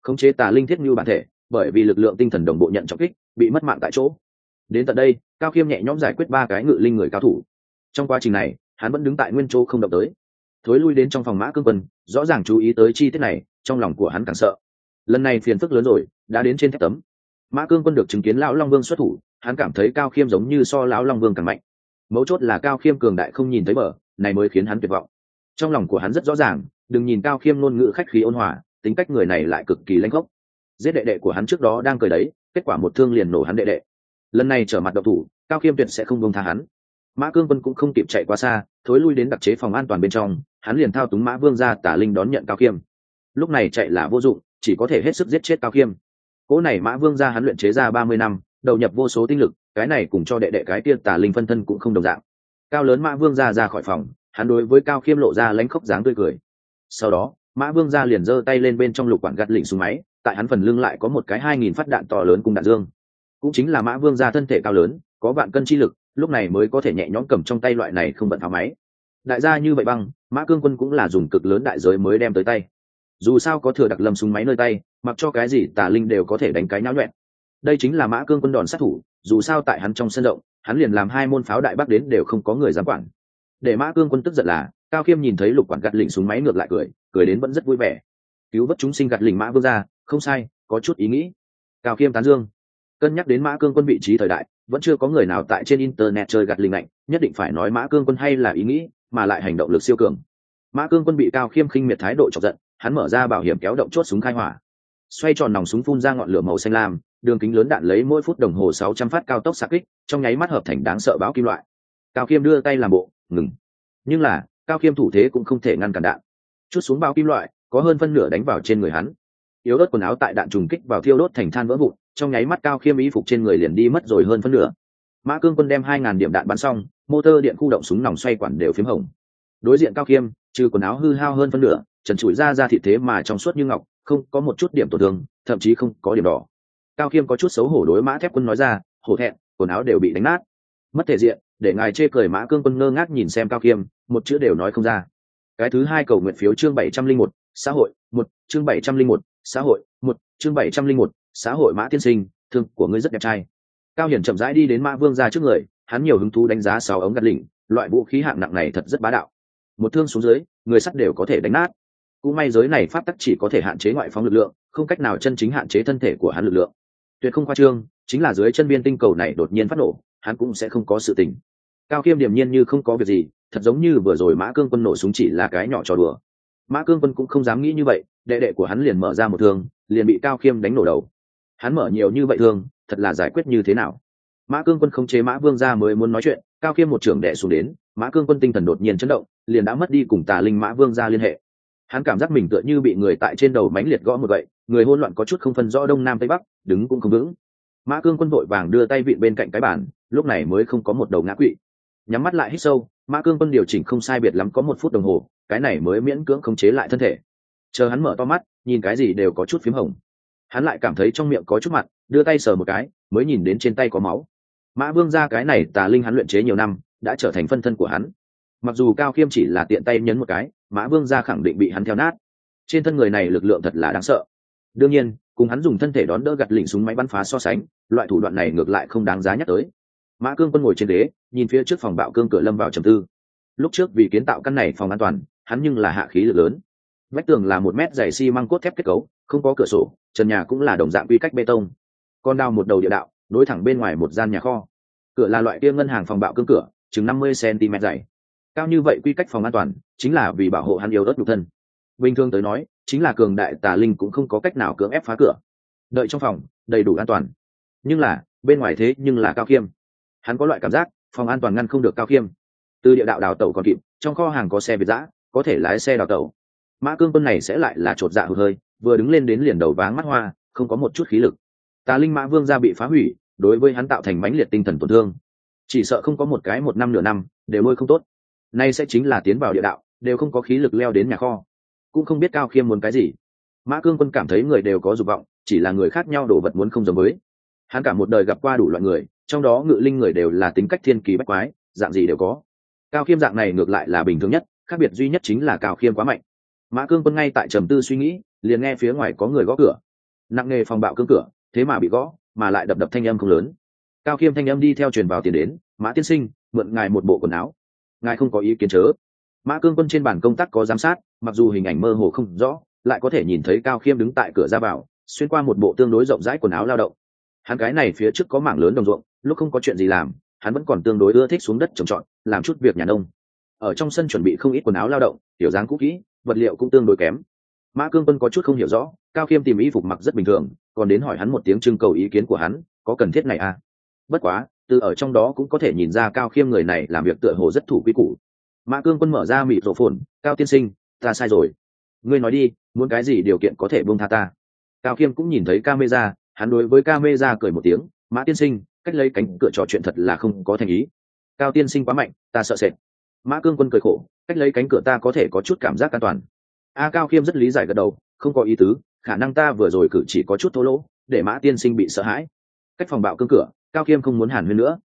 [SPEAKER 1] Khống chế tà linh thiết như bản thể, bởi vì lực lượng tinh thần đồng bộ nhận trọng kích, bị mất mạng tại chỗ. Đến tận đây, cao khiêm nhẹ nhõm giải quyết ba cái ngự linh người cao thủ. Trong quá trình này, hắn vẫn đứng tại nguyên chỗ không động tới. Thối lui đến trong phòng mã cương quân, rõ ràng chú ý tới chi tiết này, trong lòng của hắn càng sợ. Lần này phiền phức lớn rồi, đã đến trên thép tấm. Mã cương quân được chứng kiến lão long vương xuất thủ hắn cảm thấy cao khiêm giống như so lão long vương càng mạnh. Mấu chốt là cao khiêm cường đại không nhìn thấy bờ, này mới khiến hắn tuyệt vọng. Trong lòng của hắn rất rõ ràng, đừng nhìn cao khiêm ngôn ngữ khách khí ôn hòa, tính cách người này lại cực kỳ lanh gốc giết đệ đệ của hắn trước đó đang cười đấy, kết quả một thương liền nổ hắn đệ đệ. Lần này trở mặt độc thủ, cao khiêm tuyệt sẽ không bông tha hắn. Mã cương quân cũng không kịp chạy quá xa, thối lui đến đặc chế phòng an toàn bên trong, hắn liền thao túng mã vương ra tả linh đón nhận cao khiêm. Lúc này chạy là vô dụng, chỉ có thể hết sức giết chết cao khiêm. Cỗ này mã vương ra hắn luyện chế ra ba mươi năm đầu nhập vô số tinh lực, cái này cùng cho đệ đệ cái tiên tả linh phân thân cũng không đồng dạng. Cao lớn mã vương ra ra khỏi phòng, hắn đối với cao khiêm lộ ra lánh khóc dáng tươi cười. Sau đó, mã vương ra liền giơ tay lên bên trong lục quản gắt lỉnh xuống máy, tại hắn phần lưng lại có một cái hai nghìn phát đạn to lớn cùng đạn dương. Cũng chính là mã vương ra thân thể cao lớn, có vạn cân chi lực, lúc này mới có thể nhẹ nhõm cầm trong tay loại này không bận tháo máy. Đại gia như vậy băng, mã cương quân cũng là dùng cực lớn đại giới mới đem tới tay. Dù sao có thừa đặc lâm súng máy nơi tay, mặc cho cái gì tà linh đều có thể đánh cái nháo nhuẹn đây chính là mã cương quân đòn sát thủ, dù sao tại hắn trong sân rộng, hắn liền làm hai môn pháo đại bắc đến đều không có người dám quản. Để mã cương quân tức giận là, cao khiêm nhìn thấy lục quản gạt lỉnh súng máy ngược lại cười cười đến vẫn rất vui vẻ. Cứu vớt chúng sinh gạt lỉnh mã vương ra không sai, có chút ý nghĩ. Cao khiêm tán dương. Cân nhắc đến mã cương quân vị trí thời đại, vẫn chưa có người nào tại trên internet chơi gạt lình lạnh nhất định phải nói mã cương quân hay là ý nghĩ, mà lại hành động lực siêu cường. Mã cương quân bị cao khiêm khinh miệt thái độ chọc giận, hắn mở ra bảo hiểm kéo động chốt súng khai hỏa. Xoay tròn nòng súng phun ra ngọn lửa màu xanh lam đường kính lớn đạn lấy mỗi phút đồng hồ sáu trăm phát cao tốc xạ kích, trong nháy mắt hợp thành đáng sợ báo kim loại. Cao khiêm đưa tay làm bộ, ngừng. Nhưng là, cao khiêm thủ thế cũng không thể ngăn cản đạn. Chút xuống bao kim loại, có hơn phân nửa đánh vào trên người hắn. Yếu ớt quần áo tại đạn trùng kích vào thiêu đốt thành than vỡ vụn, trong nháy mắt cao khiêm y phục trên người liền đi mất rồi hơn phân nửa. Mã cương quân đem hai ngàn điểm đạn bắn xong, motor điện khu động súng nòng xoay quản đều p h í m hồng. Đối diện cao khiêm trừ quần áo hư hao hơn phân nửa, trần trụi ra ra thị thế mà trong suốt như ngọc, không có một chút điểm tổn thương, thậm chí không có điểm đỏ cao khiêm có chút xấu hổ đối mã thép quân nói ra, hổ thẹn, quần áo đều bị đánh nát. Mất thể diện, để ngài chê cười mã cương quân ngơ ngác nhìn xem cao khiêm, một chữ đều nói không ra. Cái thứ hai cầu nguyện phiếu chương bảy trăm linh một, xã hội, một, chương bảy trăm linh một, xã hội, một, chương bảy trăm linh một, xã hội mã tiên sinh, thương của ngươi rất đẹp trai. Cao hiển chậm rãi đi đến mã vương ra trước người, hắn nhiều hứng thú đánh giá sáu ống gạt lỉnh, loại vũ khí hạng nặng này thật rất bá đạo. Một thương xuống dưới, người sắt đều có thể đánh nát. Cũng may giới này pháp tắc chỉ có thể hạn chế ngoại phóng lực lượng, không cách nào chân chính hạn chế thân thể của hắn lực lượng tuyệt không khoa trương, chính là dưới chân biên tinh cầu này đột nhiên phát nổ, hắn cũng sẽ không có sự tình cao khiêm điềm nhiên như không có việc gì, thật giống như vừa rồi mã cương quân nổ súng chỉ là cái nhỏ trò đùa. Mã cương quân cũng không dám nghĩ như vậy, đệ đệ của hắn liền mở ra một thương, liền bị cao khiêm đánh nổ đầu. Hắn mở nhiều như vậy thương, thật là giải quyết như thế nào? Mã cương quân không chế mã vương ra mới muốn nói chuyện, cao khiêm một trưởng đệ xuống đến, mã cương quân tinh thần đột nhiên chấn động, liền đã mất đi cùng tà linh mã vương ra liên hệ hắn cảm giác mình tựa như bị người tại trên đầu mánh liệt gõ một gậy, người hôn loạn có chút không phân rõ đông nam tây bắc, đứng cũng không vững. Mã cương quân vội vàng đưa tay vịn bên cạnh cái bàn, lúc này mới không có một đầu ngã quỵ. Nhắm mắt lại hít sâu, mã cương quân điều chỉnh không sai biệt lắm có một phút đồng hồ, cái này mới miễn cưỡng khống chế lại thân thể. Chờ hắn mở to mắt, nhìn cái gì đều có chút p h í m hồng. Hắn lại cảm thấy trong miệng có chút mặt đưa tay sờ một cái, mới nhìn đến trên tay có máu. Mã vương ra cái này tà linh hắn luyện chế nhiều năm, đã trở thành phân thân của hắn mặc dù cao khiêm chỉ là tiện tay nhấn một cái, mã vương gia khẳng định bị hắn theo nát. Trên thân người này lực lượng thật là đáng sợ. Đương nhiên, cùng hắn dùng thân thể đón đỡ gặt lỉnh súng máy bắn phá so sánh, loại thủ đoạn này ngược lại không đáng giá nhắc tới. Mã cương quân ngồi trên đế nhìn phía trước phòng bạo cương cửa lâm vào trầm tư. Lúc trước vì kiến tạo căn này phòng an toàn, hắn nhưng là hạ khí lực lớn. Vách tường là một mét dày xi măng cốt thép kết cấu, không có cửa sổ, trần nhà cũng là đồng dạng quy cách bê tông. Con đao một đầu địa đạo, nối thẳng bên ngoài một gian nhà kho. Cửa là loại kia ngân hàng phòng bạo cương cửa, chừng năm mươi cm dày cao như vậy quy cách phòng an toàn, chính là vì bảo hộ hắn yêu đất nhục thân. Bình thường tới nói, chính là cường đại tà linh cũng không có cách nào cưỡng ép phá cửa. Đợi trong phòng, đầy đủ an toàn. Nhưng là, bên ngoài thế nhưng là cao khiêm. Hắn có loại cảm giác, phòng an toàn ngăn không được cao khiêm. Từ địa đạo đào tẩu còn kịp, trong kho hàng có xe việt giã, có thể lái xe đào tẩu. Mã cương quân này sẽ lại là chột dạ hụt hơi, vừa đứng lên đến liền đầu váng mắt hoa, không có một chút khí lực. Tà linh mã vương gia bị phá hủy, đối với hắn tạo thành mãnh liệt tinh thần tổn thương. Chỉ sợ không có một cái một năm nửa năm, đều nuôi không tốt nay sẽ chính là tiến vào địa đạo, đều không có khí lực leo đến nhà kho. Cũng không biết cao khiêm muốn cái gì. Mã cương quân cảm thấy người đều có dục vọng, chỉ là người khác nhau đồ vật muốn không giống với. Hắn cả một đời gặp qua đủ loại người, trong đó ngự linh người đều là tính cách thiên kỳ bách quái, dạng gì đều có. Cao khiêm dạng này ngược lại là bình thường nhất, khác biệt duy nhất chính là cao khiêm quá mạnh. Mã cương quân ngay tại trầm tư suy nghĩ, liền nghe phía ngoài có người gõ cửa. Nặng nghề phòng bạo cương cửa, thế mà bị gõ, mà lại đập đập thanh âm không lớn. Cao khiêm thanh âm đi theo truyền vào tiền đến, mã tiên sinh, mượn ngài một bộ quần áo ngài không có ý kiến chớ. Mã cương quân trên bản công tác có giám sát, mặc dù hình ảnh mơ hồ không rõ, lại có thể nhìn thấy cao khiêm đứng tại cửa ra vào, xuyên qua một bộ tương đối rộng rãi quần áo lao động. Hắn cái này phía trước có mảng lớn đồng ruộng, lúc không có chuyện gì làm, hắn vẫn còn tương đối ưa thích xuống đất trồng trọt, làm chút việc nhà nông. Ở trong sân chuẩn bị không ít quần áo lao động tiểu dáng cũ kỹ, vật liệu cũng tương đối kém. Mã cương quân có chút không hiểu rõ, cao khiêm tìm y phục mặc rất bình thường, còn đến hỏi hắn một tiếng trưng cầu ý kiến của hắn, có cần thiết này à? Bất quá từ ở trong đó cũng có thể nhìn ra cao khiêm người này làm việc tựa hồ rất thủ quy củ. Mã cương quân mở ra mịt rổ phồn, cao tiên sinh, ta sai rồi. Ngươi nói đi, muốn cái gì điều kiện có thể buông tha ta? Cao khiêm cũng nhìn thấy camera, hắn đối với camera cười một tiếng, mã tiên sinh, cách lấy cánh cửa trò chuyện thật là không có thành ý. Cao tiên sinh quá mạnh, ta sợ sệt. Mã cương quân cười khổ, cách lấy cánh cửa ta có thể có chút cảm giác an toàn. A cao khiêm rất lý giải gật đầu, không có ý tứ, khả năng ta vừa rồi cử chỉ có chút thô lỗ, để mã tiên sinh bị sợ hãi. Cách phòng bạo cương cửa cao khiêm không muốn hàn huyên nữa.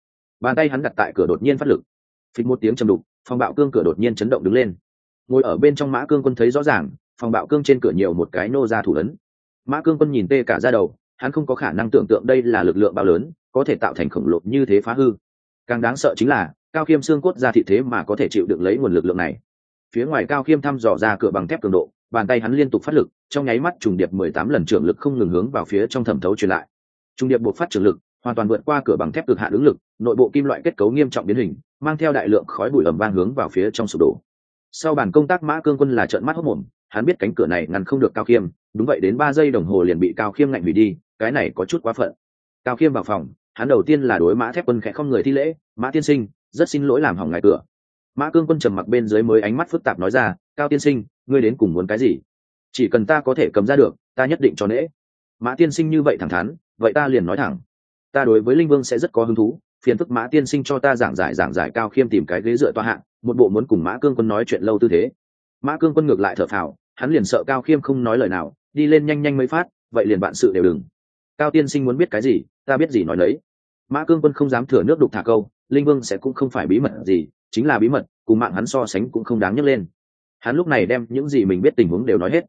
[SPEAKER 1] Bàn tay hắn đặt tại cửa đột nhiên phát lực. Phịch một tiếng chầm đục phòng bạo cương cửa đột nhiên chấn động đứng lên. Ngồi ở bên trong mã cương quân thấy rõ ràng phòng bạo cương trên cửa nhiều một cái nô ra thủ lớn. mã cương quân nhìn tê cả ra đầu, hắn không có khả năng tưởng tượng đây là lực lượng bao lớn, có thể tạo thành khổng lồ như thế phá hư. Càng đáng sợ chính là, cao khiêm xương cốt ra thị thế mà có thể chịu được lấy nguồn lực lượng này. Phía ngoài cao khiêm thăm dò ra cửa bằng thép cường độ, bàn tay hắn liên tục phát lực, trong nháy mắt trùng điệp mười tám lần trưởng lực không ngừng hướng vào phía trong thẩm thấu truyền lại. Trùng điệp buộc phát trưởng lực hoàn toàn vượt qua cửa bằng thép cực hạn ứng lực, nội bộ kim loại kết cấu nghiêm trọng biến hình, mang theo đại lượng khói bụi ẩm vang hướng vào phía trong sụp đổ. Sau bản công tác, mã cương quân là trợn mắt hốc mồm, hắn biết cánh cửa này ngăn không được cao khiêm, đúng vậy đến ba giây đồng hồ liền bị cao khiêm ngạnh hủy đi, cái này có chút quá phận. Cao khiêm vào phòng, hắn đầu tiên là đối mã thép quân khẽ không người thi lễ, mã tiên sinh, rất xin lỗi làm hỏng ngài cửa. Mã cương quân trầm mặc bên dưới mới ánh mắt phức tạp nói ra, cao tiên sinh, ngươi đến cùng muốn cái gì? Chỉ cần ta có thể cầm ra được, ta nhất định cho nễ mã tiên sinh như vậy thẳng thắn, vậy ta liền nói thẳng ta đối với linh vương sẽ rất có hứng thú, phiền phức mã tiên sinh cho ta giảng giải giảng giải cao khiêm tìm cái ghế dựa toa hạng một bộ muốn cùng mã cương quân nói chuyện lâu tư thế. Mã cương quân ngược lại thở phào, hắn liền sợ cao khiêm không nói lời nào, đi lên nhanh nhanh mới phát, vậy liền bạn sự đều đừng. Cao tiên sinh muốn biết cái gì, ta biết gì nói lấy. mã cương quân không dám thừa nước đục thả câu, linh vương sẽ cũng không phải bí mật gì, chính là bí mật, cùng mạng hắn so sánh cũng không đáng nhắc lên. Hắn lúc này đem những gì mình biết tình huống đều nói hết.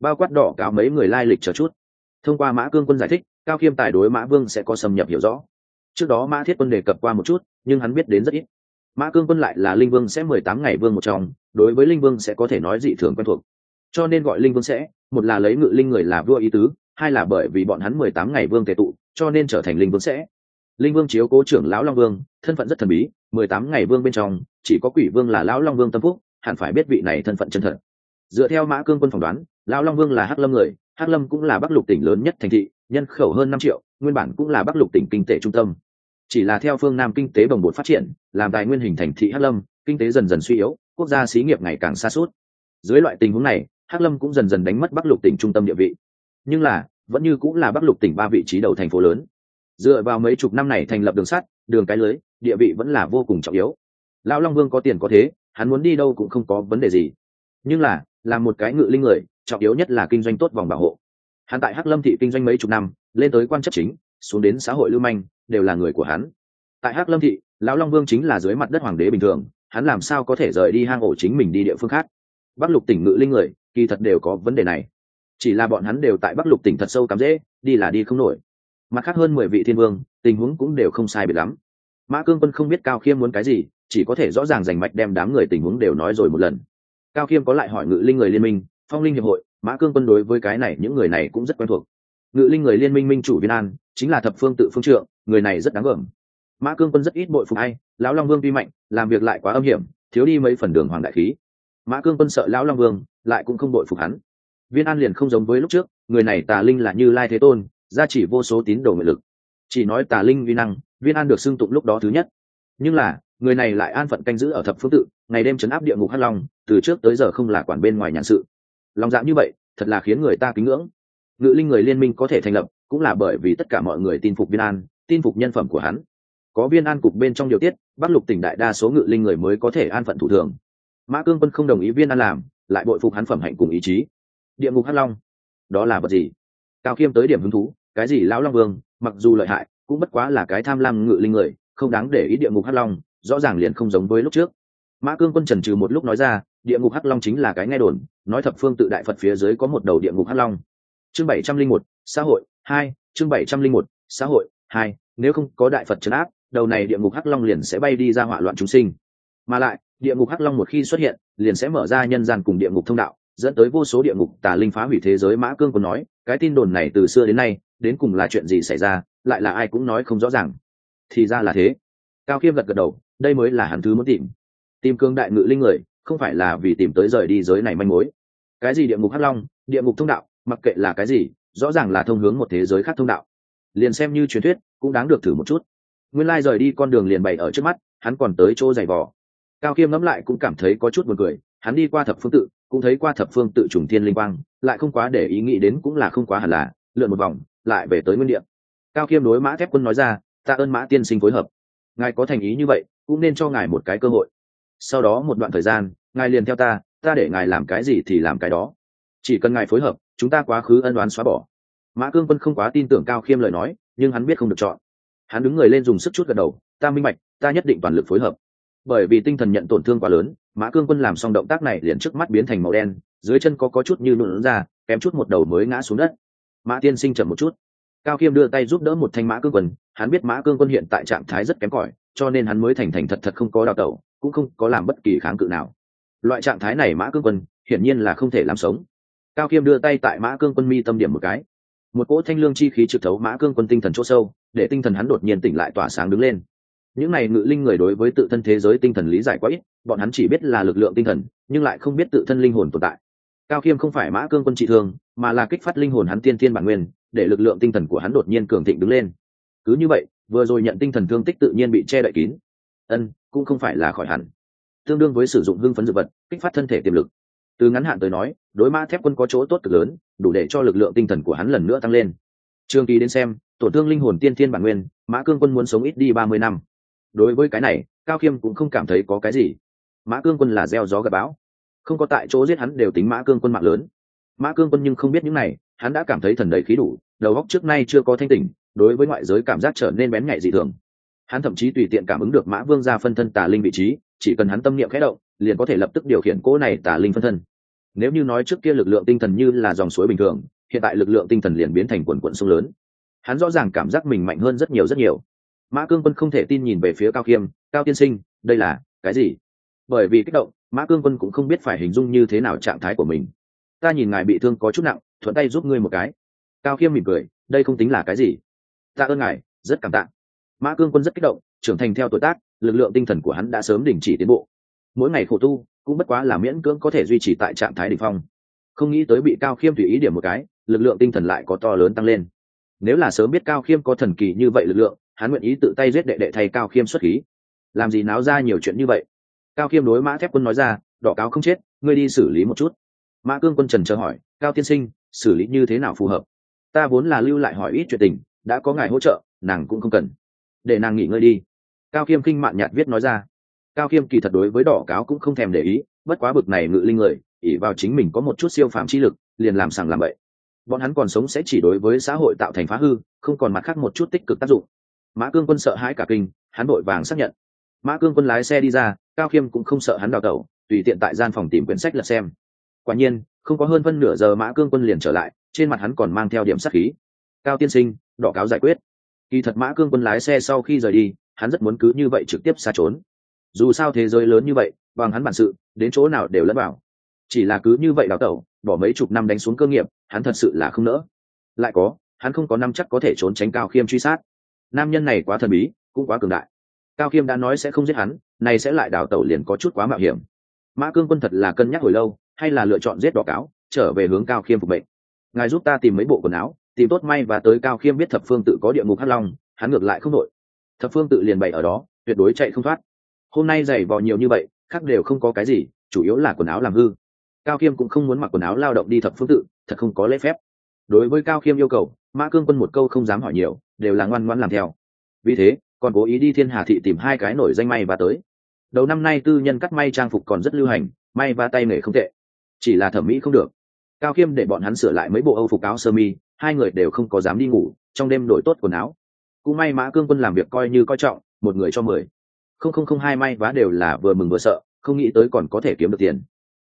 [SPEAKER 1] Bao quát đỏ cáo mấy người lai lịch chờ chút. Thông qua mã cương quân giải thích cao khiêm tài đối mã vương sẽ có xâm nhập hiểu rõ. Trước đó mã thiết quân đề cập qua một chút, nhưng hắn biết đến rất ít. Mã cương quân lại là linh vương sẽ mười tám ngày vương một trong, đối với linh vương sẽ có thể nói dị thường quen thuộc. Cho nên gọi linh vương sẽ, một là lấy ngự linh người là vua ý tứ, hai là bởi vì bọn hắn mười tám ngày vương tề tụ, cho nên trở thành linh vương sẽ. Linh vương chiếu cố trưởng lão long vương, thân phận rất thần bí, mười tám ngày vương bên trong, chỉ có quỷ vương là lão long vương tâm phúc, hẳn phải biết vị này thân phận chân thật. Dựa theo mã cương quân phỏng đoán, lão long vương là hắc lâm người, hắc lâm cũng là bắc lục tỉnh lớn nhất thành thị nhân khẩu hơn năm triệu, nguyên bản cũng là bắc lục tỉnh kinh tế trung tâm. Chỉ là theo phương nam kinh tế bồng bột phát triển, làm tài nguyên hình thành thị hắc lâm, kinh tế dần dần suy yếu, quốc gia xí nghiệp ngày càng xa suốt dưới loại tình huống này, hắc lâm cũng dần dần đánh mất bắc lục tỉnh trung tâm địa vị. Nhưng là, vẫn như cũng là bắc lục tỉnh ba vị trí đầu thành phố lớn. Dựa vào mấy chục năm này thành lập đường sắt, đường cái lưới, địa vị vẫn là vô cùng trọng yếu. Lão long vương có tiền có thế, hắn muốn đi đâu cũng không có vấn đề gì. Nhưng là làm một cái ngự linh người, trọng yếu nhất là kinh doanh tốt vòng bảo hộ hắn tại hắc lâm thị kinh doanh mấy chục năm, lên tới quan chấp chính, xuống đến xã hội lưu manh, đều là người của hắn. Tại hắc lâm thị, lão long vương chính là dưới mặt đất hoàng đế bình thường, hắn làm sao có thể rời đi hang ổ chính mình đi địa phương khác? Bắc lục tỉnh ngự linh người, kỳ thật đều có vấn đề này. Chỉ là bọn hắn đều tại bắc lục tỉnh thật sâu cắm dễ, đi là đi không nổi. Mặt khác hơn mười vị thiên vương, tình huống cũng đều không sai biệt lắm. Mã cương quân không biết cao khiêm muốn cái gì, chỉ có thể rõ ràng giành mạch đem đám người tình huống đều nói rồi một lần. Cao khiêm có lại hỏi ngự linh người liên minh, phong linh hiệp hội mã cương quân đối với cái này những người này cũng rất quen thuộc. Ngự linh người liên minh minh chủ viên an chính là thập phương tự phương trượng người này rất đáng gờm mã cương quân rất ít bội phục ai, lão long vương vi mạnh làm việc lại quá âm hiểm thiếu đi mấy phần đường hoàng đại khí. Mã cương quân sợ lão long vương lại cũng không bội phục hắn. Viên an liền không giống với lúc trước người này tà linh là như lai thế tôn gia chỉ vô số tín đồ nguyện lực. Chỉ nói tà linh vi năng viên an được xưng tụng lúc đó thứ nhất. Nhưng là người này lại an phận canh giữ ở thập phương tự ngày đêm chấn áp địa ngục hắc long từ trước tới giờ không là quản bên ngoài nhàn sự lòng dạ như vậy, thật là khiến người ta kính ngưỡng. Ngự linh người liên minh có thể thành lập, cũng là bởi vì tất cả mọi người tin phục viên an, tin phục nhân phẩm của hắn. Có viên an cục bên trong điều tiết bắc lục tỉnh đại đa số ngự linh người mới có thể an phận thủ thường. Mã cương quân không đồng ý viên an làm, lại bội phục hắn phẩm hạnh cùng ý chí. Địa ngục hắc long, đó là vật gì? Cao khiêm tới điểm hứng thú, cái gì lão long vương, mặc dù lợi hại, cũng bất quá là cái tham lam ngự linh người, không đáng để ý địa ngục hắc long, rõ ràng liền không giống với lúc trước. Mã cương quân trần trừ một lúc nói ra địa ngục hắc long chính là cái nghe đồn, nói thập phương tự đại phật phía dưới có một đầu địa ngục hắc long. Chương bảy trăm linh một, xã hội, hai, chương bảy trăm linh một, xã hội, hai, nếu không có đại phật trấn áp, đầu này địa ngục hắc long liền sẽ bay đi ra hỏa loạn chúng sinh. Mà lại, địa ngục hắc long một khi xuất hiện, liền sẽ mở ra nhân gian cùng địa ngục thông đạo, dẫn tới vô số địa ngục tà linh phá hủy thế giới mã cương còn nói, cái tin đồn này từ xưa đến nay, đến cùng là chuyện gì xảy ra, lại là ai cũng nói không rõ ràng. Thì ra là thế. Cao khiêm gật gật đầu, đây mới là hắn thứ muốn tìm. Tìm cương đại ngự linh người không phải là vì tìm tới rời đi giới này manh mối. Cái gì địa ngục hắc long, địa ngục thông đạo, mặc kệ là cái gì, rõ ràng là thông hướng một thế giới khác thông đạo. Liền xem như truyền thuyết, cũng đáng được thử một chút. Nguyên lai rời đi con đường liền bày ở trước mắt, hắn còn tới chỗ giày vò. Cao khiêm ngẫm lại cũng cảm thấy có chút buồn cười, hắn đi qua thập phương tự, cũng thấy qua thập phương tự trùng thiên linh quang, lại không quá để ý nghĩ đến cũng là không quá hẳn là, lượn một vòng, lại về tới nguyên địa. Cao khiêm đối mã thép quân nói ra, ta ơn mã tiên sinh phối hợp. Ngài có thành ý như vậy, cũng nên cho ngài một cái cơ hội sau đó một đoạn thời gian ngài liền theo ta ta để ngài làm cái gì thì làm cái đó. Chỉ cần ngài phối hợp chúng ta quá khứ ân đoán xóa bỏ. Mã cương quân không quá tin tưởng cao khiêm lời nói nhưng hắn biết không được chọn. Hắn đứng người lên dùng sức chút gật đầu ta minh mạch, ta nhất định toàn lực phối hợp. Bởi vì tinh thần nhận tổn thương quá lớn mã cương quân làm xong động tác này liền trước mắt biến thành màu đen dưới chân có có chút như nụn ra kém chút một đầu mới ngã xuống đất. Mã tiên sinh chậm một chút. Cao khiêm đưa tay giúp đỡ một thanh mã cương quân hắn biết mã cương quân hiện tại trạng thái rất kém cỏi cho nên hắn mới thành thành thật thật không có đào tẩu cũng không có làm bất kỳ kháng cự nào. Loại trạng thái này mã cương quân hiển nhiên là không thể làm sống. Cao khiêm đưa tay tại mã cương quân mi tâm điểm một cái. Một cỗ thanh lương chi khí trực thấu mã cương quân tinh thần chỗ sâu, để tinh thần hắn đột nhiên tỉnh lại tỏa sáng đứng lên. Những này ngự linh người đối với tự thân thế giới tinh thần lý giải quá ít, bọn hắn chỉ biết là lực lượng tinh thần, nhưng lại không biết tự thân linh hồn tồn tại. Cao khiêm không phải mã cương quân trị thương, mà là kích phát linh hồn hắn tiên tiên bản nguyên, để lực lượng tinh thần của hắn đột nhiên cường thịnh đứng lên. Cứ như vậy, vừa rồi nhận tinh thần thương tích tự nhiên bị che đậy kín ân, cũng không phải là khỏi hẳn. Tương đương với sử dụng hưng phấn dược vật, kích phát thân thể tiềm lực. Từ ngắn hạn tới nói, đối mã thép quân có chỗ tốt cực lớn, đủ để cho lực lượng tinh thần của hắn lần nữa tăng lên. Trường kỳ đến xem, tổn thương linh hồn tiên thiên bản nguyên, mã cương quân muốn sống ít đi ba mươi năm. Đối với cái này, cao khiêm cũng không cảm thấy có cái gì. Mã cương quân là gieo gió gặp bão. Không có tại chỗ giết hắn đều tính mã cương quân mạng lớn. Mã cương quân nhưng không biết những này, hắn đã cảm thấy thần đầy khí đủ, đầu góc trước nay chưa có thanh tỉnh, đối với ngoại giới cảm giác trở nên bén nhạy dị thường hắn thậm chí tùy tiện cảm ứng được mã vương ra phân thân tà linh vị trí, chỉ cần hắn tâm niệm khẽ động, liền có thể lập tức điều khiển cỗ này tà linh phân thân. Nếu như nói trước kia lực lượng tinh thần như là dòng suối bình thường, hiện tại lực lượng tinh thần liền biến thành quần quận sông lớn. Hắn rõ ràng cảm giác mình mạnh hơn rất nhiều rất nhiều. Mã cương quân không thể tin nhìn về phía cao khiêm cao tiên sinh, đây là cái gì? Bởi vì kích động, mã cương quân cũng không biết phải hình dung như thế nào trạng thái của mình. Ta nhìn ngài bị thương có chút nặng, thuận tay giúp ngươi một cái. Cao khiêm mỉm cười, đây không tính là cái gì. Ta ơn ngài, rất cảm tạ mã cương quân rất kích động, trưởng thành theo tuổi tác, lực lượng tinh thần của hắn đã sớm đình chỉ tiến bộ. Mỗi ngày khổ tu, cũng bất quá là miễn cưỡng có thể duy trì tại trạng thái đ ỉ n h phong. Không nghĩ tới bị cao khiêm tùy ý điểm một cái, lực lượng tinh thần lại có to lớn tăng lên. Nếu là sớm biết cao khiêm có thần kỳ như vậy lực lượng, hắn nguyện ý tự tay giết đệ đệ thay cao khiêm xuất khí. Làm gì náo ra nhiều chuyện như vậy? Cao khiêm đối mã thép quân nói ra, đỏ cáo không chết, ngươi đi xử lý một chút. Mã cương quân trần chờ hỏi, cao tiên sinh, xử lý như thế nào phù hợp? Ta vốn là lưu lại hỏi ít chuyện tình, đã có ngài hỗ trợ, nàng cũng không cần để nàng nghỉ ngơi đi. Cao khiêm kinh mạn nhạt viết nói ra. Cao khiêm kỳ thật đối với đỏ cáo cũng không thèm để ý, bất quá bực này ngự linh người ỉ vào chính mình có một chút siêu phạm chi lực, liền làm sằng làm bậy. Bọn hắn còn sống sẽ chỉ đối với xã hội tạo thành phá hư, không còn mặt khác một chút tích cực tác dụng. Mã cương quân sợ hãi cả kinh, hắn vội vàng xác nhận. Mã cương quân lái xe đi ra, cao khiêm cũng không sợ hắn đào tẩu, tùy tiện tại gian phòng tìm quyển sách lật xem. Quả nhiên, không có hơn phân nửa giờ mã cương quân liền trở lại, trên mặt hắn còn mang theo điểm sắc khí. Cao tiên sinh, đỏ cáo giải quyết kỳ thật mã cương quân lái xe sau khi rời đi, hắn rất muốn cứ như vậy trực tiếp xa trốn. Dù sao thế giới lớn như vậy, bằng hắn bản sự, đến chỗ nào đều lẫn vào. Chỉ là cứ như vậy đào tẩu, bỏ mấy chục năm đánh xuống cơ nghiệp, hắn thật sự là không nỡ. Lại có, hắn không có năm chắc có thể trốn tránh cao khiêm truy sát. Nam nhân này quá thần bí, cũng quá cường đại. Cao khiêm đã nói sẽ không giết hắn này sẽ lại đào tẩu liền có chút quá mạo hiểm. Mã cương quân thật là cân nhắc hồi lâu, hay là lựa chọn giết đỏ cáo, trở về hướng cao khiêm phục bệnh ngài giúp ta tìm mấy bộ quần áo tìm tốt may và tới cao khiêm biết thập phương tự có địa ngục hắc long, hắn ngược lại không đội thập phương tự liền bày ở đó, tuyệt đối chạy không thoát. Hôm nay giày vò nhiều như vậy, khác đều không có cái gì, chủ yếu là quần áo làm hư. Cao khiêm cũng không muốn mặc quần áo lao động đi thập phương tự, thật không có lễ phép. Đối với cao khiêm yêu cầu, mã cương quân một câu không dám hỏi nhiều, đều là ngoan ngoan làm theo. Vì thế, còn cố ý đi thiên hà thị tìm hai cái nổi danh may và tới. Đầu năm nay tư nhân cắt may trang phục còn rất lưu hành, may và tay nghề không tệ. Chỉ là thẩm mỹ không được. Cao khiêm để bọn hắn sửa lại mấy bộ âu phục áo sơ mi hai người đều không có dám đi ngủ, trong đêm đổi tốt quần áo. Cũng may mã cương quân làm việc coi như coi trọng, một người cho mười. Không không không, hai may vá đều là vừa mừng vừa sợ, không nghĩ tới còn có thể kiếm được tiền.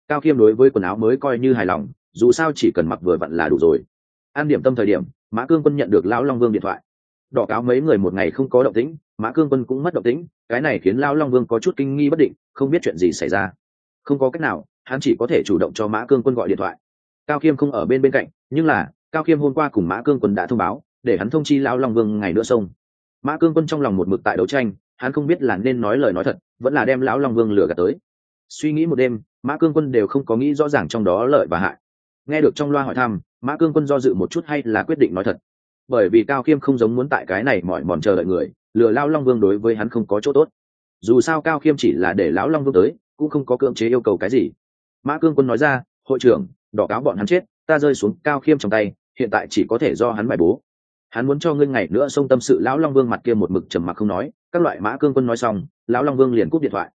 [SPEAKER 1] Cao khiêm đối với quần áo mới coi như hài lòng, dù sao chỉ cần mặc vừa vặn là đủ rồi. An điểm tâm thời điểm, mã cương quân nhận được lão long vương điện thoại. Đỏ cáo mấy người một ngày không có động tĩnh, mã cương quân cũng mất động tĩnh, cái này khiến lão long vương có chút kinh nghi bất định, không biết chuyện gì xảy ra. Không có cách nào, hắn chỉ có thể chủ động cho mã cương quân gọi điện thoại. Cao khiêm không ở bên bên cạnh, nhưng là cao khiêm hôm qua cùng mã cương quân đã thông báo, để hắn thông chi lão long vương ngày nữa sông. Mã cương quân trong lòng một mực tại đấu tranh, hắn không biết là nên nói lời nói thật, vẫn là đem lão long vương lừa gạt tới. Suy nghĩ một đêm, mã cương quân đều không có nghĩ rõ ràng trong đó lợi và hại. Nghe được trong loa hỏi thăm, mã cương quân do dự một chút hay là quyết định nói thật. Bởi vì cao khiêm không giống muốn tại cái này mọi mòn chờ đợi người, lừa lao long vương đối với hắn không có chỗ tốt. Dù sao cao khiêm chỉ là để lão long vương tới, cũng không có cưỡng chế yêu cầu cái gì. Mã cương quân nói ra, hội trưởng, đỏ cáo bọn hắn chết ta rơi xuống cao khiêm trong tay, hiện tại chỉ có thể do hắn bài bố. Hắn muốn cho ngươi ngày nữa xông tâm sự lão long vương mặt kia một mực trầm mặc không nói, các loại mã cương quân nói xong, lão long vương liền cúp điện thoại.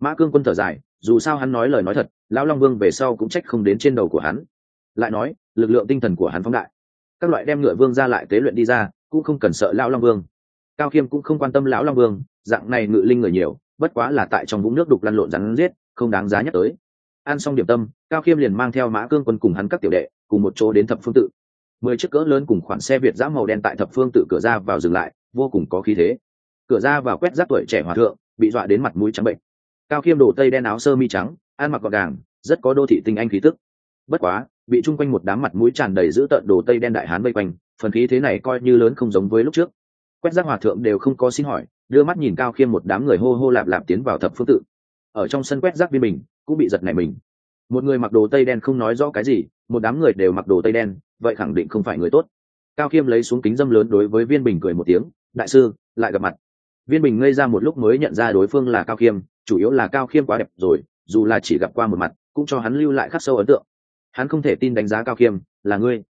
[SPEAKER 1] Mã cương quân thở dài, dù sao hắn nói lời nói thật, lão long vương về sau cũng trách không đến trên đầu của hắn. Lại nói, lực lượng tinh thần của hắn phóng đại. Các loại đem ngựa vương ra lại tế luyện đi ra, cũng không cần sợ lão long vương. Cao khiêm cũng không quan tâm lão long vương, dạng này ngự linh người nhiều, bất quá là tại trong vũng nước đục lăn lộn rắn giết, không đáng giá nhắc tới. Ăn xong điểm tâm, cao khiêm liền mang theo mã cương quân cùng hắn các tiểu đệ cùng một chỗ đến thập phương tự. Mười chiếc cỡ lớn cùng khoản xe việt giã màu đen tại thập phương tự cửa ra vào dừng lại, vô cùng có khí thế. Cửa ra vào quét rác tuổi trẻ hòa thượng, bị dọa đến mặt mũi trắng bệnh. Cao khiêm đổ tây đen áo sơ mi trắng, ăn mặc gọn gàng, rất có đô thị tinh anh khí tức. Bất quá, bị chung quanh một đám mặt mũi tràn đầy giữ tợn đồ tây đen đại hán vây quanh, phần khí thế này coi như lớn không giống với lúc trước. Quét rác hòa thượng đều không có xin hỏi, đưa mắt nhìn cao khiêm một đám người hô hô lạp lạp tiến vào thập phương tự. Ở trong sân quét rác viên mình, cũng bị giật nảy mình một người mặc đồ tây đen không nói rõ cái gì, một đám người đều mặc đồ tây đen, vậy khẳng định không phải người tốt. Cao khiêm lấy xuống kính dâm lớn đối với viên bình cười một tiếng, đại sư, lại gặp mặt. Viên bình ngây ra một lúc mới nhận ra đối phương là cao khiêm chủ yếu là cao khiêm quá đẹp rồi, dù là chỉ gặp qua một mặt, cũng cho hắn lưu lại khắc sâu ấn tượng. Hắn không thể tin đánh giá cao khiêm là ngươi.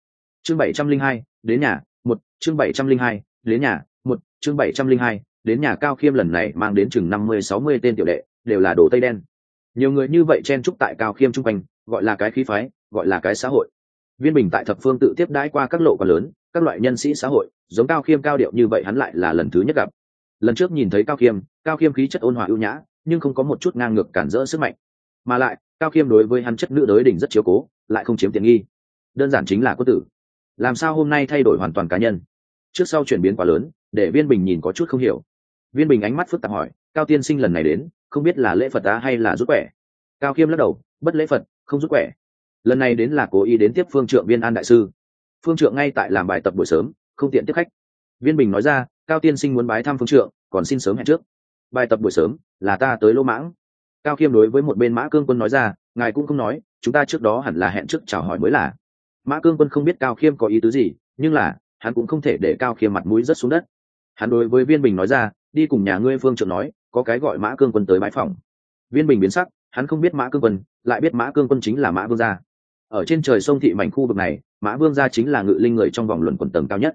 [SPEAKER 1] Chương bảy trăm linh hai, đến nhà, một, chương bảy trăm linh hai, đến nhà, một, chương bảy trăm linh hai, đến nhà cao khiêm lần này mang đến chừng năm mươi, sáu mươi tên tiểu đệ, đều là đồ tây đen nhiều người như vậy chen trúc tại cao khiêm Trung quanh, gọi là cái khí phái, gọi là cái xã hội. Viên bình tại thập phương tự tiếp đãi qua các lộ quá lớn, các loại nhân sĩ xã hội, giống cao khiêm cao điệu như vậy hắn lại là lần thứ nhất gặp. Lần trước nhìn thấy cao khiêm cao khiêm khí chất ôn hòa ưu nhã, nhưng không có một chút ngang ngược cản rỡ sức mạnh. Mà lại, cao khiêm đối với hắn chất nữ đới đỉnh rất chiếu cố, lại không chiếm tiện nghi. Đơn giản chính là quân tử. Làm sao hôm nay thay đổi hoàn toàn cá nhân? Trước sau chuyển biến quá lớn, để viên bình nhìn có chút không hiểu. Viên bình ánh mắt phức tạp hỏi, cao tiên sinh lần này đến không biết là lễ phật ta hay là rút quẻ. Cao khiêm lắc đầu, bất lễ phật, không rút quẻ. Lần này đến là cố ý đến tiếp phương trượng viên an đại sư. Phương trượng ngay tại làm bài tập buổi sớm, không tiện tiếp khách. Viên bình nói ra, cao tiên sinh muốn bái thăm phương trượng, còn xin sớm hẹn trước. Bài tập buổi sớm, là ta tới lỗ mãng. Cao khiêm đối với một bên mã cương quân nói ra, ngài cũng không nói, chúng ta trước đó hẳn là hẹn trước chào hỏi mới là. Mã cương quân không biết cao khiêm có ý tứ gì, nhưng là, hắn cũng không thể để cao khiêm mặt mũi rất xuống đất. Hắn đối với viên bình nói ra, đi cùng nhà ngươi phương trượng nói có cái gọi mã cương quân tới bãi phòng. Viên bình biến sắc, hắn không biết mã cương quân, lại biết mã cương quân chính là mã vương gia. Ở trên trời sông thị mảnh khu vực này, mã vương gia chính là ngự linh người trong vòng luận quần tầng cao nhất.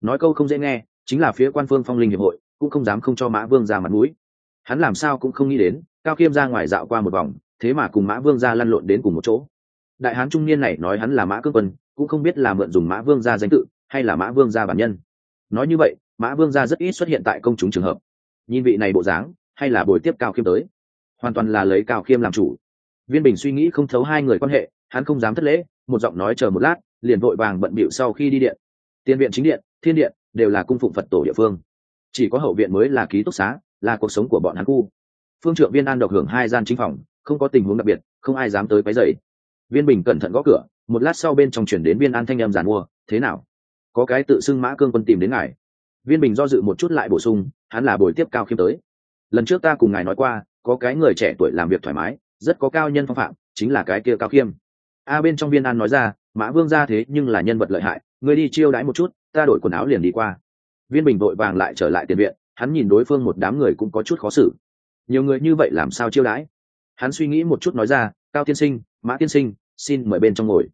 [SPEAKER 1] Nói câu không dễ nghe, chính là phía quan phương phong linh hiệp hội, cũng không dám không cho mã vương ra mặt mũi. Hắn làm sao cũng không nghĩ đến, cao khiêm ra ngoài dạo qua một vòng, thế mà cùng mã vương ra lăn lộn đến cùng một chỗ. Đại hán trung niên này nói hắn là mã cương quân, cũng không biết là mượn dùng mã vương ra danh tự, hay là mã vương ra bản nhân. Nói như vậy, mã vương ra rất ít xuất hiện tại công chúng trường hợp nhìn vị này bộ dáng, hay là buổi tiếp cao khiêm tới? Hoàn toàn là lấy cao khiêm làm chủ. Viên bình suy nghĩ không thấu hai người quan hệ, hắn không dám thất lễ, một giọng nói chờ một lát, liền vội vàng bận bịu sau khi đi điện. Tiền viện, chính điện, thiên điện, đều là cung phụng phật tổ địa phương. Chỉ có hậu viện mới là ký túc xá, là cuộc sống của bọn hắn khu. Phương trượng viên an độc hưởng hai gian chính phòng, không có tình huống đặc biệt, không ai dám tới quấy dậy viên bình cẩn thận gõ cửa, một lát sau bên trong chuyển đến viên an thanh em giàn mua, thế nào? Có cái tự xưng mã cương quân tìm đến ngài viên bình do dự một chút lại bổ sung, hắn là buổi tiếp cao khiêm tới. Lần trước ta cùng ngài nói qua, có cái người trẻ tuổi làm việc thoải mái, rất có cao nhân phong phạm, chính là cái kia cao khiêm. A bên trong viên an nói ra, mã vương ra thế nhưng là nhân vật lợi hại người đi chiêu đãi một chút, ta đổi quần áo liền đi qua. Viên bình vội vàng lại trở lại tiền viện, hắn nhìn đối phương một đám người cũng có chút khó xử. Nhiều người như vậy làm sao chiêu đãi? Hắn suy nghĩ một chút nói ra, cao tiên sinh, mã tiên sinh, xin mời bên trong ngồi.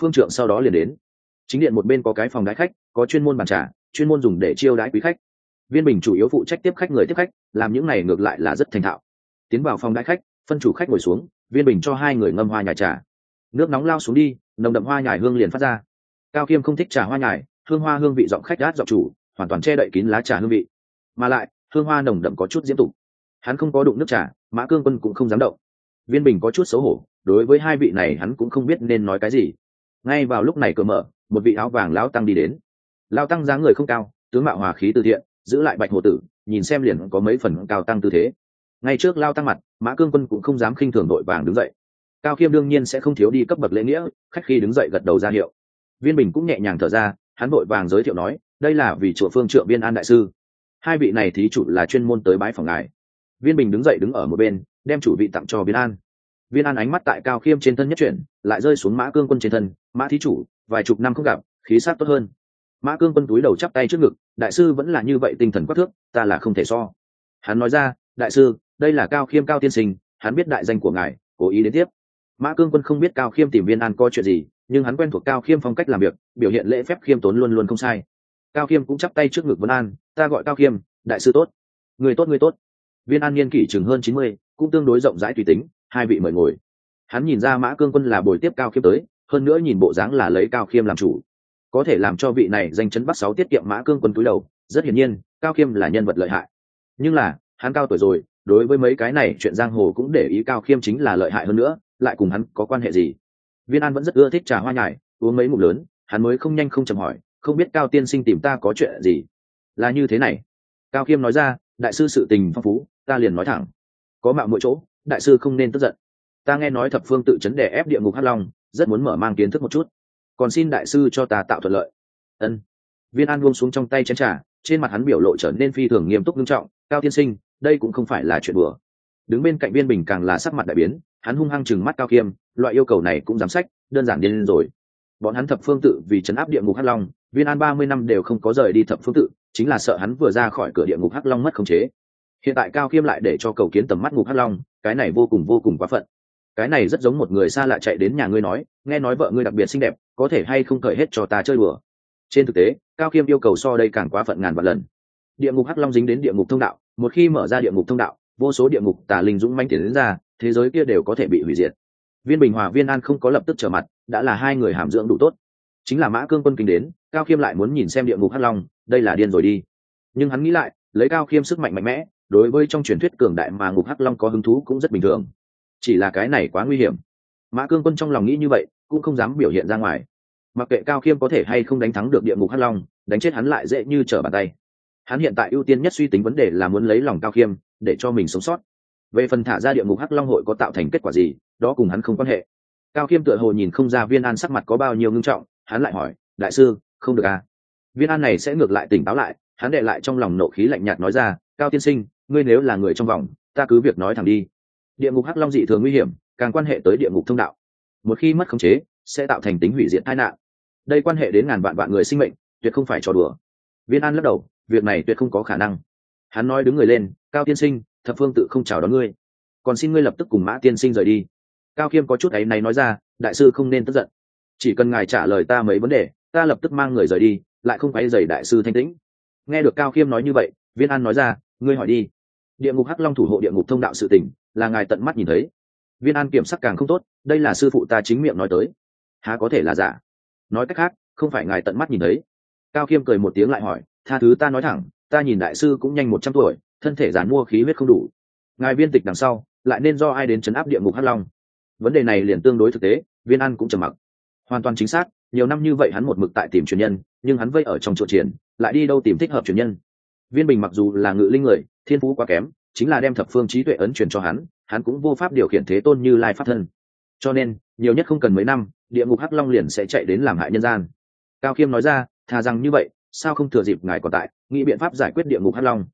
[SPEAKER 1] Phương trượng sau đó liền đến. Chính điện một bên có cái phòng đái khách có chuyên môn bàn trà, chuyên môn dùng để chiêu đãi quý khách. Viên bình chủ yếu phụ trách tiếp khách người tiếp khách, làm những này ngược lại là rất thành thạo. Tiến vào phòng đãi khách, phân chủ khách ngồi xuống, viên bình cho hai người ngâm hoa nhài trà. Nước nóng lao xuống đi, nồng đậm hoa nhài hương liền phát ra. Cao kiêm không thích trà hoa nhài, hương hoa hương vị giọng khách gát giọng chủ, hoàn toàn che đậy kín lá trà hương vị. Mà lại, hương hoa nồng đậm có chút diễm tục. Hắn không có đụng nước trà, mã cương quân cũng không dám động. Viên bình có chút xấu hổ, đối với hai vị này hắn cũng không biết nên nói cái gì. Ngay vào lúc này cửa mở, một vị áo vàng lão tăng đi đến lao tăng dáng người không cao, tướng mạo hòa khí từ thiện, giữ lại bạch hồ tử, nhìn xem liền có mấy phần cao tăng tư thế. Ngay trước lao tăng mặt, mã cương quân cũng không dám khinh thường đội vàng đứng dậy. Cao khiêm đương nhiên sẽ không thiếu đi cấp bậc lễ nghĩa, khách khi đứng dậy gật đầu ra hiệu. Viên bình cũng nhẹ nhàng thở ra, hắn vội vàng giới thiệu nói, đây là vì chùa phương trượng viên an đại sư. Hai vị này thí chủ là chuyên môn tới bái phòng ngài. Viên bình đứng dậy đứng ở một bên, đem chủ vị tặng cho viên an. Viên an ánh mắt tại cao khiêm trên thân nhất chuyển, lại rơi xuống mã cương quân trên thân, mã thí chủ, vài chục năm không gặp, khí sát tốt hơn mã cương quân túi đầu chắp tay trước ngực, đại sư vẫn là như vậy tinh thần quắc thước, ta là không thể so. Hắn nói ra, đại sư, đây là cao khiêm cao tiên sinh, hắn biết đại danh của ngài, cố ý đến tiếp. Mã cương quân không biết cao khiêm tìm viên an có chuyện gì, nhưng hắn quen thuộc cao khiêm phong cách làm việc, biểu hiện lễ phép khiêm tốn luôn luôn không sai. Cao khiêm cũng chắp tay trước ngực vân an, ta gọi cao khiêm, đại sư tốt. Người tốt người tốt. Viên an niên kỷ chừng hơn chín mươi, cũng tương đối rộng rãi tùy tính, hai vị mời ngồi. Hắn nhìn ra mã cương quân là bồi tiếp cao khiêm tới, hơn nữa nhìn bộ dáng là lấy cao khiêm làm chủ có thể làm cho vị này danh chấn bắt sáu tiết kiệm mã cương quân túi đầu, rất hiển nhiên, cao khiêm là nhân vật lợi hại. Nhưng là, hắn cao tuổi rồi, đối với mấy cái này chuyện giang hồ cũng để ý cao khiêm chính là lợi hại hơn nữa, lại cùng hắn có quan hệ gì? Viên an vẫn rất ưa thích trà hoa nhài, uống mấy mục lớn, hắn mới không nhanh không chậm hỏi, không biết cao tiên sinh tìm ta có chuyện gì? Là như thế này. Cao khiêm nói ra, đại sư sự tình phong phú, ta liền nói thẳng. Có mạo mỗi chỗ, đại sư không nên tức giận. Ta nghe nói thập phương tự chấn đè ép địa ngục hắc long, rất muốn mở mang kiến thức một chút còn xin đại sư cho ta tạo thuận lợi. Ân. Viên an buông xuống trong tay chén trà, trên mặt hắn biểu lộ trở nên phi thường nghiêm túc nghiêm trọng, cao tiên sinh, đây cũng không phải là chuyện bừa đứng bên cạnh viên bình càng là sắc mặt đại biến, hắn hung hăng chừng mắt cao khiêm loại yêu cầu này cũng dám sách, đơn giản điên rồi. Bọn hắn thập phương tự vì chấn áp địa ngục hắc long, viên an ba mươi năm đều không có rời đi thập phương tự, chính là sợ hắn vừa ra khỏi cửa địa ngục hắc long mất khống chế. Hiện tại cao khiêm lại để cho cầu kiến tầm mắt ngục hắc long, cái này vô cùng vô cùng quá phận cái này rất giống một người xa lạ chạy đến nhà ngươi nói, nghe nói vợ ngươi đặc biệt xinh đẹp, có thể hay không cởi hết cho ta chơi đùa? Trên thực tế, cao khiêm yêu cầu so đây càng quá phận ngàn vạn lần. Địa ngục hắc long dính đến địa ngục thông đạo, một khi mở ra địa ngục thông đạo, vô số địa ngục tà linh dũng manh tiến đến ra, thế giới kia đều có thể bị hủy diệt. Viên bình hòa, viên an không có lập tức trở mặt, đã là hai người hàm dưỡng đủ tốt. Chính là mã cương quân kinh đến, cao khiêm lại muốn nhìn xem địa ngục hắc long, đây là điên rồi đi. Nhưng hắn nghĩ lại, lấy cao khiêm sức mạnh mạnh mẽ, đối với trong truyền thuyết cường đại mà ngục hắc long có hứng thú cũng rất bình thường chỉ là cái này quá nguy hiểm. Mã cương quân trong lòng nghĩ như vậy, cũng không dám biểu hiện ra ngoài. Mặc kệ cao khiêm có thể hay không đánh thắng được địa ngục hắc long, đánh chết hắn lại dễ như trở bàn tay. Hắn hiện tại ưu tiên nhất suy tính vấn đề là muốn lấy lòng cao khiêm, để cho mình sống sót. Về phần thả ra địa ngục hắc long hội có tạo thành kết quả gì, đó cùng hắn không quan hệ. Cao khiêm tựa hồ nhìn không ra viên an sắc mặt có bao nhiêu ngưng trọng, hắn lại hỏi, đại sư, không được à? Viên an này sẽ ngược lại tỉnh táo lại, hắn đệ lại trong lòng nộ khí lạnh nhạt nói ra, cao tiên sinh, ngươi nếu là người trong vòng, ta cứ việc nói thẳng đi địa ngục hắc long dị thường nguy hiểm, càng quan hệ tới địa ngục thông đạo. Một khi mất khống chế, sẽ tạo thành tính hủy diệt tai nạn. Đây quan hệ đến ngàn vạn vạn người sinh mệnh, tuyệt không phải trò đùa. Viên an lắc đầu, việc này tuyệt không có khả năng. Hắn nói đứng người lên, cao tiên sinh, thập phương tự không chào đón ngươi. Còn xin ngươi lập tức cùng mã tiên sinh rời đi. Cao khiêm có chút ấy này nói ra, đại sư không nên tức giận. Chỉ cần ngài trả lời ta mấy vấn đề, ta lập tức mang người rời đi, lại không phải dày đại sư thanh tĩnh. Nghe được cao khiêm nói như vậy, viên an nói ra, ngươi hỏi đi. Địa ngục hắc long thủ hộ địa ngục thông đạo sự tỉnh là ngài tận mắt nhìn thấy. Viên an kiểm sắc càng không tốt, đây là sư phụ ta chính miệng nói tới. Há có thể là giả? Nói cách khác, không phải ngài tận mắt nhìn thấy. Cao khiêm cười một tiếng lại hỏi, tha thứ ta nói thẳng, ta nhìn đại sư cũng nhanh một trăm tuổi, thân thể giàn mua khí huyết không đủ. Ngài viên tịch đằng sau, lại nên do ai đến chấn áp địa ngục hắc long? Vấn đề này liền tương đối thực tế, viên an cũng trầm mặc. Hoàn toàn chính xác, nhiều năm như vậy hắn một mực tại tìm truyền nhân, nhưng hắn vây ở trong chỗ triển, lại đi đâu tìm thích hợp truyền nhân. Viên bình mặc dù là ngự linh người, thiên phú quá kém chính là đem thập phương trí tuệ ấn truyền cho hắn hắn cũng vô pháp điều khiển thế tôn như lai pháp thân. Cho nên, nhiều nhất không cần mấy năm, địa ngục hắc long liền sẽ chạy đến làm hại nhân gian. Cao khiêm nói ra, thà rằng như vậy, sao không thừa dịp ngài còn tại, nghĩ biện pháp giải quyết địa ngục hắc long.